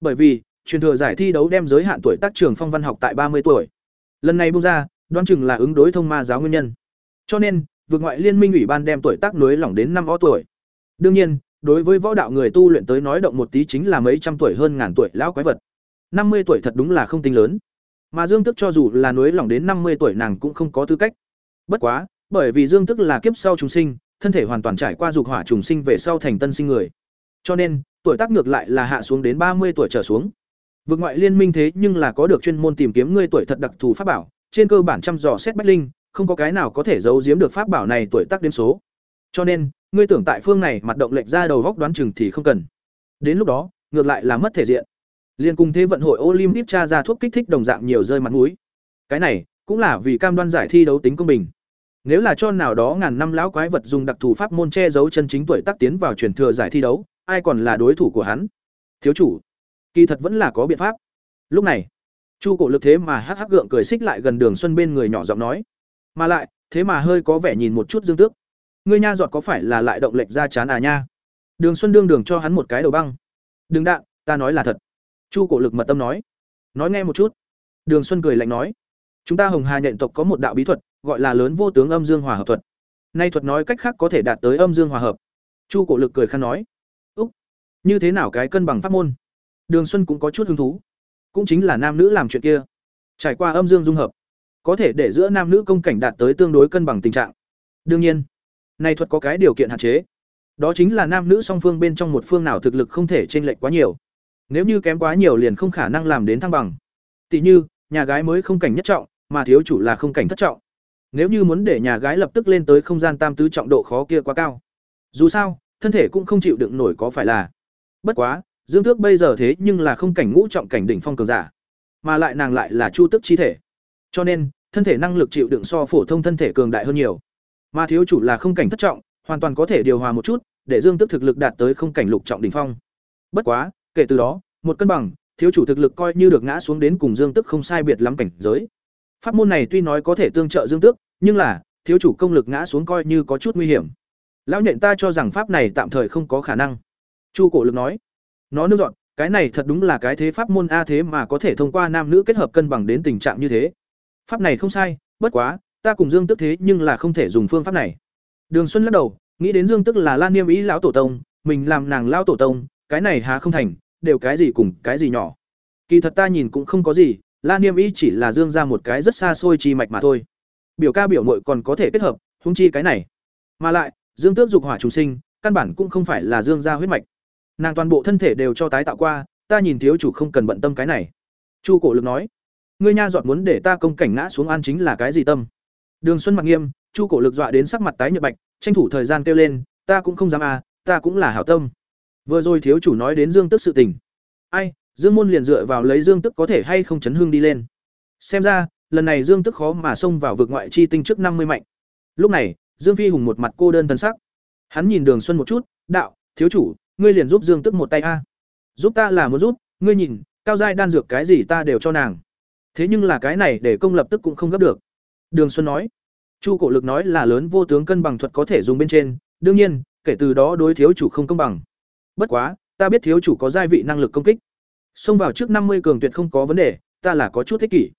Bởi vì, truyền thừa giải thi đấu đem giới hạn tuổi tác trường phong văn học tại ba mươi tuổi. Lần này bung ra, đoán chừng là ứng đối thông ma giáo nguyên nhân. Cho nên, vượt ngoại liên minh ủy ban đem tuổi tác nối lỏng đến năm o tuổi. Đương nhiên, đối với võ đạo người tu luyện tới nói động một tí chính là mấy trăm tuổi hơn ngàn tuổi lão quái vật. năm mươi tuổi thật đúng là không tính lớn. Mà dương tức cho dù là nối lỏng đến năm mươi tuổi nàng cũng không có tư cách. Bất quá bởi vì dương tức là kiếp sau trùng sinh, thân thể hoàn toàn trải qua dục hỏa trùng sinh về sau thành tân sinh người. Cho nên, tuổi tác ngược lại là hạ xuống đến ba mươi tuổi trở xuống. Vượt ngoại liên minh thế nhưng là có được chuyên môn tìm kiếm ngươi tuổi thật đặc thù pháp bảo, trên cơ bản chăm dò xét bách linh, không có cái nào có thể giấu giếm được pháp bảo này tuổi tác đếm số. Cho nên, ngươi tưởng tại phương này mặt động lệnh ra đầu góc đoán chừng thì không cần. Đến lúc đó, ngược lại là mất thể diện. Liên cùng thế vận hội olympic tra ra thuốc kích thích đồng dạng nhiều rơi mặt mũi. Cái này, cũng là vì cam đoan giải thi đấu tính công bình nếu là cho nào đó ngàn năm lão quái vật dùng đặc thù pháp môn che giấu chân chính tuổi tác tiến vào truyền thừa giải thi đấu, ai còn là đối thủ của hắn? Thiếu chủ, kỳ thật vẫn là có biện pháp. Lúc này, chu cổ lực thế mà hắc hắc gượng cười xích lại gần đường xuân bên người nhỏ giọng nói. Mà lại, thế mà hơi có vẻ nhìn một chút dương tước. Ngươi nha giọt có phải là lại động lệch ra chán à nha? Đường xuân đương đường cho hắn một cái đầu băng. Đừng đạn, ta nói là thật. Chu cổ lực mật tâm nói. Nói nghe một chút. Đường xuân cười lạnh nói. Chúng ta hồng hà nhện tộc có một đạo bí thuật gọi là lớn vô tướng âm dương hòa hợp thuật. Nay thuật nói cách khác có thể đạt tới âm dương hòa hợp. Chu cổ lực cười khăn nói, úc, như thế nào cái cân bằng pháp môn? Đường xuân cũng có chút hứng thú. Cũng chính là nam nữ làm chuyện kia. Trải qua âm dương dung hợp, có thể để giữa nam nữ công cảnh đạt tới tương đối cân bằng tình trạng. Đương nhiên, nay thuật có cái điều kiện hạn chế. Đó chính là nam nữ song phương bên trong một phương nào thực lực không thể chênh lệch quá nhiều. Nếu như kém quá nhiều liền không khả năng làm đến thăng bằng. Tỷ như, nhà gái mới không cảnh nhất trọng, mà thiếu chủ là không cảnh thất trọng nếu như muốn để nhà gái lập tức lên tới không gian tam tứ trọng độ khó kia quá cao. Dù sao, thân thể cũng không chịu đựng nổi có phải là. Bất quá, dương tước bây giờ thế nhưng là không cảnh ngũ trọng cảnh đỉnh phong cường giả, mà lại nàng lại là chu tức chi thể. Cho nên, thân thể năng lực chịu đựng so phổ thông thân thể cường đại hơn nhiều. Mà thiếu chủ là không cảnh thất trọng, hoàn toàn có thể điều hòa một chút, để dương tước thực lực đạt tới không cảnh lục trọng đỉnh phong. Bất quá, kể từ đó, một cân bằng, thiếu chủ thực lực coi như được ngã xuống đến cùng dương tức không sai biệt lắm cảnh giới pháp môn này tuy nói có thể tương trợ dương tước, nhưng là, thiếu chủ công lực ngã xuống coi như có chút nguy hiểm. Lão nhện ta cho rằng pháp này tạm thời không có khả năng. Chu cổ lực nói. Nó nương dọn, cái này thật đúng là cái thế pháp môn a thế mà có thể thông qua nam nữ kết hợp cân bằng đến tình trạng như thế. Pháp này không sai, bất quá, ta cùng dương tức thế nhưng là không thể dùng phương pháp này. Đường xuân lắc đầu, nghĩ đến dương tức là lan niêm ý lão tổ tông, mình làm nàng lão tổ tông, cái này há không thành, đều cái gì cùng cái gì nhỏ. Kỳ thật ta nhìn cũng không có gì lan niêm y chỉ là dương ra một cái rất xa xôi chi mạch mà thôi. Biểu ca biểu mội còn có thể kết hợp húng chi cái này. Mà lại, dương tước dục hỏa trùng sinh, căn bản cũng không phải là dương gia huyết mạch. Nàng toàn bộ thân thể đều cho tái tạo qua, ta nhìn thiếu chủ không cần bận tâm cái này. Chu cổ lực nói, ngươi nha dọn muốn để ta công cảnh ngã xuống an chính là cái gì tâm? Đường xuân mặt nghiêm, chu cổ lực dọa đến sắc mặt tái nhợt bạch, tranh thủ thời gian kêu lên, ta cũng không dám à ta cũng là hảo tâm. Vừa rồi thiếu chủ nói đến dương tức sự tình. Ai dương môn liền dựa vào lấy dương tức có thể hay không chấn hương đi lên xem ra lần này dương tức khó mà xông vào vực ngoại chi tinh trước năm mươi mạnh lúc này dương phi hùng một mặt cô đơn thân sắc hắn nhìn đường xuân một chút đạo thiếu chủ ngươi liền giúp Dương Tức một tay a. Giúp ta là muốn giúp, ngươi nhìn, cao giai đan dược cái gì ta đều cho nàng. Thế nhưng là cái này để công lập tức cũng không gấp được. Đường Xuân nói. Chu Cổ Lực nói là lớn vô tướng cân bằng thuật có thể dùng bên trên, đương nhiên, kể từ đó đối thiếu chủ không công bằng. Bất quá, ta biết thiếu chủ có giai vị năng lực công kích. Xông vào trước năm mươi cường tuyệt không có vấn đề, ta là có chút thích kỷ.